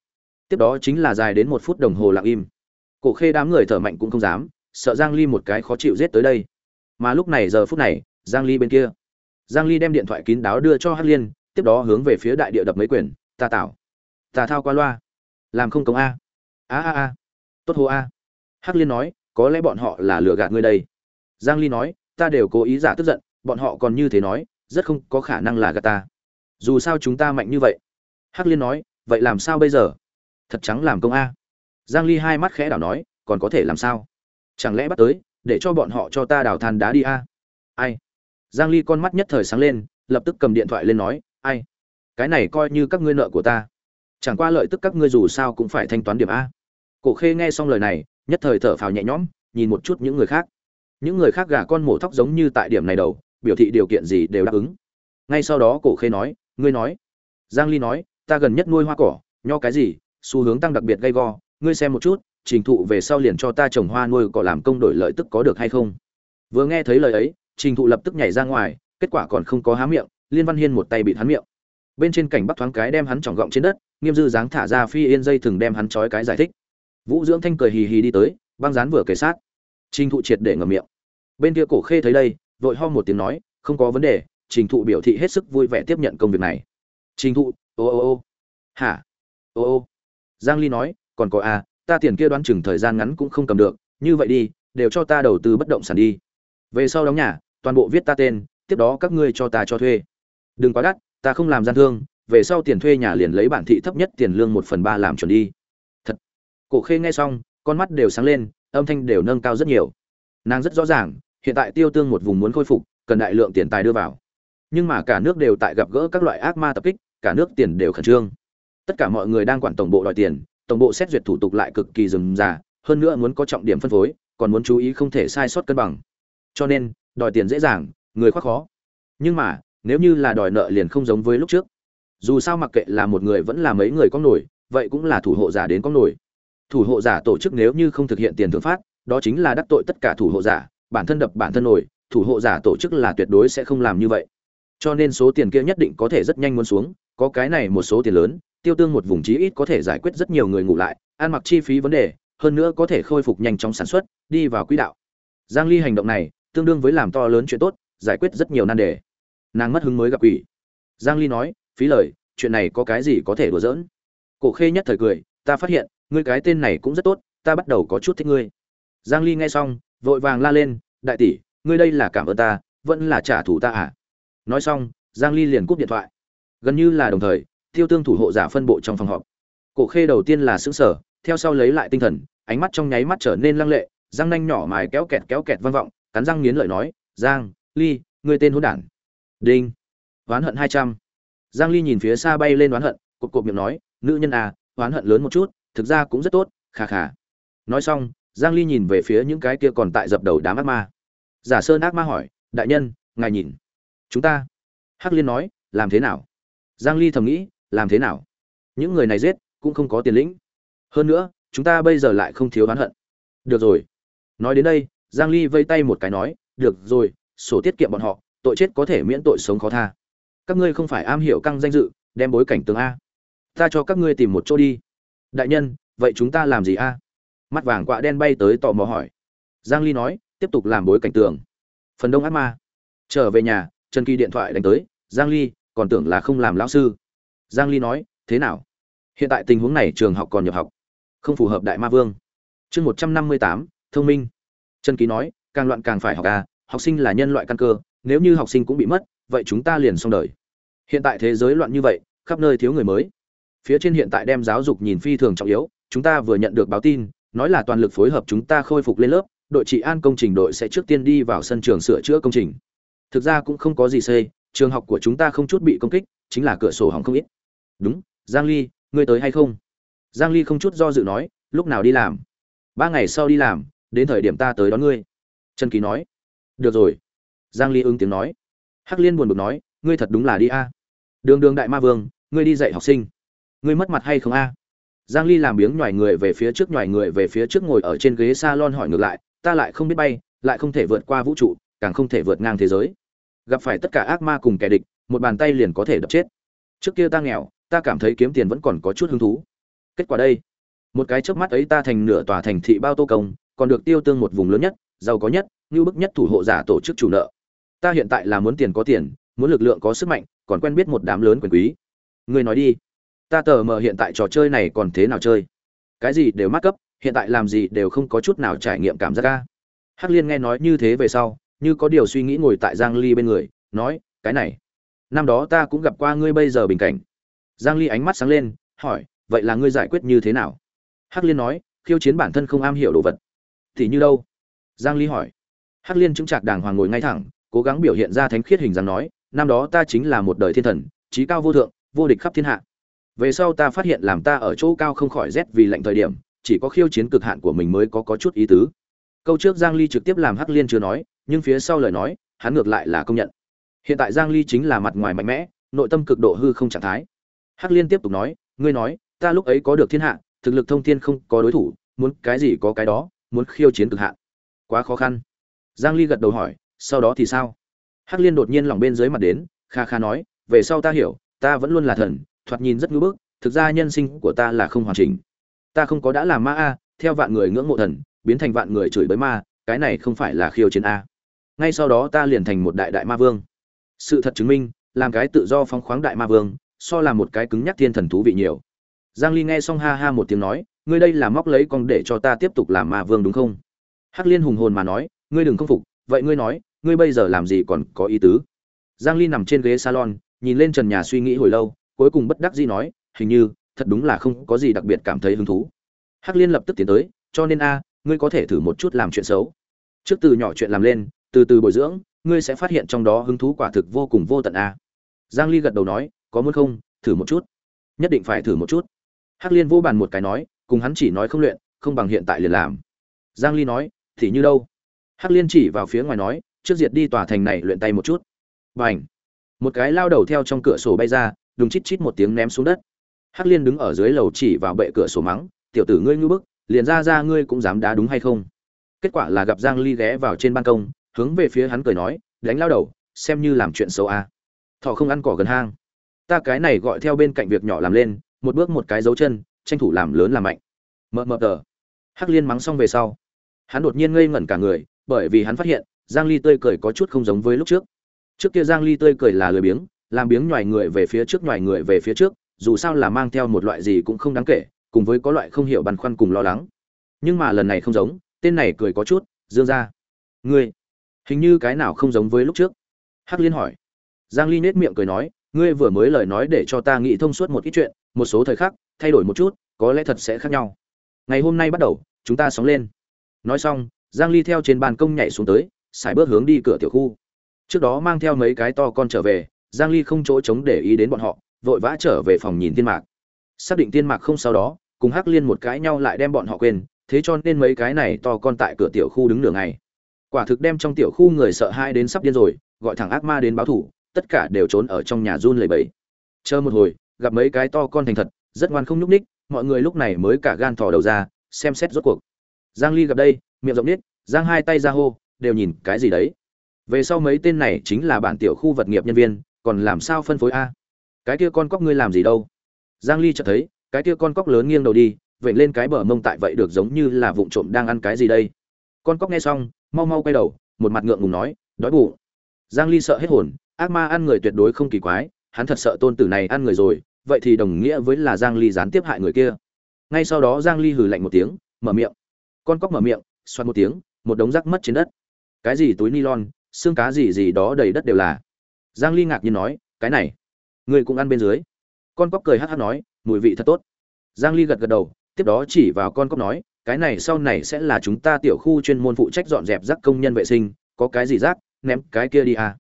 Tiếp đó chính là dài đến một phút đồng hồ lặng im. Cổ khê đám người thở mạnh cũng không dám, sợ giang ly một cái khó chịu giết tới đây. Mà lúc này giờ phút này, giang ly bên kia. Giang ly đem điện thoại kín đáo đưa cho hắc liên, tiếp đó hướng về phía đại địa đập mấy quyền. Ta tạo ta thao qua loa. Làm không công a. A a a tốt hô a. Hắc liên nói, có lẽ bọn họ là lừa gạt ngươi đây. Giang ly nói, ta đều cố ý giả tức giận, bọn họ còn như thế nói, rất không có khả năng là gạt ta. Dù sao chúng ta mạnh như vậy. Hắc liên nói, vậy làm sao bây giờ? Thật trắng làm công a. Giang ly hai mắt khẽ đảo nói, còn có thể làm sao? Chẳng lẽ bắt tới, để cho bọn họ cho ta đào than đá đi a? Ai? Giang ly con mắt nhất thời sáng lên, lập tức cầm điện thoại lên nói, ai? Cái này coi như các ngươi nợ của ta. Chẳng qua lợi tức các ngươi dù sao cũng phải thanh toán điểm a cổ khê nghe xong lời này, nhất thời thở phào nhẹ nhõm, nhìn một chút những người khác. Những người khác gà con mổ thóc giống như tại điểm này đầu, biểu thị điều kiện gì đều đáp ứng. Ngay sau đó cổ khê nói, ngươi nói. Giang ly nói, ta gần nhất nuôi hoa cỏ, nho cái gì, xu hướng tăng đặc biệt gay go, ngươi xem một chút, trình thụ về sau liền cho ta trồng hoa nuôi cỏ làm công đổi lợi tức có được hay không? Vừa nghe thấy lời ấy, trình thụ lập tức nhảy ra ngoài, kết quả còn không có há miệng, liên văn hiên một tay bị hắn miệng. Bên trên cảnh bắc thoáng cái đem hắn trỏng gọng trên đất, nghiêm dư dáng thả ra phi yên dây thường đem hắn trói cái giải thích vũ dưỡng thanh cười hì hì đi tới, băng rán vừa kề sát. Trình thụ triệt để ngậm miệng. Bên kia cổ khê thấy đây, vội ho một tiếng nói, không có vấn đề, trình thụ biểu thị hết sức vui vẻ tiếp nhận công việc này. Trình thụ, ô ô ô. Hả? Ô ô. Giang ly nói, còn có à ta tiền kia đoán chừng thời gian ngắn cũng không cầm được, như vậy đi, đều cho ta đầu tư bất động sản đi. Về sau đóng nhà, toàn bộ viết ta tên, tiếp đó các ngươi cho ta cho thuê. Đừng quá đắt, ta không làm gian thương, về sau tiền thuê nhà liền lấy bản thị thấp nhất tiền lương một phần ba làm chuẩn đi cổ khê nghe xong, con mắt đều sáng lên, âm thanh đều nâng cao rất nhiều. Nàng rất rõ ràng, hiện tại tiêu tương một vùng muốn khôi phục, cần đại lượng tiền tài đưa vào. Nhưng mà cả nước đều tại gặp gỡ các loại ác ma tập kích, cả nước tiền đều khẩn trương. Tất cả mọi người đang quản tổng bộ đòi tiền, tổng bộ xét duyệt thủ tục lại cực kỳ rườm rà, hơn nữa muốn có trọng điểm phân phối, còn muốn chú ý không thể sai sót cân bằng. Cho nên, đòi tiền dễ dàng, người khoác khó. Nhưng mà, nếu như là đòi nợ liền không giống với lúc trước. Dù sao mặc kệ là một người vẫn là mấy người có nổi, vậy cũng là thủ hộ giả đến có nổi thủ hộ giả tổ chức nếu như không thực hiện tiền thưởng phát, đó chính là đắc tội tất cả thủ hộ giả, bản thân đập bản thân nổi, thủ hộ giả tổ chức là tuyệt đối sẽ không làm như vậy. Cho nên số tiền kia nhất định có thể rất nhanh muốn xuống, có cái này một số tiền lớn, tiêu tương một vùng chí ít có thể giải quyết rất nhiều người ngủ lại, ăn mặc chi phí vấn đề, hơn nữa có thể khôi phục nhanh chóng sản xuất, đi vào quỹ đạo. Giang ly hành động này, tương đương với làm to lớn chuyện tốt, giải quyết rất nhiều nan đề. Nàng mất hứng mới gặp quỷ. Giang ly nói, phí lời, chuyện này có cái gì có thể đùa giỡn? Cổ khê nhất thời cười, ta phát hiện ngươi cái tên này cũng rất tốt, ta bắt đầu có chút thích ngươi. Giang ly nghe xong, vội vàng la lên, đại tỷ, ngươi đây là cảm ơn ta, vẫn là trả thù ta à? Nói xong, giang ly liền cúp điện thoại. Gần như là đồng thời, tiêu tương thủ hộ giả phân bộ trong phòng họp. Cổ khê đầu tiên là sững sờ, theo sau lấy lại tinh thần, ánh mắt trong nháy mắt trở nên lăng lệ, răng nanh nhỏ mài kéo kẹt kéo kẹt vang vọng, cắn răng nghiến lợi nói, giang, ly, ngươi tên hỗn đản. Đinh. Oán hận 200. giang ly nhìn phía xa bay lên oán hận cục cục miệng nói, nữ nhân à oán hận lớn một chút thực ra cũng rất tốt khà khà nói xong, giang ly nhìn về phía những cái kia còn tại dập đầu đám ác ma. Giả sơn ác ma hỏi, đại nhân, ngài nhìn. Chúng ta. Hắc liên nói, làm thế nào? Giang ly thầm nghĩ, làm thế nào? Những người này giết, cũng không có tiền lĩnh. Hơn nữa, chúng ta bây giờ lại không thiếu oán hận. Được rồi. Nói đến đây, giang ly vây tay một cái nói, được rồi, sổ tiết kiệm bọn họ, tội chết có thể miễn tội sống khó tha. Các ngươi không phải am hiểu căng danh dự, đem bối cảnh tường a. Ta cho các ngươi tìm một chỗ đi đại nhân vậy chúng ta làm gì a? Mắt vàng quạ đen bay tới tò mò hỏi. Giang ly nói tiếp tục làm bối cảnh tường. Phần đông ác ma. Trở về nhà trần kỳ điện thoại đánh tới. Giang ly còn tưởng là không làm lão sư. Giang ly nói thế nào? Hiện tại tình huống này trường học còn nhập học. Không phù hợp đại ma vương. Chương 158, thông minh. Trần kỳ nói càng loạn càng phải học à học sinh là nhân loại căn cơ. Nếu như học sinh cũng bị mất vậy chúng ta liền xong đời. Hiện tại thế giới loạn như vậy khắp nơi thiếu người mới phía trên hiện tại đem giáo dục nhìn phi thường trọng yếu, chúng ta vừa nhận được báo tin, nói là toàn lực phối hợp chúng ta khôi phục lên lớp, đội trị an công trình đội sẽ trước tiên đi vào sân trường sửa chữa công trình. Thực ra cũng không có gì xây trường học của chúng ta không chút bị công kích, chính là cửa sổ hỏng không ít. Đúng, giang ly, ngươi tới hay không? Giang ly không chút do dự nói, lúc nào đi làm? Ba ngày sau đi làm, đến thời điểm ta tới đón ngươi. Trần kỳ nói. Được rồi. Giang ly ứng tiếng nói. Hắc liên buồn bực nói, ngươi thật đúng là đi a. Đường đường đại ma vương, ngươi đi dạy học sinh ngươi mất mặt hay không a? Giang ly làm biếng nhòi người về phía trước, nhòi người về phía trước ngồi ở trên ghế salon hỏi ngược lại, ta lại không biết bay, lại không thể vượt qua vũ trụ, càng không thể vượt ngang thế giới. Gặp phải tất cả ác ma cùng kẻ địch, một bàn tay liền có thể đập chết. Trước kia ta nghèo, ta cảm thấy kiếm tiền vẫn còn có chút hứng thú. Kết quả đây, một cái chớp mắt ấy ta thành nửa tòa thành thị bao tô công, còn được tiêu tương một vùng lớn nhất, giàu có nhất như bức nhất thủ hộ giả tổ chức chủ nợ. Ta hiện tại là muốn tiền có tiền, muốn lực lượng có sức mạnh, còn quen biết một đám lớn quyền quý. Ngươi nói đi ta tờ mờ hiện tại trò chơi này còn thế nào chơi? Cái gì đều mắc cấp, hiện tại làm gì đều không có chút nào trải nghiệm cảm giác ca. Hắc liên nghe nói như thế về sau, như có điều suy nghĩ ngồi tại giang ly bên người, nói, cái này, năm đó ta cũng gặp qua ngươi bây giờ bình cảnh. Giang ly ánh mắt sáng lên, hỏi, vậy là ngươi giải quyết như thế nào? Hắc liên nói, khiêu chiến bản thân không am hiểu đồ vật. Thì như đâu? Giang ly hỏi. Hắc liên chứng trạc đàng hoàng ngồi ngay thẳng, cố gắng biểu hiện ra thánh khiết hình dáng nói, năm đó ta chính là một đời thiên thần trí cao vô thượng, vô địch khắp thiên hạ về sau ta phát hiện làm ta ở chỗ cao không khỏi rét vì lạnh thời điểm, chỉ có khiêu chiến cực hạn của mình mới có có chút ý tứ. Câu trước giang ly trực tiếp làm hắc liên chưa nói, nhưng phía sau lời nói, hắn ngược lại là công nhận. Hiện tại giang ly chính là mặt ngoài mạnh mẽ, nội tâm cực độ hư không trạng thái. Hắc liên tiếp tục nói, ngươi nói, ta lúc ấy có được thiên hạ, thực lực thông thiên không có đối thủ, muốn cái gì có cái đó, muốn khiêu chiến cực hạn. Quá khó khăn. Giang ly gật đầu hỏi, sau đó thì sao? Hắc liên đột nhiên lòng bên dưới mặt đến, kha kha nói, về sau ta hiểu, ta vẫn luôn là thần thoạt nhìn rất ngưỡng bức, thực ra nhân sinh của ta là không hoàn chỉnh. Ta không có đã làm ma a, theo vạn người ngưỡng mộ thần, biến thành vạn người chửi bới ma, cái này không phải là khiêu chiến a. Ngay sau đó ta liền thành một đại đại ma vương. Sự thật chứng minh, làm cái tự do phóng khoáng đại ma vương, so là một cái cứng nhắc thiên thần thú vị nhiều. Giang ly nghe xong ha ha một tiếng nói, ngươi đây là móc lấy con để cho ta tiếp tục làm ma vương đúng không? Hắc liên hùng hồn mà nói, ngươi đừng không phục, vậy ngươi nói, ngươi bây giờ làm gì còn có ý tứ? Giang ly nằm trên ghế salon, nhìn lên trần nhà suy nghĩ hồi lâu cuối cùng bất đắc dĩ nói, hình như, thật đúng là không có gì đặc biệt cảm thấy hứng thú. Hắc liên lập tức tiến tới, cho nên a, ngươi có thể thử một chút làm chuyện xấu. Trước từ nhỏ chuyện làm lên, từ từ bồi dưỡng, ngươi sẽ phát hiện trong đó hứng thú quả thực vô cùng vô tận a. Giang ly gật đầu nói, có muốn không, thử một chút. Nhất định phải thử một chút. Hắc liên vô bàn một cái nói, cùng hắn chỉ nói không luyện, không bằng hiện tại liền làm. Giang ly nói, thì như đâu? Hắc liên chỉ vào phía ngoài nói, trước diệt đi tòa thành này luyện tay một chút. Bành! Một cái lao đầu theo trong cửa sổ bay ra đùng chít chít một tiếng ném xuống đất. Hắc liên đứng ở dưới lầu chỉ vào bệ cửa sổ mắng, tiểu tử ngươi ngư bức, liền ra ra ngươi cũng dám đá đúng hay không? Kết quả là gặp giang ly ghé vào trên ban công, hướng về phía hắn cười nói, đánh lao đầu, xem như làm chuyện xấu à. thọ không ăn cỏ gần hang. Ta cái này gọi theo bên cạnh việc nhỏ làm lên, một bước một cái dấu chân, tranh thủ làm lớn làm mạnh. Mờ mờ tờ. Hắc liên mắng xong về sau, hắn đột nhiên ngây ngẩn cả người, bởi vì hắn phát hiện, giang ly tươi cười có chút không giống với lúc trước. Trước kia giang ly tươi cười là lười biếng làm biếng nhòi người về phía trước, nhòi người về phía trước, dù sao là mang theo một loại gì cũng không đáng kể, cùng với có loại không hiểu băn khoăn cùng lo lắng. Nhưng mà lần này không giống, tên này cười có chút, dương ra ngươi, hình như cái nào không giống với lúc trước? Hắc liên hỏi. Giang ly nết miệng cười nói, ngươi vừa mới lời nói để cho ta nghĩ thông suốt một ít chuyện, một số thời khắc, thay đổi một chút, có lẽ thật sẽ khác nhau. Ngày hôm nay bắt đầu, chúng ta sóng lên. Nói xong, giang ly theo trên ban công nhảy xuống tới xài bước hướng đi cửa tiểu khu. Trước đó mang theo mấy cái to con trở về giang ly không chỗ chống để ý đến bọn họ, vội vã trở về phòng nhìn tiên mạc. Xác định tiên mạc không sau đó, cùng hắc liên một cái nhau lại đem bọn họ quên, thế cho nên mấy cái này to con tại cửa tiểu khu đứng nửa ngày. Quả thực đem trong tiểu khu người sợ hai đến sắp điên rồi, gọi thẳng ác ma đến báo thủ, tất cả đều trốn ở trong nhà run lầy bẩy. chờ một hồi, gặp mấy cái to con thành thật, rất ngoan không nhúc ních mọi người lúc này mới cả gan thò đầu ra, xem xét rốt cuộc. Giang ly gặp đây, miệng rộng nít giang hai tay ra hô, đều nhìn cái gì đấy. Về sau mấy tên này chính là bản tiểu khu vật nghiệp nhân viên còn làm sao phân phối a? Cái kia con cóc ngươi làm gì đâu? Giang ly chợt thấy, cái kia con cóc lớn nghiêng đầu đi vậy lên cái bờ mông tại vậy được giống như là vụng trộm đang ăn cái gì đây? Con cóc nghe xong, mau mau quay đầu, một mặt ngượng ngùng nói, đói bụng. Giang ly sợ hết hồn, ác ma ăn người tuyệt đối không kỳ quái, hắn thật sợ tôn tử này ăn người rồi, vậy thì đồng nghĩa với là giang ly gián tiếp hại người kia. Ngay sau đó giang ly hừ lạnh một tiếng, mở miệng. Con cóc mở miệng xoan một tiếng, một đống rác mất trên đất. Cái gì túi nylon, xương cá gì gì đó đầy đất đều là giang ly ngạc nhiên nói, cái này, người cũng ăn bên dưới. Con cóc cười hắc hắc nói, mùi vị thật tốt. Giang ly gật gật đầu, tiếp đó chỉ vào con cóc nói, cái này sau này sẽ là chúng ta tiểu khu chuyên môn phụ trách dọn dẹp rác công nhân vệ sinh, có cái gì rác, ném cái kia đi à.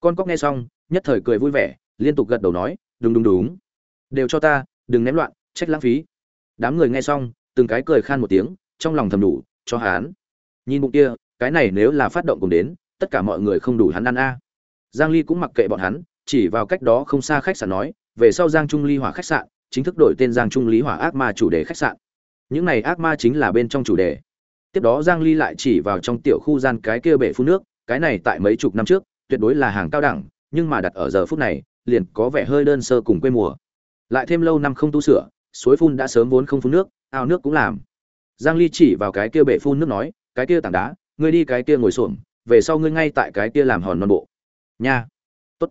Con cóc nghe xong, nhất thời cười vui vẻ, liên tục gật đầu nói, đúng đúng đúng. Đều cho ta, đừng ném loạn, trách lãng phí. Đám người nghe xong, từng cái cười khan một tiếng, trong lòng thầm đủ, cho hắn. Nhìn bụng kia, cái này nếu là phát động cùng đến, tất cả mọi người không đủ hắn ăn a giang ly cũng mặc kệ bọn hắn, chỉ vào cách đó không xa khách sạn nói, về sau giang trung ly hỏa khách sạn, chính thức đổi tên giang trung lý hỏa ác ma chủ đề khách sạn. Những này ác ma chính là bên trong chủ đề. Tiếp đó giang ly lại chỉ vào trong tiểu khu gian cái kia bể phun nước, cái này tại mấy chục năm trước, tuyệt đối là hàng cao đẳng, nhưng mà đặt ở giờ phút này, liền có vẻ hơi đơn sơ cùng quê mùa. Lại thêm lâu năm không tu sửa, suối phun đã sớm vốn không phun nước, ao nước cũng làm. Giang ly chỉ vào cái kia bể phun nước nói, cái kia tảng đá, ngươi đi cái kia ngồi xổm, về sau ngươi ngay tại cái kia làm hòn non bộ nha. Tốt.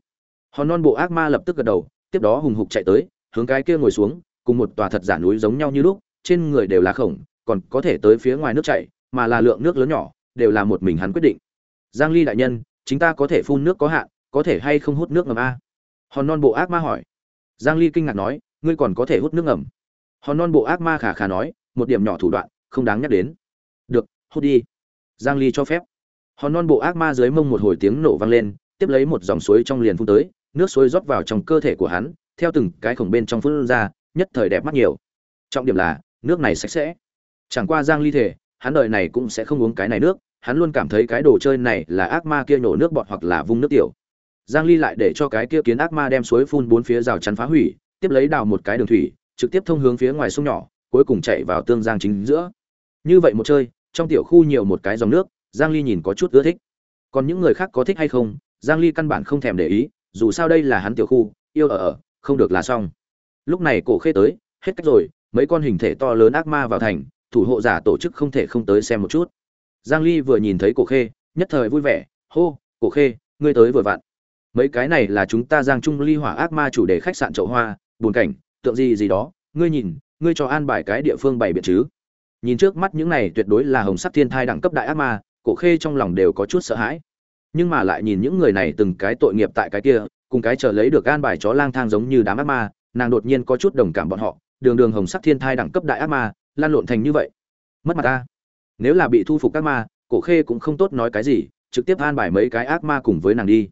Hòn non bộ ác ma lập tức gật đầu, tiếp đó hùng hục chạy tới, hướng cái kia ngồi xuống, cùng một tòa thật giả núi giống nhau như lúc, trên người đều là khổng, còn có thể tới phía ngoài nước chảy mà là lượng nước lớn nhỏ, đều là một mình hắn quyết định. Giang ly đại nhân chúng ta có thể phun nước có hạn, có thể hay không hút nước ngầm a? Hòn non bộ ác ma hỏi. Giang ly kinh ngạc nói, ngươi còn có thể hút nước ngầm? Hòn non bộ ác ma khả khả nói, một điểm nhỏ thủ đoạn, không đáng nhắc đến. Được, hút đi. Giang ly cho phép. Hòn non bộ ác ma dưới mông một hồi tiếng nổ vang lên tiếp lấy một dòng suối trong liền phun tới, nước suối rót vào trong cơ thể của hắn, theo từng cái khổng bên trong phun ra, nhất thời đẹp mắt nhiều. Trọng điểm là, nước này sạch sẽ. Chẳng qua giang ly thể hắn đời này cũng sẽ không uống cái này nước, hắn luôn cảm thấy cái đồ chơi này là ác ma kia nổ nước bọt hoặc là vung nước tiểu. Giang ly lại để cho cái kia kiến ác ma đem suối phun bốn phía rào chắn phá hủy, tiếp lấy đào một cái đường thủy, trực tiếp thông hướng phía ngoài sông nhỏ, cuối cùng chạy vào tương giang chính giữa. Như vậy một chơi, trong tiểu khu nhiều một cái dòng nước, giang ly nhìn có chút ưa thích. Còn những người khác có thích hay không giang ly căn bản không thèm để ý, dù sao đây là hắn tiểu khu, yêu ở ở, không được là xong. Lúc này cổ khê tới, hết cách rồi, mấy con hình thể to lớn ác ma vào thành, thủ hộ giả tổ chức không thể không tới xem một chút. Giang ly vừa nhìn thấy cổ khê, nhất thời vui vẻ, hô, cổ khê, ngươi tới vừa vặn. Mấy cái này là chúng ta giang trung ly hỏa ác ma chủ đề khách sạn chậu hoa, buồn cảnh, tượng gì gì đó, ngươi nhìn, ngươi cho an bài cái địa phương bày biện chứ. Nhìn trước mắt những này tuyệt đối là hồng sắc thiên thai đẳng cấp đại ác ma, cổ khê trong lòng đều có chút sợ hãi nhưng mà lại nhìn những người này từng cái tội nghiệp tại cái kia, cùng cái chờ lấy được gan bài chó lang thang giống như đám ác ma, nàng đột nhiên có chút đồng cảm bọn họ, đường đường hồng sắc thiên thai đẳng cấp đại ác ma, lan lộn thành như vậy. Mất mặt ta. Nếu là bị thu phục các ma, cổ khê cũng không tốt nói cái gì, trực tiếp an bài mấy cái ác ma cùng với nàng đi.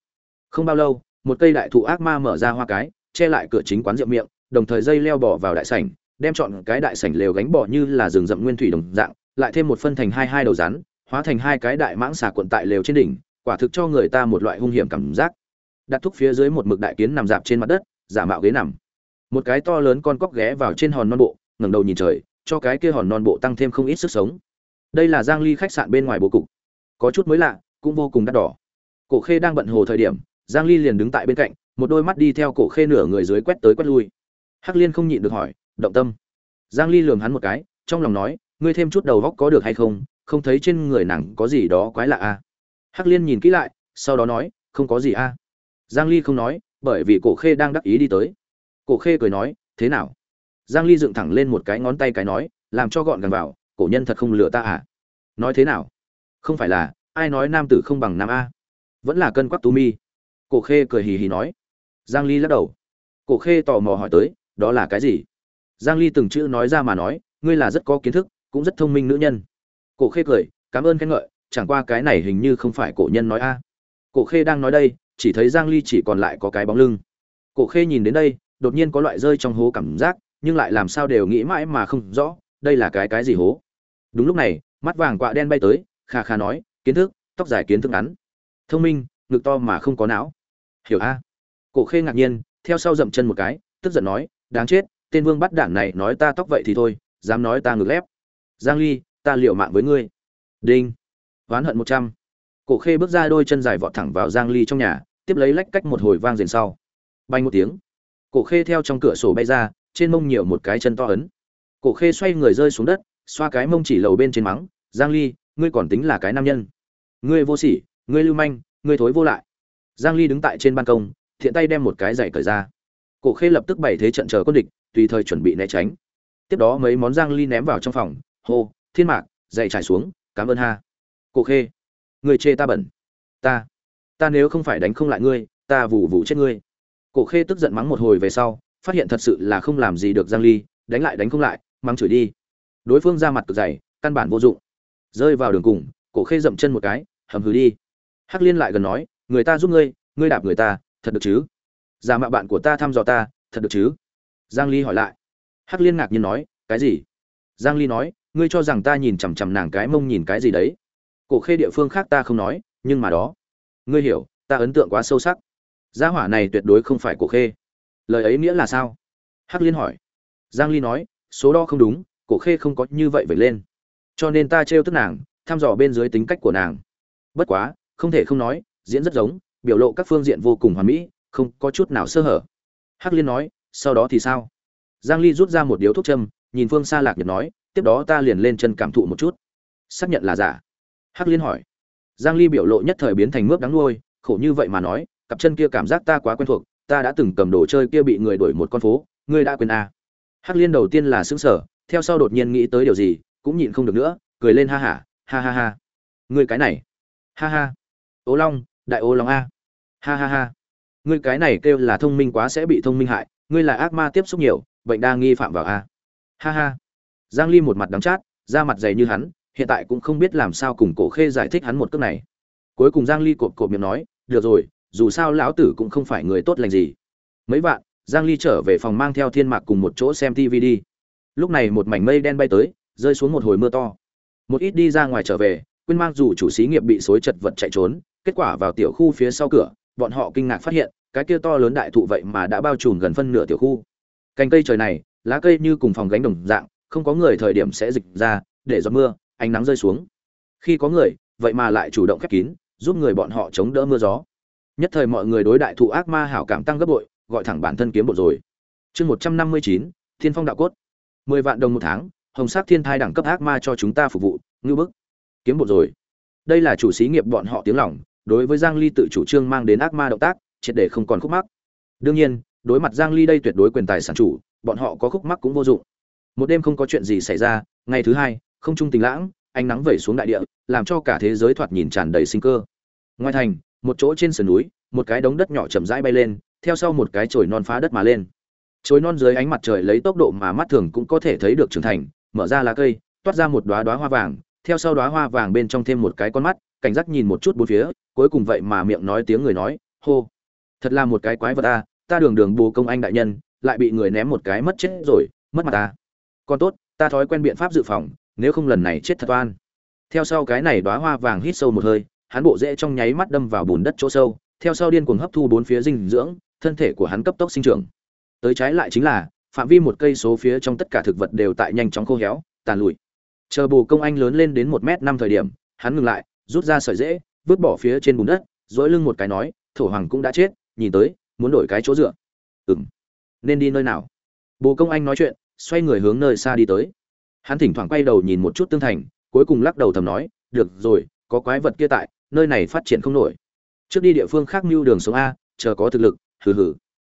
Không bao lâu, một cây đại thụ ác ma mở ra hoa cái, che lại cửa chính quán rượu miệng, đồng thời dây leo bỏ vào đại sảnh, đem chọn cái đại sảnh lều gánh bỏ như là rừng rậm nguyên thủy đồng dạng, lại thêm một phân thành hai hai đầu rắn, hóa thành hai cái đại mãng xà cuộn tại lều trên đỉnh quả thực cho người ta một loại hung hiểm cảm giác. Đặt thúc phía dưới một mực đại kiến nằm dạp trên mặt đất, giả mạo ghế nằm. Một cái to lớn con cóc ghé vào trên hòn non bộ, ngẩng đầu nhìn trời, cho cái kia hòn non bộ tăng thêm không ít sức sống. Đây là giang ly khách sạn bên ngoài bố cục. Có chút mới lạ, cũng vô cùng đắt đỏ. Cổ khê đang bận hồ thời điểm, giang ly liền đứng tại bên cạnh, một đôi mắt đi theo cổ khê nửa người dưới quét tới quét lui. Hắc liên không nhịn được hỏi, động tâm. Giang ly lườm hắn một cái, trong lòng nói, ngươi thêm chút đầu góc có được hay không? Không thấy trên người nàng có gì đó quái lạ à? Hắc liên nhìn kỹ lại, sau đó nói, không có gì à giang ly không nói, bởi vì cổ khê đang đắc ý đi tới. Cổ khê cười nói, thế nào? Giang ly dựng thẳng lên một cái ngón tay cái nói, làm cho gọn gàng vào, cổ nhân thật không lừa ta à? Nói thế nào? Không phải là, ai nói nam tử không bằng nam a? Vẫn là cân quắc tú mi. Cổ khê cười hì hì nói. Giang ly lắc đầu. Cổ khê tò mò hỏi tới, đó là cái gì? Giang ly từng chữ nói ra mà nói, ngươi là rất có kiến thức, cũng rất thông minh nữ nhân. Cổ khê cười, cảm ơn khen ngợi chẳng qua cái này hình như không phải cổ nhân nói a. À. Cổ khê đang nói đây, chỉ thấy giang ly chỉ còn lại có cái bóng lưng. Cổ khê nhìn đến đây, đột nhiên có loại rơi trong hố cảm giác, nhưng lại làm sao đều nghĩ mãi mà không rõ, đây là cái cái gì hố. Đúng lúc này, mắt vàng quạ đen bay tới, kha kha nói, kiến thức, tóc dài kiến thức ngắn. Thông minh, ngực to mà không có não. Hiểu a. Cổ khê ngạc nhiên, theo sau dậm chân một cái, tức giận nói, đáng chết, tên vương bắt đảng này nói ta tóc vậy thì thôi, dám nói ta ngực lép. Giang ly, ta liệu mạng với ngươi. Đinh oán hận một trăm. Cổ khê bước ra đôi chân dài vọt thẳng vào giang ly trong nhà, tiếp lấy lách cách một hồi vang rền sau. Bay một tiếng, cổ khê theo trong cửa sổ bay ra, trên mông nhiều một cái chân to ấn. Cổ khê xoay người rơi xuống đất, xoa cái mông chỉ lầu bên trên mắng, giang ly, ngươi còn tính là cái nam nhân. Ngươi vô sỉ, ngươi lưu manh, ngươi thối vô lại. Giang ly đứng tại trên ban công, thiện tay đem một cái giày cởi ra. Cổ khê lập tức bày thế trận chờ quân địch, tùy thời chuẩn bị né tránh. Tiếp đó mấy món giang ly ném vào trong phòng, hô, thiên mạc, giày trải xuống, cảm ơn ha cổ khê, người chê ta bẩn. Ta ta nếu không phải đánh không lại ngươi, ta vù vù chết ngươi. Cổ khê tức giận mắng một hồi về sau, phát hiện thật sự là không làm gì được giang ly, đánh lại đánh không lại, mắng chửi đi. Đối phương ra mặt cực dày, căn bản vô dụng. Rơi vào đường cùng, cổ khê dậm chân một cái, hầm hừ đi. Hắc liên lại gần nói, người ta giúp ngươi ngươi đạp người ta, thật được chứ? Giả mạo bạn của ta thăm dò ta, thật được chứ? Giang ly hỏi lại. Hắc liên ngạc nhiên nói, cái gì? Giang ly nói, ngươi cho rằng ta nhìn chằm chằm nàng cái mông nhìn cái gì đấy? Cổ khê địa phương khác ta không nói, nhưng mà đó. Ngươi hiểu, ta ấn tượng quá sâu sắc. Gia hỏa này tuyệt đối không phải cổ khê. Lời ấy nghĩa là sao? Hắc liên hỏi. Giang ly nói, số đo không đúng, cổ khê không có như vậy vậy lên. Cho nên ta trêu tức nàng, thăm dò bên dưới tính cách của nàng. Bất quá, không thể không nói, diễn rất giống, biểu lộ các phương diện vô cùng hoàn mỹ, không có chút nào sơ hở. Hắc liên nói, sau đó thì sao? Giang ly rút ra một điếu thuốc châm, nhìn phương xa lạc nhật nói, tiếp đó ta liền lên chân cảm thụ một chút. Xác nhận là giả hắc liên hỏi. Giang ly biểu lộ nhất thời biến thành mướp đắng nuôi khổ như vậy mà nói cặp chân kia cảm giác ta quá quen thuộc ta đã từng cầm đồ chơi kia bị người đuổi một con phố ngươi đã quên à. hắc liên đầu tiên là sững sờ theo sau đột nhiên nghĩ tới điều gì cũng nhịn không được nữa cười lên ha ha, ha ha ha. Ngươi cái này. Ha ha. Ố long đại ô long a. Ha ha ha. Ngươi cái này kêu là thông minh quá sẽ bị thông minh hại ngươi là ác ma tiếp xúc nhiều bệnh đa nghi phạm vào a. Ha ha. Giang ly một mặt đắng chát da mặt dày như hắn hiện tại cũng không biết làm sao cùng cổ khê giải thích hắn một cước này. Cuối cùng giang ly cộp cộp miệng nói, được rồi, dù sao lão tử cũng không phải người tốt lành gì. Mấy bạn giang ly trở về phòng mang theo thiên mạc cùng một chỗ xem tv đi. Lúc này một mảnh mây đen bay tới, rơi xuống một hồi mưa to. Một ít đi ra ngoài trở về, quên mang dù chủ xí nghiệp bị xối chật vật chạy trốn, kết quả vào tiểu khu phía sau cửa, bọn họ kinh ngạc phát hiện, cái kia to lớn đại thụ vậy mà đã bao trùm gần phân nửa tiểu khu. Cành cây trời này, lá cây như cùng phòng gánh đồng dạng, không có người thời điểm sẽ dịch ra, để giọt mưa ánh nắng rơi xuống. Khi có người, vậy mà lại chủ động khép kín, giúp người bọn họ chống đỡ mưa gió. Nhất thời mọi người đối đại thụ ác ma hảo cảm tăng gấp bội, gọi thẳng bản thân kiếm bộ rồi. Chương một trăm năm mươi chín, thiên phong đạo cốt. Mười vạn đồng một tháng, hồng sắc thiên thai đẳng cấp ác ma cho chúng ta phục vụ ngư bức. Kiếm bộ rồi. Đây là chủ xí nghiệp bọn họ tiếng lỏng đối với giang ly tự chủ trương mang đến ác ma động tác, triệt để không còn khúc mắc. Đương nhiên, đối mặt giang ly đây tuyệt đối quyền tài sản chủ, bọn họ có khúc mắc cũng vô dụng. Một đêm không có chuyện gì xảy ra, ngày thứ hai không trung tình lãng, ánh nắng vẩy xuống đại địa, làm cho cả thế giới thoạt nhìn tràn đầy sinh cơ. Ngoài thành, một chỗ trên sườn núi, một cái đống đất nhỏ chậm rãi bay lên, theo sau một cái chồi non phá đất mà lên. Chồi non dưới ánh mặt trời lấy tốc độ mà mắt thường cũng có thể thấy được trưởng thành, mở ra lá cây, toát ra một đóa đóa hoa vàng, theo sau đóa hoa vàng bên trong thêm một cái con mắt, cảnh giác nhìn một chút bốn phía, cuối cùng vậy mà miệng nói tiếng người nói, hô, thật là một cái quái vật ta ta đường đường bù công anh đại nhân, lại bị người ném một cái mất chết rồi, mất mặt ta. Còn tốt, ta thói quen biện pháp dự phòng nếu không lần này chết thật oan. Theo sau cái này đóa hoa vàng hít sâu một hơi, hắn bộ rễ trong nháy mắt đâm vào bùn đất chỗ sâu, theo sau điên cuồng hấp thu bốn phía dinh dưỡng, thân thể của hắn cấp tốc sinh trưởng. Tới trái lại chính là, phạm vi một cây số phía trong tất cả thực vật đều tại nhanh chóng khô héo, tàn lụi. Chờ bù công anh lớn lên đến một m năm thời điểm, hắn ngừng lại, rút ra sợi rễ, vứt bỏ phía trên bùn đất, dỗi lưng một cái nói, thổ hoàng cũng đã chết, nhìn tới, muốn đổi cái chỗ dựa. Ừng nên đi nơi nào? Bồ công anh nói chuyện, xoay người hướng nơi xa đi tới hắn thỉnh thoảng quay đầu nhìn một chút tương thành, cuối cùng lắc đầu thầm nói, được rồi, có quái vật kia tại, nơi này phát triển không nổi. Trước đi địa phương khác mưu đường sống a, chờ có thực lực, hừ hừ.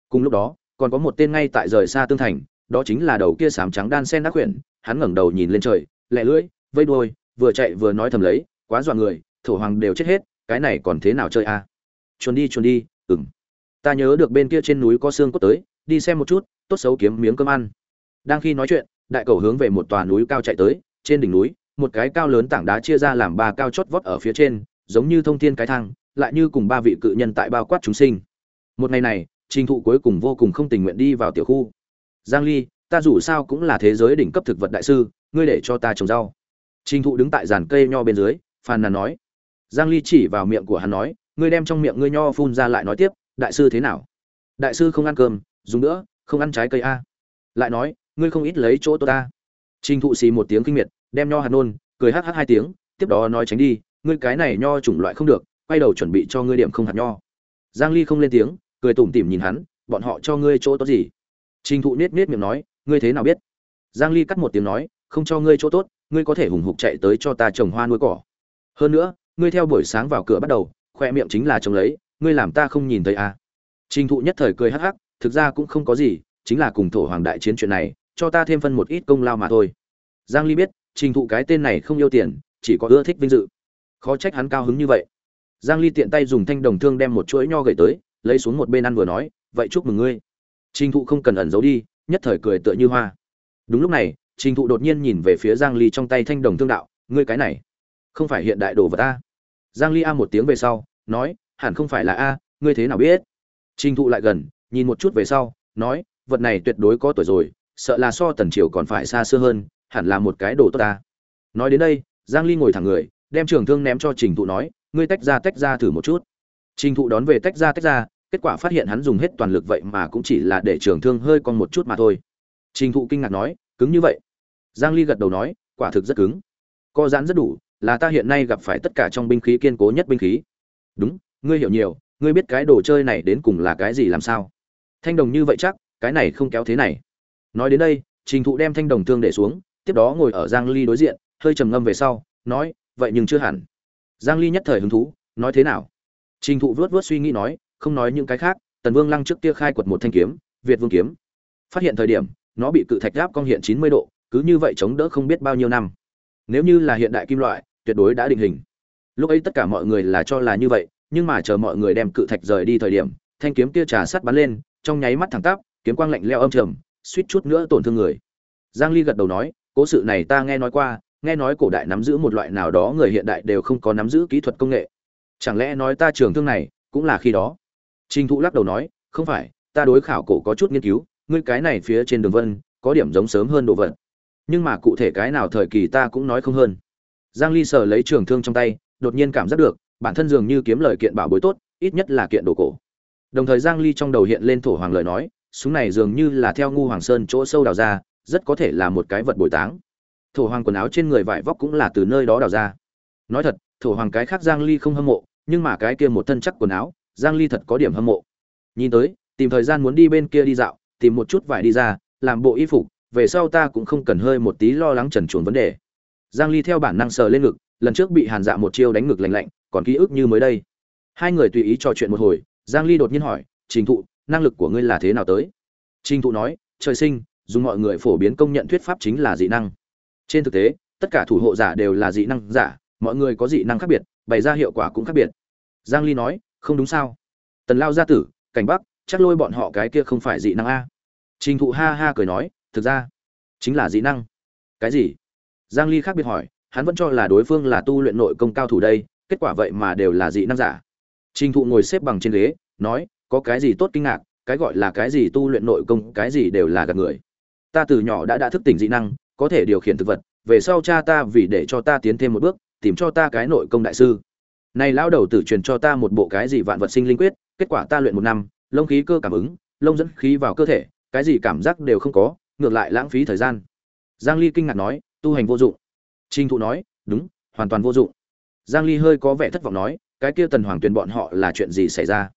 Cùng lúc đó, còn có một tên ngay tại rời xa tương thành, đó chính là đầu kia sám trắng đan sen đắc quyển hắn ngẩng đầu nhìn lên trời lẹ lưỡi, vây đuôi, vừa chạy vừa nói thầm lấy, quá dọa người, thổ hoàng đều chết hết, cái này còn thế nào chơi a? Chuồn đi chuồn đi ừng ta nhớ được bên kia trên núi có xương cốt tới, đi xem một chút, tốt xấu kiếm miếng cơm ăn. Đang khi nói chuyện đại cầu hướng về một tòa núi cao chạy tới, trên đỉnh núi, một cái cao lớn tảng đá chia ra làm ba cao chót vót ở phía trên, giống như thông thiên cái thang, lại như cùng ba vị cự nhân tại bao quát chúng sinh. Một ngày này, trình thụ cuối cùng vô cùng không tình nguyện đi vào tiểu khu. Giang ly, ta dù sao cũng là thế giới đỉnh cấp thực vật đại sư, ngươi để cho ta trồng rau. Trình thụ đứng tại giàn cây nho bên dưới, phàn nàn nói. Giang ly chỉ vào miệng của hắn nói, ngươi đem trong miệng ngươi nho phun ra lại nói tiếp, đại sư thế nào? Đại sư không ăn cơm, dùng nữa, không ăn trái cây a. Lại nói ngươi không ít lấy chỗ tôi ta. Trình thụ xì một tiếng kinh miệt, đem nho hạt nôn, cười hắc hắc hai tiếng, tiếp đó nói tránh đi, ngươi cái này nho chủng loại không được, quay đầu chuẩn bị cho ngươi điểm không hạt nho. Giang ly không lên tiếng, cười tủm tỉm nhìn hắn, bọn họ cho ngươi chỗ tốt gì? Trình thụ nết nết miệng nói, ngươi thế nào biết? Giang ly cắt một tiếng nói, không cho ngươi chỗ tốt, ngươi có thể hùng hục chạy tới cho ta trồng hoa nuôi cỏ. Hơn nữa, ngươi theo buổi sáng vào cửa bắt đầu, khoe miệng chính là trồng lấy, ngươi làm ta không nhìn thấy à? Trình thụ nhất thời cười hắc hắc, thực ra cũng không có gì, chính là cùng thổ hoàng đại chiến chuyện này cho ta thêm phân một ít công lao mà thôi. Giang ly biết, trình thụ cái tên này không yêu tiền, chỉ có ưa thích vinh dự. Khó trách hắn cao hứng như vậy. Giang ly tiện tay dùng thanh đồng thương đem một chuỗi nho gửi tới, lấy xuống một bên ăn vừa nói, vậy chúc mừng ngươi. Trình thụ không cần ẩn giấu đi, nhất thời cười tựa như hoa. Đúng lúc này, trình thụ đột nhiên nhìn về phía giang ly trong tay thanh đồng thương đạo, ngươi cái này, không phải hiện đại đồ vật a? Giang ly a một tiếng về sau, nói, hẳn không phải là a, ngươi thế nào biết? Trình thụ lại gần, nhìn một chút về sau, nói, vật này tuyệt đối có tuổi rồi sợ là so tần triều còn phải xa xưa hơn, hẳn là một cái đồ tốt ta. Nói đến đây, giang ly ngồi thẳng người, đem trường thương ném cho trình thụ nói, ngươi tách ra tách ra thử một chút. Trình thụ đón về tách ra tách ra, kết quả phát hiện hắn dùng hết toàn lực vậy mà cũng chỉ là để trường thương hơi còn một chút mà thôi. Trình thụ kinh ngạc nói, cứng như vậy. Giang ly gật đầu nói, quả thực rất cứng. Co giãn rất đủ, là ta hiện nay gặp phải tất cả trong binh khí kiên cố nhất binh khí. Đúng, ngươi hiểu nhiều, ngươi biết cái đồ chơi này đến cùng là cái gì làm sao? Thanh đồng như vậy chắc, cái này không kéo thế này nói đến đây, trình thụ đem thanh đồng thương để xuống, tiếp đó ngồi ở giang ly đối diện, hơi trầm ngâm về sau, nói, vậy nhưng chưa hẳn. Giang ly nhất thời hứng thú, nói thế nào? Trình thụ vớt vớt suy nghĩ nói, không nói những cái khác, tần vương lăng trước kia khai quật một thanh kiếm, việt vương kiếm. Phát hiện thời điểm, nó bị cự thạch giáp cong hiện 90 độ, cứ như vậy chống đỡ không biết bao nhiêu năm. Nếu như là hiện đại kim loại, tuyệt đối đã định hình. Lúc ấy tất cả mọi người là cho là như vậy, nhưng mà chờ mọi người đem cự thạch rời đi thời điểm, thanh kiếm kia trà sắt bắn lên, trong nháy mắt thẳng tắp, kiếm quang lạnh leo âm trầm suýt chút nữa tổn thương người. Giang ly gật đầu nói, cố sự này ta nghe nói qua, nghe nói cổ đại nắm giữ một loại nào đó người hiện đại đều không có nắm giữ kỹ thuật công nghệ. Chẳng lẽ nói ta trường thương này cũng là khi đó? Trình thụ lắc đầu nói, không phải, ta đối khảo cổ có chút nghiên cứu, ngươi cái này phía trên đường vân, có điểm giống sớm hơn đồ vật. Nhưng mà cụ thể cái nào thời kỳ ta cũng nói không hơn. Giang ly sờ lấy trường thương trong tay, đột nhiên cảm giác được, bản thân dường như kiếm lời kiện bảo bối tốt, ít nhất là kiện đồ cổ. Đồng thời giang ly trong đầu hiện lên thổ hoàng lời nói súng này dường như là theo ngu hoàng sơn chỗ sâu đào ra, rất có thể là một cái vật bồi táng. Thổ hoàng quần áo trên người vải vóc cũng là từ nơi đó đào ra. Nói thật, thổ hoàng cái khác giang ly không hâm mộ, nhưng mà cái kia một thân chắc quần áo, giang ly thật có điểm hâm mộ. Nhìn tới, tìm thời gian muốn đi bên kia đi dạo, tìm một chút vải đi ra, làm bộ y phục, về sau ta cũng không cần hơi một tí lo lắng trần chuồn vấn đề. Giang ly theo bản năng sờ lên ngực, lần trước bị hàn dạ một chiêu đánh ngực lạnh lạnh, còn ký ức như mới đây. Hai người tùy ý trò chuyện một hồi, giang ly đột nhiên hỏi, trình thụ năng lực của ngươi là thế nào tới? Trình thụ nói, trời sinh, dùng mọi người phổ biến công nhận thuyết pháp chính là dị năng. Trên thực tế, tất cả thủ hộ giả đều là dị năng giả, mọi người có dị năng khác biệt, bày ra hiệu quả cũng khác biệt. Giang ly nói, không đúng sao? Tần lao gia tử, cảnh bắc, chắc lôi bọn họ cái kia không phải dị năng a. Trình thụ ha ha cười nói, thực ra, chính là dị năng. Cái gì? Giang ly khác biệt hỏi, hắn vẫn cho là đối phương là tu luyện nội công cao thủ đây, kết quả vậy mà đều là dị năng giả. Trình thụ ngồi xếp bằng trên ghế, nói có cái gì tốt kinh ngạc, cái gọi là cái gì tu luyện nội công, cái gì đều là gạt người. Ta từ nhỏ đã đã thức tỉnh dị năng, có thể điều khiển thực vật, về sau cha ta vì để cho ta tiến thêm một bước, tìm cho ta cái nội công đại sư. Này lão đầu tử truyền cho ta một bộ cái gì vạn vật sinh linh quyết, kết quả ta luyện một năm, lông khí cơ cảm ứng, lông dẫn khí vào cơ thể, cái gì cảm giác đều không có, ngược lại lãng phí thời gian. Giang ly kinh ngạc nói, tu hành vô dụng. Trinh thụ nói, đúng, hoàn toàn vô dụng. Giang ly hơi có vẻ thất vọng nói, cái kia tần hoàng tuyền bọn họ là chuyện gì xảy ra?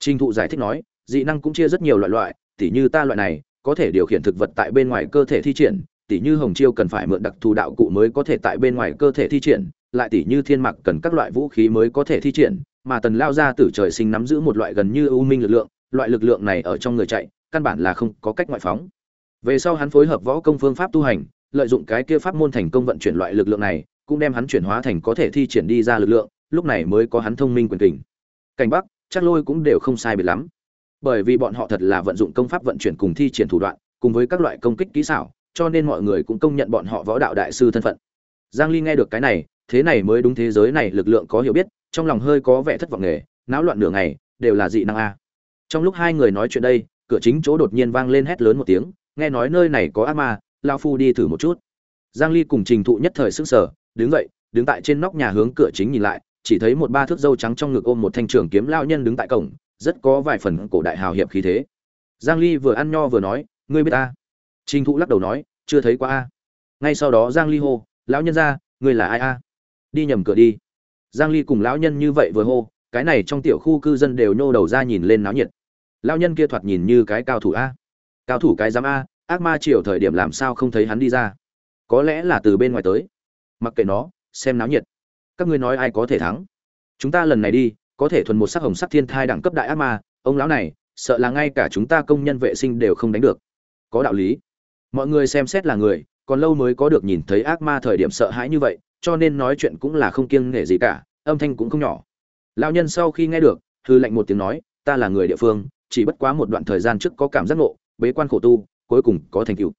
Trình thụ giải thích nói, dị năng cũng chia rất nhiều loại loại, tỉ như ta loại này, có thể điều khiển thực vật tại bên ngoài cơ thể thi triển, tỉ như hồng chiêu cần phải mượn đặc thù đạo cụ mới có thể tại bên ngoài cơ thể thi triển, lại tỉ như thiên mặc cần các loại vũ khí mới có thể thi triển, mà tần lao ra từ trời sinh nắm giữ một loại gần như ưu minh lực lượng, loại lực lượng này ở trong người chạy, căn bản là không có cách ngoại phóng. Về sau hắn phối hợp võ công phương pháp tu hành, lợi dụng cái kia pháp môn thành công vận chuyển loại lực lượng này, cũng đem hắn chuyển hóa thành có thể thi triển đi ra lực lượng, lúc này mới có hắn thông minh quyền kình. Cảnh bắc chắc lôi cũng đều không sai biệt lắm. Bởi vì bọn họ thật là vận dụng công pháp vận chuyển cùng thi triển thủ đoạn, cùng với các loại công kích kỹ xảo, cho nên mọi người cũng công nhận bọn họ võ đạo đại sư thân phận. Giang ly nghe được cái này, thế này mới đúng thế giới này lực lượng có hiểu biết, trong lòng hơi có vẻ thất vọng nghề, náo loạn nửa ngày, đều là dị năng a. Trong lúc hai người nói chuyện đây, cửa chính chỗ đột nhiên vang lên hét lớn một tiếng, nghe nói nơi này có ác ma lao phu đi thử một chút. Giang ly cùng trình thụ nhất thời sững sờ, đứng dậy, đứng tại trên nóc nhà hướng cửa chính nhìn lại chỉ thấy một ba thước dâu trắng trong ngực ôm một thanh trường kiếm lao nhân đứng tại cổng, rất có vài phần cổ đại hào hiệp khí thế. Giang ly vừa ăn nho vừa nói, ngươi biết ta? Trình thụ lắc đầu nói, chưa thấy qua a. Ngay sau đó giang ly hô, lão nhân ra ngươi là ai a? Đi nhầm cửa đi. Giang ly cùng lão nhân như vậy vừa hô, cái này trong tiểu khu cư dân đều nhô đầu ra nhìn lên náo nhiệt. Lão nhân kia thoạt nhìn như cái cao thủ a. Cao thủ cái giám a, ác ma triều thời điểm làm sao không thấy hắn đi ra. Có lẽ là từ bên ngoài tới. Mặc kệ nó, xem náo nhiệt các ngươi nói ai có thể thắng? Chúng ta lần này đi, có thể thuần một sắc hồng sắc thiên thai đẳng cấp đại ác ma, ông lão này, sợ là ngay cả chúng ta công nhân vệ sinh đều không đánh được. Có đạo lý. Mọi người xem xét là người, còn lâu mới có được nhìn thấy ác ma thời điểm sợ hãi như vậy, cho nên nói chuyện cũng là không kiêng nể gì cả, âm thanh cũng không nhỏ. Lão nhân sau khi nghe được, hư lệnh một tiếng nói, ta là người địa phương, chỉ bất quá một đoạn thời gian trước có cảm giác ngộ, bế quan khổ tu, cuối cùng có thành tựu.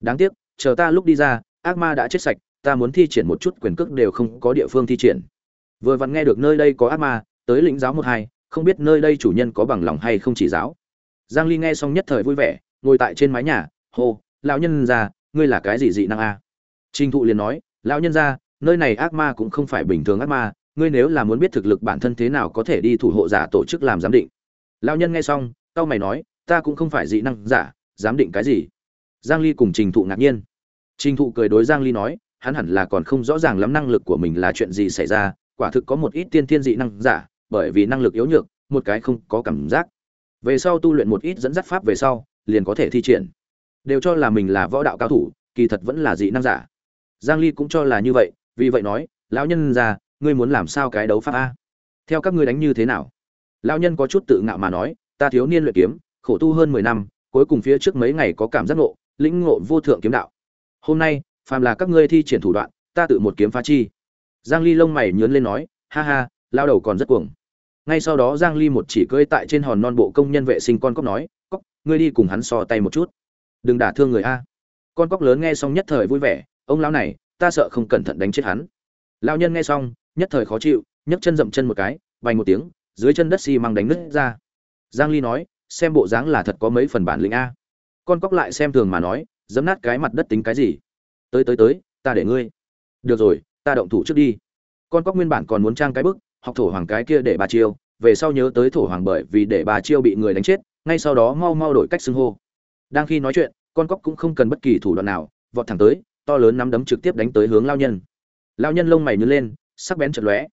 Đáng tiếc, chờ ta lúc đi ra, ác ma đã chết sạch ta muốn thi triển một chút quyền cước đều không có địa phương thi triển. Vừa vặn nghe được nơi đây có ác ma, tới lĩnh giáo một hai, không biết nơi đây chủ nhân có bằng lòng hay không chỉ giáo. Giang ly nghe xong nhất thời vui vẻ, ngồi tại trên mái nhà, hô, lão nhân gia, ngươi là cái gì dị năng a? Trình thụ liền nói, lão nhân gia, nơi này ác ma cũng không phải bình thường ác ma, ngươi nếu là muốn biết thực lực bản thân thế nào có thể đi thủ hộ giả tổ chức làm giám định. Lão nhân nghe xong tao mày nói, ta cũng không phải dị năng giả, giám định cái gì? Giang ly cùng trình thụ ngạc nhiên. Trình thụ cười đối giang ly nói hắn hẳn là còn không rõ ràng lắm năng lực của mình là chuyện gì xảy ra, quả thực có một ít tiên thiên dị năng giả, bởi vì năng lực yếu nhược, một cái không có cảm giác. Về sau tu luyện một ít dẫn dắt pháp về sau, liền có thể thi triển. Đều cho là mình là võ đạo cao thủ, kỳ thật vẫn là dị năng giả. Giang ly cũng cho là như vậy, vì vậy nói, lão nhân già ngươi muốn làm sao cái đấu pháp a? Theo các ngươi đánh như thế nào? Lão nhân có chút tự ngạo mà nói, ta thiếu niên luyện kiếm, khổ tu hơn 10 năm, cuối cùng phía trước mấy ngày có cảm giác ngộ, lĩnh ngộ vô thượng kiếm đạo. Hôm nay phàm là các ngươi thi triển thủ đoạn, ta tự một kiếm phá chi. Giang ly lông mày nhướng lên nói, ha ha, lao đầu còn rất cuồng. Ngay sau đó giang ly một chỉ cưỡi tại trên hòn non bộ công nhân vệ sinh con cóc nói, cóc, ngươi đi cùng hắn so tay một chút. Đừng đả thương người a. Con cóc lớn nghe xong nhất thời vui vẻ, ông lão này, ta sợ không cẩn thận đánh chết hắn. Lão nhân nghe xong, nhất thời khó chịu, nhấc chân dậm chân một cái vang một tiếng, dưới chân đất xi măng đánh nứt ra. Giang ly nói, xem bộ dáng là thật có mấy phần bản lĩnh a. Con cóc lại xem thường mà nói dẫm nát cái mặt đất tính cái gì? Tới tới tới, ta để ngươi. Được rồi, ta động thủ trước đi. Con cóc nguyên bản còn muốn trang cái bức, học thổ hoàng cái kia để ba chiêu, về sau nhớ tới thổ hoàng bởi vì để bà chiêu bị người đánh chết, ngay sau đó mau mau đổi cách xưng hô. Đang khi nói chuyện, con cóc cũng không cần bất kỳ thủ đoạn nào, vọt thẳng tới, to lớn nắm đấm trực tiếp đánh tới hướng lao nhân. Lao nhân lông mày nhớ lên, sắc bén chật lóe.